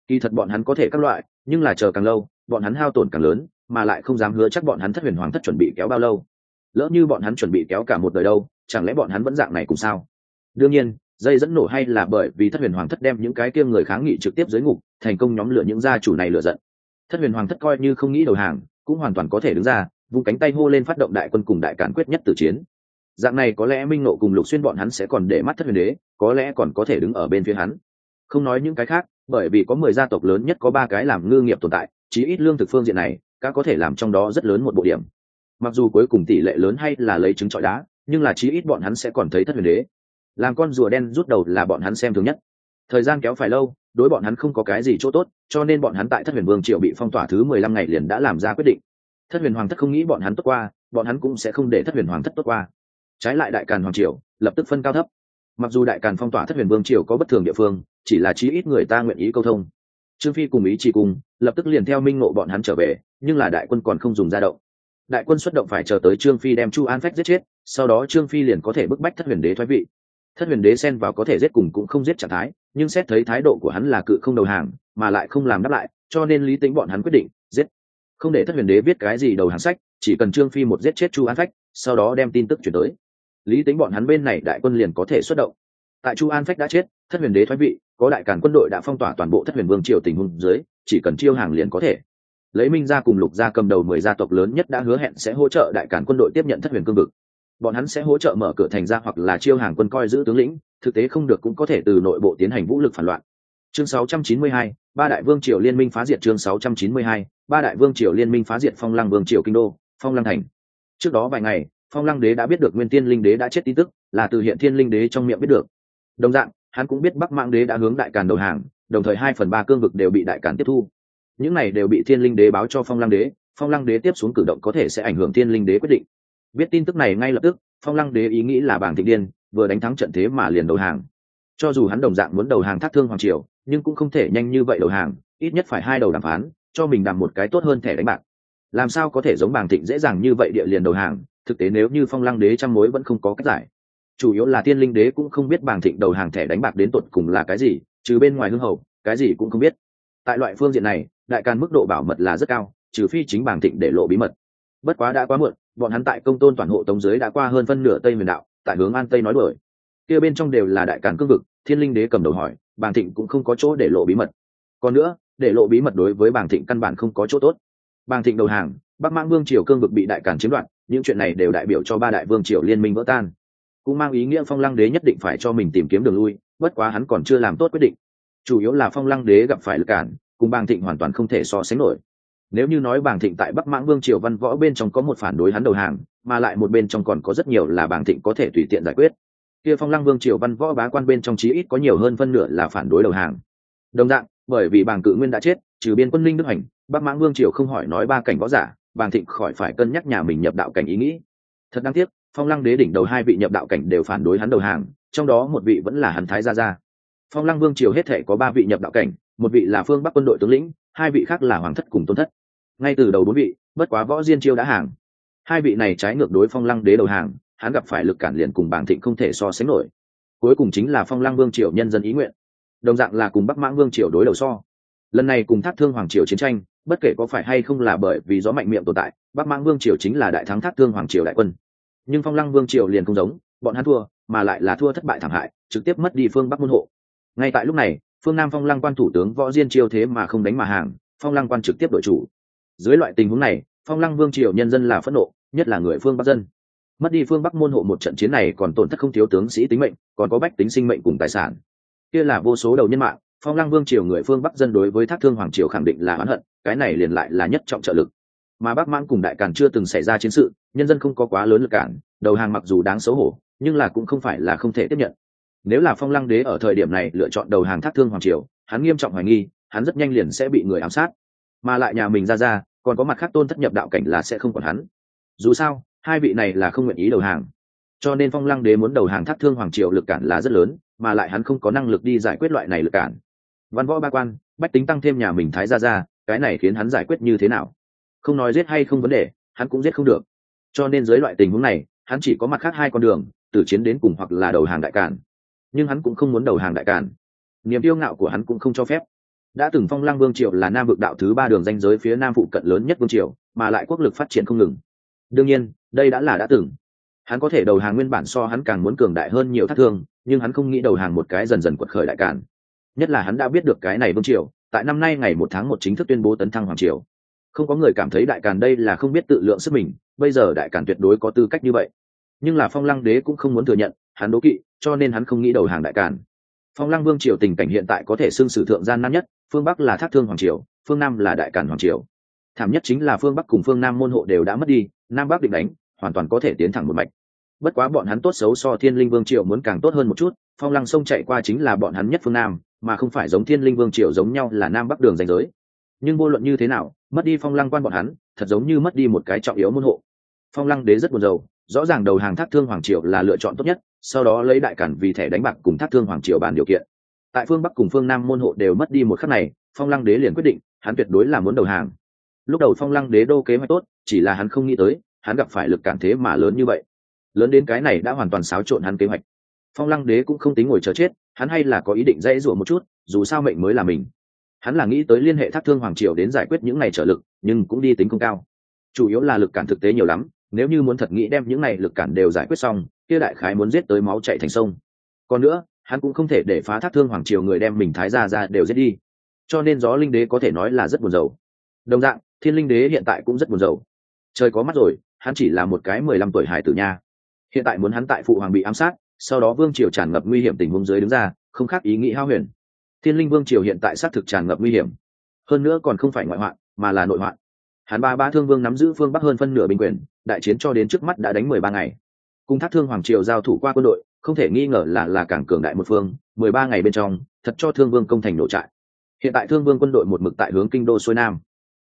Kỳ thật bọn hắn có thể các loại, nhưng là chờ càng lâu, bọn hắn hao tổn càng lớn, mà lại không dám hứa chắc bọn hắn thất huyền hoàng thất chuẩn bị kéo bao lâu. Lỡ như bọn hắn chuẩn bị kéo cả một đời đâu, chẳng lẽ bọn hắn vẫn dạng này cùng sao? Đương nhiên, dây dẫn nổ hay là bởi vì thất huyền hoàng thất đem những cái kia người kháng nghị trực tiếp dưới ngục, thành công nhóm lửa những gia chủ này lựa giận. Thất huyền hoàng thất coi như không nghĩ đầu hàng, cũng hoàn toàn có thể đứng ra vùng cánh tay hô lên phát động đại quân cùng đại cản quyết nhất tử chiến dạng này có lẽ minh nộ cùng lục xuyên bọn hắn sẽ còn để mắt thất huyền đế, có lẽ còn có thể đứng ở bên phía hắn. Không nói những cái khác, bởi vì có mười gia tộc lớn nhất có ba cái làm ngư nghiệp tồn tại, chí ít lương thực phương diện này, các có thể làm trong đó rất lớn một bộ điểm. Mặc dù cuối cùng tỷ lệ lớn hay là lấy trứng trọi đá, nhưng là chí ít bọn hắn sẽ còn thấy thất huyền đế. Làm con rùa đen rút đầu là bọn hắn xem thường nhất. Thời gian kéo phải lâu, đối bọn hắn không có cái gì chỗ tốt, cho nên bọn hắn tại thất huyền vương triệu bị phong tỏa thứ mười lăm ngày liền đã làm ra quyết định. Thất huyền hoàng thất không nghĩ bọn hắn tốt qua, bọn hắn cũng sẽ không để thất huyền hoàng thất tốt qua trái lại đại càn hoàng triều lập tức phân cao thấp. Mặc dù đại càn phong tỏa thất huyền vương triều có bất thường địa phương, chỉ là chí ít người ta nguyện ý câu thông. Trương phi cùng ý chỉ cùng lập tức liền theo minh ngộ bọn hắn trở về, nhưng là đại quân còn không dùng ra động. Đại quân xuất động phải chờ tới trương phi đem chu an phách giết chết, sau đó trương phi liền có thể bức bách thất huyền đế thoái vị. Thất huyền đế xen vào có thể giết cùng cũng không giết trạng thái, nhưng xét thấy thái độ của hắn là cự không đầu hàng, mà lại không làm đáp lại, cho nên lý tính bọn hắn quyết định giết. Không để thất huyền đế biết cái gì đầu hàng sách, chỉ cần trương phi một giết chết chu an phách, sau đó đem tin tức chuyển tới lý tính bọn hắn bên này đại quân liền có thể xuất động. Tại chu an phách đã chết thất huyền đế thoái vị có đại cản quân đội đã phong tỏa toàn bộ thất huyền vương triều tình huống dưới chỉ cần chiêu hàng liền có thể. Lấy minh gia cùng lục gia cầm đầu mười gia tộc lớn nhất đã hứa hẹn sẽ hỗ trợ đại cản quân đội tiếp nhận thất huyền cương vực. Bọn hắn sẽ hỗ trợ mở cửa thành ra hoặc là chiêu hàng quân coi giữ tướng lĩnh thực tế không được cũng có thể từ nội bộ tiến hành vũ lực phản loạn. Chương 692, ba đại vương triều liên minh phá diệt chương 692, ba đại vương triều liên minh phá diệt phong lăng vương triều kinh đô phong lăng thành. Trước đó vài ngày phong lăng đế đã biết được nguyên tiên linh đế đã chết tin tức, là từ hiện thiên linh đế trong miệng biết được. Đồng dạng, hắn cũng biết bắc mạng đế đã hướng đại càn đầu hàng, đồng thời hai phần ba cương vực đều bị đại càn tiếp thu. Những này đều bị thiên linh đế báo cho phong lăng đế, phong lăng đế tiếp xuống cử động có thể sẽ ảnh hưởng thiên linh đế quyết định. Biết tin tức này ngay lập tức, phong lăng đế ý nghĩ là bảng thịnh điên, vừa đánh thắng trận thế mà liền đầu hàng. Cho dù hắn đồng dạng muốn đầu hàng thác thương hoàng triều, nhưng cũng không thể nhanh như vậy đầu hàng, ít nhất phải hai đầu đàm phán, cho mình đàm một cái tốt hơn thẻ đánh bạc. Làm sao có thể giống bàng thịnh dễ dàng như vậy địa liền đầu hàng thực tế nếu như phong lăng đế trăm mối vẫn không có cách giải. Chủ yếu là tiên linh đế cũng không biết bàng thịnh đầu hàng thẻ đánh bạc đến tột cùng là cái gì, trừ bên ngoài hương hầu, cái gì cũng không biết. Tại loại phương diện này, đại càn mức độ bảo mật là rất cao, trừ phi chính bàng thịnh để lộ bí mật. Bất quá đã quá muộn, bọn hắn tại công tôn toàn hộ tống giới đã qua hơn phân nửa tây miền đạo, tại hướng an tây nói đuổi. Kia bên trong đều là đại càn cương vực, thiên linh đế cầm đầu hỏi bàng thịnh cũng không có chỗ để lộ bí mật. Còn nữa, để lộ bí mật đối với bàng thịnh căn bản không có chỗ tốt. Bàng thịnh đầu hàng, bắc mãng vương triều cương vực bị đại càn chiếm đoạt những chuyện này đều đại biểu cho ba đại vương triều liên minh vỡ tan. Cũng mang ý nghĩa phong lăng đế nhất định phải cho mình tìm kiếm đường lui, bất quá hắn còn chưa làm tốt quyết định. Chủ yếu là phong lăng đế gặp phải lực cản, cùng bàng thịnh hoàn toàn không thể so sánh nổi. Nếu như nói bàng thịnh tại bắc mãng vương triều văn võ bên trong có một phản đối hắn đầu hàng, mà lại một bên trong còn có rất nhiều là bàng thịnh có thể tùy tiện giải quyết. Kia phong lăng vương triều văn võ bá quan bên trong chí ít có nhiều hơn phân nửa là phản đối đầu hàng. Đồng dạng, bởi vì bàng cự nguyên đã chết, trừ biên quân linh đức hành, bắc mãng vương triều không hỏi nói ba cảnh võ giả bàng thịnh khỏi phải cân nhắc nhà mình nhập đạo cảnh ý nghĩ. Thật đáng tiếc, phong lăng đế đỉnh đầu hai vị nhập đạo cảnh đều phản đối hắn đầu hàng, trong đó một vị vẫn là hắn thái gia gia. Phong lăng vương triều hết thể có ba vị nhập đạo cảnh, một vị là phương bắc quân đội tướng lĩnh, hai vị khác là hoàng thất cùng tôn thất. Ngay từ đầu bốn vị, bất quá võ diên chiêu đã hàng. Hai vị này trái ngược đối phong lăng đế đầu hàng, hắn gặp phải lực cản liền cùng bảng thịnh không thể so sánh nổi. Cuối cùng chính là phong lăng vương triều nhân dân ý nguyện. Đồng dạng là cùng bắc mãng vương triều đối đầu so lần này cùng thác thương hoàng triều chiến tranh, bất kể có phải hay không là bởi vì gió mạnh miệng tồn tại, bắc mãng vương triều chính là đại thắng thác thương hoàng triều đại quân. Nhưng phong lăng vương triều liền không giống, bọn hắn thua, mà lại là thua thất bại thảm hại, trực tiếp mất đi phương bắc môn hộ. Ngay tại lúc này, phương nam phong lăng quan thủ tướng võ diên chiêu thế mà không đánh mà hàng, phong lăng quan trực tiếp đội chủ. Dưới loại tình huống này, phong lăng vương triều nhân dân là phẫn nộ, nhất là người phương bắc dân. Mất đi phương bắc môn hộ một trận chiến này còn tổn thất không thiếu tướng sĩ tính mệnh, còn có bách tính sinh mệnh cùng tài sản. Kia là vô số đầu nhân mạng phong lăng vương triều người phương bắc dân đối với thác thương hoàng triều khẳng định là oán hận, cái này liền lại là nhất trọng trợ lực. Mà bắc mãn cùng đại càn chưa từng xảy ra chiến sự, nhân dân không có quá lớn lực cản, đầu hàng mặc dù đáng xấu hổ, nhưng là cũng không phải là không thể tiếp nhận. Nếu là phong lăng đế ở thời điểm này lựa chọn đầu hàng thác thương hoàng triều, hắn nghiêm trọng hoài nghi, hắn rất nhanh liền sẽ bị người ám sát. Mà lại nhà mình ra ra, còn có mặt khác tôn thất nhập đạo cảnh là sẽ không còn hắn. Dù sao, hai vị này là không nguyện ý đầu hàng. Cho nên phong lăng đế muốn đầu hàng thác thương hoàng triều lực cản là rất lớn, mà lại hắn không có năng lực đi giải quyết loại này lực cản văn võ ba quan, bách tính tăng thêm nhà mình thái ra ra cái này khiến hắn giải quyết như thế nào? Không nói giết hay không vấn đề, hắn cũng giết không được. Cho nên dưới loại tình huống này, hắn chỉ có mặt khác hai con đường, từ chiến đến cùng hoặc là đầu hàng đại cản nhưng hắn cũng không muốn đầu hàng đại cản niềm yêu ngạo của hắn cũng không cho phép. Đã từng phong lăng vương triều là nam vực đạo thứ ba đường danh giới phía nam phụ cận lớn nhất vương triều, mà lại quốc lực phát triển không ngừng. Đương nhiên, đây đã là đã từng. Hắn có thể đầu hàng nguyên bản so hắn càng muốn cường đại hơn nhiều thắt thương, nhưng hắn không nghĩ đầu hàng một cái dần dần quật khởi đại cản nhất là hắn đã biết được cái này vương triều, tại năm nay ngày một tháng một chính thức tuyên bố tấn thăng hoàng triều. Không có người cảm thấy đại càn đây là không biết tự lượng sức mình, bây giờ đại càn tuyệt đối có tư cách như vậy. Nhưng là phong lăng đế cũng không muốn thừa nhận, hắn đố kỵ, cho nên hắn không nghĩ đầu hàng đại càn. Phong lăng vương triều tình cảnh hiện tại có thể xưng sử thượng gian nan nhất, phương bắc là thác thương hoàng triều, phương nam là đại càn hoàng triều. Thảm nhất chính là phương bắc cùng phương nam môn hộ đều đã mất đi, nam bắc định đánh, hoàn toàn có thể tiến thẳng một mạch. Bất quá bọn hắn tốt xấu so thiên linh vương triều muốn càng tốt hơn một chút, phong lăng sông chạy qua chính là bọn hắn nhất phương nam mà không phải giống thiên linh vương triều giống nhau là nam bắc đường danh giới. Nhưng vô luận như thế nào, mất đi phong lăng quan bọn hắn, thật giống như mất đi một cái trọng yếu môn hộ. Phong lăng đế rất buồn rầu, rõ ràng đầu hàng thác thương hoàng triều là lựa chọn tốt nhất, sau đó lấy đại cản vì thẻ đánh bạc cùng thác thương hoàng triều bàn điều kiện. Tại phương bắc cùng phương nam môn hộ đều mất đi một khắc này, phong lăng đế liền quyết định, hắn tuyệt đối là muốn đầu hàng. Lúc đầu phong lăng đế đô kế hoạch tốt, chỉ là hắn không nghĩ tới, hắn gặp phải lực cản thế mà lớn như vậy. Lớn đến cái này đã hoàn toàn xáo trộn hắn kế hoạch. Phong lăng đế cũng không tính ngồi chờ chết hắn hay là có ý định dễ rủa một chút, dù sao mệnh mới là mình. Hắn là nghĩ tới liên hệ thác thương hoàng triều đến giải quyết những này trở lực, nhưng cũng đi tính không cao. Chủ yếu là lực cản thực tế nhiều lắm, nếu như muốn thật nghĩ đem những này lực cản đều giải quyết xong, kia đại khái muốn giết tới máu chạy thành sông. Còn nữa, hắn cũng không thể để phá thác thương hoàng triều người đem mình thái ra ra đều giết đi. Cho nên gió linh đế có thể nói là rất buồn rầu. Đồng dạng, thiên linh đế hiện tại cũng rất buồn rầu. Trời có mắt rồi, hắn chỉ là một cái mười lăm tuổi hải tử nha. Hiện tại muốn hắn tại phụ hoàng bị ám sát sau đó vương triều tràn ngập nguy hiểm tình huống dưới đứng ra, không khác ý nghĩ hao huyền. Thiên linh vương triều hiện tại xác thực tràn ngập nguy hiểm. Hơn nữa còn không phải ngoại hoạn, mà là nội hoạn. Hắn ba ba thương vương nắm giữ phương bắc hơn phân nửa binh quyền, đại chiến cho đến trước mắt đã đánh mười ba ngày. Cùng thác thương hoàng triều giao thủ qua quân đội, không thể nghi ngờ là là cảng cường đại một phương, mười ba ngày bên trong, thật cho thương vương công thành nổ trại. Hiện tại thương vương quân đội một mực tại hướng kinh đô xuôi nam.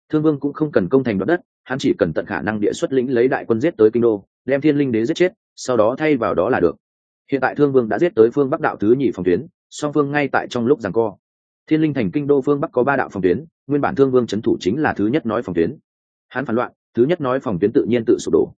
Thương vương cũng không cần công thành đoạt đất, hắn chỉ cần tận khả năng địa xuất lĩnh lấy đại quân giết tới kinh đô, đem thiên linh đế giết chết, sau đó thay vào đó là được hiện tại thương vương đã giết tới phương bắc đạo thứ nhì phòng tuyến, song phương ngay tại trong lúc giằng co. Thiên linh thành kinh đô phương bắc có ba đạo phòng tuyến, nguyên bản thương vương c thủ chính là thứ nhất nói phòng tuyến. Hắn phản loạn, thứ nhất nói phòng tuyến tự nhiên tự sụp đổ.